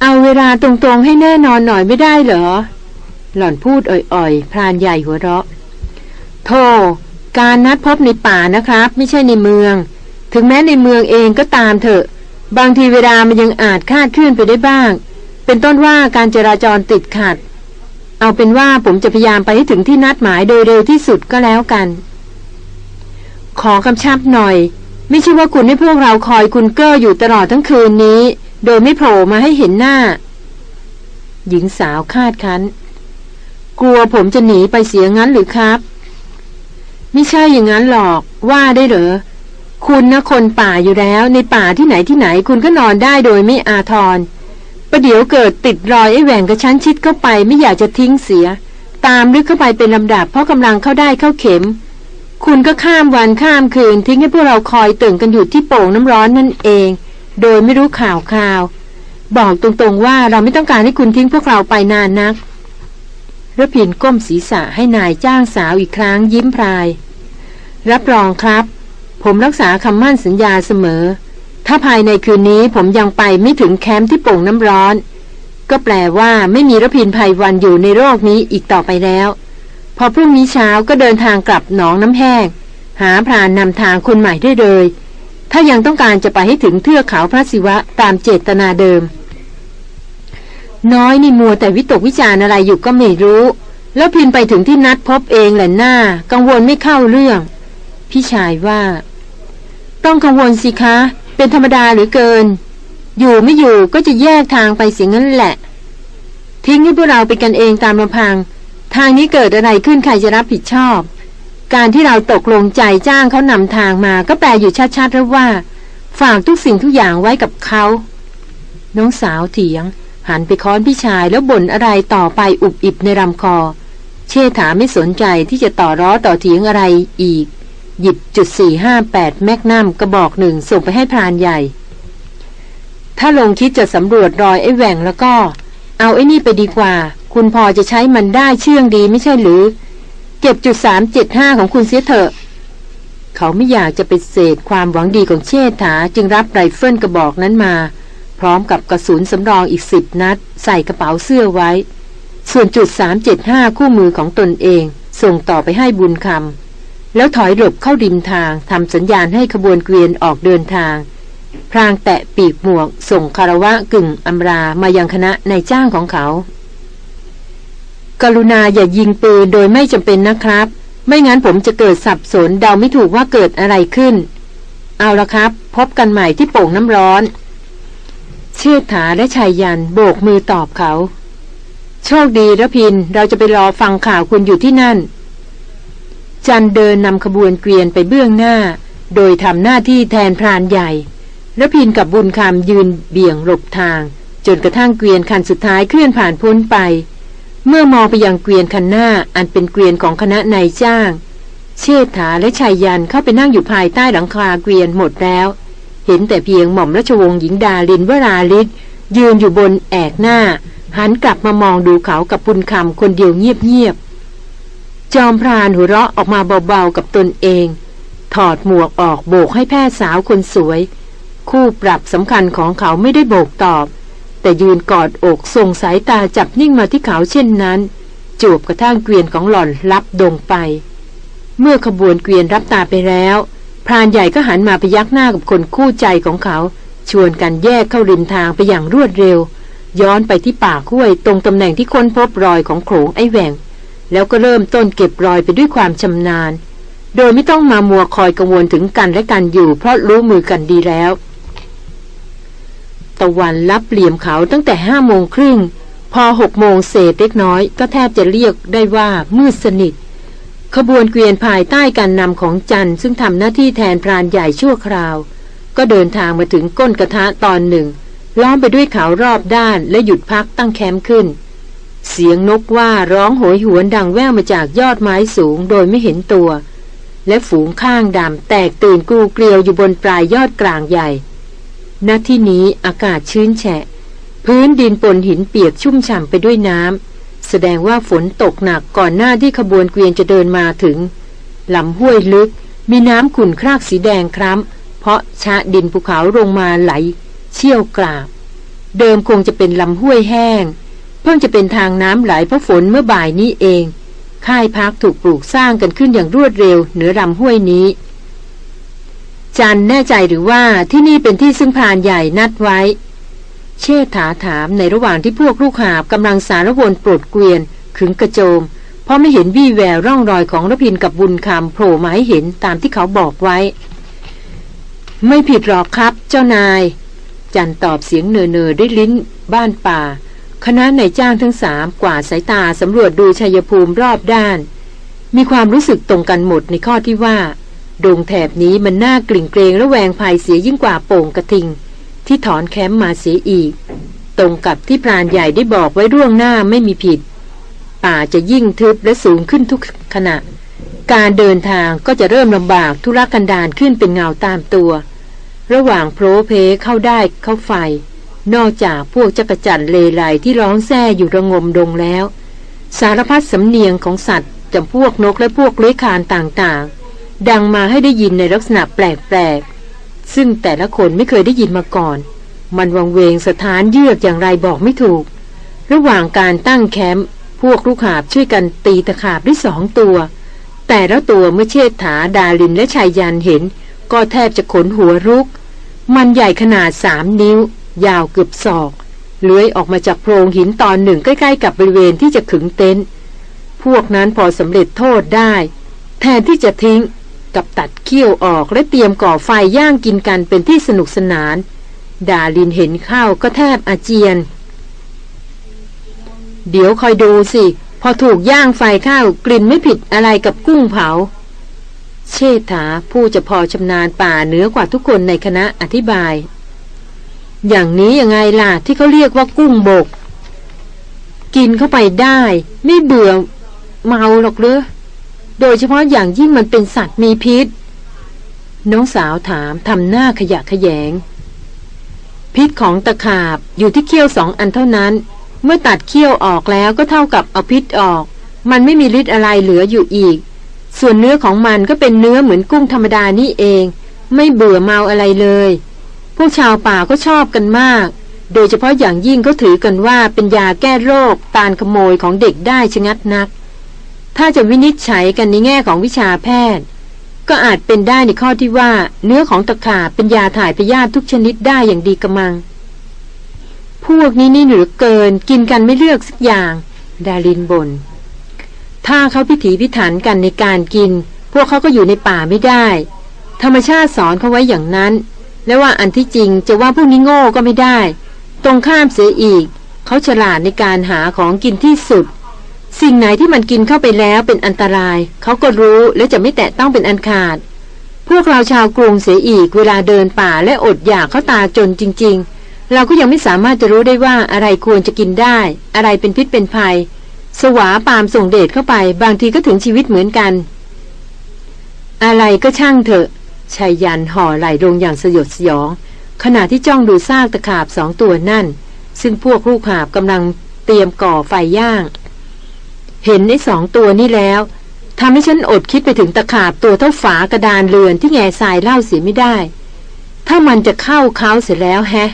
เอาเวลาตรงๆให้แน่นอนหน่อยไม่ได้เหรอ หล่อนพูดอ่อยๆ พรานใหญ่หัวเราะโธ่การนัดพบในป่านะครับ ไม่ใช่ในเมือง ถึงแม้ในเมืองเองก็ตามเถอะ บางทีเวลามันยังอาจคาดเคลื่อนไปได้บ้าง เป็นต้นว่าการจราจรติดขัด เอาเป็นว่าผมจะพยายามไปให้ถึงที่นัดหมายโดยเร็วที่สุดก็แล้วกัน ขอกำชับหน่อย ไม่ใช่ว่าคุณให้พวกเราคอยคุณเก้ออยู่ตลอดทั้งคืนนี้ โดยไม่โผล่มาให้เห็นหน้า หญิงสาวคาดคั้น กลัวผมจะหนีไปเสียงั้นหรือครับ ไม่ใช่อย่างนั้นหรอกว่าได้เหรอคุณนะคนป่าอยู่แล้ว ในป่าที่ไหนที่ไหนคุณก็นอนได้โดยไม่อาทร ประเดี๋ยวเกิดติดรอยไอ้แหว่งกระชั้นชิดเข้าไปไม่อยากจะทิ้งเสีย ตามลึกเข้าไปเป็นลำดับเพราะกำลังเข้าได้เข้าเข็ม คุณก็ข้ามวันข้ามคืน ทิ้งให้พวกเราคอยตื่นกันอยู่ที่โป่งน้ำร้อนนั่นเอง โดยไม่รู้ข่าวข่าว บอกตรงๆว่าเราไม่ต้องการให้คุณทิ้งพวกเราไปนานนักระพินก้มศีรษะให้นายจ้างสาวอีกครั้งยิ้มพราย รับรองครับ ผมรักษาคำมั่นสัญญาเสมอ ถ้าภายในคืนนี้ผมยังไปไม่ถึงแคมป์ที่โป่งน้ำร้อน ก็แปลว่าไม่มีระพินภัยวันอยู่ในโลกนี้อีกต่อไปแล้ว พอพรุ่งนี้เช้าก็เดินทางกลับหนองน้ำแห้ง หาพรานนำทางคนใหม่ได้เลย ถ้ายังต้องการจะไปให้ถึงเทือกเขาพระศิวะตามเจตนาเดิม น้อยนี่มัวแต่วิตกวิจารอะไรอยู่ก็ไม่รู้ แล้วพินไปถึงที่นัดพบเองแหละหน้า กังวลไม่เข้าเรื่อง พี่ชายว่า ต้องกังวลสิคะ เป็นธรรมดาหรือเกิน อยู่ไม่อยู่ก็จะแยกทางไปเสียงั้นแหละ ทิ้งให้พวกเราไปกันเองตามลำพัง ทางนี้เกิดอะไรขึ้นใครจะรับผิดชอบ การที่เราตกลงใจจ้างเขานำทางมา ก็แปลอยู่ชัดๆแล้วว่า ฝากทุกสิ่งทุกอย่างไว้กับเขา น้องสาวเถียง หันไปค้อนพี่ชายแล้วบ่นอะไรต่อไปอุบอิบในลำคอ เชษฐาไม่สนใจที่จะต่อร้อต่อเถียงอะไรอีก หยิบจุด458แมกนัมกระบอกหนึ่งส่งไปให้พรานใหญ่ ถ้าลงคิดจะสำรวจรอยไอ้แหว่งแล้วก็ เอาไอ้นี่ไปดีกว่า คุณพอจะใช้มันได้เชื่องดีไม่ใช่หรือ เก็บจุด375ของคุณเสียเถอะ เขาไม่อยากจะไปเศษความหวังดีของเชษฐาจึงรับไรเฟิลกระบอกนั้นมา พร้อมกับกระสุนสำรองอีกสิบนัด ใส่กระเป๋าเสื้อไว้ ส่วนจุด375คู่มือของตนเอง ส่งต่อไปให้บุญคำ แล้วถอยหลบเข้าริมทางทำสัญญาณให้ขบวนเกวียนออกเดินทาง พรางแตะปีกหมวก ส่งคารวะกึ่งอำรามายังคณะในจ้างของเขา กรุณาอย่ายิงปืนโดยไม่จำเป็นนะครับ ไม่งั้นผมจะเกิดสับสนเดาไม่ถูกว่าเกิดอะไรขึ้น เอาละครับ พบกันใหม่ที่โป่งน้ำร้อน เชื่อถาและชายยันโบกมือตอบเขา โชคดีระพินเราจะไปรอฟังข่าวคุณอยู่ที่นั่น จันเดินนำขบวนเกวียนไปเบื้องหน้า โดยทำหน้าที่แทนพรานใหญ่ระพินกับบุญคำยืนเบี่ยงหลบทาง จนกระทั่งเกวียนคันสุดท้ายเคลื่อนผ่านพ้นไป เมื่อมองไปยังเกวียนคันหน้าอันเป็นเกวียนของคณะนายจ้าง เชษฐาและชายยันเข้าไปนั่งอยู่ภายใต้หลังคาเกวียนหมดแล้ว เห็นแต่เพียงหม่อมราชวงศ์หญิงดาลินวราลิศยืนอยู่บนแอกหน้า หันกลับมามองดูเขากับปุณคำคนเดียวเงียบๆ จอมพรานหัวเราะออกมาเบาๆกับตนเอง ถอดหมวกออกโบกให้แพทย์สาวคนสวย คู่ปรับสำคัญของเขาไม่ได้โบกตอบ แต่ยืนกอดอกส่งสายตาจับนิ่งมาที่เขาเช่นนั้น จูบกระทั่งเกวียนของหล่อนรับดงไป เมื่อขบวนเกวียนรับตาไปแล้วพรานใหญ่ก็หันมาพยักหน้ากับคนคู่ใจของเขา ชวนกันแยกเข้าริมทางไปอย่างรวดเร็ว ย้อนไปที่ป่าห้วยตรงตำแหน่งที่ค้นพบรอยของโขงไอแหวง แล้วก็เริ่มต้นเก็บรอยไปด้วยความชำนาญ โดยไม่ต้องมามัวคอยกังวลถึงกันและกันอยู่ เพราะรู้มือกันดีแล้ว ตะวันรับเหลี่ยมเขาตั้งแต่ห้าโมงครึ่ง พอหกโมงเศษเล็กน้อย ก็แทบจะเรียกได้ว่ามืดสนิท ขบวนเกวียนภายใต้การนำของจันซึ่งทำหน้าที่แทนพรานใหญ่ชั่วคราว ก็เดินทางมาถึงก้นกระทะตอนหนึ่งล้อมไปด้วยเขารอบด้านและหยุดพักตั้งแคมป์ขึ้น เสียงนกว่าร้องโหยหวนดังแว่วมาจากยอดไม้สูงโดยไม่เห็นตัว และฝูงข้างดำแตกตื่นกลูเกลียวอยู่บนปลายยอดกลางใหญ่ ณ ที่นี้อากาศชื้นแฉะ พื้นดินปนหินเปียกชุ่มฉ่ำไปด้วยน้ำ แสดงว่าฝนตกหนักก่อนหน้าที่ขบวนเกวียนจะเดินมาถึงลำห้วยลึก มีน้ำขุ่นครากสีแดงคล้ำเพราะชะดินภูเขาลงมาไหล เชี่ยวกราบ เดิมคงจะเป็นลำห้วยแห้ง เพิ่งจะเป็นทางน้ำไหลเพราะฝนเมื่อบ่ายนี้เอง ค่ายพักถูกปลูกสร้างกันขึ้นอย่างรวดเร็วเหนือลำห้วยนี้ จันแน่ใจหรือว่าที่นี่เป็นที่ซึ่งพานใหญ่นัดไว้ เชษฐาถามในระหว่างที่พวกลูกหาบกำลังสารวนปลดเกวียน ขึงกระโจม เพราะไม่เห็นวี่แววร่องรอยของรพินกับบุญคำโผล่มาให้เห็นตามที่เขาบอกไว้ ไม่ผิดหรอกครับ เจ้านาย จันตอบเสียงเนอเนอด้วยลิ้น บ้านป่า คณะนายจ้างทั้งสามกว่าสายตาสำรวจดูชัยภูมิรอบด้าน มีความรู้สึกตรงกันหมดในข้อที่ว่า ดงแถบนี้มันน่ากลิ่งเกรงและแวงภัยเสียยิ่งกว่าโป่งกระทิง ที่ถอนแคมป์มาเสียอีก ตรงกับที่พรานใหญ่ได้บอกไว้ร่วงหน้าไม่มีผิด ป่าจะยิ่งทึบและสูงขึ้นทุกขณะ การเดินทางก็จะเริ่มลำบากทุรกันดารขึ้นเป็นเงาตามตัว ระหว่างโผล่เพเข้าได้เข้าไฟ นอกจากพวกจักรจันเลไลที่ร้องแซ่อยู่ระงมดงแล้ว สารพัดสำเนียงของสัตว์จำพวกนกและพวกเลื้อยคานต่างๆ ดังมาให้ได้ยินในลักษณะแปลกๆ ซึ่งแต่ละคนไม่เคยได้ยินมาก่อน มันวังเวงสถานเยือกอย่างไรบอกไม่ถูก ระหว่างการตั้งแคมป์พวกลูกหาบช่วยกันตีตะขาบได้สองตัว แต่ละตัวเมื่อเชษฐาดาลินและชายยันเห็น ก็แทบจะขนหัวรุก มันใหญ่ขนาดสามนิ้ว ยาวเกือบศอกเลื้อยออกมาจากโพรงหินตอนหนึ่งใกล้ๆ กับบริเวณที่จะขึงเต็นท์พวกนั้นพอสำเร็จโทษได้ แทนที่จะทิ้งกับตัดเขี้ยวออกและเตรียมก่อไฟย่างกินกันเป็นที่สนุกสนาน ดาลินเห็นข้าวก็แทบอาเจียน เดี๋ยวคอยดูสิ พอถูกย่างไฟข้าวกลิ่นไม่ผิดอะไรกับกุ้งเผา เชษฐาผู้จะพอชำนาญป่าเหนือกว่าทุกคนในคณะอธิบาย อย่างนี้ยังไงล่ะที่เขาเรียกว่ากุ้งบก กินเข้าไปได้ ไม่เบื่อเมาหรอกหรือโดยเฉพาะอย่างยิ่งมันเป็นสัตว์มีพิษ น้องสาวถามทำหน้าขยะขยง พิษของตะขาบอยู่ที่เขี้ยวสองอันเท่านั้น เมื่อตัดเขี้ยวออกแล้วก็เท่ากับเอาพิษออก มันไม่มีฤทธิ์อะไรเหลืออยู่อีก ส่วนเนื้อของมันก็เป็นเนื้อเหมือนกุ้งธรรมดานี่เอง ไม่เบื่อเมาอะไรเลย วกชาวป่าก็ชอบกันมาก โดยเฉพาะอย่างยิ่งเขาถือกันว่าเป็นยาแก้โรคตาลขโมยของเด็กได้ชะงัดนัก ถ้าจะวินิจฉัยกันในแง่ของวิชาแพทย์ ก็อาจเป็นได้ในข้อที่ว่า เนื้อของตะขาบเป็นยาถ่ายพยาธิทุกชนิดได้อย่างดีกระมัง พวกนี้นี่เหลือเกินกินกันไม่เลือกสักอย่าง ดารินบนถ้าเขาพิถีพิถันกันในการกิน พวกเขาก็อยู่ในป่าไม่ได้ ธรรมชาติสอนเขาไว้อย่างนั้น และว่าอันที่จริงจะว่าพวกนี้โง่ก็ไม่ได้ ตรงข้ามเสียอีก เขาฉลาดในการหาของกินที่สุด สิ่งไหนที่มันกินเข้าไปแล้วเป็นอันตราย เขาก็รู้และจะไม่แตะต้องเป็นอันขาด พวกเราชาวกรุงเสียอีกเวลาเดินป่าและอดอยากเขาตาจนจริง ๆ เราก็ยังไม่สามารถจะรู้ได้ว่าอะไรควรจะกินได้ อะไรเป็นพิษเป็นภัย สวาปามส่งเดชเข้าไป บางทีก็ถึงชีวิตเหมือนกัน อะไรก็ช่างเถอะ ชายยันห่อไหลลงอย่างสยดสยอง ขณะที่จ้องดูซากตะขาบสองตัวนั่น ซึ่งพวกลูกหาบกำลังเตรียมก่อไฟย่าง เห็นในสองตัวนี้แล้วทำให้ฉันอดคิดไปถึงตะขาบตัวเท่าฝากระดานเรือนที่แง่ทรายเล่าเสียไม่ได้ ถ้ามันจะเข้าเขาเสร็จแล้วแฮะ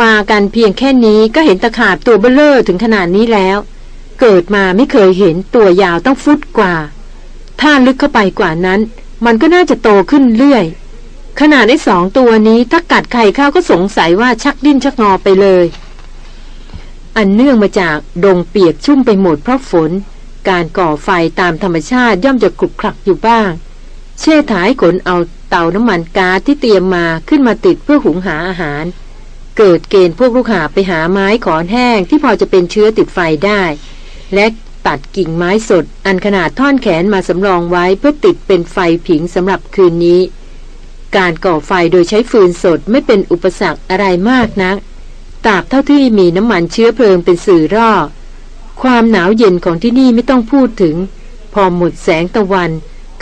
มากันเพียงแค่นี้ก็เห็นตะขาบตัวเบลเลอร์ถึงขนาดนี้แล้ว เกิดมาไม่เคยเห็นตัวยาวต้องฟุตกว่า ถ้าลึกเข้าไปกว่านั้น มันก็น่าจะโตขึ้นเรื่อย ขนาดในสองตัวนี้ถ้ากัดไข่ข้าวก็สงสัยว่าชักดิ้นชักงอไปเลย อันเนื่องมาจากดงเปียกชุ่มไปหมดเพราะฝน การก่อไฟตามธรรมชาติย่อมจะกรุกคลักอยู่บ้าง เช่ถ่ายขนเอาเตาน้ำมันก๊าซที่เตรียมมาขึ้นมาติดเพื่อหุงหาอาหาร เกิดเกณฑ์พวกลูกหาไปหาไม้ขอนแห้งที่พอจะเป็นเชื้อติดไฟได้ และ ตัดกิ่งไม้สด อันขนาดท่อนแขนมาสำรองไว้เพื่อติดเป็นไฟผิงสำหรับคืนนี้ การก่อไฟโดยใช้ฟืนสดไม่เป็นอุปสรรคอะไรมากนักตราบเท่าที่มีน้ำมันเชื้อเพลิงเป็นสื่อรอความหนาวเย็นของที่นี่ไม่ต้องพูดถึง พอหมดแสงตะวัน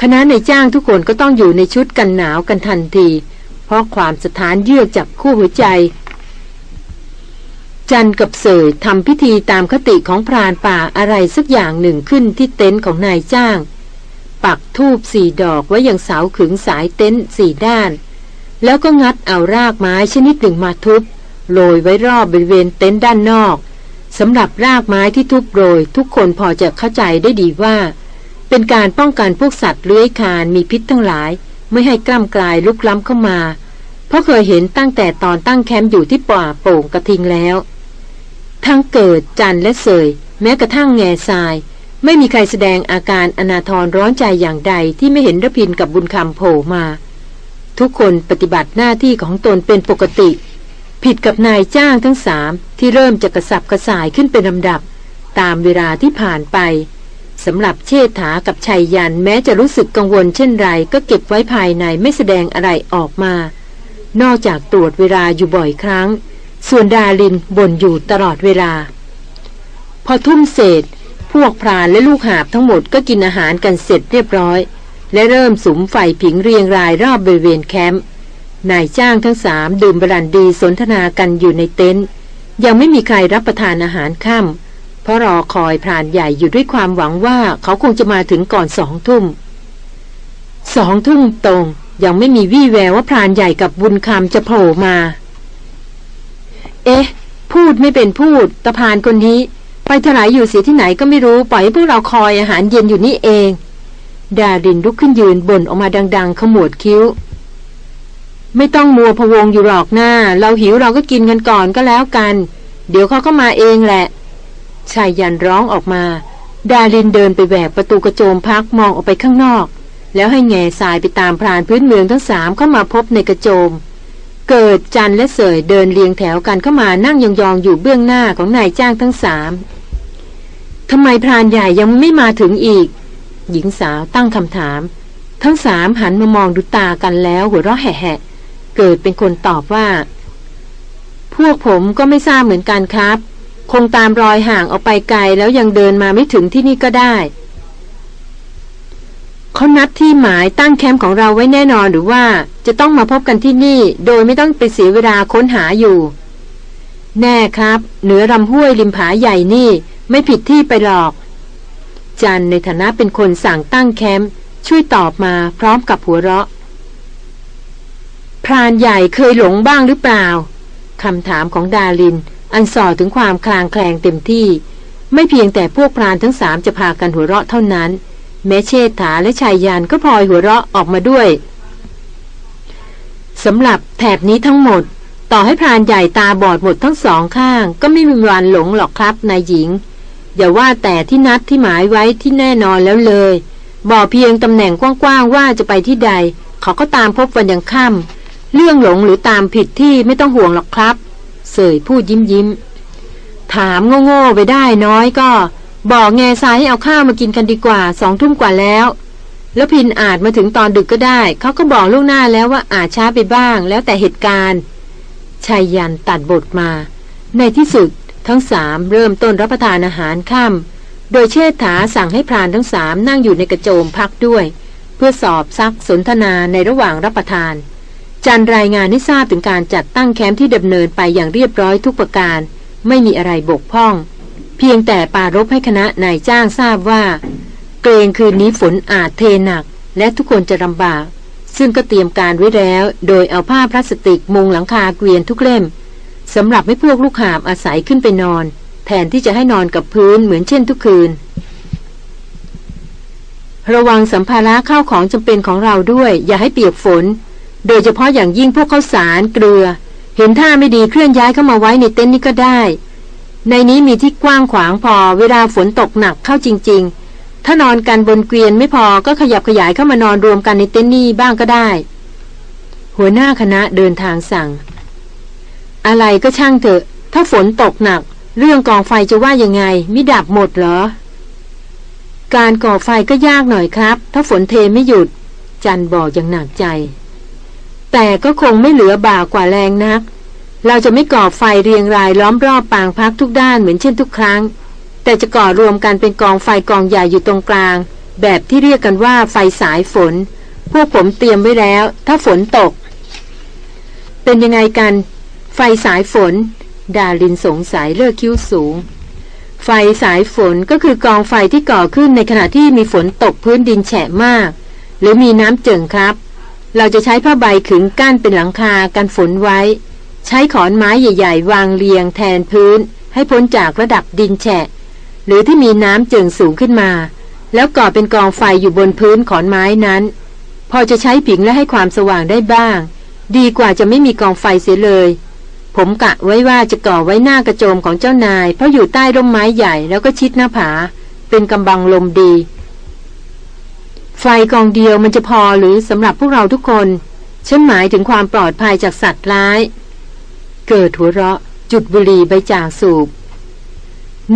คณะในจ้างทุกคนก็ต้องอยู่ในชุดกันหนาวกันทันที เพราะความสถานเยือกจับคู่หัวใจ จันกับเสยทำพิธีตามคติของพรานป่าอะไรสักอย่างหนึ่งขึ้นที่เต็นท์ของนายจ้าง ปักทูบสี่ดอกไว้อย่างเสาขึงสายเต็นท์สี่ด้าน แล้วก็งัดเอารากไม้ชนิดหนึ่งมาทุบโรยไว้รอบบริเวณเต็นท์ด้านนอกสำหรับรากไม้ที่ทุบโรย ทุกคนพอจะเข้าใจได้ดีว่า เป็นการป้องกันพวกสัตว์เลื้อยคานมีพิษทั้งหลาย ไม่ให้กล้ำกลายลุกล้ำเข้ามา เพราะเคยเห็นตั้งแต่ตอนตั้งแคมป์อยู่ที่ป่าโป่งกระทิงแล้ว ทั้งเกิดจันและเสย แม้กระทั่งแง่ทราย ไม่มีใครแสดงอาการอนาทรร้อนใจอย่างใดที่ไม่เห็นระพินกับบุญคำโผล่มา ทุกคนปฏิบัติหน้าที่ของตนเป็นปกติ ผิดกับนายจ้างทั้งสามที่เริ่มจะกระสับกระส่ายขึ้นเป็นลำดับ ตามเวลาที่ผ่านไปสำหรับเชษฐากับชัยยันแม้จะรู้สึกกังวลเช่นไร ก็เก็บไว้ภายในไม่แสดงอะไรออกมา นอกจากตรวจเวลาอยู่บ่อยครั้ง ส่วนดาลินบ่นอยู่ตลอดเวลา พอทุ่มเศษพวกพรานและลูกหาบทั้งหมดก็กินอาหารกันเสร็จเรียบร้อย และเริ่มสุมไฟผิงเรียงรายรอบบริเวณแคมป์นายจ้างทั้งสามดื่มบรันดีสนทนากันอยู่ในเต็นท์ยังไม่มีใครรับประทานอาหารค่ำเพราะรอคอยพรานใหญ่อยู่ด้วยความหวังว่าเขาคงจะมาถึงก่อนสองทุ่มสองทุ่มตรงยังไม่มีวี่แววว่าพรานใหญ่กับบุญคำจะโผล่มา อ๊ะ พูดไม่เป็นพูด ตะพานคนนี้ ไปถลายอยู่เสียที่ไหนก็ไม่รู้ ปล่อยให้พวกเราคอยอาหารเย็นอยู่นี่เอง ดาดินลุกขึ้นยืนบ่นออกมาดัง ๆ ขมวดคิ้ว ไม่ต้องมัวพวงอยู่หรอกหน้า เราหิวเราก็กินกันก่อนก็แล้วกัน เดี๋ยวเขาก็มาเองแหละ ชายยันร้องออกมา ดาลินเดินไปแหวกประตูกระโจมพักมองออกไปข้างนอก แล้วให้แง่สายไปตามพรานพื้นเมืองทั้งสามเข้ามาพบในกระโจม เกิดจันและเสยเดินเรียงแถวกันเข้ามานั่งยองๆอยู่เบื้องหน้าของนายจ้างทั้งสามทำไมพรานใหญ่ยังไม่มาถึงอีก หญิงสาวตั้งคำถาม ทั้งสามหันมามองดูตากันแล้วหัวเราะแหะเกิดเป็นคนตอบว่า พวกผมก็ไม่ทราบเหมือนกันครับ คงตามรอยห่างออกไปไกลแล้วยังเดินมาไม่ถึงที่นี่ก็ได้ เขานัดที่หมายตั้งแคมป์ของเราไว้แน่นอนหรือว่าจะต้องมาพบกันที่นี่ โดยไม่ต้องไปเสียเวลาค้นหาอยู่ แน่ครับ เหนือลำห้วยริมผาใหญ่นี่ไม่ผิดที่ไปหรอก จันในฐานะเป็นคนสั่งตั้งแคมป์ช่วยตอบมาพร้อมกับหัวเราะ พรานใหญ่เคยหลงบ้างหรือเปล่าคำถามของดาลิน อันส่อถึงความคลางแคลงเต็มที่ ไม่เพียงแต่พวกพรานทั้งสามจะพากันหัวเราะเท่านั้น แม้เชษฐาและชายยานก็พลอยหัวเราะออกมาด้วยสำหรับแถบนี้ทั้งหมด ต่อให้พรานใหญ่ตาบอดหมดทั้งสองข้าง ก็ไม่มีวันหลงหรอกครับนายหญิง อย่าว่าแต่ที่นัดที่หมายไว้ที่แน่นอนแล้วเลย บอกเพียงตำแหน่งกว้างๆว่าจะไปที่ใด เขาก็ตามพบวันยังค่ำเรื่องหลงหรือตามผิดที่ไม่ต้องห่วงหรอกครับ เสยพูดยิ้มยิ้มถามโง่ๆไปได้น้อยก็ บอกแง่ซ้ายให้เอาข้าวมากินกันดีกว่าสองทุ่มกว่าแล้ว แล้วพินอาจมาถึงตอนดึกก็ได้ เขาก็บอกล่วงหน้าแล้วว่าอาจช้าไปบ้าง แล้วแต่เหตุการณ์ชายยันตัดบทมา ในที่สุดทั้งสามเริ่มต้นรับประทานอาหารค่ำโดยเชษฐาสั่งให้พรานทั้งสามนั่งอยู่ในกระโจมพักด้วย เพื่อสอบซักสนทนาในระหว่างรับประทาน จันรายงานให้ทราบถึงการจัดตั้งแคมป์ที่ดำเนินไปอย่างเรียบร้อยทุกประการ ไม่มีอะไรบกพร่อง เพียงแต่ปารบให้คณะนายจ้างทราบว่า เกรงคืนนี้ฝนอาจเทหนัก และทุกคนจะลำบาก ซึ่งก็เตรียมการไว้แล้ว โดยเอาผ้าพลาสติกมุงหลังคาเกวียนทุกเล่มสำหรับให้พวกลูกหาบอาศัยขึ้นไปนอน แทนที่จะให้นอนกับพื้นเหมือนเช่นทุกคืน ระวังสัมภาระข้าวของจำเป็นของเราด้วย อย่าให้เปียกฝน โดยเฉพาะอย่างยิ่งพวกข้าวสารเกลือ เห็นท่าไม่ดีเคลื่อนย้ายเข้ามาไว้ในเต็นท์นี้ก็ได้ ในนี้มีที่กว้างขวางพอเวลาฝนตกหนักเข้าจริง ๆ ถ้านอนกันบนเกวียนไม่พอก็ขยับขยายเข้ามานอนรวมกันในเต็นท์นี้บ้างก็ได้ หัวหน้าคณะเดินทางสั่ง อะไรก็ช่างเถอะ ถ้าฝนตกหนัก เรื่องกองไฟจะว่ายังไงมิดับหมดเหรอ การก่อไฟก็ยากหน่อยครับ ถ้าฝนเทไม่หยุด จันบอกอย่างหนักใจ แต่ก็คงไม่เหลือบ่ากว่าแรงนัก เราจะไม่ก่อไฟเรียงรายล้อมรอบปางพักทุกด้านเหมือนเช่นทุกครั้ง แต่จะก่อรวมกันเป็นกองไฟกองใหญ่อยู่ตรงกลาง แบบที่เรียกกันว่าไฟสายฝน พวกผมเตรียมไว้แล้ว ถ้าฝนตก เป็นยังไงกัน ไฟสายฝน ดาลินสงสัยเลิกคิ้วสูง ไฟสายฝนก็คือกองไฟที่ก่อขึ้นในขณะที่มีฝนตกพื้นดินแฉะมาก หรือมีน้ำเจิ่งครับ เราจะใช้ผ้าใบขึงกั้นเป็นหลังคากันฝนไว้ ใช้ขอนไม้ใหญ่ ๆ วางเรียงแทนพื้น ให้พ้นจากระดับดินแฉะ หรือที่มีน้ำเจิ่งสูงขึ้นมา แล้วก่อเป็นกองไฟอยู่บนพื้นขอนไม้นั้น พอจะใช้ผิงและให้ความสว่างได้บ้าง ดีกว่าจะไม่มีกองไฟเสียเลย ผมกะไว้ว่าจะก่อไว้หน้ากระโจมของเจ้านาย เพราะอยู่ใต้ร่มไม้ใหญ่แล้วก็ชิดหน้าผา เป็นกำบังลมดี ไฟกองเดียวมันจะพอหรือสำหรับพวกเราทุกคนฉันหมายถึงความปลอดภัยจากสัตว์ร้าย เกิดหัวเราะ จุดบุหรี่ใบจากสูบ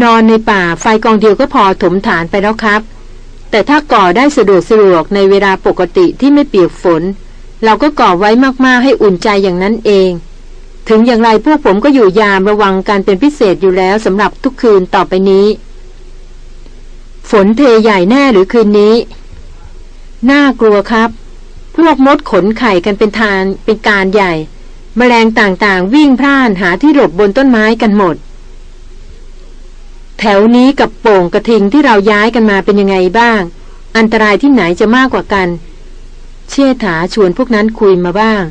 นอนในป่าไฟกองเดียวก็พอถมฐานไปแล้วครับ แต่ถ้าก่อได้สะดวกสะดวกในเวลาปกติที่ไม่เปียกฝน เราก็ก่อไว้มากๆให้อุ่นใจอย่างนั้นเอง ถึงอย่างไรพวกผมก็อยู่ยามระวังการเป็นพิเศษอยู่แล้วสำหรับทุกคืนต่อไปนี้ ฝนเทใหญ่แน่หรือคืนนี้ น่ากลัวครับพวกมดขนไข่กันเป็นทานเป็นการใหญ่ แมลงต่างๆ วิ่งพร่านหาที่หลบบนต้นไม้กันหมด แถวนี้กับโป่งกระทิงที่เราย้ายกันมาเป็นยังไงบ้าง อันตรายที่ไหนจะมากกว่ากัน เชษฐาชวนพวกนั้นคุยมาบ้าง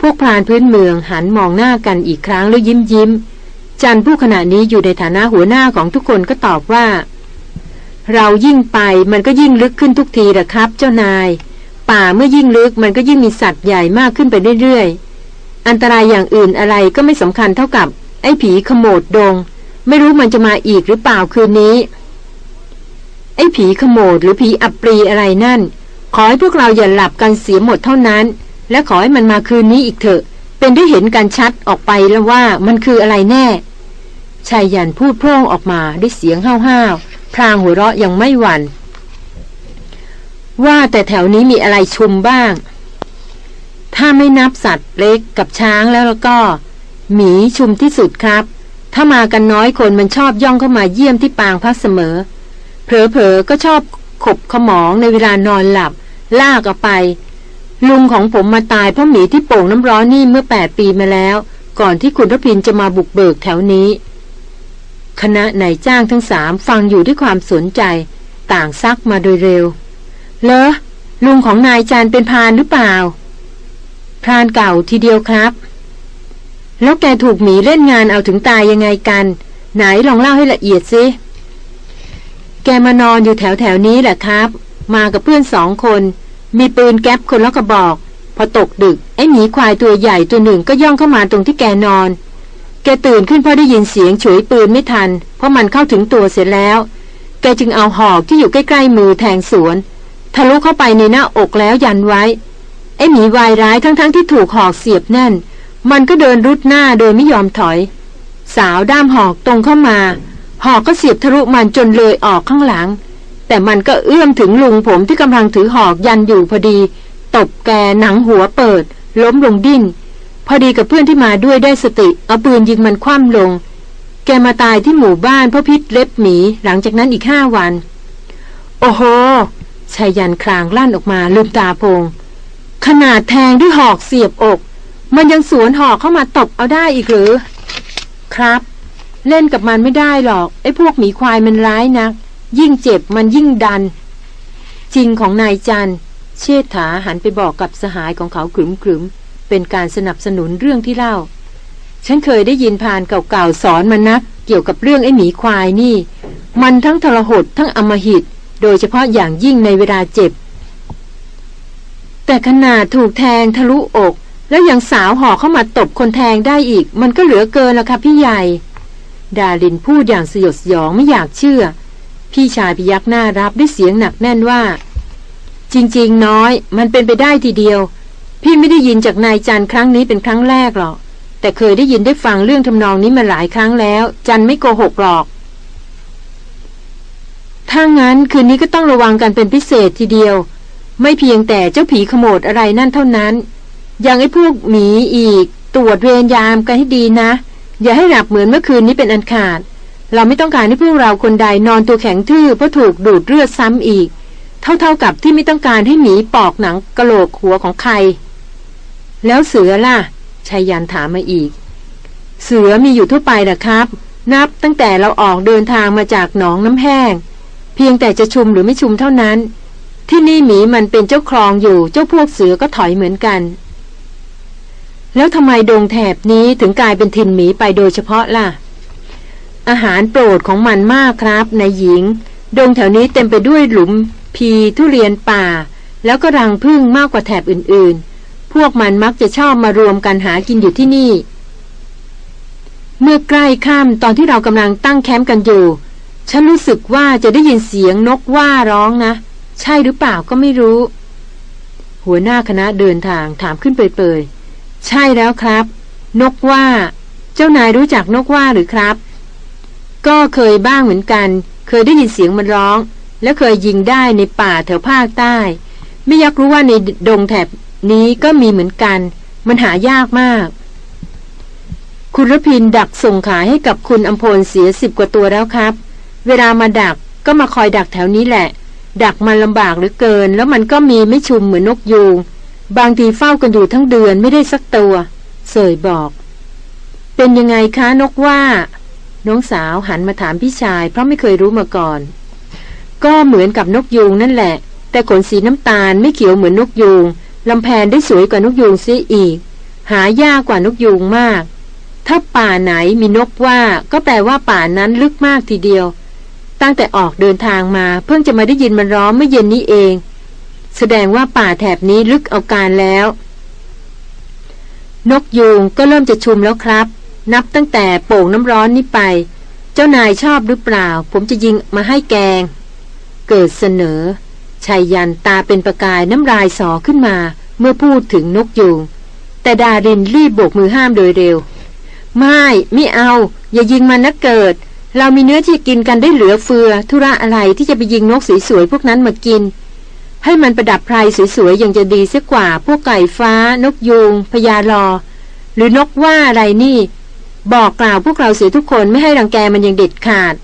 พวกพรานพื้นเมืองหันมองหน้ากันอีกครั้งแล้วยิ้มยิ้มจันผู้ขณะนี้อยู่ในฐานะหัวหน้าของทุกคนก็ตอบว่า เรายิ่งไปมันก็ยิ่งลึกขึ้นทุกทีแหละครับ เจ้านาย ป่าเมื่อยิ่งลึกมันก็ยิ่งมีสัตว์ใหญ่มากขึ้นไปเรื่อยๆ อันตรายอย่างอื่นอะไรก็ไม่สำคัญเท่ากับ ไอ้ผีขโมดดง ไม่รู้มันจะมาอีกหรือเปล่าคืนนี้ ไอ้ผีขโมดหรือผีอัปรีอะไรนั่น ขอให้พวกเราอย่าหลับกันเสียหมดเท่านั้น และขอให้มันมาคืนนี้อีกเถอะ เป็นได้เห็นกันชัดออกไปแล้วว่ามันคืออะไรแน่ชายยันพูดโพร่งออกมาด้วยเสียงห้าวๆพรางหัวเราะยังไม่หวัน่นว่าแต่แถวนี้มีอะไรชุมบ้าง ถ้าไม่นับสัตว์เล็กกับช้างแล้วแล้วก็ หมีชุมที่สุดครับ ถ้ามากันน้อยคนมันชอบย่องเข้ามาเยี่ยมที่ปางพักเสมอ เผลอๆก็ชอบขบขมองในเวลานอนหลับ ลากเอาไป ลุงของผมมาตายเพราะหมีที่โป่งน้ำร้อนนี่เมื่อแปดปีมาแล้ว ก่อนที่คุณรพินจะมาบุกเบิกแถวนี้ คณะนายจ้างทั้งสามฟังอยู่ด้วยความสนใจ ต่างซักมาโดยเร็ว เลอลุงของนายจันเป็นพานหรือเปล่า พรานเก่าทีเดียวครับ แล้วแกถูกหมีเล่นงานเอาถึงตายยังไงกัน ไหนลองเล่าให้ละเอียดสิแกมานอนอยู่แถวแถวนี้แหละครับ มากับเพื่อนสองคน มีปืนแก๊ปคนละกระบอก พอตกดึก ไอ้หมีควายตัวใหญ่ตัวหนึ่งก็ย่องเข้ามาตรงที่แกนอน แกตื่นขึ้นเพราะได้ยินเสียงฉวยปืนไม่ทัน เพราะมันเข้าถึงตัวเสร็จแล้ว แกจึงเอาหอกที่อยู่ใกล้ๆมือแทงสวน ทะลุเข้าไปในหน้าอกแล้วยันไว้ ไอ้หมีวายร้ายทั้งๆทที่ถูกหอกเสียบแน่น มันก็เดินรุดหน้าโดยไม่ยอมถอย สาวด้ามหอกตรงเข้ามา หอกก็เสียบทะลุมันจนเลยออกข้างหลัง แต่มันก็เอื้อมถึงลุงผมที่กำลังถือหอกยันอยู่พอดี ตบแกหนังหัวเปิด ล้มลงดิ้น พอดีกับเพื่อนที่มาด้วยได้สติเอาปืนยิงมันคว่ำลง แกมาตายที่หมู่บ้านเพราะพิษเล็บหมีหลังจากนั้นอีกห้าวัน โอ้โหชายยันคลางลั่นออกมาลืมตาโพง ขนาดแทงด้วยหอกเสียบอก มันยังสวนหอกเข้ามาตบเอาได้อีกหรือ ครับ เล่นกับมันไม่ได้หรอก ไอ้พวกหมีควายมันร้ายนัก ยิ่งเจ็บมันยิ่งดัน จริงของนายจัน เชษฐาหันไปบอกกับสหายของเขาขรึมๆเป็นการสนับสนุนเรื่องที่เล่า ฉันเคยได้ยินผ่านเก่าๆสอนมานักเกี่ยวกับเรื่องไอ้หมีควายนี่ มันทั้งทรหดทั้งอมหิต โดยเฉพาะอย่างยิ่งในเวลาเจ็บ แต่ขนาดถูกแทงทะลุอก แล้วยังสาวห่อเข้ามาตบคนแทงได้อีก มันก็เหลือเกินละค่ะพี่ใหญ่ ดาลินพูดอย่างสยดสยองไม่อยากเชื่อ พี่ชายพยักหน้ารับด้วยเสียงหนักแน่นว่า จริง ๆ น้อย มันเป็นไปได้ทีเดียว พี่ไม่ได้ยินจากนายจันครั้งนี้เป็นครั้งแรกหรอก แต่เคยได้ยินได้ฟังเรื่องทำนองนี้มาหลายครั้งแล้ว จันไม่โกหกหรอกถ้างั้นคืนนี้ก็ต้องระวังกันเป็นพิเศษทีเดียว ไม่เพียงแต่เจ้าผีขโมดอะไรนั่นเท่านั้น ยังไอ้พวกหมีอีก ตรวจเวรยามกันให้ดีนะ อย่าให้หลับเหมือนเมื่อคืนนี้เป็นอันขาด เราไม่ต้องการให้พวกเราคนใดนอนตัวแข็งทื่อเพราะถูกดูดเลือดซ้ำอีก เท่าๆกับที่ไม่ต้องการให้หมีปอกหนังกระโหลกหัวของใคร แล้วเสือล่ะชายันถามมาอีก เสือมีอยู่ทั่วไปนะครับ นับตั้งแต่เราออกเดินทางมาจากหนองน้ำแห้ง เพียงแต่จะชุมหรือไม่ชุมเท่านั้น ที่นี่หมีมันเป็นเจ้าครองอยู่ เจ้าพวกเสือก็ถอยเหมือนกัน แล้วทำไมดงแถบนี้ถึงกลายเป็นถิ่นหมีไปโดยเฉพาะล่ะ อาหารโปรดของมันมากครับนายหญิง ดงแถวนี้เต็มไปด้วยหลุม พีทุเรียนป่า แล้วก็รังพึ่งมากกว่าแถบอื่นๆ พวกมันมักจะชอบมารวมกันหากินอยู่ที่นี่ เมื่อใกล้ค่ำตอนที่เรากำลังตั้งแคมป์กันอยู่ ฉันรู้สึกว่าจะได้ยินเสียงนกว่าร้องนะ ใช่หรือเปล่าก็ไม่รู้ หัวหน้าคณะเดินทางถามขึ้นเปยใช่แล้วครับ นกว่า เจ้านายรู้จักนกว่าหรือครับ ก็เคยบ้างเหมือนกัน เคยได้ยินเสียงมันร้อง แล้วเคยยิงได้ในป่าแถวภาคใต้ ไม่ยักรู้ว่าในดงแถบนี้ก็มีเหมือนกัน มันหายากมาก คุณรพินดักส่งขายให้กับคุณอัมพลเสียสิบกว่าตัวแล้วครับ เวลามาดักก็มาคอยดักแถวนี้แหละ ดักมันลำบากหรือเกิน แล้วมันก็มีไม่ชุมเหมือนนกยูง บางทีเฝ้ากันอยู่ทั้งเดือนไม่ได้สักตัว เสยบอก เป็นยังไงคะนกว่า น้องสาวหันมาถามพี่ชาย เพราะไม่เคยรู้มาก่อน ก็เหมือนกับนกยูงนั่นแหละ แต่ขนสีน้ำตาลไม่เขียวเหมือนนกยูงลำแพนได้สวยกว่านกยูงเสียอีก หายากกว่านกยูงมาก ถ้าป่าไหนมีนกว่า ก็แปลว่าป่านั้นลึกมากทีเดียว ตั้งแต่ออกเดินทางมา เพิ่งจะมาได้ยินมันร้องเมื่อเย็นนี้เอง แสดงว่าป่าแถบนี้ลึกเอาการแล้ว นกยูงก็เริ่มจะชุมแล้วครับ นับตั้งแต่โป่งน้ำร้อนนี้ไป เจ้านายชอบหรือเปล่า ผมจะยิงมาให้แกง เกิดเสนอชายยันตาเป็นประกายน้ำลายสอขึ้นมา เมื่อพูดถึงนกยูงแต่ดารินรีบโบกมือห้ามโดยเร็ว ไม่ ไม่เอา อย่ายิงมันนะเกิด เรามีเนื้อที่กินกันได้เหลือเฟือ ธุระอะไรที่จะไปยิงนกสวยๆพวกนั้นมากิน ให้มันประดับไพรสวยๆยังจะดีเสียกว่า พวกไก่ฟ้า นกยูงพญาลอ หรือนกว่าอะไรนี่ บอกกล่าวพวกเราเสียทุกคนไม่ให้รังแกมันยังเด็ดขาด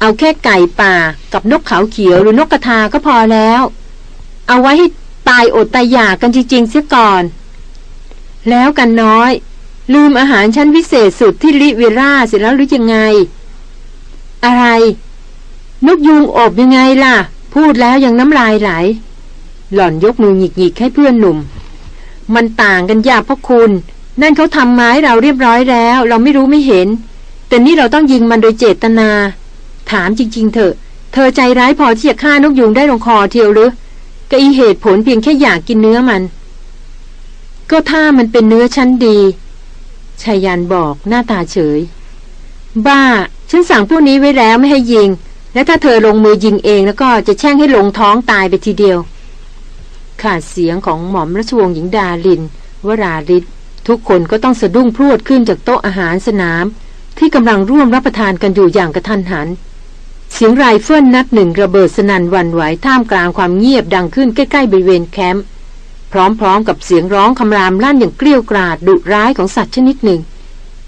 เอาแค่ไก่ป่า กับนกเขาเขียวหรือนกกระทาก็พอแล้ว เอาไว้ให้ตายอดตายอยากกันจริงๆเสียก่อน แล้วกันน้อย ลืมอาหารชั้นพิเศษสุดที่ลิเวราเสร็จแล้วหรือยังไง อะไร นกยูงอบยังไงล่ะ พูดแล้วยังน้ำลายไหล หล่อนยกมือหยิกๆให้เพื่อนหนุ่ม มันต่างกันยากพ่อคุณ นั่นเขาทำไม้เราเรียบร้อยแล้ว เราไม่รู้ไม่เห็น แต่นี่เราต้องยิงมันโดยเจตนา ถามจริง ๆ เถอะ เธอใจร้ายพอที่จะฆ่านกยูงได้ลงคอเทียวหรือก็อีเหตุผลเพียงแค่อยากกินเนื้อมัน ก็ถ้ามันเป็นเนื้อชั้นดีชายันบอกหน้าตาเฉย บ้า ฉันสั่งพวกนี้ไว้แล้วไม่ให้ยิง และถ้าเธอลงมือยิงเองแล้วก็จะแช่งให้ลงท้องตายไปทีเดียว ขาดเสียงของหม่อมราชวงศ์หญิงดาลิน วราริศทุกคนก็ต้องสะดุ้งพรวดขึ้นจากโต๊ะอาหารสนาม ที่กำลังร่วมรับประทานกันอยู่อย่างกะทันหัน เสียงไรเฟิลนัดหนึ่งระเบิดสนั่นหวั่นไหวท่ามกลางความเงียบดังขึ้นใกล้ๆบริเวณแคมป์พร้อมๆกับเสียงร้องคำรามลั่นอย่างเกรี้ยวกราดดุร้ายของสัตว์ชนิดหนึ่ง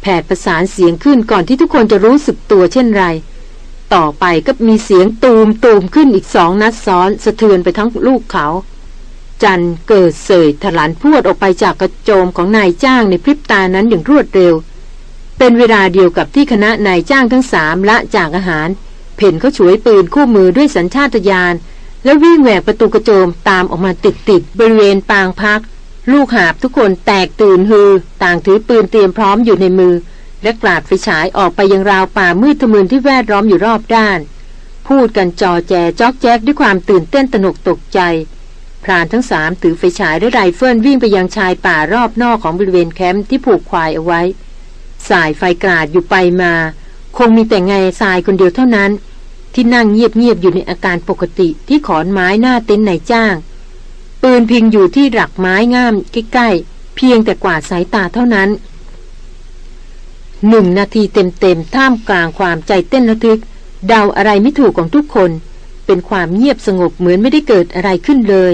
แผดประสานเสียงขึ้นก่อนที่ทุกคนจะรู้สึกตัวเช่นไร ต่อไปก็มีเสียงตูมตูมขึ้นอีกสองนัดซ้อนสะเทือนไปทั้งลูกเขา จันเกิดเสยถลันพวดออกไปจากกระโจมของนายจ้างในพริบตานั้นอย่างรวดเร็ว เป็นเวลาเดียวกับที่คณะนายจ้างทั้งสามละจากอาหาร เพ่นเขาฉวยปืนคู่มือด้วยสัญชาตญาณแล้ววิ่งแหวกประตูกระโจมตามออกมาติดติดบริเวณปางพัก ลูกหาบทุกคนแตกตื่นฮือ ต่างถือปืนเตรียมพร้อมอยู่ในมือ และกลาดไฟฉายออกไปยังราวป่ามืดทะมึนที่แวดล้อมอยู่รอบด้าน พูดกันจอแจจอกแจ๊กด้วยความตื่นเต้นตนกตกใจ พรานทั้งสามถือไฟฉายและไรเฟิลวิ่งไปยังชายป่ารอบนอกของบริเวณแคมป์ที่ผูกควายเอาไว้ สายไฟกราดอยู่ไปมา คงมีแต่ไงทรายคนเดียวเท่านั้น ที่นั่งเงียบๆอยู่ในอาการปกติที่ขอนไม้หน้าเต็นท์นายจ้าง ปืนพิงอยู่ที่หลักไม้ง่ามใกล้ๆ เพียงแต่กวาดสายตาเท่านั้นหนึ่งนาทีเต็มๆท่ามกลางความใจเต้นระทึก เดาอะไรไม่ถูกของทุกคน เป็นความเงียบสงบเหมือนไม่ได้เกิดอะไรขึ้นเลย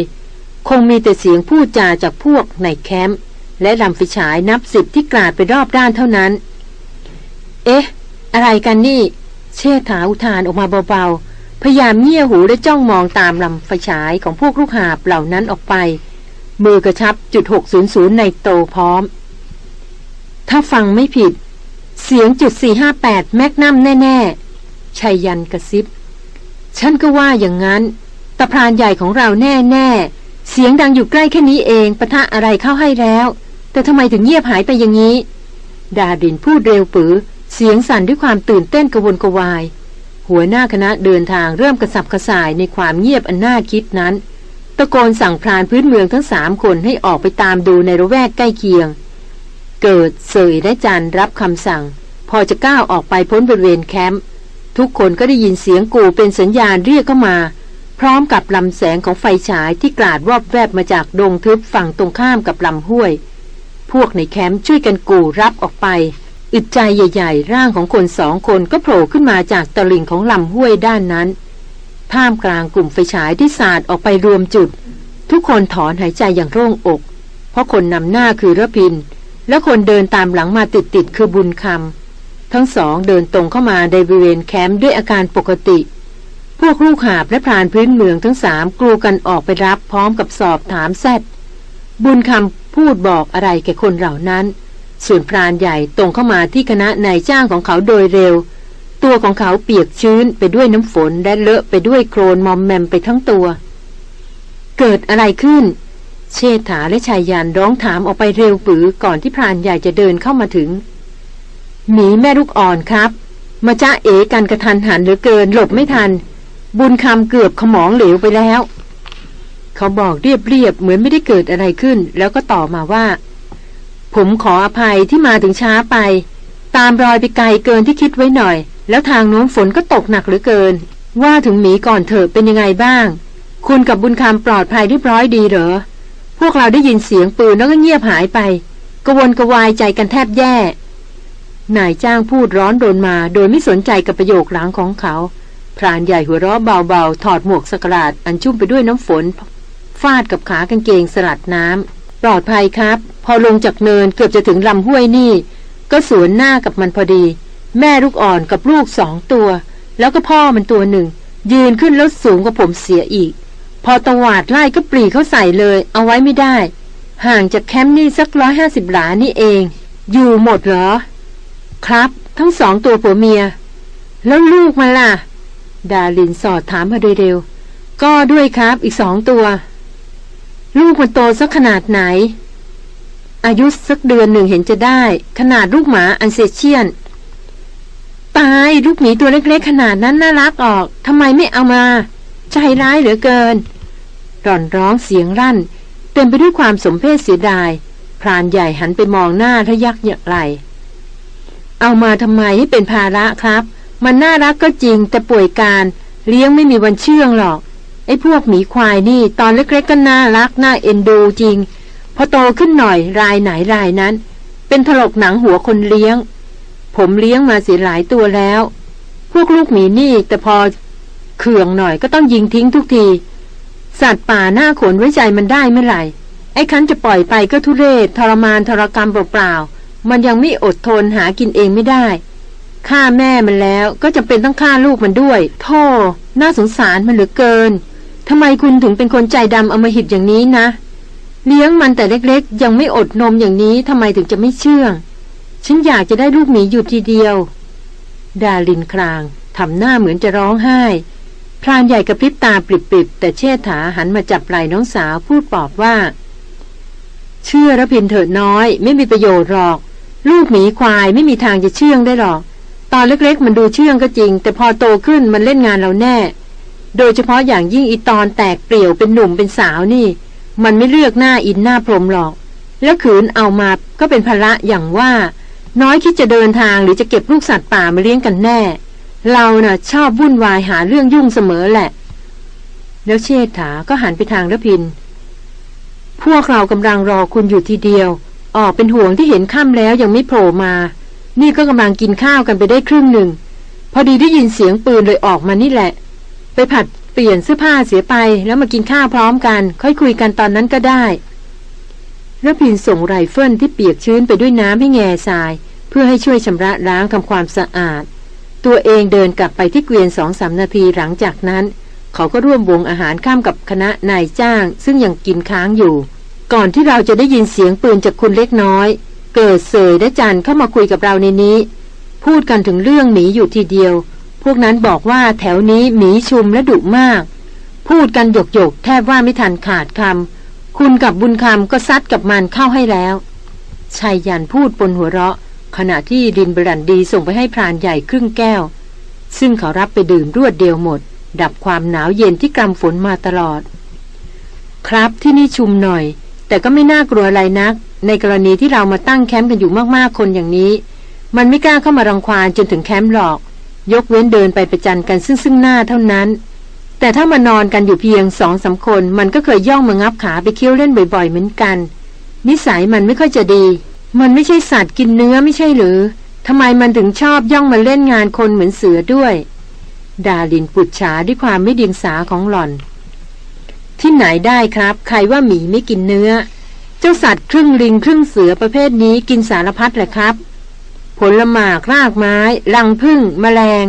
คงมีแต่เสียงพูดจาจากพวกในแคมป์และลำไฟฉายนับสิบที่กราดไปรอบด้านเท่านั้น เอ๊ะ อะไรกันนี่ เชษฐาอุทานออกมาเบาๆ พยายามเงี่ยหูและจ้องมองตามลำไฟฉายของพวกลูกหาบเหล่านั้นออกไป มือกระชับจุด600ในโตพร้อม ถ้าฟังไม่ผิด เสียงจุด458แมกนัมแน่ๆชัยยันกระซิบ ฉันก็ว่าอย่างนั้นตะพรานใหญ่ของเราแน่ๆเสียงดังอยู่ใกล้แค่นี้เองปะทะอะไรเข้าให้แล้ว แต่ทำไมถึงเงียบหายไปอย่างนี้ ดาดินพูดเร็วปือเสียงสั่นด้วยความตื่นเต้นกระวนกระวาย หัวหน้าคณะเดินทางเริ่มกระสับกระส่ายในความเงียบอันน่าคิดนั้น ตะโกนสั่งพรานพื้นเมืองทั้งสามคนให้ออกไปตามดูในระแวกใกล้เคียง เกิดเสยและจันรับคำสั่ง พอจะก้าวออกไปพ้นบริเวณแคมป์ทุกคนก็ได้ยินเสียงกูเป็นสัญญาณเรียกเข้ามา พร้อมกับลำแสงของไฟฉายที่กราดวอบแวบมาจากดงทึบฝั่งตรงข้ามกับลำห้วย พวกในแคมป์ช่วยกันกูรับออกไป อึดใจใหญ่ ๆ ร่างของคนสองคนก็โผล่ขึ้นมาจากตลิ่งของลำห้วยด้านนั้น ท่ามกลางกลุ่มไฟฉายที่สาดออกไปรวมจุด ทุกคนถอนหายใจอย่างโล่งอก เพราะคนนำหน้าคือระพิน และคนเดินตามหลังมาติดๆคือบุญคำทั้งสองเดินตรงเข้ามาในบริเวณแคมป์ด้วยอาการปกติ พวกลูกหาบและพรานพื้นเมืองทั้งสามกลูกันออกไปรับพร้อมกับสอบถามแซดบุญคำพูดบอกอะไรแก่คนเหล่านั้น ส่วนพรานใหญ่ตรงเข้ามาที่คณะนายจ้างของเขาโดยเร็ว ตัวของเขาเปียกชื้นไปด้วยน้ำฝนและเลอะไปด้วยโคลนมอมแมมไปทั้งตัว เกิดอะไรขึ้น เชษฐาและชายยานร้องถามออกไปเร็วปือก่อนที่พรานใหญ่จะเดินเข้ามาถึงหมีแม่ลูกอ่อนครับ มาจ้าเอกันกระทันหันเหลือเกินหลบไม่ทัน บุญคำเกือบขมองเหลวไปแล้ว เขาบอกเรียบๆเหมือนไม่ได้เกิดอะไรขึ้น แล้วก็ต่อมาว่า ผมขออภัยที่มาถึงช้าไป ตามรอยไปไกลเกินที่คิดไว้หน่อย แล้วทางโน้นฝนก็ตกหนักเหลือเกิน ว่าถึงหมีก่อนเถอะเป็นยังไงบ้าง คุณกับบุญคำปลอดภัยเรียบร้อยดีเหรอ พวกเราได้ยินเสียงปืนแล้วก็เงียบหายไปกวนกวายใจกันแทบแย่ นายจ้างพูดร้อนโดนมา โดยไม่สนใจกับประโยคหลังของเขา พรานใหญ่หัวเราะเบาๆ ถอดหมวกสกราดอันชุ่มไปด้วยน้ำฝน ฟาดกับขากางเกงสลัดน้ำ ปลอดภัยครับ พอลงจากเนินเกือบจะถึงลำห้วยนี่ ก็สวนหน้ากับมันพอดี แม่ลูกอ่อนกับลูกสองตัว แล้วก็พ่อมันตัวหนึ่ง ยืนขึ้นแล้วสูงกว่าผมเสียอีก พอตวาดไล่ก็ปรีเข้าใส่เลย เอาไว้ไม่ได้ ห่างจากแคมป์นี่สักร้อยห้าสิบหลานี่เอง อยู่หมดเหรอ ครับ ทั้งสองตัวผัวเมีย แล้วลูกมันล่ะ ดาลินสอดถามมาโดยเร็ว ก็ด้วยครับอีกสองตัว ลูกมันโตสักขนาดไหน อายุสักเดือนหนึ่งเห็นจะได้ ขนาดลูกหมาอันเซเชียน ตายลูกหมีตัวเล็กๆขนาดนั้นน่ารักออกทำไมไม่เอามา ใจร้ายเหลือเกินร่อนร้องเสียงรั่น เต็มไปด้วยความสมเพศเสียดาย พรานใหญ่หันไปมองหน้าทะยักอย่างไร เอามาทำไมให้เป็นภาระครับ มันน่ารักก็จริงแต่ป่วยการ เลี้ยงไม่มีวันเชื่องหรอก ไอ้พวกหมีควายนี่ตอนเล็กๆก็น่ารักน่าเอ็นดูจริง พอโตขึ้นหน่อยรายไหนรายนั้น เป็นถลกหนังหัวคนเลี้ยง ผมเลี้ยงมาเสียหลายตัวแล้ว พวกลูกหมีนี่แต่พอเขื่องหน่อยก็ต้องยิงทิ้งทุกที สัตว์ป่าหน้าขนไว้ใจมันได้เมื่อไหร่ ไอ้คันจะปล่อยไปก็ทุเรศทรมานทรกรรมเปล่าๆมันยังไม่อดทนหากินเองไม่ได้ฆ่าแม่มันแล้วก็จะเป็นต้องฆ่าลูกมันด้วยโธ่น่าสงสารมันเหลือเกิน ทำไมคุณถึงเป็นคนใจดำอมหิตอย่างนี้นะ เลี้ยงมันแต่เล็กๆ ยังไม่อดนมอย่างนี้ทำไมถึงจะไม่เชื่อง ฉันอยากจะได้ลูกหมีอยู่ทีเดียว ดาลินครางทำหน้าเหมือนจะร้องไห้ พรานใหญ่กระพริบตาปริบๆ แต่เชษฐาหันมาจับไหล่น้องสาวพูดปอบว่า เชื่อระพินเถิดน้อย ไม่มีประโยชน์หรอก ลูกหมีควายไม่มีทางจะเชื่องได้หรอก ตอนเล็กๆ มันดูเชื่องก็จริง แต่พอโตขึ้นมันเล่นงานเราแน่ โดยเฉพาะอย่างยิ่งอีตอนแตกเปลี่ยวเป็นหนุ่มเป็นสาวนี่ มันไม่เลือกหน้าอินหน้าพรมหรอก แล้วขืนเอามาก็เป็นภาระอย่างว่า น้อยคิดจะเดินทางหรือจะเก็บลูกสัตว์ป่ามาเลี้ยงกันแน่ เราน่ะชอบวุ่นวายหาเรื่องยุ่งเสมอแหละ แล้วเชษฐาก็หันไปทางระพิน พวกเรากำลังรอคุณอยู่ทีเดียว ออกเป็นห่วงที่เห็นค่ำแล้วยังไม่โผล่มา นี่ก็กำลังกินข้าวกันไปได้ครึ่งหนึ่งพอดีได้ยินเสียงปืนเลยออกมานี่แหละ ไปผัดเปลี่ยนเสื้อผ้าเสียไปแล้วมากินข้าวพร้อมกัน ค่อยคุยกันตอนนั้นก็ได้ระพินส่งไรเฟิลที่เปียกชื้นไปด้วยน้ำให้แง่ทราย เพื่อให้ช่วยชำระล้างทำความสะอาด ตัวเองเดินกลับไปที่เกวียนสองสามนาทีหลังจากนั้น เขาก็ร่วมวงอาหารข้ามกับคณะนายจ้าง ซึ่งยังกินค้างอยู่ ก่อนที่เราจะได้ยินเสียงปืนจากคุณเล็กน้อย เกิดเสยและจันเข้ามาคุยกับเราในนี้ พูดกันถึงเรื่องหมีอยู่ทีเดียว พวกนั้นบอกว่าแถวนี้หมีชุมและดุมาก พูดกันหยกหยกแทบว่าไม่ทันขาดคำคุณกับบุญคำก็ซัดกับมันเข้าให้แล้วชายยันพูดปนหัวเราะ ขณะที่ดินบรันดีส่งไปให้พรานใหญ่ครึ่งแก้ว ซึ่งเขารับไปดื่มรวดเดียวหมด ดับความหนาวเย็นที่กำฝนมาตลอด ครับที่นี่ชุมหน่อย แต่ก็ไม่น่ากลัวอะไรนัก ในกรณีที่เรามาตั้งแคมป์กันอยู่มากๆคนอย่างนี้ มันไม่กล้าเข้ามารังควานจนถึงแคมป์หรอก ยกเว้นเดินไปประจันกันซึ่งซึ่งหน้าเท่านั้น แต่ถ้ามานอนกันอยู่เพียงสองสาคนมันก็เคยย่องมางับขาไปเคี้ยวเล่นบ่อย ๆ เหมือนกัน นิสัยมันไม่ค่อยจะดี มันไม่ใช่สัตว์กินเนื้อไม่ใช่หรือทำไมมันถึงชอบย่องมาเล่นงานคนเหมือนเสือด้วย ดาลินปุดฉาด้วยความไม่เดียงสาของหล่อน ที่ไหนได้ครับ ใครว่าหมีไม่กินเนื้อ เจ้าสัตว์ครึ่งลิงครึ่งเสือประเภทนี้กินสารพัดแหละครับ ผลหมากรากไม้รังพึ่งแมลง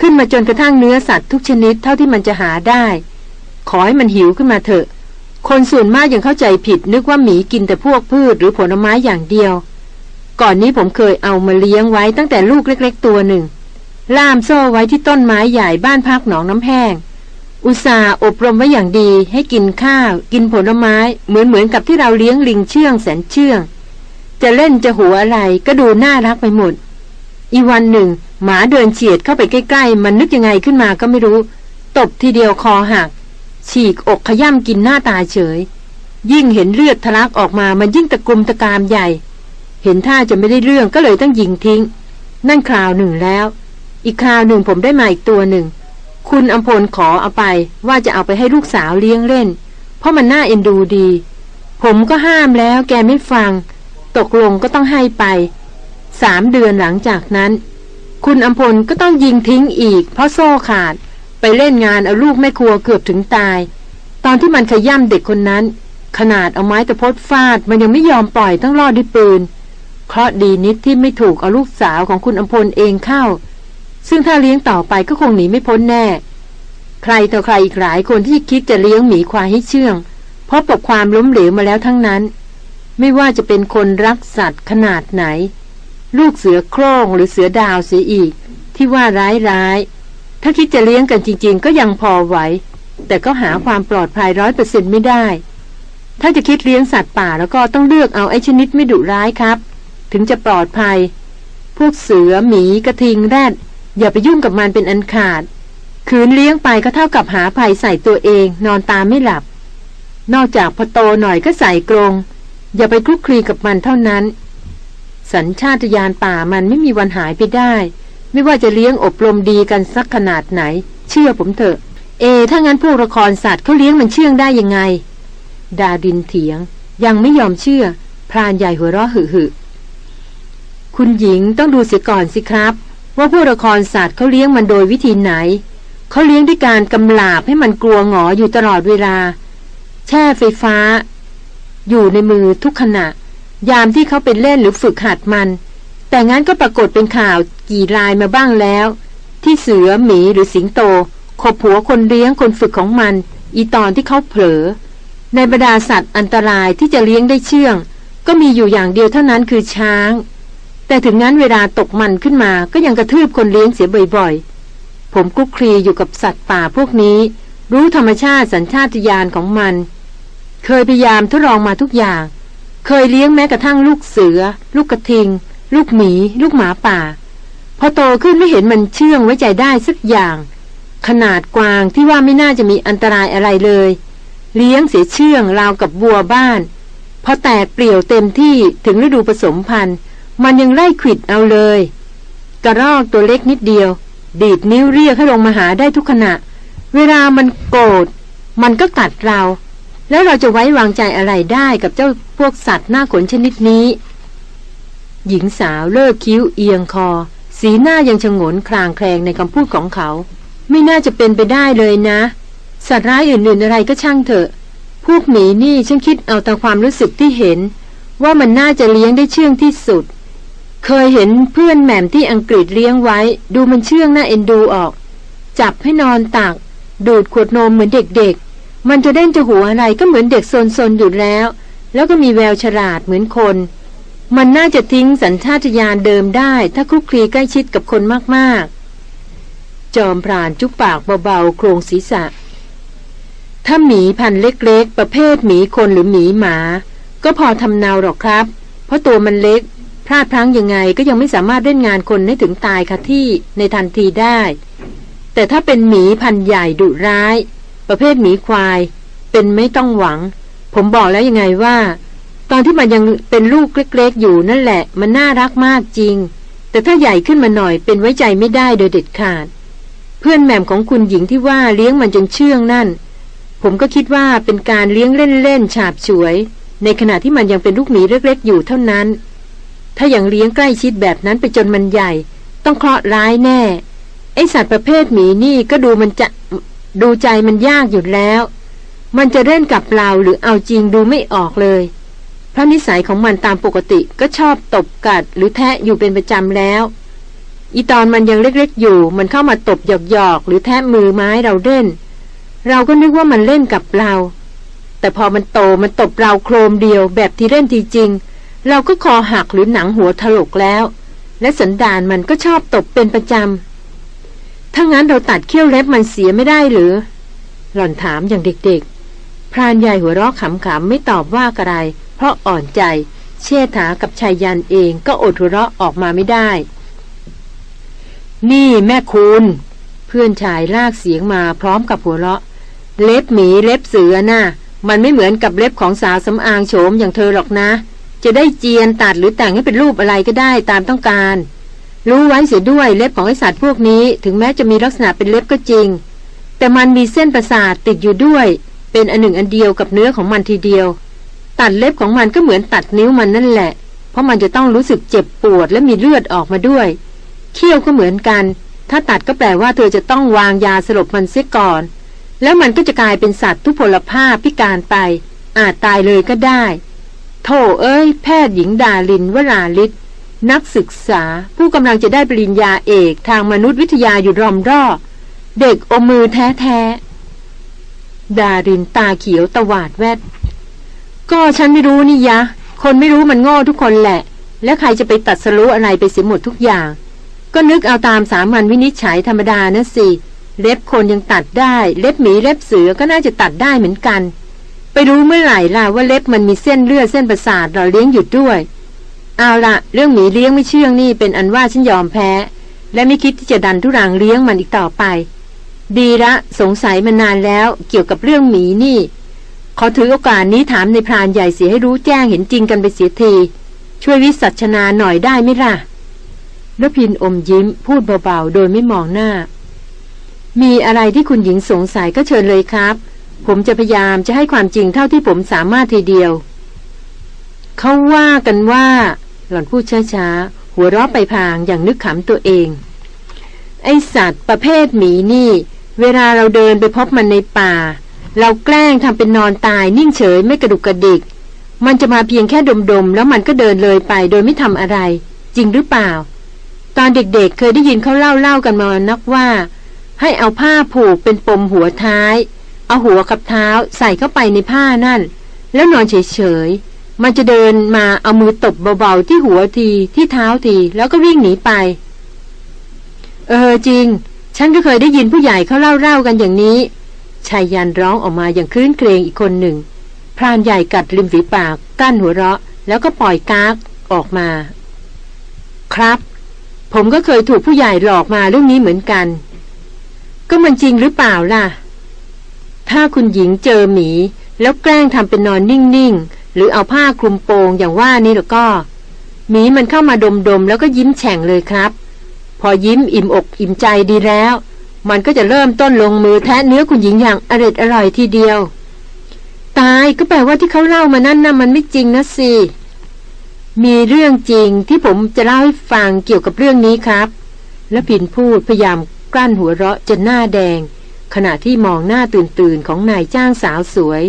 ขึ้นมาจนกระทั่งเนื้อสัตว์ทุกชนิดเท่าที่มันจะหาได้ ขอให้มันหิวขึ้นมาเถอะ คนส่วนมากยังเข้าใจผิดนึกว่าหมีกินแต่พวกพืชหรือผลไม้อย่างเดียว ก่อนนี้ผมเคยเอามาเลี้ยงไว้ตั้งแต่ลูกเล็ก ๆ ตัวหนึ่ง ล่ามโซ่ไว้ที่ต้นไม้ใหญ่บ้านพักหนองน้ำแห้งอุตสาห์อบรมไว้อย่างดีให้กินข้าว กินผลไม้ เหมือนเหมือนกับที่เราเลี้ยงลิงเชื่องแสนเชื่อง จะเล่นจะหัวอะไรก็ดูน่ารักไปหมด อีวันหนึ่ง หมาเดินเฉียดเข้าไปใกล้ๆ มันนึกยังไงขึ้นมาก็ไม่รู้ ตบทีเดียวคอหัก ฉีกอกขย่ำกินหน้าตาเฉย ยิ่งเห็นเลือดทะลักออกมามันยิ่งตะกุมตะกามใหญ่ เห็นท่าจะไม่ได้เรื่องก็เลยต้องยิงทิ้ง นั่นคราวหนึ่งแล้ว อีกคราวหนึ่งผมได้มาอีกตัวหนึ่ง คุณอำพลขอเอาไปว่าจะเอาไปให้ลูกสาวเลี้ยงเล่น เพราะมันน่าเอ็นดูดี ผมก็ห้ามแล้วแกไม่ฟัง ตกลงก็ต้องให้ไปสามเดือนหลังจากนั้น คุณอำพลก็ต้องยิงทิ้งอีก เพราะโซ่ขาดไปเล่นงานเอาลูกแม่ครัวเกือบถึงตาย ตอนที่มันขย่ำเด็กคนนั้น ขนาดเอาไม้ตะพดฟาด มันยังไม่ยอมปล่อยต้องรอดด้วยปืนเคราะดีนิดที่ไม่ถูกเอาลูกสาวของคุณอำพลเองเข้า ซึ่งถ้าเลี้ยงต่อไปก็คงหนีไม่พ้นแน่ ใครต่อใครอีกหลายคนที่คิดจะเลี้ยงหมีควายให้เชื่อง เพราะประความล้มเหลวมาแล้วทั้งนั้น ไม่ว่าจะเป็นคนรักสัตว์ขนาดไหน ลูกเสือโคร่งหรือเสือดาวเสียอีก ที่ว่าร้ายร้าย ถ้าคิดจะเลี้ยงกันจริง ๆ ก็ยังพอไหว แต่ก็หาความปลอดภัยร้อยเปอร์เซ็นไม่ได้ ถ้าจะคิดเลี้ยงสัตว์ป่าแล้วก็ต้องเลือกเอาไอ้ชนิดไม่ดุร้ายครับ ถึงจะปลอดภัย พวกเสือหมีกระทิงแรดอย่าไปยุ่งกับมันเป็นอันขาด คืนเลี้ยงไปก็เท่ากับหาภัยใส่ตัวเอง นอนตามไม่หลับ นอกจากพอโตหน่อยก็ใส่กรง อย่าไปคลุกคลีกับมันเท่านั้น สัญชาตญาณป่ามันไม่มีวันหายไปได้ ไม่ว่าจะเลี้ยงอบรมดีกันสักขนาดไหน เชื่อผมเถอะ เอ ถ้างั้นพวกละครสัตว์เขาเลี้ยงมันเชื่องได้ยังไง ดาดินเถียง ยังไม่ยอมเชื่อ พรานใหญ่หัวเราะหึหึคุณหญิงต้องดูเสียก่อนสิครับ ว่าพวกละครสัตว์เขาเลี้ยงมันโดยวิธีไหนเขาเลี้ยงด้วยการกำลาบให้มันกลัวหงออยู่ตลอดเวลา แช่ไฟฟ้า อยู่ในมือทุกขณะ ยามที่เขาเป็นเล่นหรือฝึกหัดมัน แต่งั้นก็ปรากฏเป็นข่าวกี่รายมาบ้างแล้ว ที่เสือหมีหรือสิงโตขบหัวคนเลี้ยงคนฝึกของมัน อีตอนที่เขาเผลอ ในบรรดาสัตว์อันตรายที่จะเลี้ยงได้เชื่อง ก็มีอยู่อย่างเดียวเท่านั้นคือช้าง แต่ถึงงั้นเวลาตกมันขึ้นมาก็ยังกระทืบคนเลี้ยงเสียบ่อยๆ ผมคลุกคลีอยู่กับสัตว์ป่าพวกนี้ รู้ธรรมชาติสัญชาตญาณของมัน เคยพยายามทดลองมาทุกอย่าง เคยเลี้ยงแม้กระทั่งลูกเสือ ลูกกระทิง ลูกหมี ลูกหมาป่า พอโตขึ้นไม่เห็นมันเชื่องไว้ใจได้สักอย่าง ขนาดกวางที่ว่าไม่น่าจะมีอันตรายอะไรเลย เลี้ยงเสียเชื่องราวกับวัวบ้าน พอแตกเปลี่ยวเต็มที่ถึงฤดูผสมพันธุ์ มันยังไล่ขิดเอาเลย กระรอกตัวเล็กนิดเดียว ดีดนิ้วเรียกให้ลงมาหาได้ทุกขณะ เวลามันโกรธมันก็กัดเรา แล้วเราจะไว้วางใจอะไรได้กับเจ้าพวกสัตว์หน้าขนชนิดนี้ หญิงสาวเลิกคิ้วเอียงคอ สีหน้ายังชงนคลางแคลงในคำพูดของเขา ไม่น่าจะเป็นไปได้เลยนะ สัตว์ร้ายอื่นๆอะไรก็ช่างเถอะ พวกหมีนี่ฉันคิดเอาแตามความรู้สึกที่เห็น ว่ามันน่าจะเลี้ยงได้เชื่องที่สุด เคยเห็นเพื่อนแหม่มที่อังกฤษเลี้ยงไว้ ดูมันเชื่องน่าเอ็นดูออก จับให้นอนตัก ดูดขวดนมเหมือนเด็กๆ มันจะเล่นจะหัวอะไรก็เหมือนเด็กซนๆอยู่แล้ว แล้วก็มีแววฉลาดเหมือนคน มันน่าจะทิ้งสัญชาตญาณเดิมได้ ถ้าคลุกคลีใกล้ชิดกับคนมากๆ จอมพรานจุปปากเบาๆโครงศีรษะ ถ้าหมีพันธุ์เล็กๆ ประเภทหมีคนหรือหมีหมา ก็พอทำเนาหรอกครับ เพราะตัวมันเล็ก พลาดพลั้งยังไงก็ยังไม่สามารถเล่นงานคนให้ถึงตายค่ะที่ในทันทีได้ แต่ถ้าเป็นหมีพันธุ์ใหญ่ดุร้าย ประเภทหมีควาย เป็นไม่ต้องหวัง ผมบอกแล้วยังไงว่า ตอนที่มันยังเป็นลูกเล็ก ๆ อยู่นั่นแหละ มันน่ารักมากจริง แต่ถ้าใหญ่ขึ้นมาหน่อยเป็นไว้ใจไม่ได้โดยเด็ดขาด เพื่อนแหม่มของคุณหญิงที่ว่าเลี้ยงมันจนเชื่องนั่น ผมก็คิดว่าเป็นการเลี้ยงเล่นๆฉาบฉวย ในขณะที่มันยังเป็นลูกหมีเล็ก ๆ อยู่เท่านั้น ถ้าอย่างเลี้ยงใกล้ชิดแบบนั้นไปจนมันใหญ่ ต้องเคราะห์ร้ายแน่ไอสัตว์ประเภทหมีนี่ก็ดูมันจะ ดูใจมันยากอยู่แล้ว มันจะเล่นกับเราหรือเอาจริงดูไม่ออกเลย เพราะนิสัยของมันตามปกติก็ชอบตบกัดหรือแทะอยู่เป็นประจำแล้ว อีตอนมันยังเล็กๆอยู่ มันเข้ามาตบหยอกๆหรือแทะมือไม้เราเล่น เราก็นึกว่ามันเล่นกับเรา แต่พอมันโตมันตบเราโครมเดียวแบบที่เล่นทีจริง เราก็คอหักหรือหนังหัวถลกแล้ว และสันดานมันก็ชอบตบเป็นประจำ ถ้างั้นเราตัดเขี้ยวเล็บมันเสียไม่ได้หรือ หล่อนถามอย่างเด็กๆ พรานใหญ่หัวเราะขำๆไม่ตอบว่าอะไร เพราะอ่อนใจ เชษฐากับชายยันเองก็อดหัวเราะออกมาไม่ได้ นี่แม่คุณเพื่อนชายลากเสียงมาพร้อมกับหัวเราะ เล็บหมีเล็บเสือนะ่ะมันไม่เหมือนกับเล็บของสาวสำอางโฉมอย่างเธอหรอกนะ จะได้เจียนตัดหรือแต่งให้เป็นรูปอะไรก็ได้ตามต้องการ รู้ไว้เสียด้วยเล็บของไอสัตว์พวกนี้ถึงแม้จะมีลักษณะเป็นเล็บก็จริง แต่มันมีเส้นประสาทติดอยู่ด้วย เป็นอันหนึ่งอันเดียวกับเนื้อของมันทีเดียว ตัดเล็บของมันก็เหมือนตัดนิ้วมันนั่นแหละ เพราะมันจะต้องรู้สึกเจ็บปวดและมีเลือดออกมาด้วย เขี้ยวก็เหมือนกัน ถ้าตัดก็แปลว่าเธอจะต้องวางยาสลบมันเสียก่อน แล้วมันก็จะกลายเป็นสัตว์ทุพพลภาพพิการไป อาจตายเลยก็ได้ โธ่เอ้ย แพทย์หญิงดาลินวราลิศ นักศึกษาผู้กำลังจะได้ปริญญาเอกทางมนุษยวิทยาอยู่รอมรอบเด็กอมมือแท้ๆ ดารินตาเขียวตวาดแวด ก็ฉันไม่รู้นี่ยะ คนไม่รู้มันโง่ทุกคนแหละ แล้วใครจะไปตัดสรู้อะไรไปเสียหมดทุกอย่าง ก็นึกเอาตามสามัญวินิจฉัยธรรมดานะสิ เล็บคนยังตัดได้ เล็บหมีเล็บเสือก็น่าจะตัดได้เหมือนกัน ไปรู้เมื่อไหร่ล่ะว่าเล็บมันมีเส้นเลือดเส้นประสาทเราเลี้ยงหยุดด้วย เอาละเรื่องหมีเลี้ยงไม่เชื่องนี่เป็นอันว่าฉันยอมแพ้ และไม่คิดที่จะดันทุรังเลี้ยงมันอีกต่อไป ดีละสงสัยมานานแล้วเกี่ยวกับเรื่องหมีนี่ ขอถือโอกาสนี้ถามในพรานใหญ่เสียให้รู้แจ้งเห็นจริงกันไปเสียที ช่วยวิสัชนาหน่อยได้ไหมล่ะแล้วพินอมยิ้มพูดเบาๆ โดยไม่มองหน้า มีอะไรที่คุณหญิงสงสัยก็เชิญเลยครับ ผมจะพยายามจะให้ความจริงเท่าที่ผมสามารถทีเดียว เขาว่ากันว่า หล่อนพูดช้าๆ หัวเราะไปพางอย่างนึกขำตัวเอง ไอสัตว์ประเภทหมีนี่ เวลาเราเดินไปพบมันในป่า เราแกล้งทำเป็นนอนตายนิ่งเฉยไม่กระดุกกระดิก มันจะมาเพียงแค่ดมๆ แล้วมันก็เดินเลยไปโดยไม่ทำอะไร จริงหรือเปล่า ตอนเด็กๆเเคยได้ยินเขาเล่าเล่ากันมานักว่า ให้เอาผ้าผูกเป็นปมหัวท้าย เอาหัวกับเท้าใส่เข้าไปในผ้านั่น แล้วนอนเฉยๆ มันจะเดินมาเอามือตบเบาๆที่หัวทีที่เท้าทีแล้วก็วิ่งหนีไป เออจริง ฉันก็เคยได้ยินผู้ใหญ่เขาเล่าเล่ากันอย่างนี้ชายยันร้องออกมาอย่างคลื่นเครงอีกคนหนึ่ง พรานใหญ่กัดริมฝีปาก กั้นหัวเราะ แล้วก็ปล่อยกากออกมา ครับ ผมก็เคยถูกผู้ใหญ่หลอกมาเรื่องนี้เหมือนกัน ก็มันจริงหรือเปล่าล่ะ ถ้าคุณหญิงเจอหมี แล้วแกล้งทำเป็นนอนนิ่งๆ หรือเอาผ้าคลุมโปงอย่างว่านี่แล้วก็หมีมันเข้ามาดมๆแล้วก็ยิ้มแฉ่งเลยครับ พอยิ้มอิ่มอกอิ่มใจดีแล้ว มันก็จะเริ่มต้นลงมือแทะเนื้อคุณหญิงอย่างอร็ดอร่อยทีเดียว ตายก็แปลว่าที่เขาเล่ามานั่นนะ่ะมันไม่จริงนะสิมีเรื่องจริงที่ผมจะเล่าให้ฟังเกี่ยวกับเรื่องนี้ครับ แล้วผินพูดพยายามกลั้นหัวเราะจนหน้าแดง ขณะที่มองหน้าตื่นตื่นๆของนายจ้างสาวสวย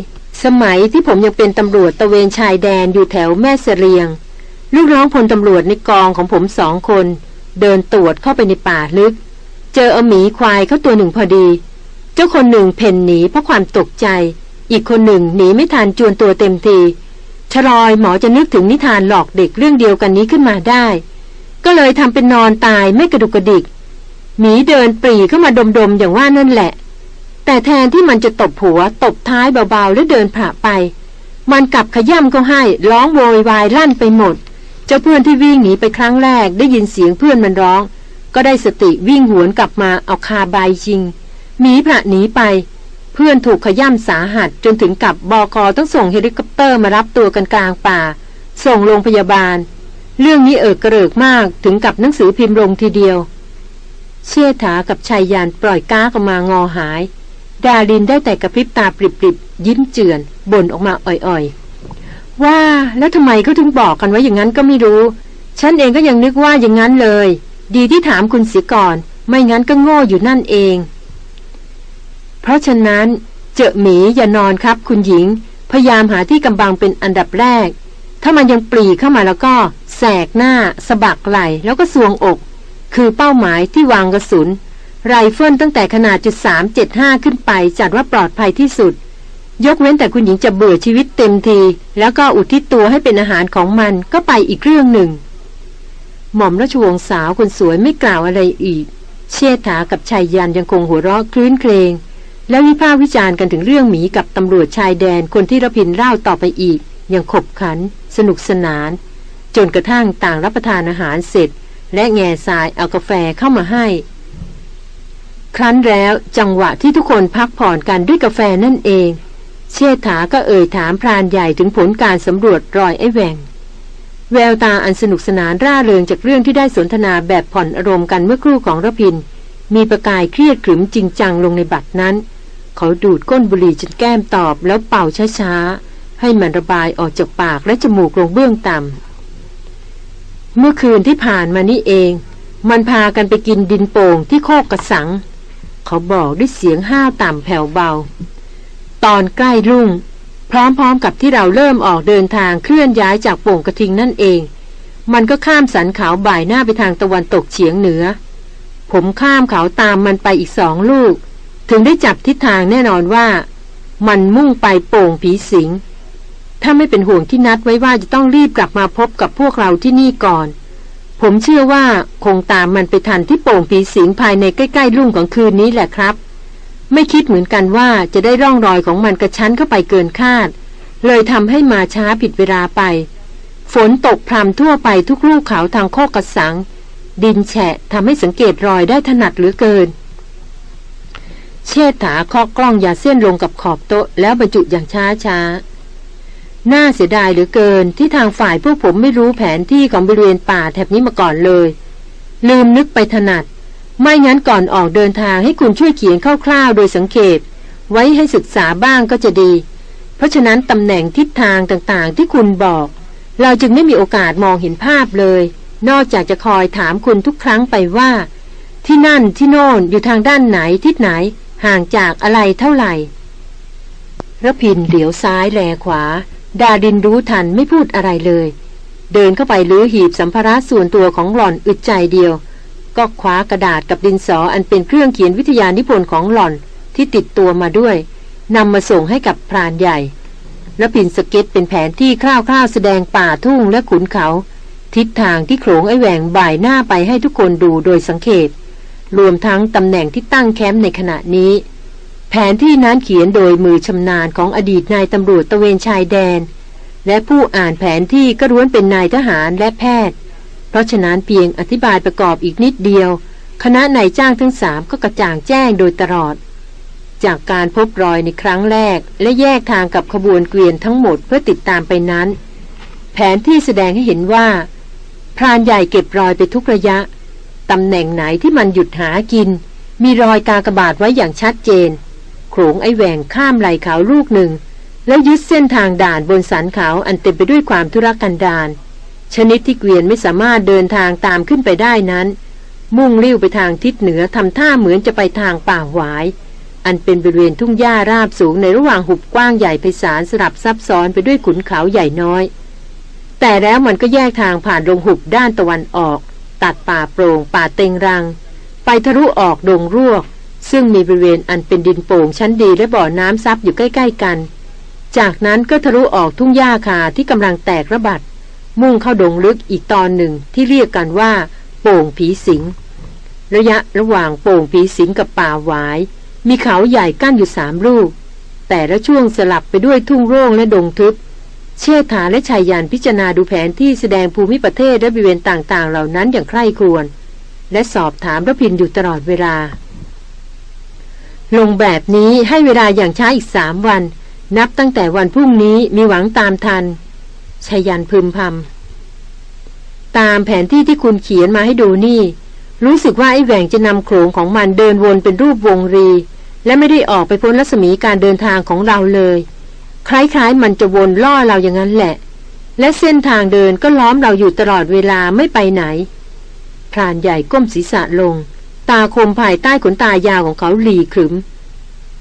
สมัยที่ผมยังเป็นตำรวจตะเวนชายแดนอยู่แถวแม่เสรียง ลูกน้องพลตำรวจในกองของผมสองคน เดินตรวจเข้าไปในป่าลึก เจออหมีควายเข้าตัวหนึ่งพอดี เจ้าคนหนึ่งเพ่นหนีเพราะความตกใจ อีกคนหนึ่งหนีไม่ทันจวนตัวเต็มทีชลอยหมอจะนึกถึงนิทานหลอกเด็กเรื่องเดียวกันนี้ขึ้นมาได้ ก็เลยทำเป็นนอนตายไม่กระดุกกระดิกหมีเดินปรี่เข้ามาดมๆอย่างว่านั่นแหละ แต่แทนที่มันจะตบหัว ตบท้ายเบาๆ แล้วเดินผ่านไป มันกลับขย่ำเขาให้ ร้องโวยวายลั่นไปหมด เจ้าเพื่อนที่วิ่งหนีไปครั้งแรกได้ยินเสียงเพื่อนมันร้อง ก็ได้สติวิ่งหวนกลับมาเอาคาร์ไบน์ยิงหมีผละหนีไป เพื่อนถูกขย่ำสาหัสจนถึงกับบอกอต้องส่งเฮลิคอปเตอร์มารับตัวกันกลางป่า ส่งโรงพยาบาล เรื่องนี้เอิกกระเริกมากถึงกับหนังสือพิมพ์ลงทีเดียว เชี่ยถากับชายยานปล่อยก้ากออกมางอหาย ดารินได้แต่กระพริบตาปริบๆ ยิ้มเจือนบ่นออกมาอ่อยๆ ว่าแล้วทำไมเขาถึงบอกกันไว้อย่างนั้นก็ไม่รู้ ฉันเองก็ยังนึกว่าอย่างนั้นเลย ดีที่ถามคุณเสียก่อน ไม่งั้นก็โง่อยู่นั่นเอง เพราะฉะนั้น เจอหมีอย่านอนครับ คุณหญิง พยายามหาที่กำบังเป็นอันดับแรก ถ้ามันยังปรีเข้ามาแล้วก็ แสกหน้าสะบักไหลแล้วก็สวงอก คือเป้าหมายที่วางกระสุน ไรเฟิลตั้งแต่ขนาดจุดสามเจ็ดห้าขึ้นไปจัดว่าปลอดภัยที่สุด ยกเว้นแต่คุณหญิงจะเบื่อชีวิตเต็มที แล้วก็อุทิศตัวให้เป็นอาหารของมันก็ไปอีกเรื่องหนึ่ง หม่อมราชวงศ์สาวคนสวยไม่กล่าวอะไรอีก เชษฐากับชายยันยังคงหัวเราะคลื้นเครงและวิพากษ์วิจารณ์กันถึงเรื่องหมีกับตำรวจชายแดนคนที่ระพินเล่าต่อไปอีกย่างขบขัน สนุกสนาน จนกระทั่งต่างรับประทานอาหารเสร็จ และแง่ทรายเอากาแฟเข้ามาให้ ครั้นแล้วจังหวะที่ทุกคนพักผ่อนกันด้วยกาแฟนั่นเอง เชษฐาก็เอ่ยถามพรานใหญ่ถึงผลการสำรวจรอยไอ้แหวงแววตาอันสนุกสนานร่าเริงจากเรื่องที่ได้สนทนาแบบผ่อนอารมณ์กันเมื่อครู่ของระพิน มีประกายเครียดขรึมจริงจังลงในบัตรนั้น เขาดูดก้นบุหรี่จนแก้มตอบแล้วเป่าช้าๆ ให้มันระบายออกจากปากและจมูกลงเบื้องต่ำเมื่อคืนที่ผ่านมานี่เอง มันพากันไปกินดินโป่งที่โคกกระสัง เขาบอกด้วยเสียงห้าวต่ำแผ่วเบา ตอนใกล้รุ่ง พร้อมๆกับที่เราเริ่มออกเดินทางเคลื่อนย้ายจากโป่งกระทิงนั่นเอง มันก็ข้ามสันเขาบ่ายหน้าไปทางตะวันตกเฉียงเหนือ ผมข้ามเขาตามมันไปอีกสองลูก ถึงได้จับทิศทางแน่นอนว่า มันมุ่งไปโป่งผีสิงถ้าไม่เป็นห่วงที่นัดไว้ว่าจะต้องรีบกลับมาพบกับพวกเราที่นี่ก่อน ผมเชื่อว่าคงตามมันไปทันที่โป่งผีสิงภายในใกล้ๆรุ่งของคืนนี้แหละครับ ไม่คิดเหมือนกันว่าจะได้ร่องรอยของมันกระชั้นเข้าไปเกินคาด เลยทำให้มาช้าผิดเวลาไป ฝนตกพรำทั่วไปทุกลูกเขาทางโคกกระสัง ดินแฉะทำให้สังเกตรอยได้ถนัดเหลือเกิน เชษฐาเคาะกล้องยาเส้นลงกับขอบโต๊ะแล้วบรรจุอย่างช้าช้า น่าเสียดายเหลือเกินที่ทางฝ่ายพวกผมไม่รู้แผนที่ของบริเวณป่าแถบนี้มาก่อนเลย ลืมนึกไปถนัด ไม่งั้นก่อนออกเดินทางให้คุณช่วยเขียนคร่าวๆโดยสังเกตไว้ให้ศึกษาบ้างก็จะดี เพราะฉะนั้นตำแหน่งทิศทางต่างๆ ที่คุณบอก เราจึงไม่มีโอกาสมองเห็นภาพเลย นอกจากจะคอยถามคุณทุกครั้งไปว่า ที่นั่นที่โน่นอยู่ทางด้านไหนทิศไหน ห่างจากอะไรเท่าไหร่ระพินเหลียวซ้ายแลขวา ดาดินรู้ทันไม่พูดอะไรเลย เดินเข้าไปลื้อหีบสัมภาระส่วนตัวของหล่อนอึดใจเดียว ก็คว้ากระดาษกับดินสออันเป็นเครื่องเขียนวิทยานิพนธ์ของหล่อนที่ติดตัวมาด้วยนำมาส่งให้กับพรานใหญ่ แล้วพินสเก็ตเป็นแผนที่คร่าวๆแสดงป่าทุ่งและขุนเขา ทิศทางที่โขงไอแหวงบ่ายหน้าไปให้ทุกคนดูโดยสังเกต รวมทั้งตำแหน่งที่ตั้งแคมป์ในขณะนี้ แผนที่นั้นเขียนโดยมือชำนาญของอดีตนายตำรวจตะเวนชายแดน และผู้อ่านแผนที่ก็ล้วนเป็นนายทหารและแพทย์ เพราะฉะนั้นเพียงอธิบายประกอบอีกนิดเดียว คณะนายจ้างทั้งสามก็กระจ่างแจ้งโดยตลอด จากการพบรอยในครั้งแรก และแยกทางกับขบวนเกวียนทั้งหมดเพื่อติดตามไปนั้น แผนที่แสดงให้เห็นว่า พรานใหญ่เก็บรอยไปทุกระยะตำแหน่งไหนที่มันหยุดหากิน มีรอยกากระบาดไว้อย่างชัดเจน โขงไอแหวงข้ามไหลเขาลูกหนึ่ง แล้วยึดเส้นทางด่านบนสันเขาอันเต็มไปด้วยความทุรกันดารชนิดที่เกวียนไม่สามารถเดินทางตามขึ้นไปได้นั้น มุ่งเลี้ยวไปทางทิศเหนือทำท่าเหมือนจะไปทางป่าหวาย อันเป็นบริเวณทุ่งหญ้าราบสูงในระหว่างหุบกว้างใหญ่ไพศาลสลับซับซ้อนไปด้วยขุนเขาใหญ่น้อย แต่แล้วมันก็แยกทางผ่านดงหุบด้านตะวันออก ตัดป่าโปร่งป่าเต็งรัง ไปทะลุออกดงรวก ซึ่งมีบริเวณอันเป็นดินโป่งชั้นดีและบ่อน้ำซับอยู่ใกล้ ๆ กัน จากนั้นก็ทะลุออกทุ่งหญ้าคาที่กำลังแตกระบาดมุ่งเข้าดงลึกอีกตอนหนึ่งที่เรียกกันว่า โป่งผีสิง ระยะระหว่างโป่งผีสิงกับป่าหวาย มีเขาใหญ่กั้นอยู่สามลูก แต่ละช่วงสลับไปด้วยทุ่งโร่งและดงทึบ เชษฐาและชายยานพิจารณาดูแผนที่แสดงภูมิประเทศและบริเวณต่างๆ เหล่านั้นอย่างใคร่ครวญและสอบถามระพินอยู่ตลอดเวลา ลงแบบนี้ให้เวลาอย่างช้าอีกสามวัน นับตั้งแต่วันพรุ่งนี้มีหวังตามทันชายันพึมพำตามแผนที่ที่คุณเขียนมาให้ดูนี่ รู้สึกว่าไอ้แหว่งจะนำโขงของมันเดินวนเป็นรูปวงรี และไม่ได้ออกไปพ้นรัศมีการเดินทางของเราเลย คล้ายๆ มันจะวนล่อเราอย่างนั้นแหละ และเส้นทางเดินก็ล้อมเราอยู่ตลอดเวลาไม่ไปไหนพรานใหญ่ก้มศีรษะลง ตาคมภายใต้ขนตายาวของเขาหลีขรึม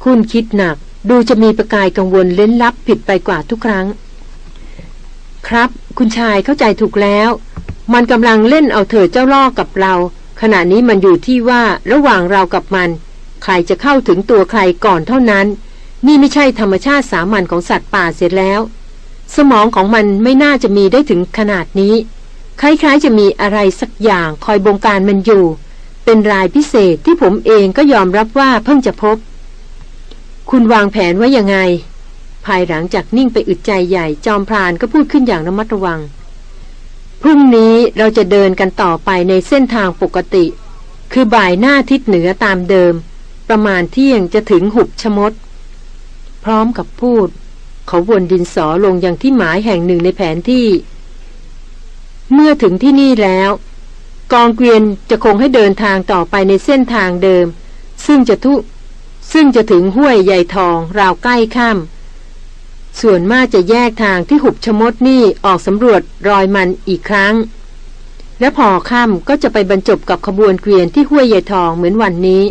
คุณคิดหนัก ดูจะมีประกายกังวลเล้นลับผิดไปกว่าทุกครั้ง ครับ คุณชายเข้าใจถูกแล้ว มันกำลังเล่นเอาเถิดเจ้าล่อกับเรา ขณะนี้มันอยู่ที่ว่าระหว่างเรากับมัน ใครจะเข้าถึงตัวใครก่อนเท่านั้น นี่ไม่ใช่ธรรมชาติสามัญของสัตว์ป่าเสร็จแล้ว สมองของมันไม่น่าจะมีได้ถึงขนาดนี้ คล้ายๆจะมีอะไรสักอย่างคอยบงการมันอยู่ เป็นรายพิเศษที่ผมเองก็ยอมรับว่าเพิ่งจะพบ คุณวางแผนไว้ยังไง ภายหลังจากนิ่งไปอึดใจใหญ่จอมพรานก็พูดขึ้นอย่างระมัดระวัง พรุ่งนี้เราจะเดินกันต่อไปในเส้นทางปกติ คือบ่ายหน้าทิศเหนือตามเดิม ประมาณเที่ยงจะถึงหุบชมด พร้อมกับพูด เขาวนดินสอลงอย่างที่หมายแห่งหนึ่งในแผนที่ เมื่อถึงที่นี่แล้ว กองเกวียนจะคงให้เดินทางต่อไปในเส้นทางเดิม ซึ่งจะทุซึ่งจะถึงห้วยใหญ่ทองราวใกล้ข้ามส่วนมากจะแยกทางที่หุบชมดนี่ออกสำรวจรอยมันอีกครั้ง และพอค่ำก็จะไปบรรจบกับขบวนเกวียนที่ห้วยใหญ่ทองเหมือนวันนี้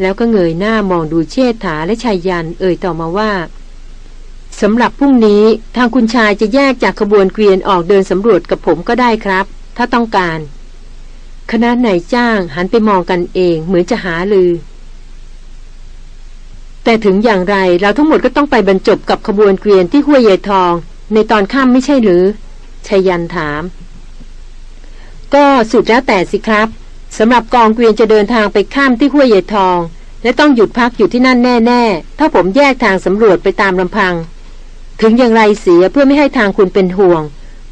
แล้วก็เงยหน้ามองดูเชษฐาและชายยันเอ่ยต่อมาว่าสำหรับพรุ่งนี้ทางคุณชายจะแยกจากขบวนเกวียนออกเดินสำรวจกับผมก็ได้ครับ ถ้าต้องการ คณะนายจ้างหันไปมองกันเองเหมือนจะหาลือ แต่ถึงอย่างไรเราทั้งหมดก็ต้องไปบรรจบกับขบวนเกวียนที่ห้วยใหญ่ทอง ในตอนค่ำไม่ใช่หรือชายันถาม ก็สุดแล้วแต่สิครับสำหรับกองเกวียนจะเดินทางไปข้ามที่ห้วยใหญ่ทอง และต้องหยุดพักอยู่ที่นั่นแน่ ๆ ถ้าผมแยกทางสำรวจไปตามลำพัง ถึงอย่างไรเสียเพื่อไม่ให้ทางคุณเป็นห่วง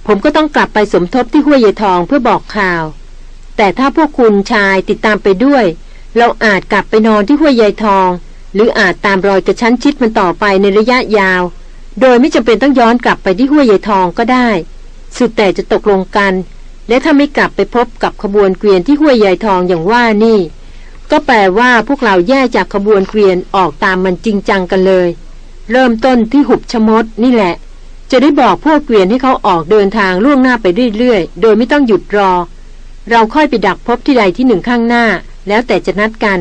ผมก็ต้องกลับไปสมทบที่ห้วยใหญ่ทองเพื่อบอกข่าว แต่ถ้าพวกคุณชายติดตามไปด้วย เราอาจกลับไปนอนที่ห้วยใหญ่ทอง หรืออาจตามรอยกระชั้นชิดมันต่อไปในระยะยาว โดยไม่จำเป็นต้องย้อนกลับไปที่ห้วยใหญ่ทองก็ได้ สุดแต่จะตกลงกัน และถ้าไม่กลับไปพบกับขบวนเกวียนที่ห้วยใหญ่ทองอย่างว่านี่ ก็แปลว่าพวกเราแย่จากขบวนเกวียนออกตามมันจริงจังกันเลย เริ่มต้นที่หุบชมดนี่แหละ จะได้บอกพวกเกวียนให้เขาออกเดินทางล่วงหน้าไปเรื่อยๆ โดยไม่ต้องหยุดรอ เราค่อยไปดักพบที่ใดที่หนึ่งข้างหน้า แล้วแต่จะนัดกัน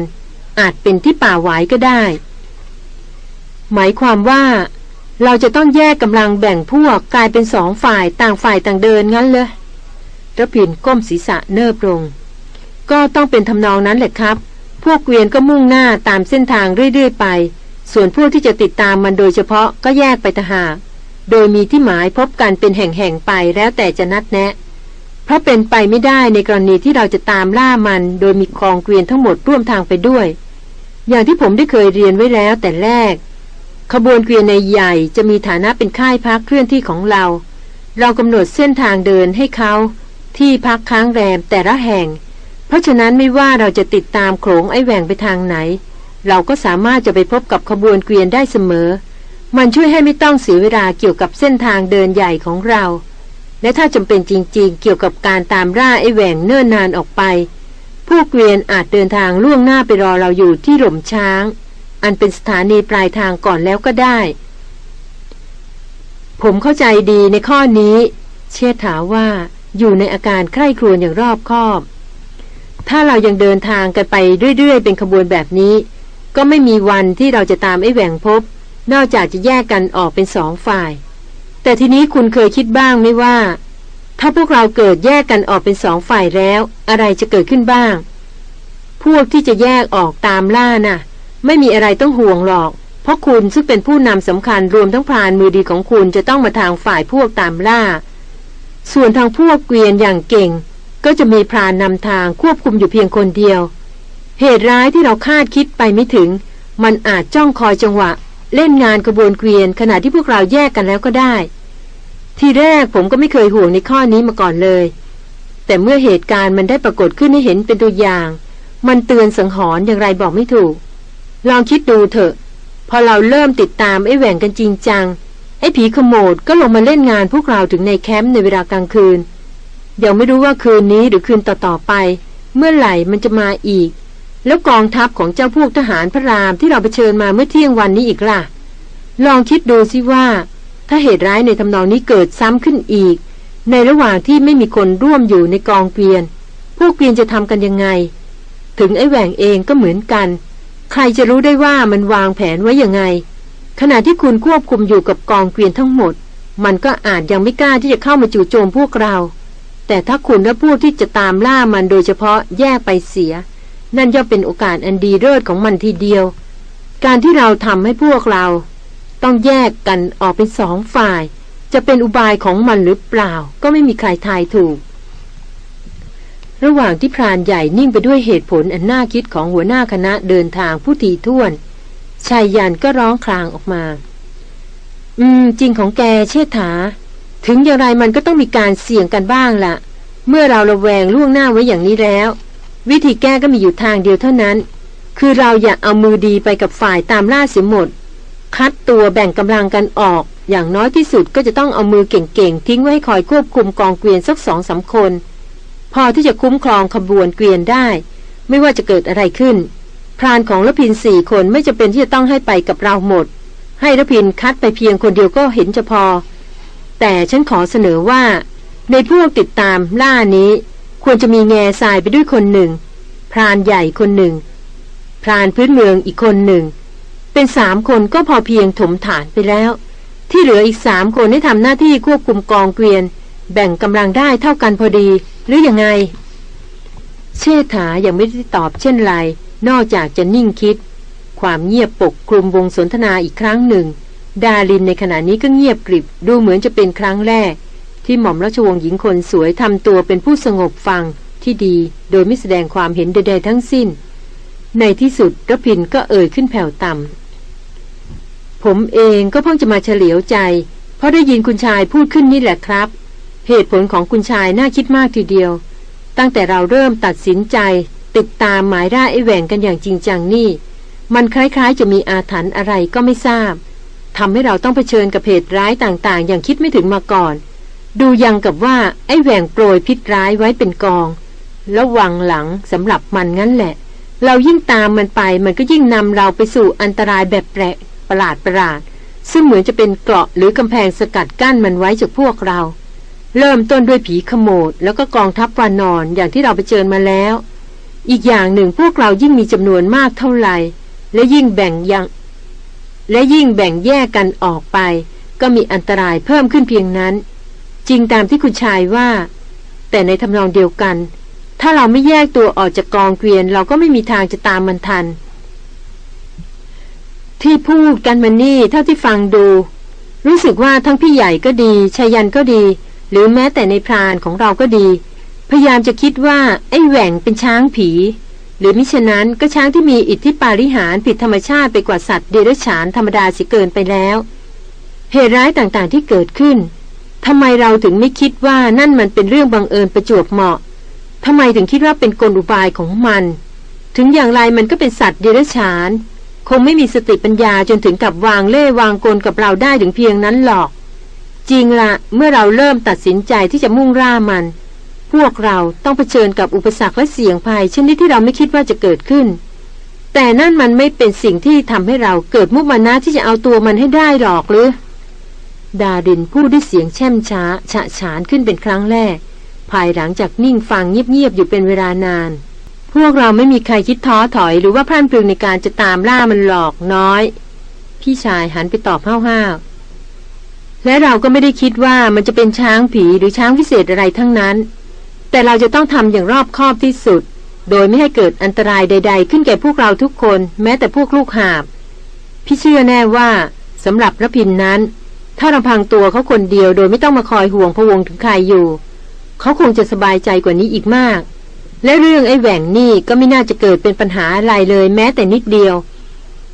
อาจเป็นที่ป่าหวายก็ได้ หมายความว่า เราจะต้องแยกกำลังแบ่งพวกกลายเป็นสองฝ่ายต่างฝ่ายต่างเดินงั้นเลยระพินก้มศีรษะเนิบลง ก็ต้องเป็นทำนองนั้นแหละครับ พวกเกวียนก็มุ่งหน้าตามเส้นทางเรื่อยๆไป ส่วนพวกที่จะติดตามมันโดยเฉพาะก็แยกไปตหาโดยมีที่หมายพบกันเป็นแห่งๆไปแล้วแต่จะนัดแนะ เพราะเป็นไปไม่ได้ในกรณีที่เราจะตามล่ามัน โดยมีกองเกวียนทั้งหมดร่วมทางไปด้วย อย่างที่ผมได้เคยเรียนไว้แล้วแต่แรก ขบวนเกวียนในใหญ่จะมีฐานะเป็นค่ายพักเคลื่อนที่ของเรา เรากำหนดเส้นทางเดินให้เขาที่พักค้างแรมแต่ละแห่ง เพราะฉะนั้นไม่ว่าเราจะติดตามโขงไอ้แหว่งไปทางไหน เราก็สามารถจะไปพบกับขบวนเกวียนได้เสมอ มันช่วยให้ไม่ต้องเสียเวลาเกี่ยวกับเส้นทางเดินใหญ่ของเรา และถ้าจำเป็นจริงๆ เกี่ยวกับการตามล่าไอ้แหวงเนิ่นนานออกไป ผู้เกวียนอาจเดินทางล่วงหน้าไปรอเราอยู่ที่หล่มช้าง อันเป็นสถานีปลายทางก่อนแล้วก็ได้ ผมเข้าใจดีในข้อนี้ เชษฐาว่าอยู่ในอาการใคร่ครวญอย่างรอบคอบ ถ้าเรายังเดินทางกันไปเรื่อยๆ เป็นขบวนแบบนี้ ก็ไม่มีวันที่เราจะตามไอ้แหว่งพบ นอกจากจะแยกกันออกเป็นสองฝ่าย แต่ทีนี้คุณเคยคิดบ้างไหมว่า ถ้าพวกเราเกิดแยกกันออกเป็นสองฝ่ายแล้ว อะไรจะเกิดขึ้นบ้าง พวกที่จะแยกออกตามล่าน่ะ ไม่มีอะไรต้องห่วงหรอก เพราะคุณซึ่งเป็นผู้นำสำคัญรวมทั้งพรานมือดีของคุณจะต้องมาทางฝ่ายพวกตามล่า ส่วนทางพวกเกวียนอย่างเก่ง ก็จะมีพรานนำทางควบคุมอยู่เพียงคนเดียว เหตุร้ายที่เราคาดคิดไปไม่ถึง มันอาจจ้องคอยจังหวะ เล่นงานกระบวนเกวียนขณะที่พวกเราแยกกันแล้วก็ได้ ทีแรกผมก็ไม่เคยห่วงในข้อนี้มาก่อนเลย แต่เมื่อเหตุการณ์มันได้ปรากฏขึ้นให้เห็นเป็นตัวอย่าง มันเตือนสังหรณ์อย่างไรบอกไม่ถูก ลองคิดดูเถอะ พอเราเริ่มติดตามไอ้แหว่งกันจริงจังไอ้ผีขโมดก็ลงมาเล่นงานพวกเราถึงในแคมป์ในเวลากลางคืนยังไม่รู้ว่าคืนนี้หรือคืนต่อๆไป เมื่อไหร่มันจะมาอีก แล้วกองทัพของเจ้าพวกทหารพระรามที่เราไปเชิญมาเมื่อเที่ยงวันนี้อีกล่ะ ลองคิดดูสิว่า ถ้าเหตุร้ายในทำนองนี้เกิดซ้ำขึ้นอีก ในระหว่างที่ไม่มีคนร่วมอยู่ในกองเกวียน พวกเกวียนจะทำกันยังไง ถึงไอ้แหว่งเองก็เหมือนกัน ใครจะรู้ได้ว่ามันวางแผนไว้ยังไง ขณะที่คุณควบคุมอยู่กับกองเกวียนทั้งหมด มันก็อาจยังไม่กล้าที่จะเข้ามาจู่โจมพวกเรา แต่ถ้าคุณและผู้ที่จะตามล่ามันโดยเฉพาะแยกไปเสีย นั่นย่อมเป็นโอกาสอันดีเลิศของมันทีเดียว การที่เราทำให้พวกเรา ต้องแยกกันออกเป็นสองฝ่าย จะเป็นอุบายของมันหรือเปล่า ก็ไม่มีใครทายถูก ระหว่างที่พรานใหญ่นิ่งไปด้วยเหตุผลอันน่าคิดของหัวหน้าคณะเดินทางผู้ทีท่วนชายยันก็ร้องคลางออกมา อืม จริงของแกเชษฐา ถึงอย่างไรมันก็ต้องมีการเสี่ยงกันบ้างละ่ะ เมื่อเราระแวงล่วงหน้าไว้อย่างนี้แล้ว วิธีแก้ก็มีอยู่ทางเดียวเท่านั้น คือเราอย่าเอามือดีไปกับฝ่ายตามล่าเสียหมด คัดตัวแบ่งกำลังกันออก อย่างน้อยที่สุดก็จะต้องเอามือเก่งๆ ทิ้งไว้คอยควบคุมกองเกวียนสักสองสาคน พอที่จะคุ้มครองขบวนเกวียนได้ ไม่ว่าจะเกิดอะไรขึ้น พรานของละพินสี่คนไม่จะเป็นที่จะต้องให้ไปกับเราหมด ให้ละพินคัดไปเพียงคนเดียวก็เห็นจะพอ แต่ฉันขอเสนอว่า ในพวกติดตามล่านี้ ควรจะมีแง่ทรายไปด้วยคนหนึ่ง พรานใหญ่คนหนึ่ง พรานพื้นเมืองอีกคนหนึ่ง เป็นสามคนก็พอเพียงถมฐานไปแล้ว ที่เหลืออีกสามคนให้ทำหน้าที่ควบคุมกองเกวียน แบ่งกำลังได้เท่ากันพอดี หรืออยังไง เชษฐายังไม่ได้ตอบเช่นไร นอกจากจะนิ่งคิด ความเงียบปกคลุมวงสนทนาอีกครั้งหนึ่ง ดาลินในขณะนี้ก็เงียบกริบดูเหมือนจะเป็นครั้งแรก ที่หม่อมราชวงศ์หญิงคนสวยทำตัวเป็นผู้สงบฟังที่ดีโดยไม่แสดงความเห็นใดๆทั้งสิ้น ในที่สุดระพินก็เอ่ยขึ้นแผ่วต่ำผมเองก็เพิ่งจะมาเฉลียวใจ เพราะได้ยินคุณชายพูดขึ้นนี่แหละครับ เหตุผลของคุณชายน่าคิดมากทีเดียว ตั้งแต่เราเริ่มตัดสินใจ ติดตามหมายร่าไอ้แหว่งกันอย่างจริงจังนี่ มันคล้ายๆ จะมีอาถรรพ์อะไรก็ไม่ทราบทำให้เราต้องเผชิญกับเหตุร้ายต่างๆ อย่างคิดไม่ถึงมาก่อน ดูยังกับว่าไอ้แหว่งโปรยพิษร้ายไว้เป็นกอง แล้ววังหลังสำหรับมันงั้นแหละ เรายิ่งตามมันไปมันก็ยิ่งนำเราไปสู่อันตรายแบบแปลกประหลาดประหลาด ซึ่งเหมือนจะเป็นเกราะหรือกำแพงสกัดกั้นมันไว้จากพวกเรา เริ่มต้นด้วยผีขโมดแล้วก็กองทัพวานอนอย่างที่เราไปเจอมาแล้ว อีกอย่างหนึ่งพวกเรายิ่งมีจำนวนมากเท่าไหร่ และยิ่งแบ่งยังและยิ่งแบ่งแยกกันออกไป ก็มีอันตรายเพิ่มขึ้นเพียงนั้น จริงตามที่คุณชายว่า แต่ในทำนองเดียวกัน ถ้าเราไม่แยกตัวออกจากกองเกวียน เราก็ไม่มีทางจะตามมันทัน ที่พูดกันมันนี่เท่าที่ฟังดู รู้สึกว่าทั้งพี่ใหญ่ก็ดีชายันก็ดี หรือแม้แต่ในพรานของเราก็ดี พยายามจะคิดว่าไอ้แหว่งเป็นช้างผี หรือมิฉะนั้นก็ช้างที่มีอิทธิปาริหารผิดธรรมชาติไปกว่าสัตว์เดรัจฉานธรรมดาสิเกินไปแล้วเหตุร้ายต่างๆที่เกิดขึ้น ทำไมเราถึงไม่คิดว่านั่นมันเป็นเรื่องบังเอิญประจวบเหมาะทำไมถึงคิดว่าเป็นกลอุบายของมัน ถึงอย่างไรมันก็เป็นสัตว์เดรัจฉาน คงไม่มีสติปัญญาจนถึงกับวางเล่วางกลกับเราได้ถึงเพียงนั้นหรอก จริงละเมื่อเราเริ่มตัดสินใจที่จะมุ่งร่ามัน พวกเราต้องเผชิญกับอุปสรรคและเสี่ยงภัยชนิดที่เราไม่คิดว่าจะเกิดขึ้น แต่นั่นมันไม่เป็นสิ่งที่ทำให้เราเกิดมุมานะที่จะเอาตัวมันให้ได้หรอกหรือ ดาดินพูดด้วยเสียงแช่มช้า ฉะฉานขึ้นเป็นครั้งแรก ภายหลังจากนิ่งฟังเงียบๆอยู่เป็นเวลานาน พวกเราไม่มีใครคิดท้อถอยหรือว่าพลันพลึงในการจะตามล่ามันหลอกน้อย พี่ชายหันไปตอบห้าวๆและเราก็ไม่ได้คิดว่ามันจะเป็นช้างผีหรือช้างพิเศษอะไรทั้งนั้น แต่เราจะต้องทำอย่างรอบคอบที่สุด โดยไม่ให้เกิดอันตรายใด ๆ ขึ้นแก่พวกเราทุกคน แม้แต่พวกลูกหาบพี่เชื่อแน่ว่าสำหรับระพินนั้น ถ้าลำพังตัวเขาคนเดียวโดยไม่ต้องมาคอยห่วงพะวงถึงใครอยู่ เขาคงจะสบายใจกว่านี้อีกมาก และเรื่องไอ้แหว่งนี่ก็ไม่น่าจะเกิดเป็นปัญหาอะไรเลยแม้แต่นิดเดียว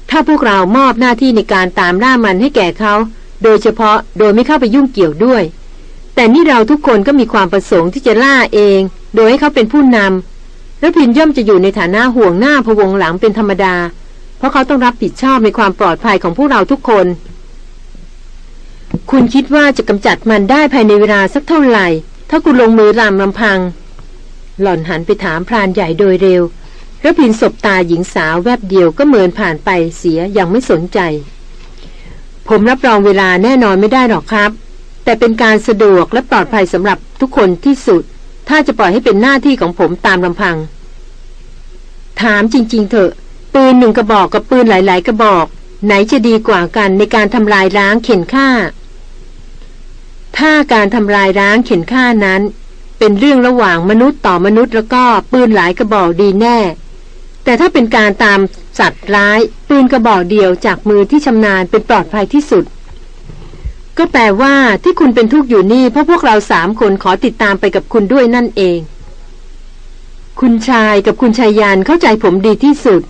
ถ้าพวกเรามอบหน้าที่ในการตามล่ามันให้แก่เขาโดยเฉพาะโดยไม่เข้าไปยุ่งเกี่ยวด้วย แต่นี่เราทุกคนก็มีความประสงค์ที่จะล่าเอง โดยให้เขาเป็นผู้นำและพินย่อมจะอยู่ในฐานะห่วงหน้าพวงหลังเป็นธรรมดา เพราะเขาต้องรับผิดชอบในความปลอดภัยของพวกเราทุกคน คุณคิดว่าจะกำจัดมันได้ภายในเวลาสักเท่าไหร่ ถ้าคุณลงมือรำลำพัง หล่อนหันไปถามพรานใหญ่โดยเร็วระพินศบตาหญิงสาวแวบเดียวก็เมินผ่านไปเสียย่างไม่สนใจ ผมรับรองเวลาแน่นอนไม่ได้หรอกครับ แต่เป็นการสะดวกและปลอดภัยสำหรับทุกคนที่สุด ถ้าจะปล่อยให้เป็นหน้าที่ของผมตามลำพัง ถามจริง ๆ เถอะปืนหนึ่งกระบอกกับปืนหลาย ๆ กระบอก ไหนจะดีกว่ากันในการทำลายล้างเข็นฆ่า ถ้าการทำลายร้างเข็นฆ่านั้น เป็นเรื่องระหว่างมนุษย์ต่อมนุษย์แล้วก็ปืนหลายกระบอกดีแน่ แต่ถ้าเป็นการตามสัตว์ร้าย ปืนกระบอกเดียวจากมือที่ชำนาญเป็นปลอดภัยที่สุด ก็แปลว่าที่คุณเป็นทุกข์อยู่นี่เพราะพวกเราสามคนขอติดตามไปกับคุณด้วยนั่นเอง คุณชายกับคุณชายยานเข้าใจผมดีที่สุด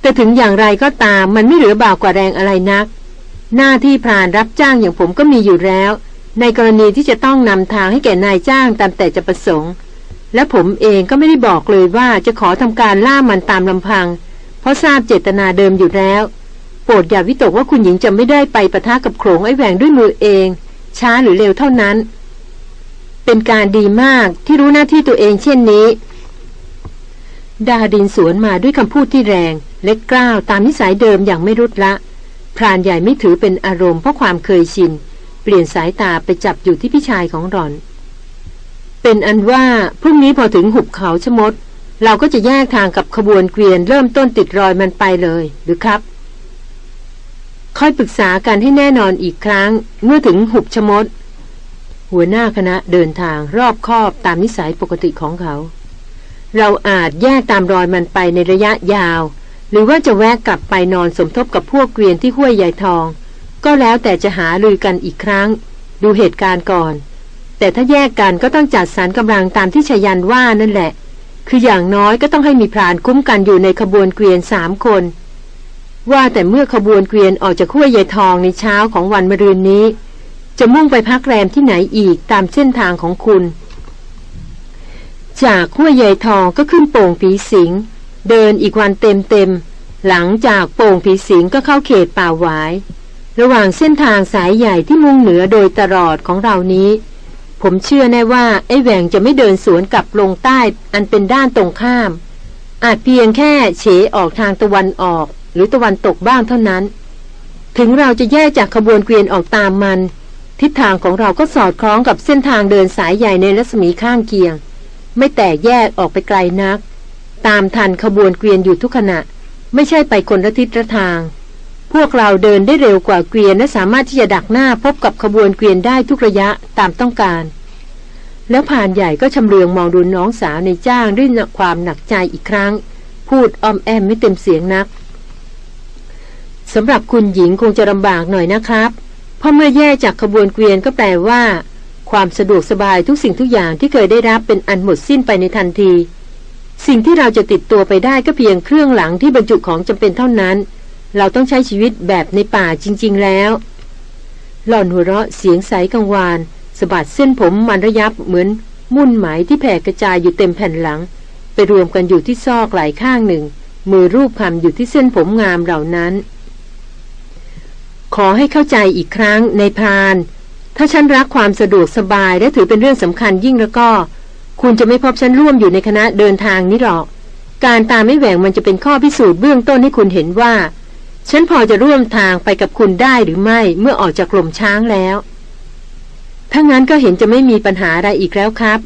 แต่ถึงอย่างไรก็ตามมันไม่เหลือบ่ากกว่าแรงอะไรนัก หน้าที่พรานรับจ้างอย่างผมก็มีอยู่แล้ว ในกรณีที่จะต้องนำทางให้แก่นายจ้างตามแต่จะประสงค์ และผมเองก็ไม่ได้บอกเลยว่าจะขอทำการล่ามันตามลำพัง เพราะทราบเจตนาเดิมอยู่แล้ว โปรดอย่าวิตกว่าคุณหญิงจะไม่ได้ไปประทะกับโขงไอ้แหวงด้วยมือเอง ช้าหรือเร็วเท่านั้น เป็นการดีมากที่รู้หน้าที่ตัวเองเช่นนี้ ดาดินสวนมาด้วยคำพูดที่แรงและกล้าวตามนิสัยเดิมอย่างไม่รุดละ พรานใหญ่ไม่ถือเป็นอารมณ์เพราะความเคยชิน เปลี่ยนสายตาไปจับอยู่ที่พี่ชายของรอน เป็นอันว่าพรุ่งนี้พอถึงหุบเขาชมด เราก็จะแยกทางกับขบวนเกวียนเริ่มต้นติดรอยมันไปเลยหรือครับ ค่อยปรึกษากันให้แน่นอนอีกครั้ง เมื่อถึงหุบชมด หัวหน้าคณะเดินทางรอบคอบตามนิสัยปกติของเขา เราอาจแยกตามรอยมันไปในระยะยาว หรือว่าจะแวะกลับไปนอนสมทบกับพวกเกวียนที่ห้วยใหญ่ทอง ก็แล้วแต่จะหาลือกันอีกครั้ง ดูเหตุการณ์ก่อน แต่ถ้าแยกกันก็ต้องจัดสรรกำลังตามที่ชยันว่านั่นแหละ คืออย่างน้อยก็ต้องให้มีพรานคุ้มกันอยู่ในขบวนเกวียนสามคน ว่าแต่เมื่อขบวนเกวียนออกจากห้วยใหญ่ทองในเช้าของวันมะรืนนี้ จะมุ่งไปพักแรมที่ไหนอีกตามเส้นทางของคุณ จากห้วยใหญ่ทองก็ขึ้นโป่งผีสิง เดินอีกวันเต็มเต็มหลังจากโป่งผีสิงก็เข้าเขตป่าหวาย ระหว่างเส้นทางสายใหญ่ที่มุ่งเหนือโดยตลอดของเรานี้ ผมเชื่อแน่ว่าไอ้แหวงจะไม่เดินสวนกลับลงใต้อันเป็นด้านตรงข้าม อาจเพียงแค่เฉออกทางตะวันออก หรือตะวันตกบ้างเท่านั้น ถึงเราจะแยกจากขบวนเกวียนออกตามมัน ทิศทางของเราก็สอดคล้องกับเส้นทางเดินสายใหญ่ในรัศมีข้างเคียง ไม่แตกแยกออกไปไกลนัก ตามทันขบวนเกวียนอยู่ทุกขณะ ไม่ใช่ไปคนละทิศละทาง พวกเราเดินได้เร็วกว่าเกวียนและสามารถที่จะดักหน้าพบกับขบวนเกวียนได้ทุกระยะตามต้องการ แล้วผ่านใหญ่ก็ชำเลืองมองดูน้องสาวในจ้างด้วยความหนักใจอีกครั้ง พูดอ้อมแอมไม่เต็มเสียงนักสำหรับคุณหญิงคงจะลำบากหน่อยนะครับ เพราะเมื่อแยกจากขบวนเกวียนก็แปลว่า ความสะดวกสบายทุกสิ่งทุกอย่างที่เคยได้รับเป็นอันหมดสิ้นไปในทันที สิ่งที่เราจะติดตัวไปได้ก็เพียงเครื่องหลังที่บรรจุของจำเป็นเท่านั้น เราต้องใช้ชีวิตแบบในป่าจริง ๆ แล้ว หล่อนหัวเราะเสียงใสกังวานสะบัดเส้นผมมันระยับเหมือนมุ่นไหมที่แผ่กระจายอยู่เต็มแผ่นหลัง ไปรวมกันอยู่ที่ซอกไหล่ข้างหนึ่ง มือรูปคำอยู่ที่เส้นผมงามเหล่านั้น ขอให้เข้าใจอีกครั้งในพราน ถ้าฉันรักความสะดวกสบายและถือเป็นเรื่องสำคัญยิ่งแล้วก็ คุณจะไม่พบฉันร่วมอยู่ในคณะเดินทางนี้หรอก การตามไม่แหวงมันจะเป็นข้อพิสูจน์เบื้องต้นให้คุณเห็นว่า ฉันพอจะร่วมทางไปกับคุณได้หรือไม่เมื่อออกจากกลมช้างแล้ว ถ้างั้นก็เห็นจะไม่มีปัญหาอะไรอีกแล้วครับ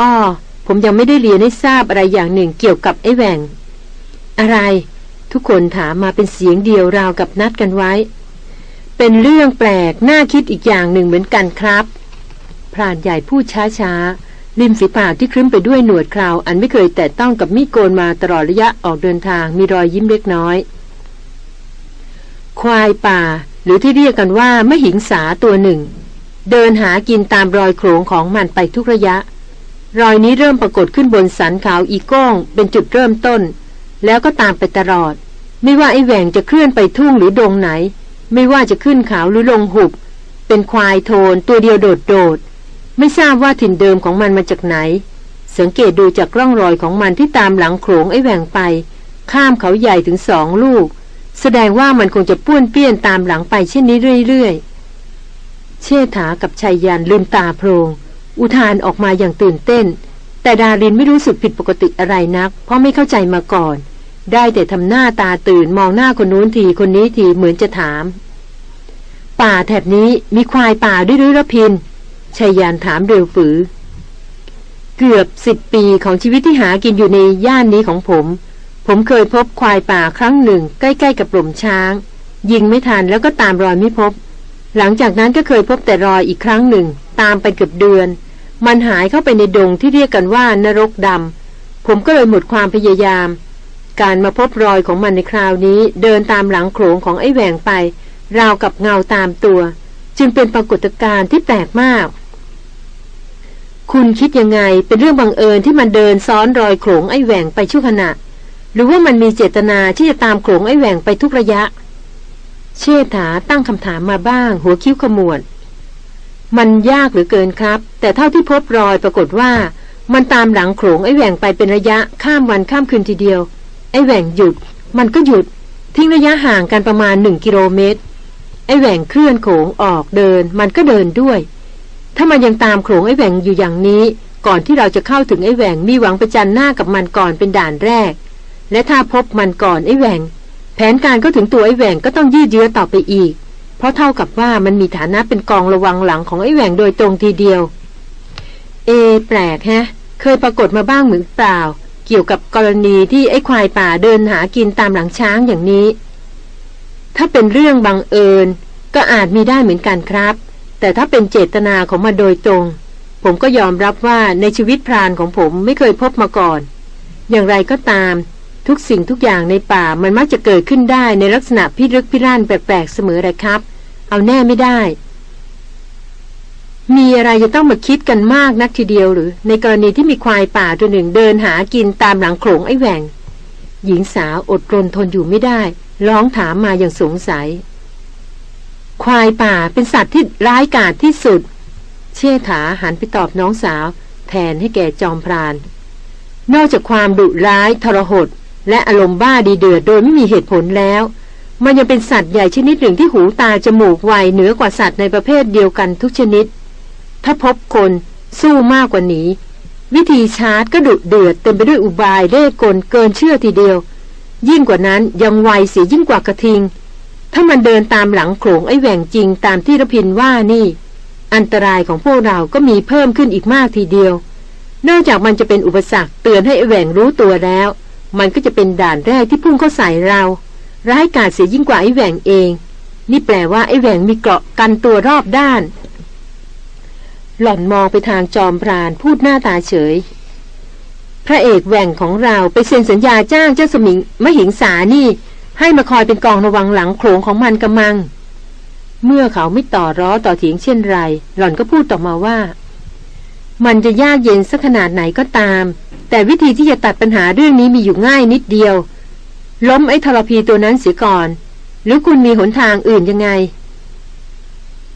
อ้อ ผมยังไม่ได้เรียนให้ทราบอะไรอย่างหนึ่งเกี่ยวกับไอ้แหวงอะไร ทุกคนถามมาเป็นเสียงเดียวราวกับนัดกันไว้ เป็นเรื่องแปลกน่าคิดอีกอย่างหนึ่งเหมือนกันครับพรานใหญ่พูดช้าๆริมฝีปากที่ครึ้มไปด้วยหนวดคราว อันไม่เคยแตะต้องกับมีดโกนมาตลอดระยะออกเดินทางมีรอยยิ้มเล็กน้อย ควายป่า หรือที่เรียกกันว่า มหิงสาตัวหนึ่ง เดินหากินตามรอยโขงของมันไปทุกระยะ รอยนี้เริ่มปรากฏขึ้นบนสันเขาอีก้องเป็นจุดเริ่มต้น แล้วก็ตามไปตลอด ไม่ว่าไอ้แหว่งจะเคลื่อนไปทุ่งหรือดงไหน ไม่ว่าจะขึ้นเขาหรือลงหุบ เป็นควายโทนตัวเดียวโดดโดดไม่ทราบว่าถิ่นเดิมของมันมาจากไหน สังเกตดูจากร่องรอยของมันที่ตามหลังโขงไอ้แหว่งไป ข้ามเขาใหญ่ถึงสองลูก แสดงว่ามันคงจะป้วนเปี้ยนตามหลังไปเช่นนี้เรื่อยๆ เชษฐากับชายยันลืมตาโพรง อุทานออกมาอย่างตื่นเต้น แต่ดารินไม่รู้สึกผิดปกติอะไรนัก เพราะไม่เข้าใจมาก่อน ได้แต่ทำหน้าตาตื่นมองหน้าคนนู้นทีคนนี้ทีเหมือนจะถาม ป่าแถบนี้มีควายป่าด้วยหรือระพินชายยานถามเร็วฝือ เกือบสิบปีของชีวิตที่หากินอยู่ในย่านนี้ของผม ผมเคยพบควายป่าครั้งหนึ่ง ใกล้ ๆ กับปล่มช้าง ยิงไม่ทันแล้วก็ตามรอยไม่พบ หลังจากนั้นก็เคยพบแต่รอยอีกครั้งหนึ่ง ตามไปเกือบเดือน มันหายเข้าไปในดงที่เรียกกันว่านรกดำผมก็เลยหมดความพยายาม การมาพบรอยของมันในคราวนี้ เดินตามหลังโขงของไอ้แหวงไป ราวกับเงาตามตัว จึงเป็นปรากฏการณ์ที่แปลกมากคุณคิดยังไงเป็นเรื่องบังเอิญที่มันเดินซ้อนรอยโขงไอ้แหวงไปชั่วขณะ หรือว่ามันมีเจตนาที่จะตามโขงไอ้แหวงไปทุกระยะ เชษฐาตั้งคำถามมาบ้าง หัวคิ้วขมวด มันยากหรือเกินครับ แต่เท่าที่พบรอยปรากฏว่า มันตามหลังโขงไอ้แหวงไปเป็นระยะข้ามวันข้ามคืนทีเดียว ไอ้แหว่งหยุด มันก็หยุด ทิ้งระยะห่างกันประมาณหนึ่งกิโลเมตร ไอ้แหว่งเคลื่อนโขงออกเดิน มันก็เดินด้วย ถ้ามันยังตามโขงไอ้แหว่งอยู่อย่างนี้ ก่อนที่เราจะเข้าถึงไอ้แหว่งมีหวังประจันหน้ากับมันก่อนเป็นด่านแรก และถ้าพบมันก่อนไอ้แหวงแผนการก็ถึงตัวไอ้แหวงก็ต้องยืดเยื้อต่อไปอีก เพราะเท่ากับว่ามันมีฐานะเป็นกองระวังหลังของไอ้แหวงโดยตรงทีเดียว เอ แปลกฮะ เคยปรากฏมาบ้างเหมือนเปล่า เกี่ยวกับกรณีที่ไอ้ควายป่าเดินหากินตามหลังช้างอย่างนี้ ถ้าเป็นเรื่องบังเอิญ ก็อาจมีได้เหมือนกันครับ แต่ถ้าเป็นเจตนาของมาโดยตรง ผมก็ยอมรับว่าในชีวิตพรานของผมไม่เคยพบมาก่อน อย่างไรก็ตาม ทุกสิ่งทุกอย่างในป่ามันมักจะเกิดขึ้นได้ในลักษณะพิรึกพิรั่นแปลกๆเสมอเลยครับ เอาแน่ไม่ได้ มีอะไรจะต้องมาคิดกันมากนักทีเดียวหรือ ในกรณีที่มีควายป่าตัวหนึ่งเดินหากินตามหลังโขลงไอ้แหวงหญิงสาวอดรนทนอยู่ไม่ได้ ร้องถามมาอย่างสงสัย ควายป่าเป็นสัตว์ที่ร้ายกาจที่สุด เชษฐาหันไปตอบน้องสาว แทนให้แก่จอมพราน นอกจากความดุร้ายทรหด และอารมณ์บ้าดีเดือดโดยไม่มีเหตุผลแล้ว มันยังเป็นสัตว์ใหญ่ชนิดหนึ่งที่หูตาจมูกไวเหนือกว่าสัตว์ในประเภทเดียวกันทุกชนิด ถ้าพบคนสู้มากกว่านี้ วิธีชาร์จก็ดุเดือดเต็มไปด้วยอุบายเล่กลเกินเชื่อทีเดียว ยิ่งกว่านั้นยังไวเสียยิ่งกว่ากระทิง ถ้ามันเดินตามหลังโขลงไอ้แหว่งจริงตามที่ระพินว่านี่ อันตรายของพวกเราก็มีเพิ่มขึ้นอีกมากทีเดียวนอกจากมันจะเป็นอุปสรรคเตือนให้ไอ้แหว่งรู้ตัวแล้ว มันก็จะเป็นด่านแรกที่พุ่งเข้าใส่เรา ร้ายกาจเสียยิ่งกว่าไอ้แหว่งเอง นี่แปลว่าไอ้แหว่งมีเกราะกันตัวรอบด้าน หล่อนมองไปทางจอมพรานพูดหน้าตาเฉย พระเอกแหว่งของเราไปเซ็นสัญญาจ้างเจ้าสมิงมหิงสานี่ ให้มาคอยเป็นกองระวังหลังโขงของมันกำมัง เมื่อเขาไม่ต่อร้อต่อเถียงเช่นไร หล่อนก็พูดต่อมาว่า มันจะยากเย็นสักขนาดไหนก็ตาม แต่วิธีที่จะตัดปัญหาเรื่องนี้มีอยู่ง่ายนิดเดียว ล้มไอ้ทรพีตัวนั้นเสียก่อน หรือคุณมีหนทางอื่นยังไง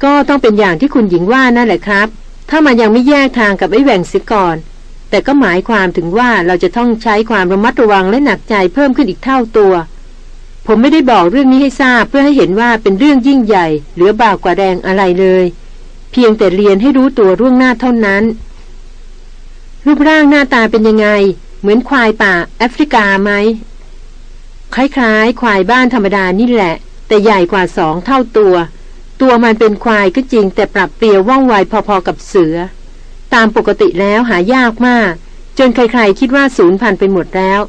ก็ต้องเป็นอย่างที่คุณหญิงว่านั่นแหละครับ ถ้ามันยังไม่แยกทางกับไอ้แหว่งเสียก่อน แต่ก็หมายความถึงว่าเราจะต้องใช้ความระมัดระวังและหนักใจเพิ่มขึ้นอีกเท่าตัวผมไม่ได้บอกเรื่องนี้ให้ทราบเพื่อให้เห็นว่าเป็นเรื่องยิ่งใหญ่หรือบากว่าแดงอะไรเลย เพียงแต่เรียนให้รู้ตัวร่วงหน้าเท่านั้น รูปร่างหน้าตาเป็นยังไง เหมือนควายป่าแอฟริกาไหม คล้ายๆ ควายบ้านธรรมดานี่แหละ แต่ใหญ่กว่าสองเท่าตัว ตัวมันเป็นควายก็จริง แต่ปรับเปลี่ยวว่องไวพอๆกับเสือ ตามปกติแล้วหายากมาก จนใครๆคิดว่าสูญพันธุ์ไปหมดแล้ว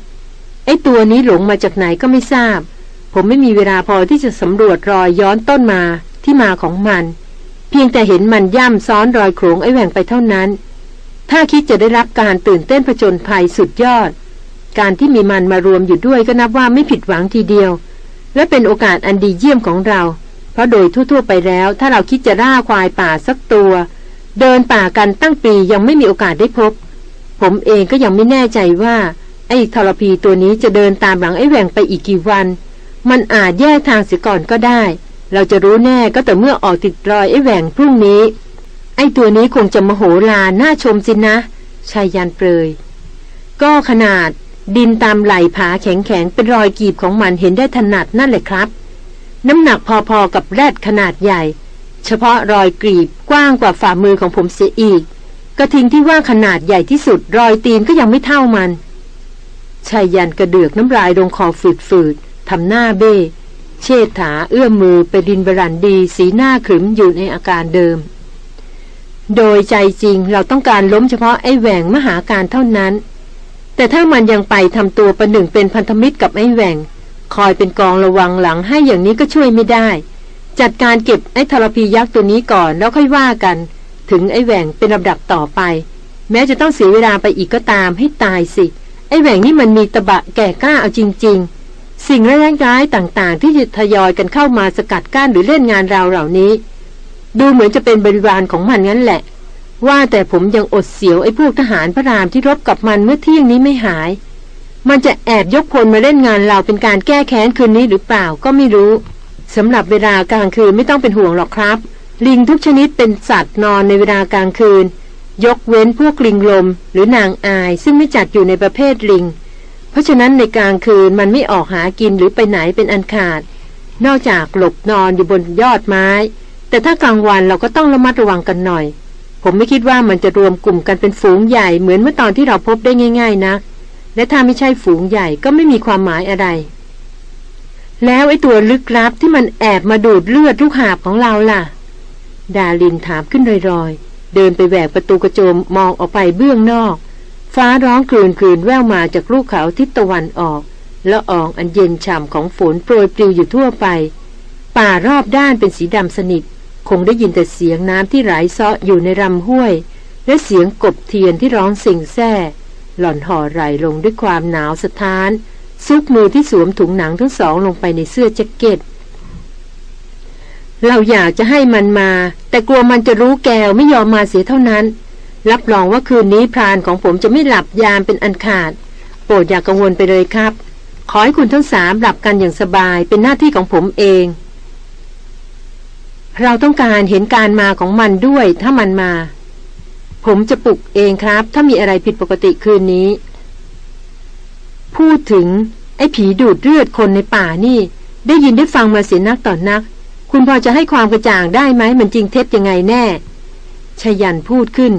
ไอ้ตัวนี้หลงมาจากไหนก็ไม่ทราบ ผมไม่มีเวลาพอที่จะสำรวจรอยย้อนต้นมาที่มาของมัน เพียงแต่เห็นมันย่ำซ้อนรอยโขงไอ้แหว่งไปเท่านั้น ถ้าคิดจะได้รับการตื่นเต้นผจญภัยสุดยอด การที่มีมันมารวมอยู่ด้วยก็นับว่าไม่ผิดหวังทีเดียว และเป็นโอกาสอันดีเยี่ยมของเรา เพราะโดยทั่วๆไปแล้ว ถ้าเราคิดจะล่าควายป่าสักตัว เดินป่ากันตั้งปียังไม่มีโอกาสได้พบ ผมเองก็ยังไม่แน่ใจว่า ไอ้ทรพีตัวนี้จะเดินตามหลังไอ้แหว่งไปอีกกี่วัน มันอาจแยกทางเสียก่อนก็ได้ เราจะรู้แน่ก็แต่เมื่อออกติดรอยไอ้แหว่งพรุ่งนี้ ไอ้ตัวนี้คงจะมโหฬารน่าชมสินะชายยันเปรย ก็ขนาดดินตามไหลผาแข็งๆเป็นรอยกีบของมันเห็นได้ถนัดนั่นแหละครับ น้ำหนักพอๆกับแรดขนาดใหญ่ เฉพาะรอยกรีบกว้างกว่าฝ่ามือของผมเสียอีก กระทิงที่ว่าขนาดใหญ่ที่สุดรอยตีนก็ยังไม่เท่ามันชายยันกระเดือกน้ำลายลงคอฝืดๆทำหน้าเบ้เชษฐาเอื้อมมือไปดินบรันดีสีหน้าขรึมอยู่ในอาการเดิม โดยใจจริงเราต้องการล้มเฉพาะไอ้แหวงมหาการเท่านั้น แต่ถ้ามันยังไปทำตัวประหนึ่งเป็นพันธมิตรกับไอ้แหวงคอยเป็นกองระวังหลังให้อย่างนี้ก็ช่วยไม่ได้ จัดการเก็บไอ้ทรพียักษ์ตัวนี้ก่อนแล้วค่อยว่ากัน ถึงไอ้แหวงเป็นลำดับต่อไป แม้จะต้องเสียเวลาไปอีกก็ตามให้ตายสิไอ้แหว่งนี่มันมีตะบะแก่กล้าเอาจริง ๆ สิ่งร้ายๆต่างๆ ที่จะทยอยกันเข้ามาสกัดกั้นหรือเล่นงานเราเหล่านี้ ดูเหมือนจะเป็นบริวารของมันงั้นแหละ ว่าแต่ผมยังอดเสียวไอ้พวกทหารพระรามที่รบกับมันเมื่อเที่ยงนี้ไม่หาย มันจะแอบยกพลมาเล่นงานเราเป็นการแก้แค้นคืนนี้หรือเปล่าก็ไม่รู้สำหรับเวลากลางคืนไม่ต้องเป็นห่วงหรอกครับ ลิงทุกชนิดเป็นสัตว์นอนในเวลากลางคืน ยกเว้นพวกลิงลม หรือนางอาย ซึ่งไม่จัดอยู่ในประเภทลิง เพราะฉะนั้นในกลางคืนมันไม่ออกหากินหรือไปไหนเป็นอันขาด นอกจากหลบนอนอยู่บนยอดไม้ แต่ถ้ากลางวันเราก็ต้องระมัดระวังกันหน่อย ผมไม่คิดว่ามันจะรวมกลุ่มกันเป็นฝูงใหญ่เหมือนเมื่อตอนที่เราพบได้ง่าย ๆนะ และถ้าไม่ใช่ฝูงใหญ่ก็ไม่มีความหมายอะไร แล้วไอ้ตัวลึกลับที่มันแอบมาดูดเลือดลูกหาบของเราล่ะ ดาลินถามขึ้นรอยๆ เดินไปแหวกประตูกระโจมมองออกไปเบื้องนอก ฟ้าร้องคลืนคลืนแววมาจากลูกเขาทิศตะวันออกแล้วอองอันเย็นฉ่ำของฝนโปรยปลิวอยู่ทั่วไป ป่ารอบด้านเป็นสีดำสนิท คงได้ยินแต่เสียงน้ำที่ไหลเซาะอยู่ในลำห้วย และเสียงกบเทียนที่ร้องสิ่งแซ่ หล่อนห่อไหลลงด้วยความหนาวสะท้าน ซุกมือที่สวมถุงหนังทั้งสองลงไปในเสื้อแจ็คเก็ต เราอยากจะให้มันมา แต่กลัวมันจะรู้แกวไม่ยอมมาเสียเท่านั้น รับรองว่าคืนนี้พรานของผมจะไม่หลับยามเป็นอันขาด โปรดอย่ากกังวลไปเลยครับ ขอให้คุณทั้งสามหลับกันอย่างสบายเป็นหน้าที่ของผมเอง เราต้องการเห็นการมาของมันด้วยถ้ามันมา ผมจะปลุกเองครับ ถ้ามีอะไรผิดปกติคืนนี้ พูดถึง ไอ้ผีดูดเลือดคนในป่านี่ ได้ยินได้ฟังมาเสียนักต่อนนัก คุณพอจะให้ความกระจ่างได้ไหมมันจริงเท็จยังไงแน่ชยันพูดขึ้น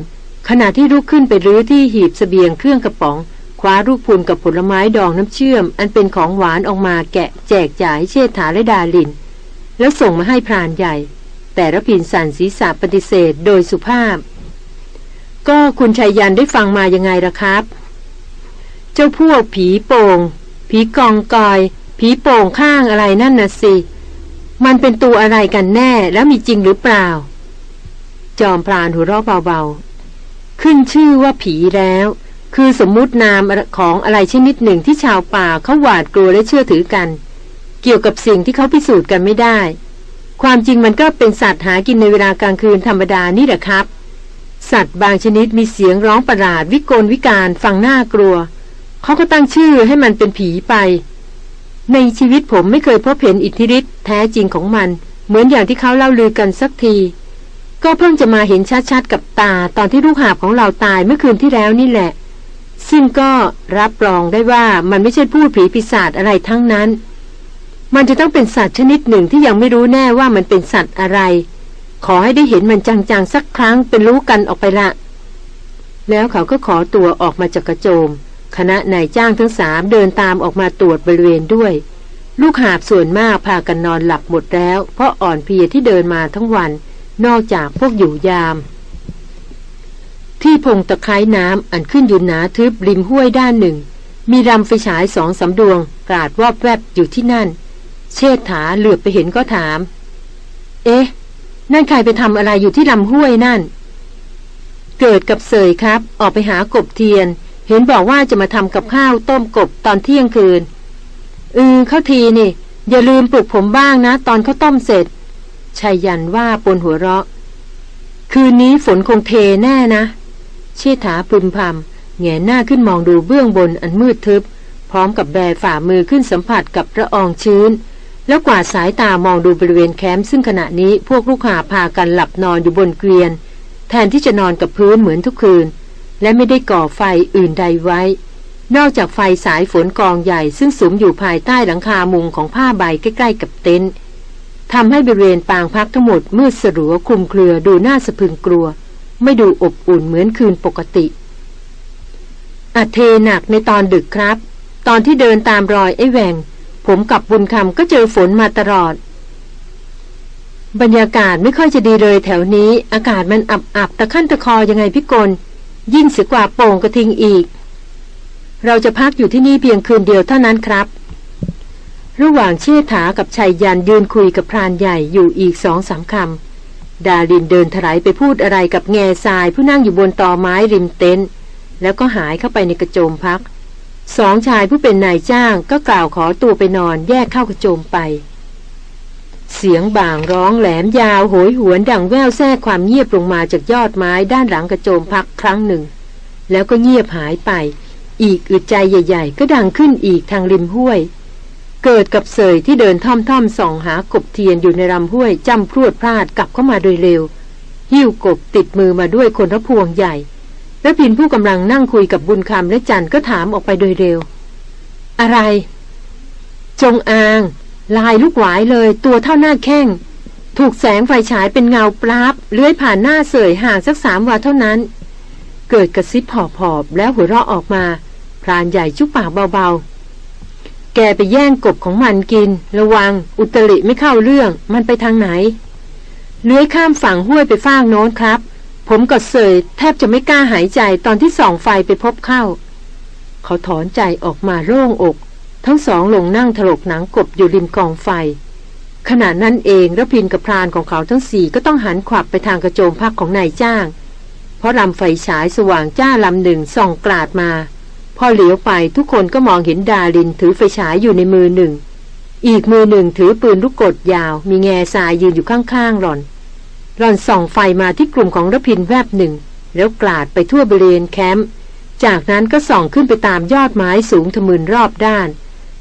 ขณะที่ลุกขึ้นไปรื้อที่หีบสเสบียงเครื่องกระป๋อง คว้าลูกพูนกับผลไม้ดองน้ำเชื่อม อันเป็นของหวานออกมาแกะแจกจ่ายเชษฐาและดาลิน แล้วส่งมาให้พรานใหญ่ แต่ระพินสันศีรษะปฏิเสธโดยสุภาพ ก็คุณชัยยันได้ฟังมายังไงล่ะครับ เจ้าพวกผีโป่ง ผีกองกอย ผีโป่งข้างอะไรนั่นน่ะสิ มันเป็นตัวอะไรกันแน่แล้วมีจริงหรือเปล่า จอมพรานหัวเราะเบาๆ ขึ้นชื่อว่าผีแล้ว คือสมมุตินามของอะไรชนิดหนึ่งที่ชาวป่าเขาหวาดกลัวและเชื่อถือกัน เกี่ยวกับสิ่งที่เขาพิสูจน์กันไม่ได้ ความจริงมันก็เป็นสัตว์หากินในเวลากลางคืนธรรมดานี่แหละครับ สัตว์บางชนิดมีเสียงร้องประหลาดวิกลวิการฟังน่ากลัว เขาก็ตั้งชื่อให้มันเป็นผีไป ในชีวิตผมไม่เคยพบเห็นอิทธิฤทธิ์แท้จริงของมัน เหมือนอย่างที่เขาเล่าลือกันสักที ก็เพิ่งจะมาเห็นชัดๆกับตาตอนที่ลูกหาบของเราตายเมื่อคืนที่แล้วนี่แหละ ซึ่งก็รับรองได้ว่ามันไม่ใช่พูดผีปีศาจอะไรทั้งนั้น มันจะต้องเป็นสัตว์ชนิดหนึ่งที่ยังไม่รู้แน่ว่ามันเป็นสัตว์อะไร ขอให้ได้เห็นมันจังๆสักครั้งเป็นรู้กันออกไปละ แล้วเขาก็ขอตัวออกมาจากกระโจม คณะนายจ้างทั้งสามเดินตามออกมาตรวจบริเวณด้วย ลูกหาบส่วนมากพากันนอนหลับหมดแล้ว เพราะอ่อนเพลียที่เดินมาทั้งวัน นอกจากพวกอยู่ยาม ที่พงตะไคร้น้ำอันขึ้นอยู่หนาทึบริมห้วยด้านหนึ่ง มีลำไฟฉายสองสาดวงกราดวอบแวบอยู่ที่นั่น เชษฐาเหลือบไปเห็นก็ถาม เอ๊ะ นั่นใครไปทำอะไรอยู่ที่ลำห้วยนั่น เกิดกับเสยครับ ออกไปหากบเทียน เห็นบอกว่าจะมาทำกับข้าวต้มกบตอนเที่ยงคืนเออเข้าทีนี่ อย่าลืมปลุกผมบ้างนะ ตอนเขาต้มเสร็จชายยันว่าปนหัวเราะ คืนนี้ฝนคงเทแน่นะ เชษฐาพึมพำแงหน้าขึ้นมองดูเบื้องบนอันมืดทึบ พร้อมกับแบฝ่ามือขึ้นสัมผัสกับระอองชื้น แล้วกวาดสายตามองดูบริเวณแคมป์ซึ่งขณะนี้พวกลูกหาพากันหลับนอนอยู่บนเกลียน แทนที่จะนอนกับพื้นเหมือนทุกคืน และไม่ได้ก่อไฟอื่นใดไว้ นอกจากไฟสายฝนกองใหญ่ซึ่งสุมอยู่ภายใต้หลังคามุงของผ้าใบใกล้ๆกับเต็นท์ทำให้บริเวณปางพักทั้งหมดมืดสลัวคลุมเครือดูน่าสะพึงกลัว ไม่ดูอบอุ่นเหมือนคืนปกติอัเทหนักในตอนดึกครับ ตอนที่เดินตามรอยไอ้แหวง ผมกับบุญคำก็เจอฝนมาตลอด บรรยากาศไม่ค่อยจะดีเลยแถวนี้ อากาศมันอับอับตะขั้นตะคอยังไงพี่กลยิ่งเสียกว่าโป่งกระทิงอีก เราจะพักอยู่ที่นี่เพียงคืนเดียวเท่านั้นครับ ระหว่างเชษฐากับชายยันยืนคุยกับพรานใหญ่อยู่อีกสองสามคำดาลินเดินถลายไปพูดอะไรกับแง่ทรายผู้นั่งอยู่บนตอไม้ริมเต็นท์แล้วก็หายเข้าไปในกระโจมพัก สองชายผู้เป็นนายจ้างก็กล่าวขอตัวไปนอนแยกเข้ากระโจมไป เสียงบ่างร้องแหลมยาวโหยหวนดังแววแทรกความเงียบลงมาจากยอดไม้ด้านหลังกระโจมพักครั้งหนึ่ง แล้วก็เงียบหายไป อีกอึดใจใหญ่ ๆ ก็ดังขึ้นอีกทางริมห้วย เกิดกับเสยที่เดินท่อมๆส่องหากบเทียนอยู่ในลำห้วยจำพรวดพลาดกลับเข้ามาโดยเร็ว หิ้วกบติดมือมาด้วยคนระพวงใหญ่ และพินผู้กำลังนั่งคุยกับบุญคำและจันก็ถามออกไปโดยเร็ว อะไร จงอาง ลายลูกหวายเลยตัวเท่าหน้าแข้ง ถูกแสงไฟฉายเป็นเงาปราบเลื้อยผ่านหน้าเสยห่างสักสามวาเท่านั้น เกิดกระซิบหอบๆแล้วหัวเราะออกมา พรานใหญ่จุกปากเบาๆ แกไปแย่งกบของมันกิน ระวัง อุตริไม่เข้าเรื่อง มันไปทางไหน เลื้อยข้ามฝั่งห้วยไปฟากโน้นครับ ผมกับเสยแทบจะไม่กล้าหายใจตอนที่ส่องไฟไปพบเข้า เขาถอนใจออกมาโล่งอก ทั้งสองลงนั่งถลกหนังกบอยู่ริมกองไฟ ขณะนั้นเองระพินกับพรานของเขาทั้งสี่ก็ต้องหันขวับไปทางกระโจมพักของนายจ้าง เพราะลำไฟฉายสว่างจ้าลำหนึ่งส่องกลาดมา พอเหลียวไปทุกคนก็มองเห็นดารินถือไฟฉายอยู่ในมือหนึ่ง อีกมือหนึ่งถือปืนลูกกดยาว มีแง่ทรายยืนอยู่ข้างๆหล่อน หล่อนส่องไฟมาที่กลุ่มของรพินแวบหนึ่ง แล้วกลาดไปทั่วบริเวณแคมป์จากนั้นก็ส่องขึ้นไปตามยอดไม้สูงทะมึนรอบด้าน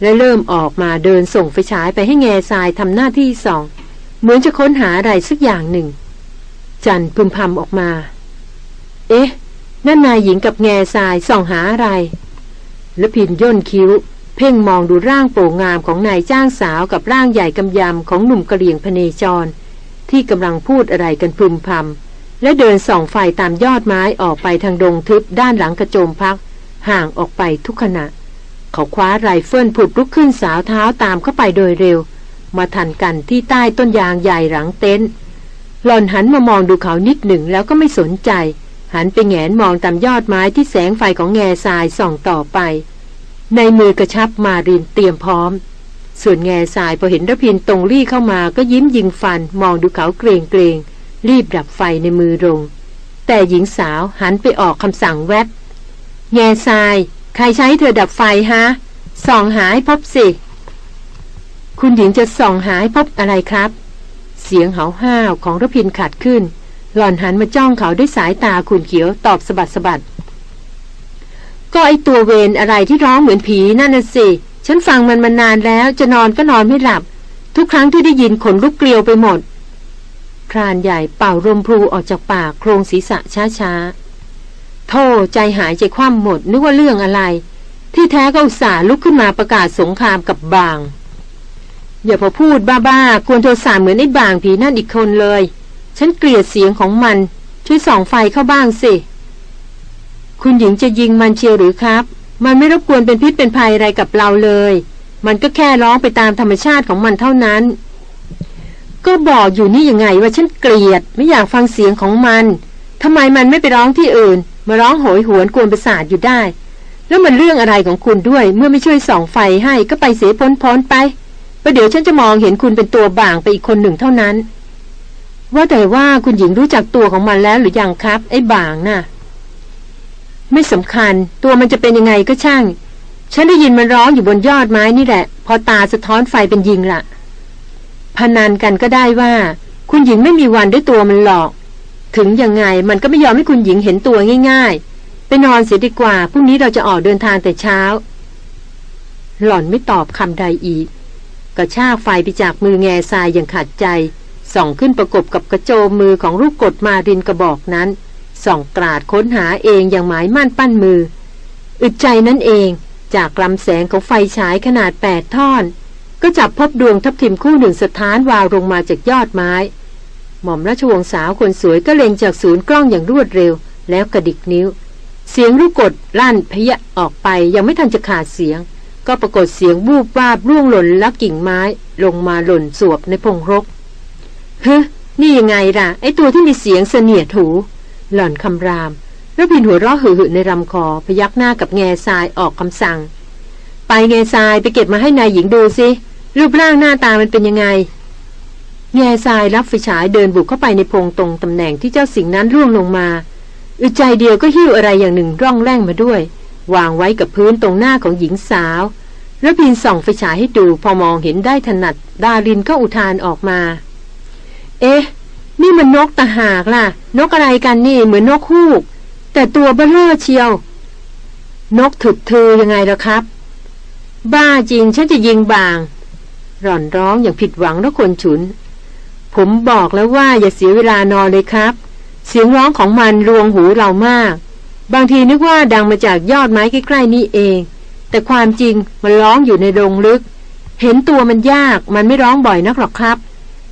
และเริ่มออกมาเดินส่งไฟฉายไปให้แง่ทรายทำหน้าที่ส่อง เหมือนจะค้นหาอะไรสักอย่างหนึ่ง จันพึมพำออกมา เอ๊ะ นั่นนายหญิงกับแง่ทรายส่องหาอะไรแล้วพินย่นคิ้ว เพ่งมองดูร่างโปร่งงามของนายจ้างสาวกับร่างใหญ่กำยำของหนุ่มกระเหลี่ยงพเนจร ที่กำลังพูดอะไรกันพึมพำและเดินส่องไฟตามยอดไม้ออกไปทางดงทึบด้านหลังกระโจมพัก ห่างออกไปทุกขณะ เขาคว้าไรเฟิลผุดลุกขึ้นสาวเท้าตามเข้าไปโดยเร็ว มาทันกันที่ใต้ต้นยางใหญ่หลังเต็นท์หล่อนหันมามองดูเขานิดหนึ่งแล้วก็ไม่สนใจ หันไปแหงนมองตามยอดไม้ที่แสงไฟของแง่ทรายส่องต่อไป ในมือกระชับ Marlin เตรียมพร้อม ส่วนแง่ทรายพอเห็นระพินตรงรี่เข้ามาก็ยิ้มยิงฟันมองดูเขาเกรงเกรงรีบดับไฟในมือลง แต่หญิงสาวหันไปออกคำสั่งแวบแง่ทราย ใครใช้เธอดับไฟฮะ ส่องหาให้พบสิ คุณหญิงจะส่องหาให้พบอะไรครับ เสียงเหาห้าวของระพินขัดขึ้น หล่อนหันมาจ้องเขาด้วยสายตาขุนเขียวตอบสะบัดสะบัด ก็ไอตัวเวนอะไรที่ร้องเหมือนผีนั่นน่ะสิ ฉันฟังมันมานานแล้วจะนอนก็นอนไม่หลับ ทุกครั้งที่ได้ยินขนลุกเกลียวไปหมด พรานใหญ่เป่าลมพลูออกจากปากโครงศีรษะช้าๆโธ่ใจหายใจคว่ำหมดนึกว่าเรื่องอะไร ที่แท้ก็อุตส่าห์ลุกขึ้นมาประกาศสงครามกับบาง อย่าพอพูดบ้าๆควรโทรสารเหมือนไอ้บางผีนั่นอีกคนเลย ฉันเกลียดเสียงของมัน ช่วยส่องไฟเข้าบ้างสิคุณหญิงจะยิงมันเชียวหรือครับ มันไม่รบกวนเป็นพิษเป็นภัยอะไรกับเราเลย มันก็แค่ร้องไปตามธรรมชาติของมันเท่านั้น ก็บอกอยู่นี่ยังไงว่าฉันเกลียด ไม่อยากฟังเสียงของมันทำไมมันไม่ไปร้องที่อื่น มาร้องโหยหวนกวนประสาทอยู่ได้ แล้วมันเรื่องอะไรของคุณด้วย เมื่อไม่ช่วยส่องไฟให้ก็ไปเสียพ้นพ้นไปประเดี๋ยวฉันจะมองเห็นคุณเป็นตัวบ่างไปอีกคนหนึ่งเท่านั้น ว่าแต่ว่าคุณหญิงรู้จักตัวของมันแล้วหรือยังครับ ไอ้บ่างน่ะ ไม่สำคัญ ตัวมันจะเป็นยังไงก็ช่าง ฉันได้ยินมันร้องอยู่บนยอดไม้นี่แหละ พอตาสะท้อนไฟเป็นยิงละพนันกันก็ได้ว่า คุณหญิงไม่มีวันได้ตัวมันหรอก ถึงยังไงมันก็ไม่ยอมให้คุณหญิงเห็นตัวง่าย ๆ ไปนอนเสียดีกว่าพรุ่งนี้เราจะออกเดินทางแต่เช้า หล่อนไม่ตอบคำใดอีกกระชากไฟไปจากมือแง่ทรายอย่างขัดใจส่องขึ้นประกบกับกระโจมมือของลูกกดมารินกระบอกนั้น ส่องกราดค้นหาเองอย่างหมายมั่นปั้นมือ อึดใจนั่นเองจากลำแสงของไฟฉายขนาดแปดท่อน ก็จับพบดวงทับทิมคู่หนึ่งสถานวาวลงมาจากยอดไม้ หม่อมราชวงศ์สาวคนสวยก็เล็งจากศูนย์กล้องอย่างรวดเร็ว แล้วกระดิกนิ้ว เสียงลูกกดลั่นพยะออกไปยังไม่ทันจะขาดเสียง ก็ปรากฏเสียงวูบวาบร่วงหล่นและกิ่งไม้ ลงมาหล่นสวบในพงรกเฮ้นี่ยังไงล่ะ ไอตัวที่มีเสียงเสนียดหู หล่อนคำรามแล้วพินหัวเราะหึ่ในลำคอพยักหน้ากับแง่ทรายออกคำสั่ง ไปแง่ทรายไปเก็บมาให้นายหญิงดูสิรูปร่างหน้าตามันเป็นยังไง แง่ทรายรับไฟฉายเดินบุกเข้าไปในพงตรงตำแหน่งที่เจ้าสิงนั้นร่วงลงมาอึดใจเดียวก็หิ้วอะไรอย่างหนึ่งร่องแร่งมาด้วย วางไว้กับพื้นตรงหน้าของหญิงสาวแล้วพินส่องไฟฉายให้ดูพอมองเห็นได้ถนัดดารินก็อุทานออกมา เอ๊ะ นี่มันนกตะหากล่ะ นกอะไรกันนี่เหมือนนกฮูก แต่ตัวเบ้อเชียว นกถึกเธอยังไงล่ะครับ บ้าจริงฉันจะยิงบางร่อนร้องอย่างผิดหวังแล้วคนฉุน ผมบอกแล้วว่าอย่าเสียเวลานอนเลยครับ เสียงร้องของมันรวงหูเรามาก บางทีนึกว่าดังมาจากยอดไม้ใกล้ๆนี่เอง แต่ความจริงมันร้องอยู่ในโรงลึก เห็นตัวมันยากมันไม่ร้องบ่อยนักหรอกครับ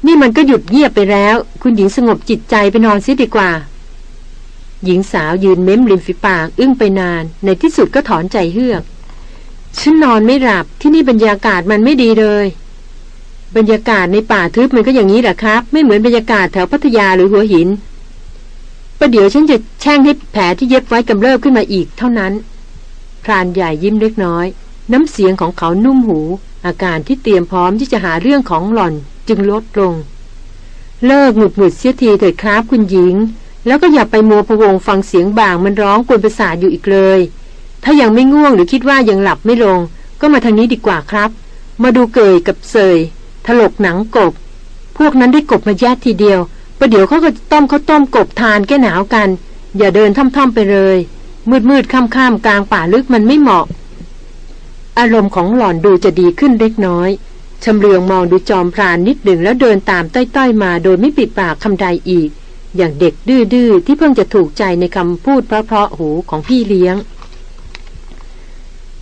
นี่มันก็หยุดเงียบไปแล้ว คุณหญิงสงบจิตใจไปนอนซิดีกว่า หญิงสาวยืนเม้มริมฝีปาก อึ้งไปนาน ในที่สุดก็ถอนใจเฮือกฉันนอนไม่หลับที่นี่บรรยากาศมันไม่ดีเลย บรรยากาศในป่าทึบมันก็อย่างนี้แหละครับ ไม่เหมือนบรรยากาศแถวพัทยาหรือหัวหินประเดี๋ยวฉันจะแช่งให้แผลที่เย็บไว้กำเริบขึ้นมาอีกเท่านั้น พรานใหญ่ยิ้มเล็กน้อย น้ำเสียงของเขานุ่มหู อาการที่เตรียมพร้อมที่จะหาเรื่องของหล่อน จึงลดลง เลิกหงุดหงิดเสียทีเถิดครับคุณหญิง แล้วก็อย่าไปมัวพะวงฟังเสียงบ่างมันร้องกวนประสาทอยู่อีกเลย ถ้ายังไม่ง่วงหรือคิดว่ายังหลับไม่ลง ก็มาทางนี้ดีกว่าครับ มาดูเกยกับเสยถลกหนังกบ พวกนั้นได้กบมาแยกทีเดียวประเดี๋ยวเขาก็ต้มเขาต้มกบทานแก้หนาวกัน อย่าเดินท่อมๆไปเลย มืดมืดค่ำๆกลางป่าลึกมันไม่เหมาะ อารมณ์ของหล่อนดูจะดีขึ้นเล็กน้อย ชำเลืองมองดูจอมพรานนิดหนึ่งแล้วเดินตามต้อยๆมาโดยไม่ปิดปากคำใดอีก อย่างเด็กดื้อๆที่เพิ่งจะถูกใจในคำพูดเพราะๆหูของพี่เลี้ยง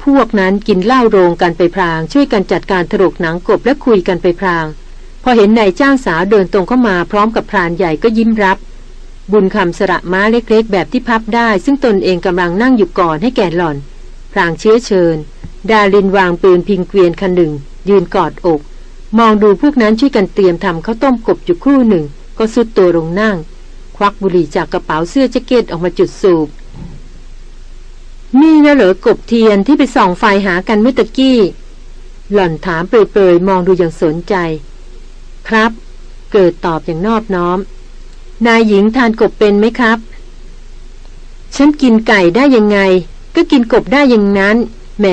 พวกนั้นกินเหล้าโรงกันไปพราง ช่วยกันจัดการถลกหนังกบและคุยกันไปพราง พอเห็นนายจ้างสาวเดินตรงเข้ามาพร้อมกับพรานใหญ่ก็ยิ้มรับ บุญคำสระม้าเล็กๆ แบบที่พับได้ ซึ่งตนเองกำลังนั่งอยู่ก่อนให้แก่หล่อนพรางเชื้อเชิญ ดาลินวางปืนพิงเกวียนคันหนึ่ง ยืนกอดอก มองดูพวกนั้นช่วยกันเตรียมทำข้าวต้มกบอยู่ครู่หนึ่ง ก็สุดตัวลงนั่ง ควักบุหรี่จากกระเป๋าเสื้อแจ็คเก็ตออกมาจุดสูบนี่นะเหรอกบเทียนที่ไปส่องไฟหากันเมื่อตะกี้ หล่อนถามเปรยๆมองดูอย่างสนใจ ครับ เกิดตอบอย่างนอบน้อม นายหญิงทานกบเป็นไหมครับ ฉันกินไก่ได้ยังไง ก็กินกบได้อย่างนั้นแหม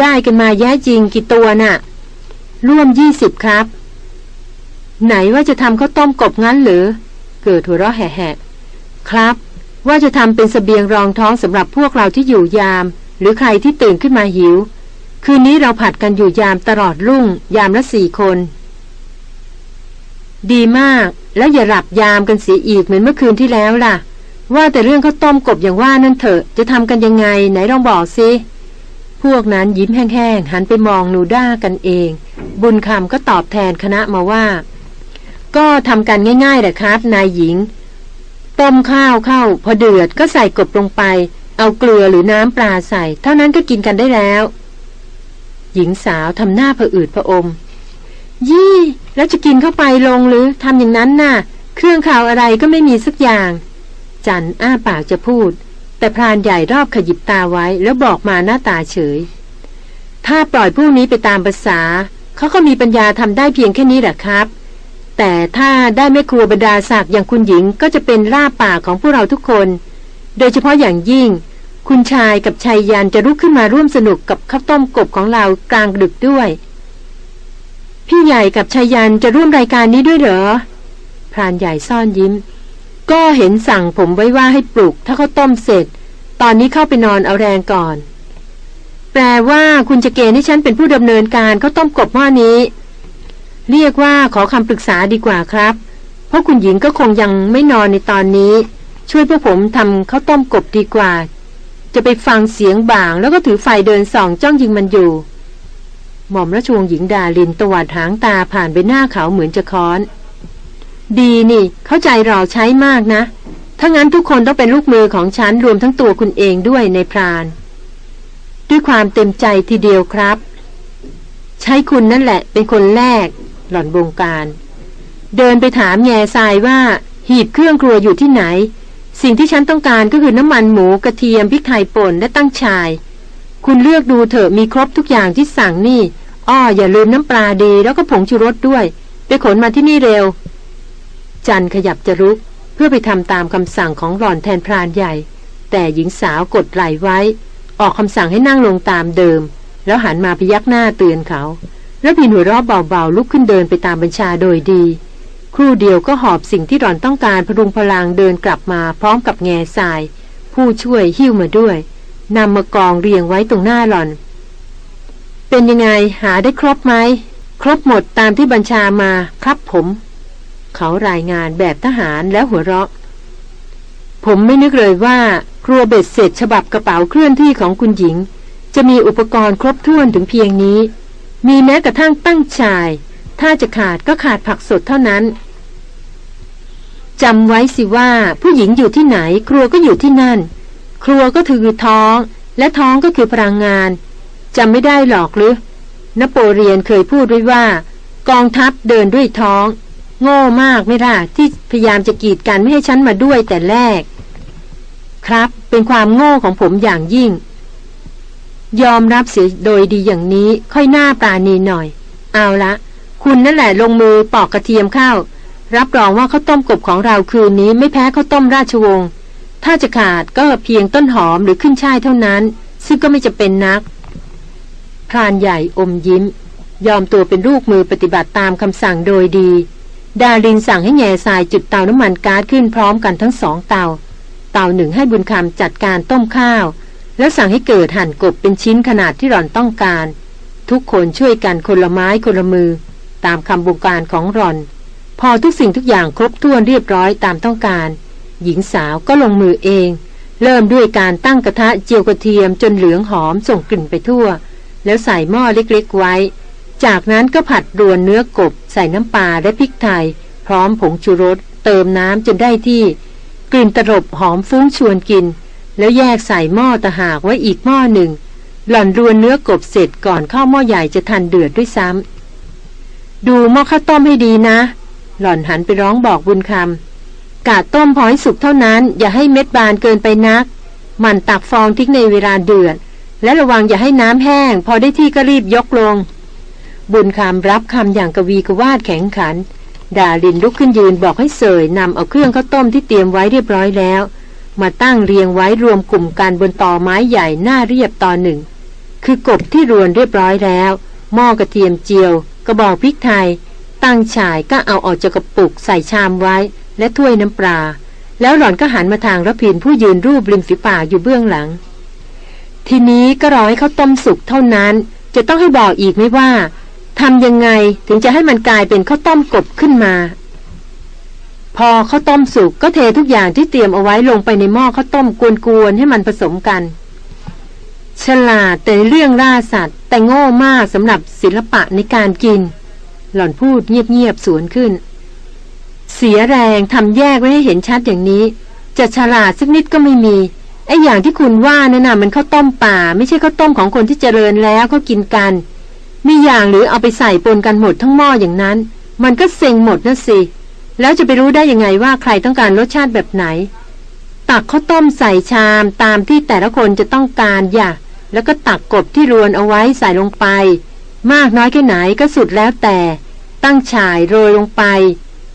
ได้กันมาแย่จริงกี่ตัวน่ะ ร่วมยี่สิบครับ ไหนว่าจะทำข้าวต้มกบงั้นหรือ เกิดหัวเราะแห่ๆครับ ว่าจะทำเป็นสเสบียงรองท้องสำหรับพวกเราที่อยู่ยาม หรือใครที่ตื่นขึ้นมาหิว คืนนี้เราผัดกันอยู่ยามตลอดรุ่ง ยามละสี่คน ดีมาก แล้วอย่าหลับยามกันเสียอีกเหมือนเมื่อคืนที่แล้วล่ะ ว่าแต่เรื่องข้าวต้มกบอย่างว่านั่นเถอะ จะทำกันยังไง ไหนลองบอกสิ พวกนั้นยิ้มแห้งๆ หันไปมองหนูด้ากันเอง บุญคำก็ตอบแทนคณะมาว่า ก็ทำกันง่ายๆแหละครับ นายหญิง ต้มข้าวเข้า พอเดือดก็ใส่กบลงไป เอาเกลือหรือน้ำปลาใส่ เท่านั้นก็กินกันได้แล้ว หญิงสาวทำหน้าผะอืดผะอม ยี่ แล้วจะกินเข้าไปลงหรือทำอย่างนั้นน่ะ เครื่องข่าวอะไรก็ไม่มีสักอย่าง จันอ้าปากจะพูด แต่พรานใหญ่รอบขยิบตาไว้แล้วบอกมาหน้าตาเฉย ถ้าปล่อยผู้นี้ไปตามภาษา เขาก็มีปัญญาทำได้เพียงแค่นี้แหละครับ แต่ถ้าได้ไม่ครัวบรรดาศักดิ์อย่างคุณหญิงก็จะเป็นล่าป่าของพวกเราทุกคน โดยเฉพาะอย่างยิ่ง คุณชายกับชายยันจะลุกขึ้นมาร่วมสนุกกับข้าวต้มกบของเรากลางดึกด้วย พี่ใหญ่กับชายยันจะร่วมรายการนี้ด้วยเหรอพรานใหญ่ซ่อนยิ้ม ก็เห็นสั่งผมไว้ว่าให้ปลุก ถ้าเขาต้มเสร็จ ตอนนี้เข้าไปนอนเอาแรงก่อน แปลว่าคุณจะเกณฑ์ให้ฉันเป็นผู้ดำเนินการเขาต้มกบหม้อนี้ เรียกว่าขอคำปรึกษาดีกว่าครับ เพราะคุณหญิงก็คงยังไม่นอนในตอนนี้ ช่วยพวกผมทำข้าวต้มกบดีกว่า จะไปฟังเสียงบ่าง แล้วก็ถือไฟเดินส่องจ้องยิงมันอยู่ หม่อมราชวงศ์หญิงดาลินตวัดหางตาผ่านไปหน้าเขาเหมือนจะค้อน ดีนี่ เข้าใจเราใช้มากนะ ถ้างั้นทุกคนต้องเป็นลูกมือของฉันรวมทั้งตัวคุณเองด้วยในพราน ด้วยความเต็มใจทีเดียวครับ ใช้คุณนั่นแหละ เป็นคนแรก หล่อนบงการ เดินไปถามแง่ทรายว่า หีบเครื่องครัวอยู่ที่ไหน สิ่งที่ฉันต้องการก็คือน้ำมันหมูกระเทียมพริกไทยป่นและตั้งชาย คุณเลือกดูเถอะมีครบทุกอย่างที่สั่งนี่อ้ออย่าลืมน้ำปลาดีแล้วก็ผงชูรสด้วย ไปขนมาที่นี่เร็ว จันขยับจะรุก เพื่อไปทำตามคำสั่งของหล่อนแทนพรานใหญ่ แต่หญิงสาวกดไหลไว้ ออกคำสั่งให้นั่งลงตามเดิม แล้วหันมาพยักหน้าเตือนเขา แล้วพินหัวราะเบาๆลุกขึ้นเดินไปตามบัญชาโดยดี ครู่เดียวก็หอบสิ่งที่หล่อนต้องการพรุงพลังเดินกลับมาพร้อมกับแง่ทราย ผู้ช่วยหิ้วมาด้วยนำมากองเรียงไว้ตรงหน้าหล่อน เป็นยังไงหาได้ครบไหมครบหมดตามที่บัญชามาครับผม เขารายงานแบบทหารแล้วหัวเราะ ผมไม่นึกเลยว่า ครัวเบ็ดเสร็จฉบับกระเป๋าเคลื่อนที่ของคุณหญิง จะมีอุปกรณ์ครบถ้วนถึงเพียงนี้ มีแม้กระทั่งตั้งชาย ถ้าจะขาดก็ขาดผักสดเท่านั้นจำไว้สิว่าผู้หญิงอยู่ที่ไหน ครัวก็อยู่ที่นั่น ครัวก็คือท้อง และท้องก็คือพลังงานจำไม่ได้หรอกหรือนโปเลียนเคยพูดไว้ว่า กองทัพเดินด้วยท้อง โง่มากไม่ล่ะ ที่พยายามจะกีดกันไม่ให้ฉันมาด้วยแต่แรก ครับ เป็นความโง่ของผมอย่างยิ่ง ยอมรับเสียโดยดีอย่างนี้ค่อยหน้าปราณีหน่อย เอาละ คุณนั่นแหละลงมือปอกกระเทียมข้าวรับรองว่าข้าวต้มกบของเราคืนนี้ไม่แพ้ข้าวต้มราชวงศ์ถ้าจะขาดก็เพียงต้นหอมหรือขึ้นช่ายเท่านั้น ซึ่งก็ไม่จะเป็นนักพรานใหญ่อมยิ้ม ยอมตัวเป็นลูกมือปฏิบัติตามคำสั่งโดยดี ดารินสั่งให้แง่ทรายจุดเตาน้ำมันก๊าซขึ้นพร้อมกันทั้งสองเตา เตาหนึ่งให้บุญคำจัดการต้มข้าว แล้วสั่งให้เกิดหั่นกบเป็นชิ้นขนาดที่หล่อนต้องการ ทุกคนช่วยกันคนละไม้คนละมือ ตามคำบงการของหล่อน พอทุกสิ่งทุกอย่างครบถ้วนเรียบร้อยตามต้องการ หญิงสาวก็ลงมือเอง เริ่มด้วยการตั้งกระทะเจียวกระเทียมจนเหลืองหอมส่งกลิ่นไปทั่ว แล้วใส่หม้อเล็กๆไว้ จากนั้นก็ผัดรวนเนื้อกบ ใส่น้ำปลาและพริกไทย พร้อมผงชูรส เติมน้ำจนได้ที่ กลิ่นตลบหอมฟุ้งชวนกิน แล้วแยกใส่หม้อตะหากไว้อีกหม้อหนึ่ง หล่อนรวนเนื้อกบเสร็จก่อนเข้าหม้อใหญ่จะทันเดือดด้วยซ้ำดูหม้อข้าวต้มให้ดีนะ หล่อนหันไปร้องบอกบุญคำกาดต้มพอให้สุกเท่านั้น อย่าให้เม็ดบานเกินไปนัก มันตักฟองทิ้งในเวลาเดือดและระวังอย่าให้น้ำแห้ง พอได้ที่ก็รีบยกลง บุญคำรับคำอย่างกวีกวาดแข็งขัน ดาลินลุกขึ้นยืนบอกให้เสยนำเอาเครื่องข้าวต้มที่เตรียมไว้เรียบร้อยแล้ว มาตั้งเรียงไว้รวมกลุ่มกันบนตอไม้ใหญ่หน้าเรียบตอนหนึ่ง คือกบที่รวนเรียบร้อยแล้ว หม้อกระเทียมเจียว กระบอกพริกไทย ตั้งฉายก็เอาออกจากกระปุกใส่ชามไว้ และถ้วยน้ำปลาแล้วหล่อนก็หันมาทางระพินผู้ยืนรูปริมฝีปากอยู่เบื้องหลัง ทีนี้ก็รอให้เขาต้มสุกเท่านั้น จะต้องให้บอกอีกไหมว่า ทำยังไงถึงจะให้มันกลายเป็นข้าวต้มกบขึ้นมา พอข้าวต้มสุกก็เททุกอย่างที่เตรียมเอาไว้ลงไปในหม้อข้าวต้มกวนๆให้มันผสมกัน ฉลาดแต่เรื่องล่าสัตว์ แต่โง่มากสำหรับศิลปะในการกิน หล่อนพูดเงียบๆสวนขึ้น เสียแรงทำแยกไว้ให้เห็นชัดอย่างนี้ จะฉลาดสักนิดก็ไม่มีไอ้อย่างที่คุณว่านั่นน่ะมันข้าวต้มป่า ไม่ใช่ข้าวต้มของคนที่เจริญแล้วเขากินกัน มีอย่างหรือเอาไปใส่ปนกันหมดทั้งหม้ออย่างนั้น มันก็เซ็งหมดนะสิ แล้วจะไปรู้ได้ยังไงว่าใครต้องการรสชาติแบบไหน ตักข้าวต้มใส่ชามตามที่แต่ละคนจะต้องการอย่าแล้วก็ตักกบที่รวนเอาไว้ใส่ลงไป มากน้อยแค่ไหนก็สุดแล้วแต่ ตั้งฉายโรยลงไป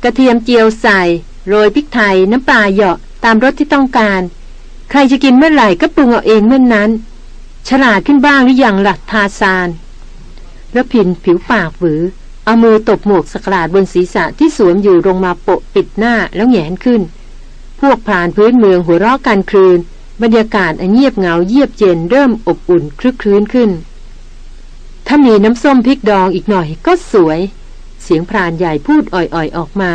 กระเทียมเจียวใส่ โรยพริกไทยน้ำปลาเหยาะตามรสที่ต้องการ ใครจะกินเมื่อไหร่ก็ปรุงเอาเองเมื่อนนั้น ฉลาดขึ้นบ้างหรือยังหลักทาซาน ระพินผิวปากหวือ เอามือตบหมวกสกราดบนศีรษะที่สวมอยู่ลงมาโปะปิดหน้าแล้วแหงนขึ้น พวกพรานพื้นเมืองหัวเราะกันคลืน บรรยากาศอันเงียบเงาเยียบเย็นเริ่มอบอุ่นคลึกคลื้นขึ้น ถ้ามีน้ำส้มพริกดองอีกหน่อยก็สวย เสียงพรานใหญ่พูดอ่อยๆออกมา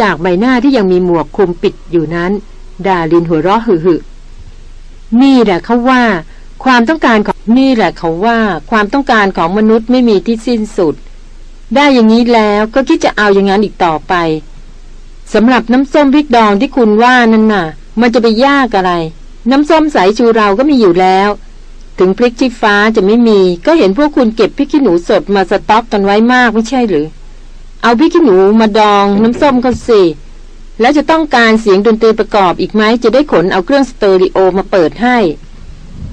จากใบหน้าที่ยังมีหมวกคลุมปิดอยู่นั้น ดาลินหัวเราะหึ่นี่แหละเขาว่า ความต้องการของนี่แหละเขาว่า ความต้องการของมนุษย์ไม่มีที่สิ้นสุด ได้อย่างนี้แล้วก็คิดจะเอาอย่างนั้นอีกต่อไปสำหรับน้ำส้มพริกดองที่คุณว่านั่นน่ะ มันจะไปยากอะไร น้ำส้มสายชูเราก็มีอยู่แล้ว ถึงพริกชี้ฟ้าจะไม่มี ก็เห็นพวกคุณเก็บพริกขี้หนูสดมาสต็อกกันไว้มากไม่ใช่หรือ เอาพริกขี้หนูมาดองน้ำส้มกันสิแล้วจะต้องการเสียงดนตรีประกอบอีกไหมจะได้ขนเอาเครื่องสเตอริโอมาเปิดให้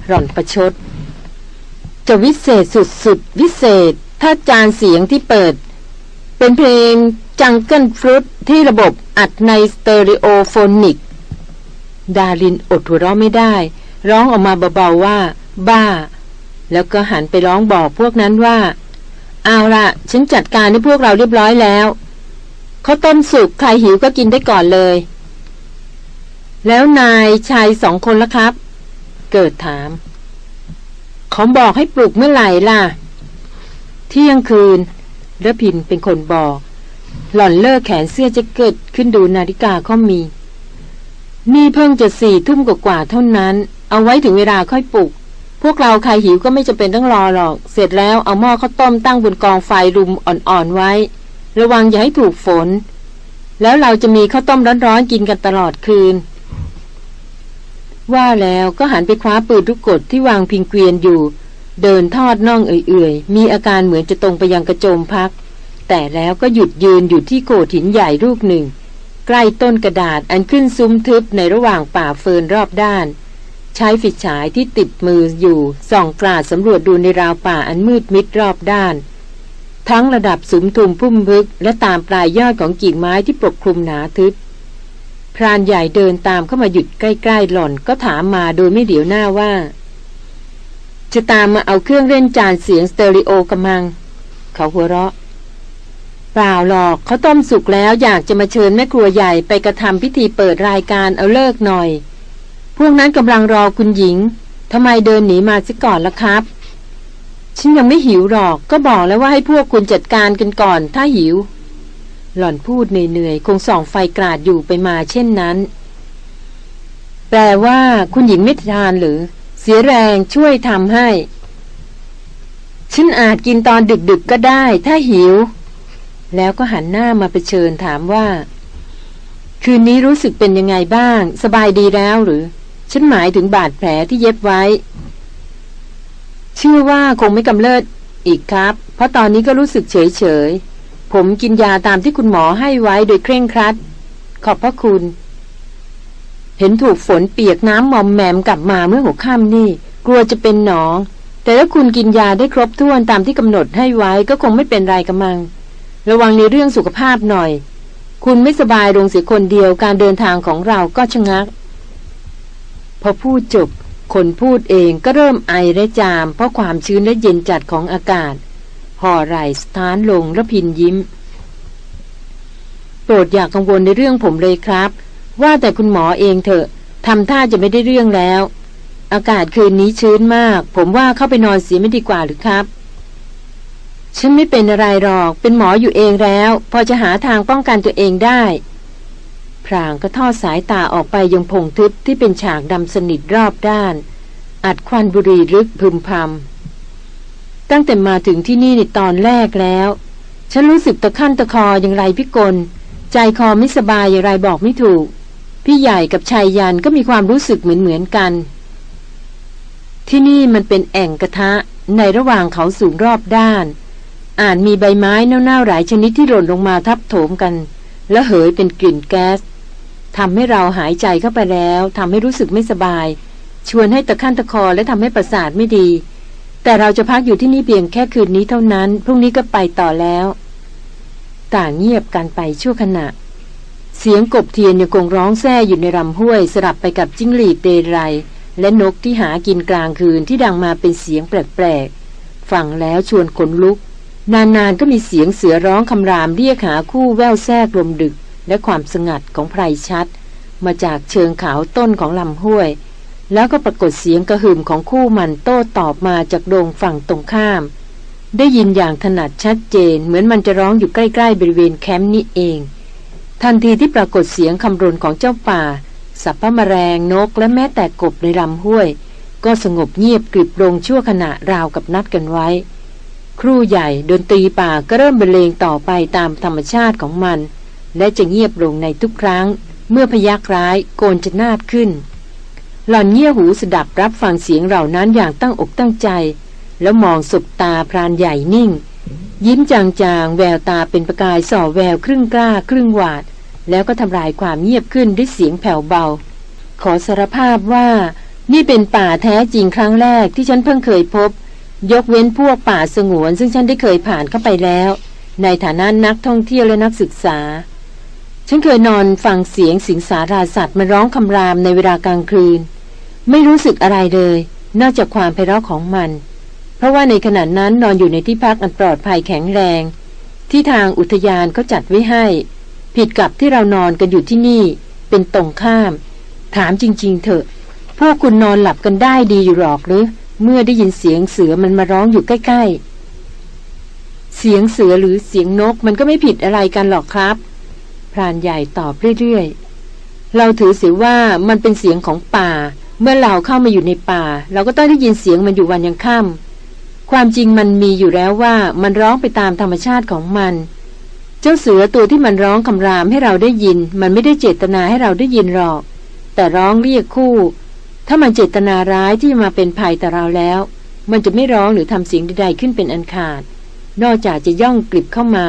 หล่อนประชด จะวิเศษสุดๆวิเศษ ถ้าจานเสียงที่เปิด เป็นเพลง jungle flute ที่ระบบอัดใน stereophonic ดารินอดหัวเราะไม่ได้ ร้องออกมาเบาๆว่า บ้า แล้วก็หันไปร้องบอกพวกนั้นว่า เอาละฉันจัดการให้พวกเราเรียบร้อยแล้วข้าวต้มสุกใครหิวก็กินได้ก่อนเลย แล้วนายชายสองคนละครับ เกิดถาม เขาบอกให้ปลุกเมื่อไหร่ล่ะ เที่ยงคืนระพินเป็นคนบอก หล่อนเลิกแขนเสื้อจะเกิดขึ้นดูนาฬิกาก็มี นี่เพิ่งจะสี่ทุ่มกว่าเท่านั้น เอาไว้ถึงเวลาค่อยปลุก พวกเราใครหิวก็ไม่จำเป็นต้องรอหรอก เสร็จแล้วเอาหม้อข้าวต้มตั้งบนกองไฟรุมอ่อนๆไว้ ระวังอย่าให้ถูกฝน แล้วเราจะมีข้าวต้มร้อนๆกินกันตลอดคืน ว่าแล้วก็หันไปคว้าปืนทุกกดที่วางพิงเกวียนอยู่ เดินทอดน่องเอื่อยๆ มีอาการเหมือนจะตรงไปยังกระโจมพัก แต่แล้วก็หยุดยืนอยู่ที่โขดหินใหญ่ลูกหนึ่ง ใกล้ต้นกระดาษอันขึ้นซุ้มทึบในระหว่างป่าเฟินรอบด้าน ใช้ฟิฉายที่ติดมืออยู่ส่องกราดสำรวจดูในราวป่าอันมืดมิดรอบด้าน ทั้งระดับสุมทุมพุ่มพึกและตามปลายยอดของกิ่งไม้ที่ปกคลุมหนาทึบ พรานใหญ่เดินตามเข้ามาหยุดใกล้ ๆ หล่อนก็ถามมาโดยไม่เดี๋ยวหน้าว่า จะตามมาเอาเครื่องเล่นจานเสียงสเตอริโอกำมัง เขาหัวเราะ เปล่าหรอกเขาต้มสุกแล้วอยากจะมาเชิญแม่ครัวใหญ่ไปกระทำพิธีเปิดรายการเอาเลิกหน่อย พวกนั้นกำลังรอคุณหญิงทำไมเดินหนีมาซิก่อนล่ะครับฉันยังไม่หิวหรอก ก็บอกแล้วว่าให้พวกคุณจัดการกันก่อน ถ้าหิว หล่อนพูดเหนื่อยๆ คงส่องไฟกราดอยู่ไปมาเช่นนั้น แปลว่าคุณหญิงไม่ทานหรือ เสียแรงช่วยทำให้ ฉันอาจกินตอนดึกๆก็ได้ ถ้าหิว แล้วก็หันหน้ามาเผชิญถามว่า คืนนี้รู้สึกเป็นยังไงบ้าง สบายดีแล้วหรือ ฉันหมายถึงบาดแผลที่เย็บไว้ เชื่อว่าคงไม่กำเริบอีกครับ เพราะตอนนี้ก็รู้สึกเฉยๆ ผมกินยาตามที่คุณหมอให้ไว้โดยเคร่งครัด ขอบพระคุณ เห็นถูกฝนเปียกน้ำมอมแมมกลับมาเมื่อหัวค่ำนี่ กลัวจะเป็นหนอง แต่ถ้าคุณกินยาได้ครบถ้วนตามที่กำหนดให้ไว้ก็คงไม่เป็นไรกำมัง ระวังในเรื่องสุขภาพหน่อย คุณไม่สบายลงเสียคนเดียวการเดินทางของเราก็ชะงัก พอพูดจบคนพูดเองก็เริ่มไอและจาม เพราะความชื้นและเย็นจัดของอากาศ ห่อไหลสถานลงและพินยิ้ม โปรดอย่ากกังวลในเรื่องผมเลยครับ ว่าแต่คุณหมอเองเถอะทำท่าจะไม่ได้เรื่องแล้ว อากาศคืนนี้ชื้นมาก ผมว่าเข้าไปนอนเสียไม่ดีกว่าหรือครับ ฉันไม่เป็นอะไรหรอกเป็นหมออยู่เองแล้ว พอจะหาทางป้องกันตัวเองได้พรางก็ทอดสายตาออกไปยังพงทึบที่เป็นฉากดำสนิทรอบด้าน อัดควันบุหรี่ลึกพึมพำ ตั้งแต่มาถึงที่นี่ในตอนแรกแล้ว ฉันรู้สึกตะขั้นตะคออย่างไรพิกล ใจคอไม่สบายอย่างไรบอกไม่ถูก พี่ใหญ่กับชายยันก็มีความรู้สึกเหมือนเหมือนกัน ที่นี่มันเป็นแอ่งกระทะในระหว่างเขาสูงรอบด้าน อานมีใบไม้เน่าๆหลายชนิดที่หล่นลงมาทับโถมกัน แล้เหยเป็นกลิ่นแก๊สทำให้เราหายใจเข้าไปแล้วทำให้รู้สึกไม่สบาย ชวนให้ตะขั้นตะคอและทำให้ประสาทไม่ดี แต่เราจะพักอยู่ที่นี่เพียงแค่คืนนี้เท่านั้น พรุ่งนี้ก็ไปต่อแล้ว ต่างเงียบกันไปชั่วขณะ เสียงกบเทียนยังคงร้องแซ่อยู่ในลำห้วย สลับไปกับจิ้งหรีดเดรายและนกที่หากินกลางคืนที่ดังมาเป็นเสียงแปลกๆ ฟังแล้วชวนขนลุก นานๆก็มีเสียงเสือร้องคำรามเรียกหาคู่แววแทรกลมดึก และความสงัดของไพรชัด มาจากเชิงเขาต้นของลำห้วย แล้วก็ปรากฏเสียงกระหึ่มของคู่มันโต้ตอบมาจากโดงฝั่งตรงข้าม ได้ยินอย่างถนัดชัดเจน เหมือนมันจะร้องอยู่ใกล้ ๆ บริเวณแคมป์นี้เอง ทันทีที่ปรากฏเสียงคำรนของเจ้าป่า สับพะมแมลงนกและแม้แต่กบในลำห้วย ก็สงบเงียบกริบลงชั่วขณะราวกับนัดกันไว้ ครู่ใหญ่ดนตรีป่าก็เริ่มบรรเลงต่อไปตามธรรมชาติของมัน และจะเงียบลงในทุกครั้ง เมื่อพยักร้ายโกนจะนาดขึ้น หล่อนเงี่ยหูสดับรับฟังเสียงเหล่านั้นอย่างตั้งอกตั้งใจ แล้วมองสบตาพรานใหญ่นิ่ง ยิ้มจางๆ แววตาเป็นประกายส่อแววครึ่งกล้าครึ่งหวาด แล้วก็ทำลายความเงียบขึ้นด้วยเสียงแผ่วเบา ขอสารภาพว่า นี่เป็นป่าแท้จริงครั้งแรกที่ฉันเพิ่งเคยพบ ยกเว้นพวกป่าสงวน ซึ่งฉันได้เคยผ่านเข้าไปแล้ว ในฐานะนักท่องเที่ยวและนักศึกษาฉันเคยนอนฟังเสียงสิงสาราสัตว์มาร้องคำรามในเวลากลางคืน ไม่รู้สึกอะไรเลย นอกจากความไพเราะของมัน เพราะว่าในขณะนั้นนอนอยู่ในที่พักอันปลอดภัยแข็งแรง ที่ทางอุทยานเขาจัดไว้ให้ ผิดกับที่เรานอนกันอยู่ที่นี่ เป็นตรงข้าม ถามจริง ๆ เถอะ พวกคุณนอนหลับกันได้ดีอยู่หรอกหรือ เมื่อได้ยินเสียงเสือมันมาร้องอยู่ใกล้ ๆ เสียงเสือหรือเสียงนกมันก็ไม่ผิดอะไรกันหรอกครับ พรานใหญ่ตอบเรื่อยๆเราถือเสียว่ามันเป็นเสียงของป่า เมื่อเราเข้ามาอยู่ในป่า เราก็ต้องได้ยินเสียงมันอยู่วันยังค่ำความจริงมันมีอยู่แล้วว่ามันร้องไปตามธรรมชาติของมัน เจ้าเสือตัวที่มันร้องคำรามให้เราได้ยิน มันไม่ได้เจตนาให้เราได้ยินหรอก แต่ร้องเรียกคู่ ถ้ามันเจตนาร้ายที่มาเป็นภัยต่อเราแล้ว มันจะไม่ร้องหรือทำเสียงใดๆขึ้นเป็นอันขาด นอกจากจะย่องกลิบเข้ามา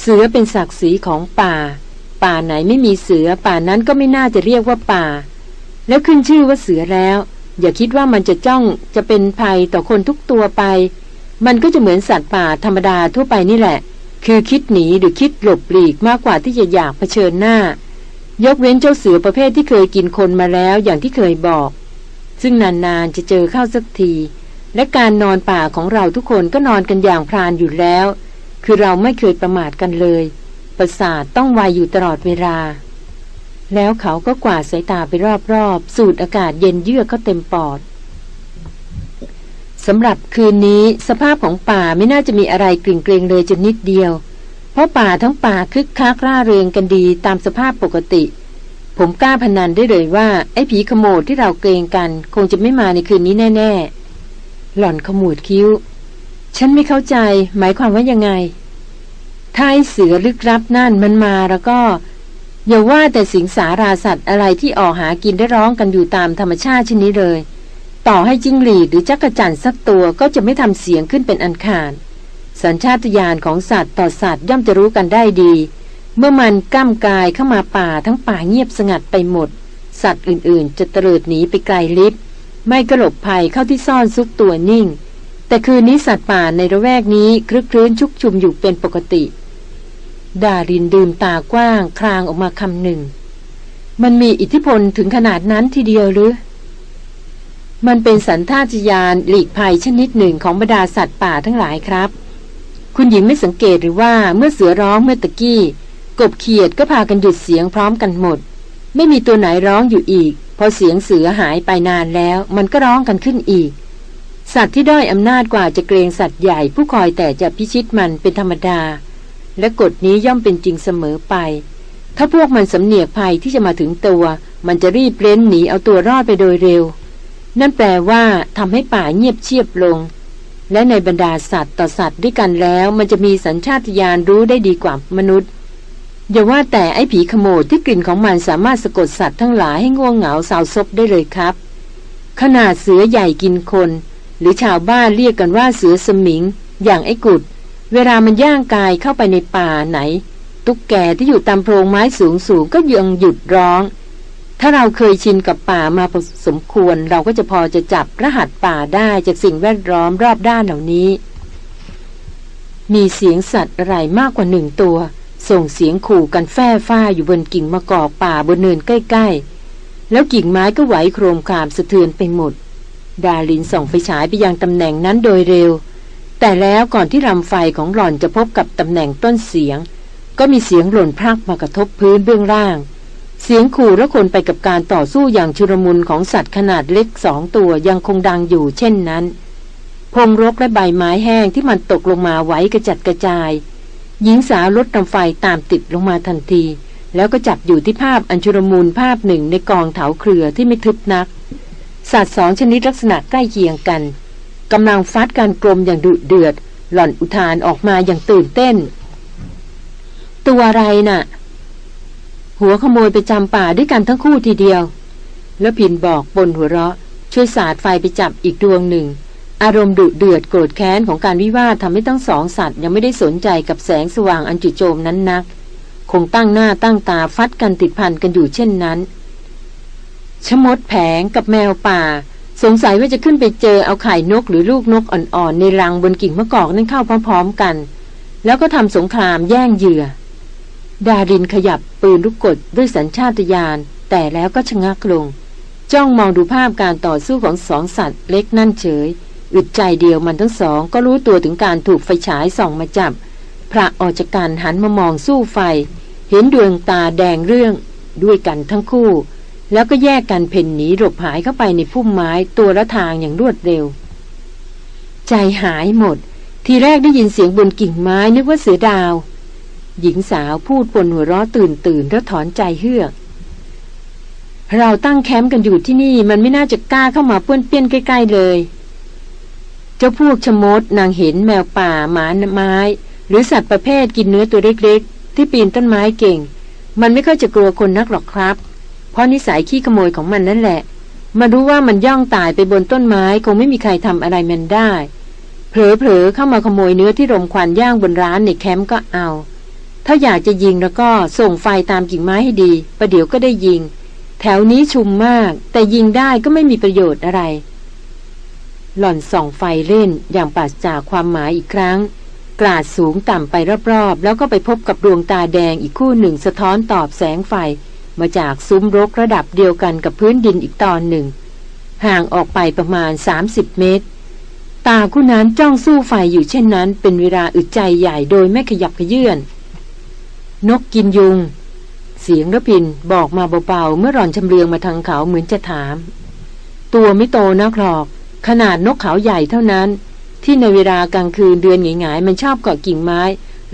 เสือเป็นศักดิ์ศรีของป่า ป่าไหนไม่มีเสือป่านั้นก็ไม่น่าจะเรียกว่าป่า แล้วขึ้นชื่อว่าเสือแล้ว อย่าคิดว่ามันจะจ้องจะเป็นภัยต่อคนทุกตัวไป มันก็จะเหมือนสัตว์ป่าธรรมดาทั่วไปนี่แหละ คือคิดหนีหรือคิดหลบหลีกมากกว่าที่จะอยากเผชิญหน้า ยกเว้นเจ้าเสือประเภทที่เคยกินคนมาแล้วอย่างที่เคยบอก ซึ่งนานๆจะเจอเข้าสักที และการนอนป่าของเราทุกคนก็นอนกันอย่างพรานอยู่แล้ว คือเราไม่เคยประมาทกันเลย ประสาทต้องไวอยู่ตลอดเวลา แล้วเขาก็กวาดสายตาไปรอบๆ สูดอากาศเย็นเยือกเข้าเต็มปอดสำหรับคืนนี้สภาพของป่าไม่น่าจะมีอะไรกลิ่งเกรงเลยจนนิดเดียว เพราะป่าทั้งป่าคึกคักร่าเริงกันดีตามสภาพปกติ ผมกล้าพนันได้เลยว่า ไอ้ผีขโมดที่เราเกรงกัน คงจะไม่มาในคืนนี้แน่ ๆ หล่อนขมวดคิ้ว ฉันไม่เข้าใจ หมายความว่ายังไงถ้าไอ้เสือลึกลับนั่นมันมาแล้วก็ อย่าว่าแต่สิงสาราสัตว์อะไรที่ออกหากินได้ร้องกันอยู่ตามธรรมชาติชนิดเลย ต่อให้จิ้งหรีดหรือจักรจั่นสักตัวก็จะไม่ทำเสียงขึ้นเป็นอันขาดสัญชาตญาณของสัตว์ต่อสัตว์ย่อมจะรู้กันได้ดี เมื่อมันก้ามกายเข้ามาป่าทั้งป่าเงียบสงัดไปหมด สัตว์อื่นๆ จะเตลิดหนีไปไกลลิบไม่กระหลบภัยเข้าที่ซ่อนซุกตัวนิ่ง แต่คืนนี้สัตว์ป่าในระแวกนี้คลึกคลื้นชุกชุมอยู่เป็นปกติ ดารินดื่มตากว้างคลางออกมาคำหนึ่ง มันมีอิทธิพลถึงขนาดนั้นทีเดียวหรือ มันเป็นสันทาจยานหลีกภัยชนิดหนึ่งของบรรดาสัตว์ป่าทั้งหลายครับ คุณหญิงไม่สังเกตหรือว่าเมื่อเสือร้องเมื่อตะกี้ กบเขียดก็พากันหยุดเสียงพร้อมกันหมด ไม่มีตัวไหนร้องอยู่อีก พอเสียงเสือหายไปนานแล้ว มันก็ร้องกันขึ้นอีก สัตว์ที่ด้อยอำนาจกว่าจะเกรงสัตว์ใหญ่ผู้คอยแต่จะพิชิตมันเป็นธรรมดา และกฎนี้ย่อมเป็นจริงเสมอไป ถ้าพวกมันสำเนียกภัยที่จะมาถึงตัว มันจะรีบเล้นหนีเอาตัวรอดไปโดยเร็ว นั่นแปลว่าทำให้ป่าเงียบเชียบลง และในบรรดาสัตว์ต่อสัตว์ด้วยกันแล้ว มันจะมีสัญชาตญาณรู้ได้ดีกว่ามนุษย์อย่าว่าแต่ไอ้ผีขโมดที่กลิ่นของมันสามารถสะกดสัตว์ทั้งหลายให้ง่วงเหงาสาวซบได้เลยครับ ขนาดเสือใหญ่กินคน หรือชาวบ้านเรียกกันว่าเสือสมิง อย่างไอ้กุด เวลามันย่างกายเข้าไปในป่าไหน ตุ๊กแกที่อยู่ตามโพรงไม้สูงสูงก็ยังหยุดร้อง ถ้าเราเคยชินกับป่ามาพอสมควร เราก็จะพอจะจับรหัสป่าได้จากสิ่งแวดล้อมรอบด้านเหล่านี้ มีเสียงสัตว์อะไรมากกว่าหนึ่งตัว ส่งเสียงขู่กันแฟ่ฟ้าอยู่บนกิ่งมะกอกป่าบนเนินใกล้ ๆ แล้วกิ่งไม้ก็ไหวโครมคามสะเทือนไปหมด ดาลินส่องไฟฉายไปยังตำแหน่งนั้นโดยเร็ว แต่แล้วก่อนที่ลำไฟของหล่อนจะพบกับตำแหน่งต้นเสียง ก็มีเสียงหล่นพักมากระทบพื้นเบื้องล่าง เสียงขู่และคนไปกับการต่อสู้อย่างชุรมุนของสัตว์ขนาดเล็กสองตัวยังคงดังอยู่เช่นนั้น พงรกและใบไม้แห้งที่มันตกลงมาไว้กระจัดกระจาย หญิงสาวลดนำไฟตามติดลงมาทันที แล้วก็จับอยู่ที่ภาพอัญชุรมุนภาพหนึ่งในกองเถาเครือที่ไม่ทึบนักสัตว์สองชนิดลักษณะใกล้เคียงกัน กำลังฟัดการกลมอย่างดุเดือด หล่อนอุทานออกมาอย่างตื่นเต้น ตัวอะไรนะ่ะ หัวขโมยไปจำป่าด้วยกันทั้งคู่ทีเดียว แล้วพินบอกบนหัวเราะ ช่วยสาดไฟไปจับอีกดวงหนึ่ง อารมณ์ดุเดือดโกรธแค้นของการวิวาททำให้ทั้งสองสัตว์ ยังไม่ได้สนใจกับแสงสว่างอันจุโจมนั้นนัก คงตั้งหน้าตั้งตาฟัดกันติดพันกันอยู่เช่นนั้นชมดแผงกับแมวป่า สงสัยว่าจะขึ้นไปเจอเอาไข่นกหรือลูกนกอ่อนๆ ในรังบนกิ่งมะกอกนั้นเข้าพร้อมๆกัน แล้วก็ทำสงครามแย่งเหยื่อ ดารินขยับปืนลูกกดด้วยสัญชาตญาณแต่แล้วก็ชะงักลง จ้องมองดูภาพการต่อสู้ของสองสัตว์เล็กนั่นเฉย อึดใจเดียวมันทั้งสองก็รู้ตัวถึงการถูกไฟฉายส่องมาจับ พระออกจากการหันมามองสู้ไฟ เห็นดวงตาแดงเรื่อง ด้วยกันทั้งคู่ แล้วก็แยกกันเพ่นหนีหลบหายเข้าไปในพุ่มไม้ตัวละทางอย่างรวดเร็ว ใจหายหมด ทีแรกได้ยินเสียงบนกิ่งไม้นึกว่าเสือดาว หญิงสาวพูดปนหัวเราะตื่นตื่นแล้วถอนใจเฮือก เราตั้งแคมป์กันอยู่ที่นี่มันไม่น่าจะกล้าเข้ามาเปื้อนเปี้ยนใกล้ ๆ เลย เจ้าพวกชมดนางเห็นแมวป่าหมาไม้ หรือสัตว์ประเภทกินเนื้อตัวเล็ก ๆ ที่ปีนต้นไม้เก่ง มันไม่ค่อยจะกลัวคนนักหรอกครับ เพราะนิสัยขี้ขโมยของมันนั่นแหละ มารู้ว่ามันย่องตายไปบนต้นไม้คงไม่มีใครทำอะไรมันได้ เผลอๆเข้ามาขโมยเนื้อที่รมควันย่างบนร้านในแคมป์ก็เอา ถ้าอยากจะยิงแล้วก็ส่งไฟตามกิ่งไม้ให้ดี ประเดี๋ยวก็ได้ยิง แถวนี้ชุมมาก แต่ยิงได้ก็ไม่มีประโยชน์อะไร หล่อนส่องไฟเล่นอย่างปราศจากความหมายอีกครั้งกราดสูงต่ำไปรอบๆ แล้วก็ไปพบกับดวงตาแดงอีกคู่หนึ่งสะท้อนตอบแสงไฟ มาจากซุ้มรกระดับเดียวกันกับพื้นดินอีกตอนหนึ่ง ห่างออกไปประมาณ 30 เมตร ตาคู่นั้นจ้องสู้ไฟอยู่เช่นนั้น เป็นเวลาอึดใจใหญ่โดยไม่ขยับขยื่นนกกินยุง เสียงระพินบอกมาเบาๆเมื่อร่อนชำเลืองมาทางเขาเหมือนจะถาม ตัวไม่โตนะครอก ขนาดนกเขาใหญ่เท่านั้น ที่ในเวลากลางคืนเดือนหงายๆมันชอบเกาะกิ่งไม้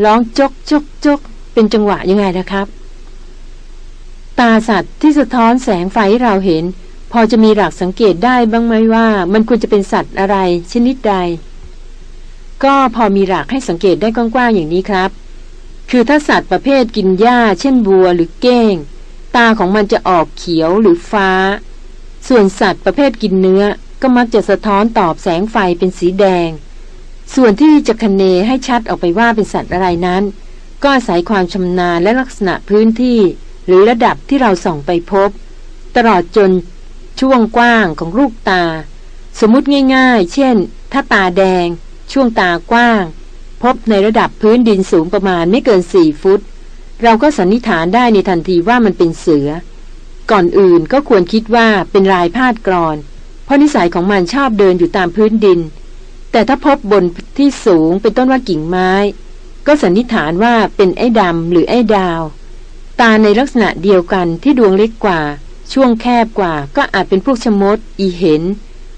ร้องจกจกจกเป็นจังหวะยังไงนะครับ ตาสัตว์ที่สะท้อนแสงไฟให้เราเห็น พอจะมีหลักสังเกตได้บ้างไหมว่า มันควรจะเป็นสัตว์อะไร ชนิดใด ก็พอมีหลักให้สังเกตได้กว้างๆอย่างนี้ครับ คือถ้าสัตว์ประเภทกินหญ้า เช่นบัวหรือเก้ง ตาของมันจะออกเขียวหรือฟ้า ส่วนสัตว์ประเภทกินเนื้อก็มักจะสะท้อนตอบแสงไฟเป็นสีแดง ส่วนที่จะคเนให้ชัดออกไปว่าเป็นสัตว์อะไรนั้น ก็อาศัยความชำนาญและลักษณะพื้นที่ หรือระดับที่เราส่องไปพบ ตลอดจนช่วงกว้างของลูกตา สมมติง่าย ๆ เช่น ถ้าตาแดง ช่วงตากว้าง พบในระดับพื้นดินสูงประมาณไม่เกินสี่ฟุต เราก็สันนิษฐานได้ในทันทีว่ามันเป็นเสือ ก่อนอื่นก็ควรคิดว่าเป็นลายพาดกรอน เพราะนิสัยของมันชอบเดินอยู่ตามพื้นดิน แต่ถ้าพบบนที่สูงเป็นต้นว่ากิ่งไม้ ก็สันนิษฐานว่าเป็นไอ้ดำหรือไอ้ดาว ตาในลักษณะเดียวกันที่ดวงเล็กกว่า ช่วงแคบกว่าก็อาจเป็นพวกชมด อีเห็น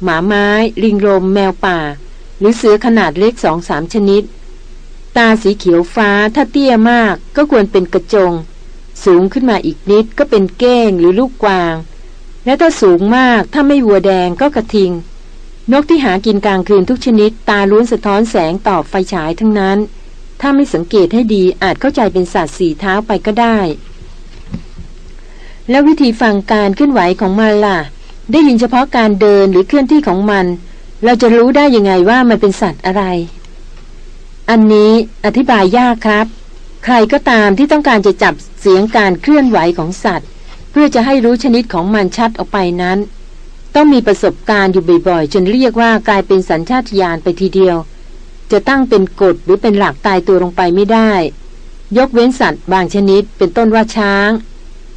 หมาไม้ ลิงลม แมวป่า หรือเสือขนาดเล็กสองสามชนิด ตาสีเขียวฟ้าถ้าเตี้ยมากก็ควรเป็นกระจง สูงขึ้นมาอีกนิดก็เป็นเก้งหรือลูกกวาง และถ้าสูงมากถ้าไม่วัวแดงก็กระทิง นกที่หากินกลางคืนทุกชนิด ตาล้วนสะท้อนแสงตอบไฟฉายทั้งนั้นถ้าไม่สังเกตให้ดีอาจเข้าใจเป็นสัตว์สี่เท้าไปก็ได้ แล้ววิธีฟังการเคลื่อนไหวของมันล่ะ ได้ยินเฉพาะการเดินหรือเคลื่อนที่ของมัน เราจะรู้ได้ยังไงว่ามันเป็นสัตว์อะไร อันนี้อธิบายยากครับ ใครก็ตามที่ต้องการจะจับเสียงการเคลื่อนไหวของสัตว์ เพื่อจะให้รู้ชนิดของมันชัดออกไปนั้น ต้องมีประสบการณ์อยู่บ่อยๆ จนเรียกว่ากลายเป็นสัญชาตญาณไปทีเดียว จะตั้งเป็นกฎหรือเป็นหลักตายตัวลงไปไม่ได้ ยกเว้นสัตว์บางชนิด เป็นต้นว่าช้าง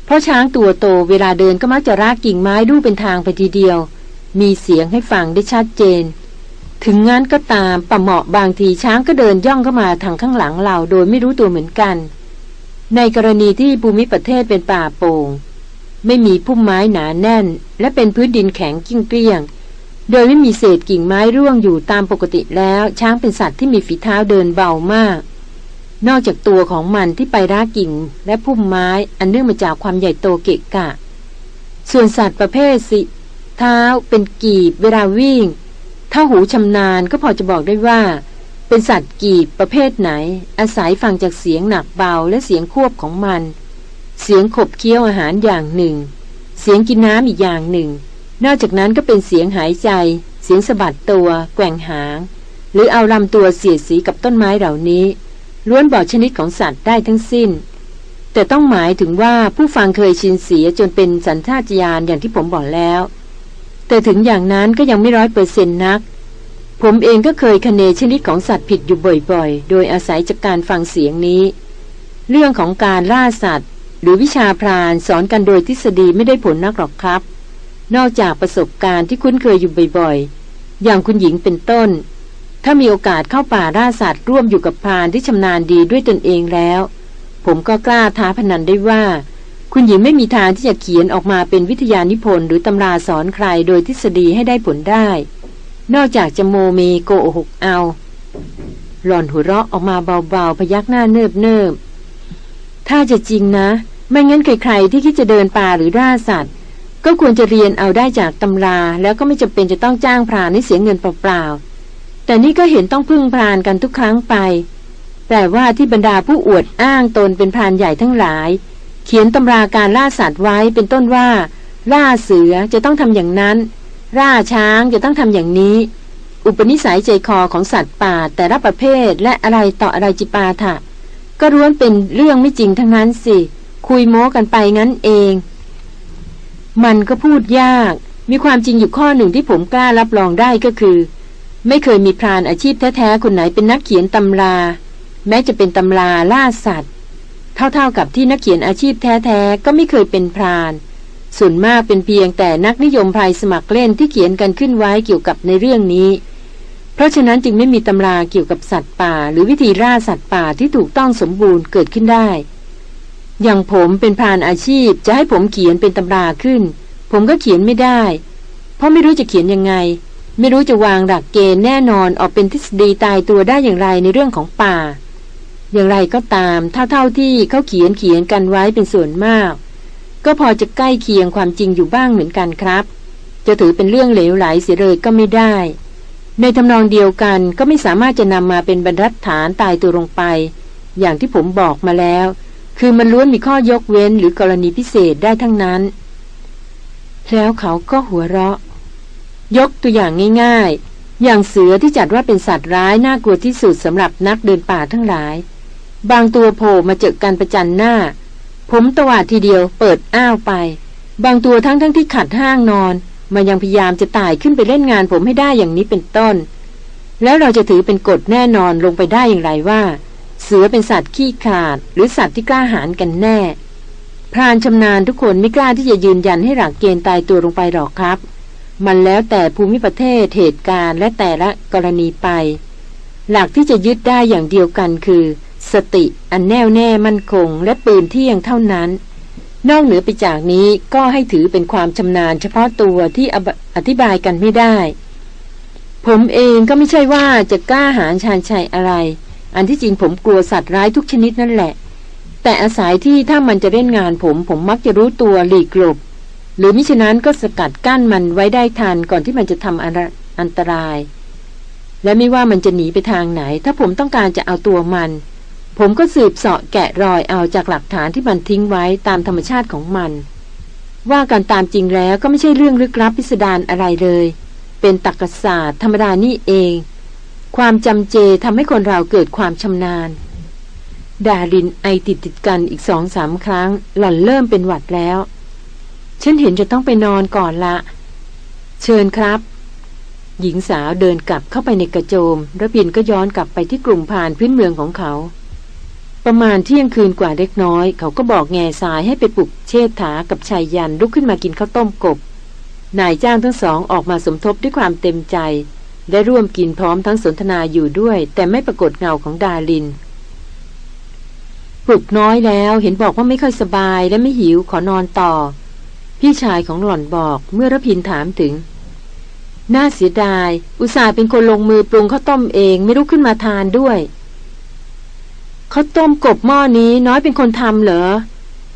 เพราะช้างตัวโตเวลาเดินก็มักจะรากกิ่งไม้ดูเป็นทางไปทีเดียว มีเสียงให้ฟังได้ชัดเจน ถึงงั้นก็ตามปะเหมาะบางทีช้างก็เดินย่องเข้ามาทางข้างหลังเราโดยไม่รู้ตัวเหมือนกัน ในกรณีที่ภูมิประเทศเป็นป่าโป่งไม่มีพุ่มไม้หนาแน่น และเป็นพื้นดินแข็งกิ้งเกลี้ยง โดยไม่มีเศษกิ่งไม้ร่วงอยู่ตามปกติแล้ว ช้างเป็นสัตว์ที่มีฝีเท้าเดินเบามาก นอกจากตัวของมันที่ไปรากกิ่งและพุ่มไม้อันเนื่องมาจากความใหญ่โตเกะกะ ส่วนสัตว์ประเภทสิ เท้าเป็นกีบเวลาวิ่ง ถ้าหูชำนาญก็พอจะบอกได้ว่า เป็นสัตว์กีบประเภทไหน อาศัยฟังจากเสียงหนักเบาและเสียงควบของมัน เสียงขบเคี้ยวอาหารอย่างหนึ่ง เสียงกินน้ำอีกอย่างหนึ่ง นอกจากนั้นก็เป็นเสียงหายใจ เสียงสะบัดตัว แกว่งหาง หรือเอาลำตัวเสียดสีกับต้นไม้เหล่านี้ ล้วนบอกชนิดของสัตว์ได้ทั้งสิ้น แต่ต้องหมายถึงว่าผู้ฟังเคยชินเสียจนเป็นสัญชาตญาณอย่างที่ผมบอกแล้ว แต่ถึงอย่างนั้นก็ยังไม่ร้อยเปอร์เซ็นต์นัก ผมเองก็เคยคเนชนิดของสัตว์ผิดอยู่บ่อยๆ โดยอาศัยจากการฟังเสียงนี้ เรื่องของการล่าสัตว์ หรือวิชาพรานสอนกันโดยทฤษฎีไม่ได้ผลนักหรอกครับ นอกจากประสบการณ์ที่คุ้นเคยอยู่บ่อยๆ อย่างคุณหญิงเป็นต้น ถ้ามีโอกาสเข้าป่าล่าสัตว์ร่วมอยู่กับพรานที่ชำนาญดีด้วยตนเองแล้ว ผมก็กล้าท้าพนันได้ว่า คุณหญิงไม่มีทางที่จะเขียนออกมาเป็นวิทยานิพนธ์หรือตำราสอนใครโดยทฤษฎีให้ได้ผลได้ นอกจากจะโมเมโกหกเอา หล่อนหัวเราะออกมาเบาๆพยักหน้าเนิบเนิบถ้าจะจริงนะ ไม่งั้นใครๆที่คิดจะเดินป่าหรือล่าสัตว์ ก็ควรจะเรียนเอาได้จากตำรา แล้วก็ไม่จำเป็นจะต้องจ้างพรานให้เสียเงินเปล่าๆ แต่นี่ก็เห็นต้องพึ่งพรานกันทุกครั้งไป แต่ว่าที่บรรดาผู้อวดอ้างตนเป็นพรานใหญ่ทั้งหลาย เขียนตำราการล่าสัตว์ไว้เป็นต้นว่า ล่าเสือจะต้องทำอย่างนั้น ล่าช้างจะต้องทำอย่างนี้ อุปนิสัยใจคอของสัตว์ป่าแต่ละประเภทและอะไรต่ออะไรจิปาถะ ก็ร้วนเป็นเรื่องไม่จริงทั้งนั้นสิ คุยโม้กันไปงั้นเอง มันก็พูดยาก มีความจริงอยู่ข้อหนึ่งที่ผมกล้ารับรองได้ก็คือ ไม่เคยมีพรานอาชีพแท้ๆคนไหนเป็นนักเขียนตำรา แม้จะเป็นตำราล่าสัตว์ เท่าๆกับที่นักเขียนอาชีพแท้ๆก็ไม่เคยเป็นพราน ส่วนมากเป็นเพียงแต่นักนิยมภายสมัครเล่นที่เขียนกันขึ้นไว้เกี่ยวกับในเรื่องนี้ เพราะฉะนั้นจึงไม่มีตำราเกี่ยวกับสัตว์ป่า หรือวิธีล่าสัตว์ป่าที่ถูกต้องสมบูรณ์เกิดขึ้นได้ อย่างผมเป็นพรานอาชีพจะให้ผมเขียนเป็นตำราขึ้น ผมก็เขียนไม่ได้ เพราะไม่รู้จะเขียนยังไง ไม่รู้จะวางหลักเกณฑ์แน่นอนออกเป็นทฤษฎีตายตัวได้อย่างไรในเรื่องของป่า อย่างไรก็ตามเท่าที่เขาเขียนเขียนกันไว้เป็นส่วนมาก ก็พอจะใกล้เคียงความจริงอยู่บ้างเหมือนกันครับ จะถือเป็นเรื่องเหลวไหลเสียเลยก็ไม่ได้ ในทำนองเดียวกันก็ไม่สามารถจะนำมาเป็นบรรทัดฐานตายตัวลงไป อย่างที่ผมบอกมาแล้ว คือมันล้วนมีข้อยกเว้นหรือกรณีพิเศษได้ทั้งนั้น แล้วเขาก็หัวเราะ ยกตัวอย่างง่ายๆ อย่างเสือที่จัดว่าเป็นสัตว์ร้ายน่ากลัวที่สุดสำหรับนักเดินป่าทั้งหลาย บางตัวโผล่มาเจอกันประจันหน้า ผมตวาดทีเดียวเปิดอ้าวไป บางตัวทั้งทั้งที่ขัดห้างนอน มันยังพยายามจะตายขึ้นไปเล่นงานผมให้ได้อย่างนี้เป็นต้น แล้วเราจะถือเป็นกฎแน่นอนลงไปได้อย่างไรว่า เสือเป็นสัตว์ขี้ขาด หรือสัตว์ที่กล้าหาญกันแน่พรานชำนาญทุกคนไม่กล้าที่จะยืนยันให้หลักเกณฑ์ตายตัวลงไปหรอกครับ มันแล้วแต่ภูมิประเทศเหตุการณ์และแต่ละกรณีไป หลักที่จะยึดได้อย่างเดียวกันคือ สติอันแน่วแน่มั่นคง และปืนเที่ยงเท่านั้น นอกเหนือไปจากนี้ก็ให้ถือเป็นความชำนาญเฉพาะตัวที่อธิบายกันไม่ได้ ผมเองก็ไม่ใช่ว่าจะกล้าหาญชาญชัยอะไร อันที่จริงผมกลัวสัตว์ร้ายทุกชนิดนั่นแหละ แต่อาศัยที่ถ้ามันจะเล่นงานผมผมมักจะรู้ตัวหลีกหลบ หรือมิฉะนั้นก็สกัดกั้นมันไว้ได้ทันก่อนที่มันจะทำอันตราย และไม่ว่ามันจะหนีไปทางไหน ถ้าผมต้องการจะเอาตัวมัน ผมก็สืบเสาะแกะรอยเอาจากหลักฐานที่มันทิ้งไว้ตามธรรมชาติของมัน ว่ากันตามจริงแล้วก็ไม่ใช่เรื่องลึกลับพิสดารอะไรเลย เป็นตรรกศาสตร์ธรรมดานี่เอง ความจำเจทำให้คนเราเกิดความชำนาญดารินไอติดติดกันอีกสองสามครั้ง หล่อนเริ่มเป็นหวัดแล้ว ฉันเห็นจะต้องไปนอนก่อนละ เชิญครับ หญิงสาวเดินกลับเข้าไปในกระโจม ระพินก็ย้อนกลับไปที่กลุ่มผ่านพื้นเมืองของเขา ประมาณเที่ยงคืนกว่าเล็กน้อย เขาก็บอกแง่สายให้ไปปลุกเชษฐากับชายยันลุกขึ้นมากินข้าวต้มกบ นายจ้างทั้งสองออกมาสมทบด้วยความเต็มใจ ได้ร่วมกินพร้อมทั้งสนทนาอยู่ด้วย แต่ไม่ปรากฏเงาของดาลินปลุกน้อยแล้วเห็นบอกว่าไม่ค่อยสบายและไม่หิวขอนอนต่อ พี่ชายของหล่อนบอกเมื่อรพินถามถึง น่าเสียดาย อุตส่าห์เป็นคนลงมือปรุงข้าวต้มเองไม่รู้ขึ้นมาทานด้วยเขาต้มกบหม้อนี้น้อยเป็นคนทำเหรอ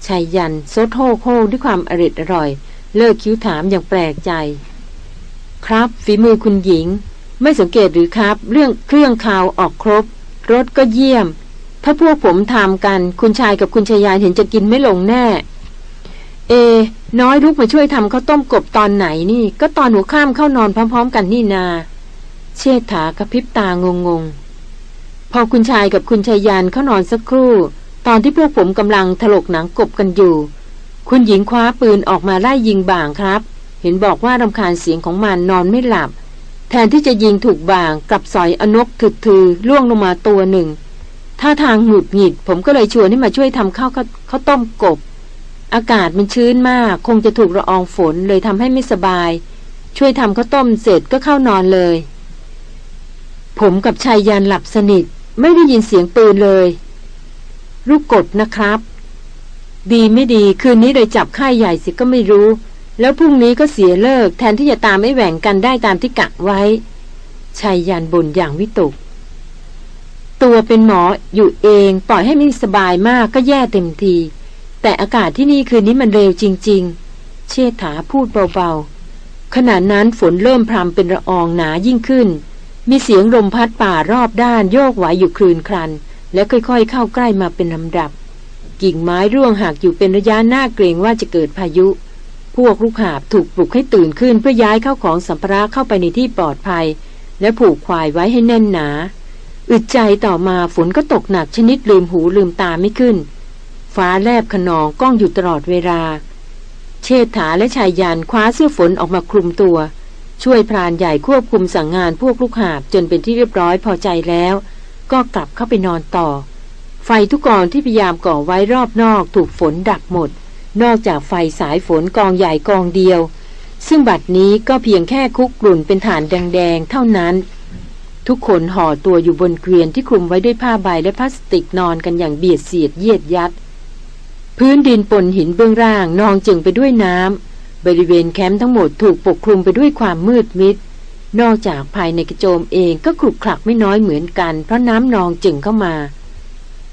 ชายยันโซโทโคด้วยความอริดอร่อย เลิกคิ้วถามอย่างแปลกใจ ครับฝีมือคุณหญิง ไม่สังเกตหรือครับ เรื่องเครื่องคาวออกครบรถก็เยี่ยม ถ้าพวกผมทำกันคุณชายกับคุณชายานเห็นจะกินไม่ลงแน่ เอ น้อยลุกมาช่วยทำข้าวต้มกบตอนไหนนี่ ก็ตอนหัวข้ามเข้านอนพร้อม ๆ กันนี่นา เชษฐากระพริบตางงงพอคุณชายกับคุณชายยานเขานอนสักครู่ ตอนที่พวกผมกำลังถลกหนังกบกันอยู่ คุณหญิงคว้าปืนออกมาไล่ยิงบ่างครับ เห็นบอกว่ารำคาญเสียงของมันนอนไม่หลับ แทนที่จะยิงถูกบ่างกับสอยอนกถึกถือล่วงลงมาตัวหนึ่งท่าทางหงุดหงิด ผมก็เลยชวนให้มาช่วยทำข้าวข้าวต้มกบ อากาศมันชื้นมาก คงจะถูกละอองฝนเลยทำให้ไม่สบาย ช่วยทำข้าวต้มเสร็จก็เข้านอนเลย ผมกับชายยันหลับสนิท ไม่ได้ยินเสียงปืนเลย ลูกกดนะครับ ดีไม่ดีคืนนี้เลยจับค่ายใหญ่สิก็ไม่รู้ แล้วพรุ่งนี้ก็เสียเลิก แทนที่จะตามไม่แหว่งกันได้ตามที่กะไว้ชายยันบ่นอย่างวิตก ตัวเป็นหมออยู่เองปล่อยให้ไม่สบายมากก็แย่เต็มที แต่อากาศที่นี่คืนนี้มันเร็วจริง ๆ เชษฐาพูดเบาๆ ขณะนั้นฝนเริ่มพรำเป็นระอองหนายิ่งขึ้น มีเสียงลมพัดป่ารอบด้านโยกไหวอยู่คลืนครัน และค่อยๆ เข้าใกล้มาเป็นลำดับ กิ่งไม้ร่วงหักอยู่เป็นระยะหน้าเกรงว่าจะเกิดพายุ พวกลูกหาบถูกปลุกให้ตื่นขึ้นเพื่อย้ายเข้าของสัมภาระเข้าไปในที่ปลอดภัย และผูกควายไว้ให้แน่นหนา อึดใจต่อมาฝนก็ตกหนักชนิดลืมหูลืมตาไม่ขึ้น ฟ้าแลบขนองก้องอยู่ตลอดเวลา เชษฐาและชายยานคว้าเสื้อฝนออกมาคลุมตัว ช่วยพรานใหญ่ควบคุมสั่งงานพวกลูกหาบจนเป็นที่เรียบร้อยพอใจแล้ว ก็กลับเข้าไปนอนต่อ ไฟทุกกองที่พยายามก่อไว้รอบนอกถูกฝนดับหมด นอกจากไฟสายฝนกองใหญ่กองเดียว ซึ่งบัดนี้ก็เพียงแค่คุกกลุ่นเป็นฐานแดงๆเท่านั้นทุกคนห่อตัวอยู่บนเกวียนที่คลุมไว้ด้วยผ้าใบและพลาสติกนอนกันอย่างเบียดเสียดเยียดยัด พื้นดินปนหินเบื้องล่างนองเจิ่งไปด้วยน้ำบริเวณแคมป์ทั้งหมดถูกปกคลุมไปด้วยความมืดมิด นอกจากภายในกระโจมเองก็ขลุกขลักไม่น้อยเหมือนกัน เพราะน้ำนองเจิ่งเข้ามา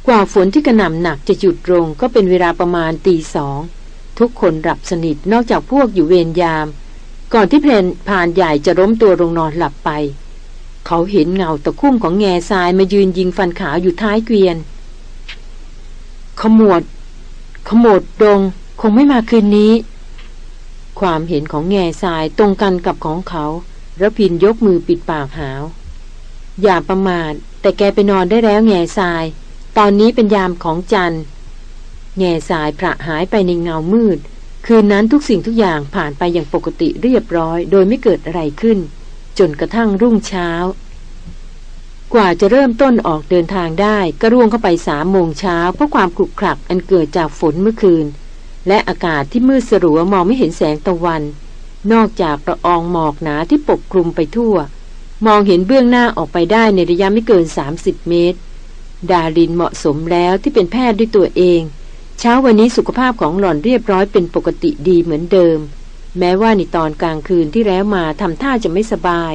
กว่าฝนที่กระหน่ำหนักจะหยุดลงก็เป็นเวลาประมาณตีสอง ทุกคนหลับสนิทนอกจากพวกอยู่เวรยาม ก่อนที่เพลนพานใหญ่จะล้มตัวลงนอนหลับไป เขาเห็นเงาตะคุ่มของแง่ทรายมายืนยิงฟันขาวอยู่ท้ายเกวียนขมวด ขโมดดงคงไม่มาคืนนี้ ความเห็นของแง่ทรายตรงกันกับของเขาระพินยกมือปิดปากหาว อย่าประมาทแต่แกไปนอนได้แล้วแง่ทราย ตอนนี้เป็นยามของจันทร์แง่สายพระหายไปในเงามืด คืนนั้นทุกสิ่งทุกอย่างผ่านไปอย่างปกติเรียบร้อย โดยไม่เกิดอะไรขึ้น จนกระทั่งรุ่งเช้า กว่าจะเริ่มต้นออกเดินทางได้ก็ร่วงเข้าไปสามโมงเช้าเพราะความขรุกขลักอันเกิดจากฝนเมื่อคืน และอากาศที่มืดสลัวมองไม่เห็นแสงตะวัน นอกจากประอองหมอกหนาที่ปกคลุมไปทั่ว มองเห็นเบื้องหน้าออกไปได้ในระยะไม่เกิน 30 เมตร ดารินเหมาะสมแล้วที่เป็นแพทย์ด้วยตัวเอง เช้าวันนี้สุขภาพของหล่อนเรียบร้อยเป็นปกติดีเหมือนเดิม แม้ว่าในตอนกลางคืนที่แล้วมาทำท่าจะไม่สบาย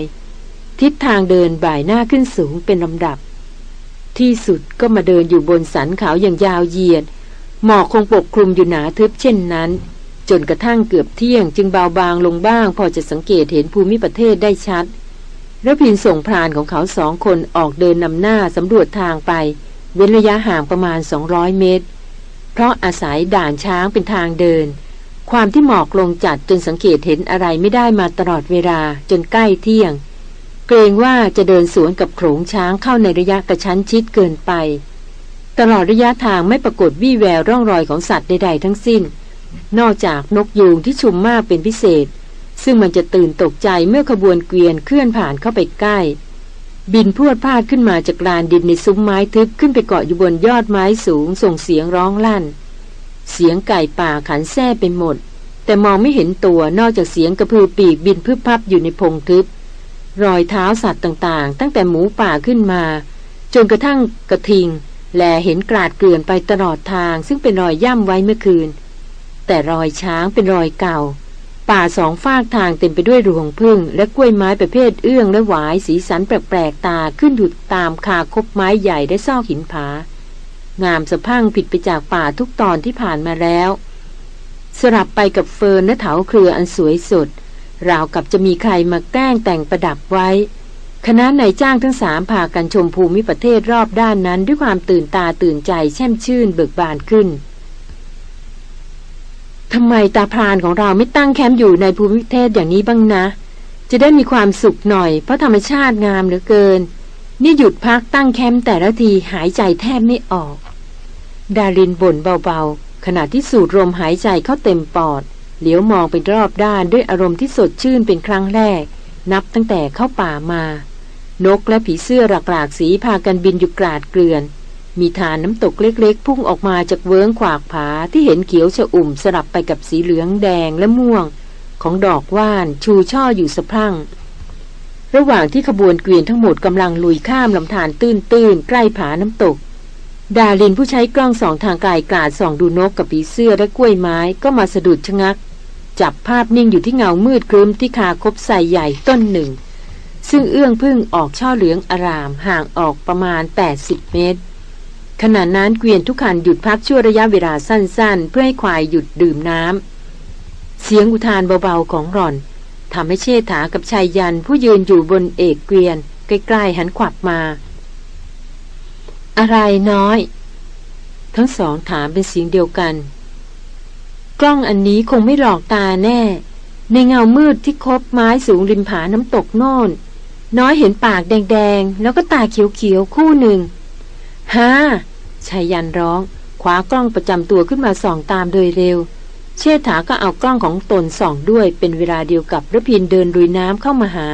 ทิศทางเดินบ่ายหน้าขึ้นสูงเป็นลำดับ ที่สุดก็มาเดินอยู่บนสันเขาอย่างยาวเหยียด หมอกคงปกคลุมอยู่หนาทึบเช่นนั้น จนกระทั่งเกือบเที่ยงจึงเบาบางลงบ้าง พอจะสังเกตเห็นภูมิประเทศได้ชัดระพินส่งพรานของเขาสองคนออกเดินนำหน้าสำรวจทางไป เว้นระยะห่างประมาณ 200 เมตร เพราะอาศัยด่านช้างเป็นทางเดิน ความที่หมอกลงจัดจนสังเกตเห็นอะไรไม่ได้มาตลอดเวลาจนใกล้เที่ยง เกรงว่าจะเดินสวนกับโขงช้างเข้าในระยะกระชั้นชิดเกินไป ตลอดระยะทางไม่ปรากฏวี่แววร่องรอยของสัตว์ใดๆทั้งสิ้น นอกจากนกยูงที่ชุมมากเป็นพิเศษ ซึ่งมันจะตื่นตกใจเมื่อขบวนเกวียนเคลื่อนผ่านเข้าไปใกล้ บินพวดพาดขึ้นมาจากลานดินในซุ้มไม้ทึบขึ้นไปเกาะอยู่บนยอดไม้สูง ส่งเสียงร้องลั่น เสียงไก่ป่าขันแซ่ไปหมด แต่มองไม่เห็นตัวนอกจากเสียงกระพือปีกบินพึบพับอยู่ในพงทึบ รอยเท้าสัตว์ต่างๆ ตั้งแต่หมูป่าขึ้นมา จนกระทั่งกระทิง แลเห็นกราดเกลื่อนไปตลอดทางซึ่งเป็นรอยย่ำไว้เมื่อคืน แต่รอยช้างเป็นรอยเก่า ป่าสองฝากทางเต็มไปด้วยรวงพึ่ง และกล้วยไม้ประเภทเอื้องและหวายสีสันแปลกๆตาขึ้นอยู่ตามคาคบไม้ใหญ่และซอกหินผางามสะพังผิดไปจากป่าทุกตอนที่ผ่านมาแล้ว สลับไปกับเฟิร์นและเถาเครืออันสวยสด ราวกับจะมีใครมาแกล้งแต่งประดับไว้ คณะนายจ้างทั้งสามพากันชมภูมิประเทศรอบด้านนั้นด้วยความตื่นตาตื่นใจแช่มชื่นเบิกบานขึ้นทำไมตาพรานของเราไม่ตั้งแคมป์อยู่ในภูมิประเทศอย่างนี้บ้างนะ จะได้มีความสุขหน่อย เพราะธรรมชาติงามเหลือเกิน นี่หยุดพักตั้งแคมป์แต่ละทีหายใจแทบไม่ออก ดารินบ่นเบาๆ ขณะที่สูดลมหายใจเข้าเต็มปอด เหลียวมองไปรอบด้านด้วยอารมณ์ที่สดชื่นเป็นครั้งแรก นับตั้งแต่เข้าป่ามานกและผีเสื้อหลากๆสีพากันบินอยู่กราดเกลื่อน มีฐานน้ำตกเล็กๆ พุ่งออกมาจากเวิ้งขวากผาที่เห็นเขียวชะอุ่มสลับไปกับสีเหลืองแดงและม่วง ของดอกว่านชูช่ออยู่สะพรั่ง ระหว่างที่ขบวนเกวียนทั้งหมดกำลังลุยข้ามลำธารตื้นๆใกล้ผาน้ำตก ดาลินผู้ใช้กล้องสองทางกายกาดส่องดูนกกับผีเสื้อและกล้วยไม้ก็มาสะดุดชะงัก จับภาพนิ่งอยู่ที่เงามืดครึ้มที่คาคบใส่ใหญ่ต้นหนึ่ง ซึ่งเอื้องพึ่งออกช่อเหลืองอารามห่างออกประมาณ 80 เมตร ขณะนั้นเกวียนทุกคันหยุดพักชั่วระยะเวลาสั้นๆ เพื่อให้ควายหยุดดื่มน้ำเสียงอุทานเบาๆของร่อนทำให้เชษฐากับชายยันผู้ยืนอยู่บนเอกเกวียน ใกล้ๆหันขวับมา อะไรน้อย ทั้งสองถามเป็นเสียงเดียวกัน กล้องอันนี้คงไม่หลอกตาแน่ ในเงามืดที่คบไม้สูงริมผาน้ำตกโน่น น้อยเห็นปากแดงๆ แล้วก็ตาเขียวๆ คู่หนึ่งฮ่าชายันร้องคว้ากล้องประจำตัวขึ้นมาส่องตามโดยเร็ว เชษฐาก็เอากล้องของตนส่องด้วยเป็นเวลาเดียวกับระพินเดินลุยน้ำเข้ามาหา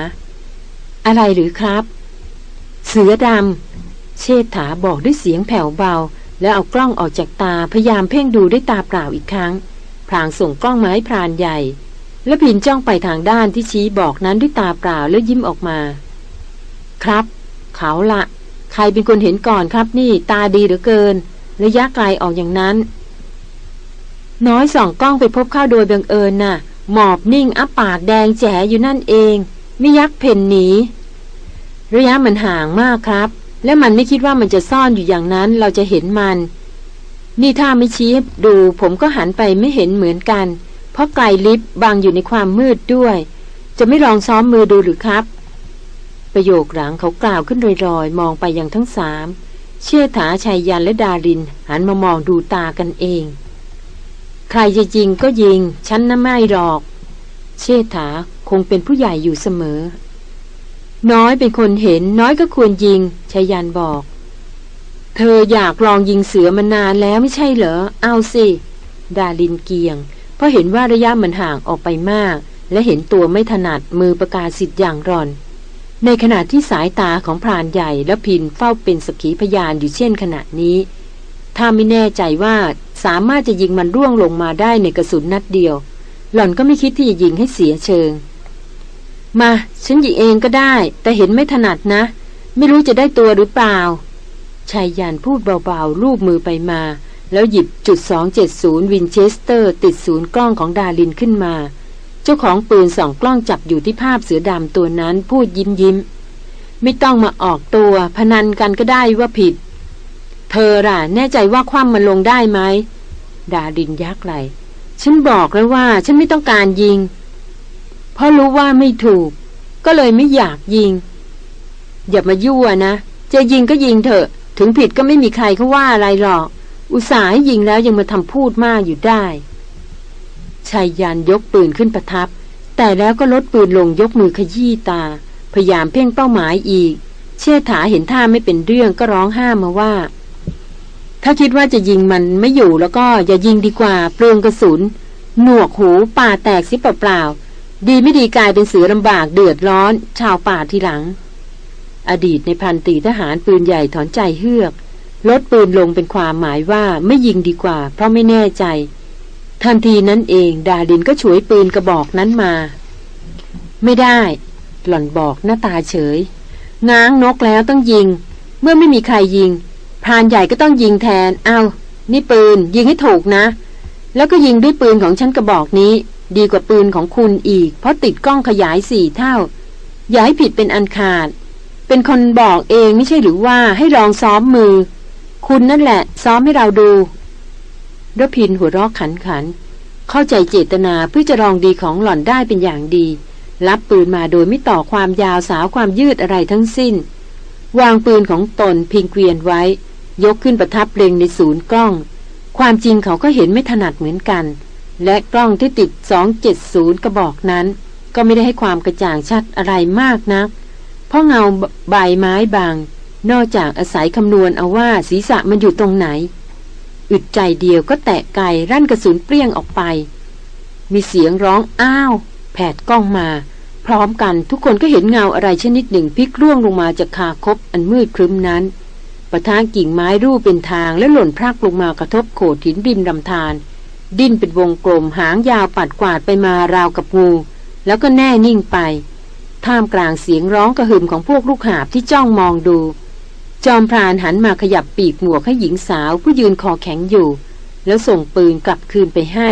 อะไรหรือครับ เสือดำเชษฐาบอกด้วยเสียงแผ่วเบา แล้วเอากล้องออกจากตาพยายามเพ่งดูด้วยตาเปล่าอีกครั้ง พรางส่งกล้องมาให้พรานใหญ่ และพินจ้องไปทางด้านที่ชี้บอกนั้นด้วยตาเปล่าแล้วยิ้มออกมา ครับ เขาละใครเป็นคนเห็นก่อนครับนี่ตาดีเหลือเกิน ระยะไกลออกอย่างนั้น น้อยส่องกล้องไปพบเข้าโดยบังเอิญน่ะ หมอบนิ่งอ้าปากแดงแจ๋อยู่นั่นเองไม่ยักเพ่นหนีระยะมันห่างมากครับ และมันไม่คิดว่ามันจะซ่อนอยู่อย่างนั้นเราจะเห็นมัน นี่ถ้าไม่ชี้ดูผมก็หันไปไม่เห็นเหมือนกัน เพราะไกลลิฟต์บังอยู่ในความมืดด้วย จะไม่ลองซ้อมมือดูหรือครับ ประโยคหลังเขากล่าวขึ้นลอยๆ มองไปยังทั้งสามเชื่อถาชัยยันและดาริน หันมามองดูตากันเอง ใครจะจริงก็ยิง ฉันน่ะไม่หรอก เชษฐาคงเป็นผู้ใหญ่อยู่เสมอ น้อยเป็นคนเห็นน้อยก็ควรยิงชัยยันบอก เธออยากลองยิงเสือมานานแล้วไม่ใช่เหรอ เอาสิ ดาลินเกียง เพราะเห็นว่าระยะมันห่างออกไปมาก และเห็นตัวไม่ถนัดมือประกาศสิทธิ์อย่างร่อน ในขณะที่สายตาของพรานใหญ่และพินเฝ้าเป็นสกีพยานอยู่เช่นขณะนี้ ถ้าไม่แน่ใจว่าสามารถจะยิงมันร่วงลงมาได้ในกระสุนนัดเดียว หล่อนก็ไม่คิดที่จะยิงให้เสียเชิง มา ฉันยิงเองก็ได้ แต่เห็นไม่ถนัดนะ ไม่รู้จะได้ตัวหรือเปล่า ชายยานพูดเบาๆลูบมือไปมา แล้วหยิบจุด270วินเชสเตอร์ ติดศูนย์กล้องของดารินขึ้นมา เจ้าของปืนสองกล้องจับอยู่ที่ภาพเสือดำตัวนั้นพูดยิ้มยิ้ม ไม่ต้องมาออกตัว พนันกันก็ได้ว่าผิด เธอล่ะ แน่ใจว่าคว่ำมันลงได้ไหมดารินยักไหลฉันบอกแล้วว่าฉันไม่ต้องการยิง เพราะรู้ว่าไม่ถูก ก็เลยไม่อยากยิง อย่ามายั่วนะ จะยิงก็ยิงเถอะ ถึงผิดก็ไม่มีใครเขาว่าอะไรหรอก อุตส่าห์ยิงแล้วยังมาทำพูดมากอยู่ได้ชายยันยกปืนขึ้นประทับ แต่แล้วก็ลดปืนลงยกมือขยี้ตา พยายามเพ่งเป้าหมายอีก เชี่ยถาเห็นท่าไม่เป็นเรื่องก็ร้องห้ามมาว่า ถ้าคิดว่าจะยิงมันไม่อยู่แล้วก็อย่ายิงดีกว่าเปลืองกระสุน หนวกหูป่าแตกสิเปล่าๆดีไม่ดีกลายเป็นเสือลำบากเดือดร้อน ชาวป่าทีหลัง อดีตในพันตีทหารปืนใหญ่ถอนใจเฮือก ลดปืนลงเป็นความหมายว่าไม่ยิงดีกว่า เพราะไม่แน่ใจ ทันทีนั้นเอง ดาดินก็ฉวยปืนกระบอกนั้นมา ไม่ได้ หล่อนบอกหน้าตาเฉย ง้างนกแล้วต้องยิง เมื่อไม่มีใครยิงพรานใหญ่ก็ต้องยิงแทน เอานี่ปืน ยิงให้ถูกนะ แล้วก็ยิงด้วยปืนของฉันกระบอกนี้ ดีกว่าปืนของคุณอีก เพราะติดกล้องขยายสี่เท่า อย่าให้ผิดเป็นอันขาด เป็นคนบอกเองไม่ใช่หรือว่าให้ลองซ้อมมือ คุณนั่นแหละ ซ้อมให้เราดูรพินหัวราะขันขัน เข้าใจเจตนาเพื่อจะลองดีของหล่อนได้เป็นอย่างดี รับปืนมาโดยไม่ต่อความยาวสาวความยืดอะไรทั้งสิ้น วางปืนของตนพิงเกวียนไว้ ยกขึ้นประทับเล็งในศูนย์กล้อง ความจริงเขาก็เห็นไม่ถนัดเหมือนกัน และกล้องที่ติด 270 กระบอกนั้น ก็ไม่ได้ให้ความกระจ่างชัดอะไรมากนัก ราะเงาใบไม้บาง นอกจากอาศัยคำนวณเอาว่าศีรษะมันอยู่ตรงไหน อึดใจเดียวก็แตะไกรั่นกระสุนเปรี้ยงออกไป มีเสียงร้องอ้าว แผดกล้องมา พร้อมกันทุกคนก็เห็นเงาอะไรชนิดหนึ่งพลิกร่วงลงมาจากคาคบอันมืดครึ้มนั้นประทางกิ่งไม้รูปเป็นทางและหล่นพรากลงมากระทบโขดหินริมลำธารดิ้นเป็นวงกลมหางยาวปัดกวาดไปมาราวกับงู แล้วก็แน่นิ่งไป ท่ามกลางเสียงร้องกระหึ่มของพวกลูกหาบที่จ้องมองดู จอมพรานหันมาขยับปีกหมวกให้หญิงสาวผู้ยืนคอแข็งอยู่ แล้วส่งปืนกลับคืนไปให้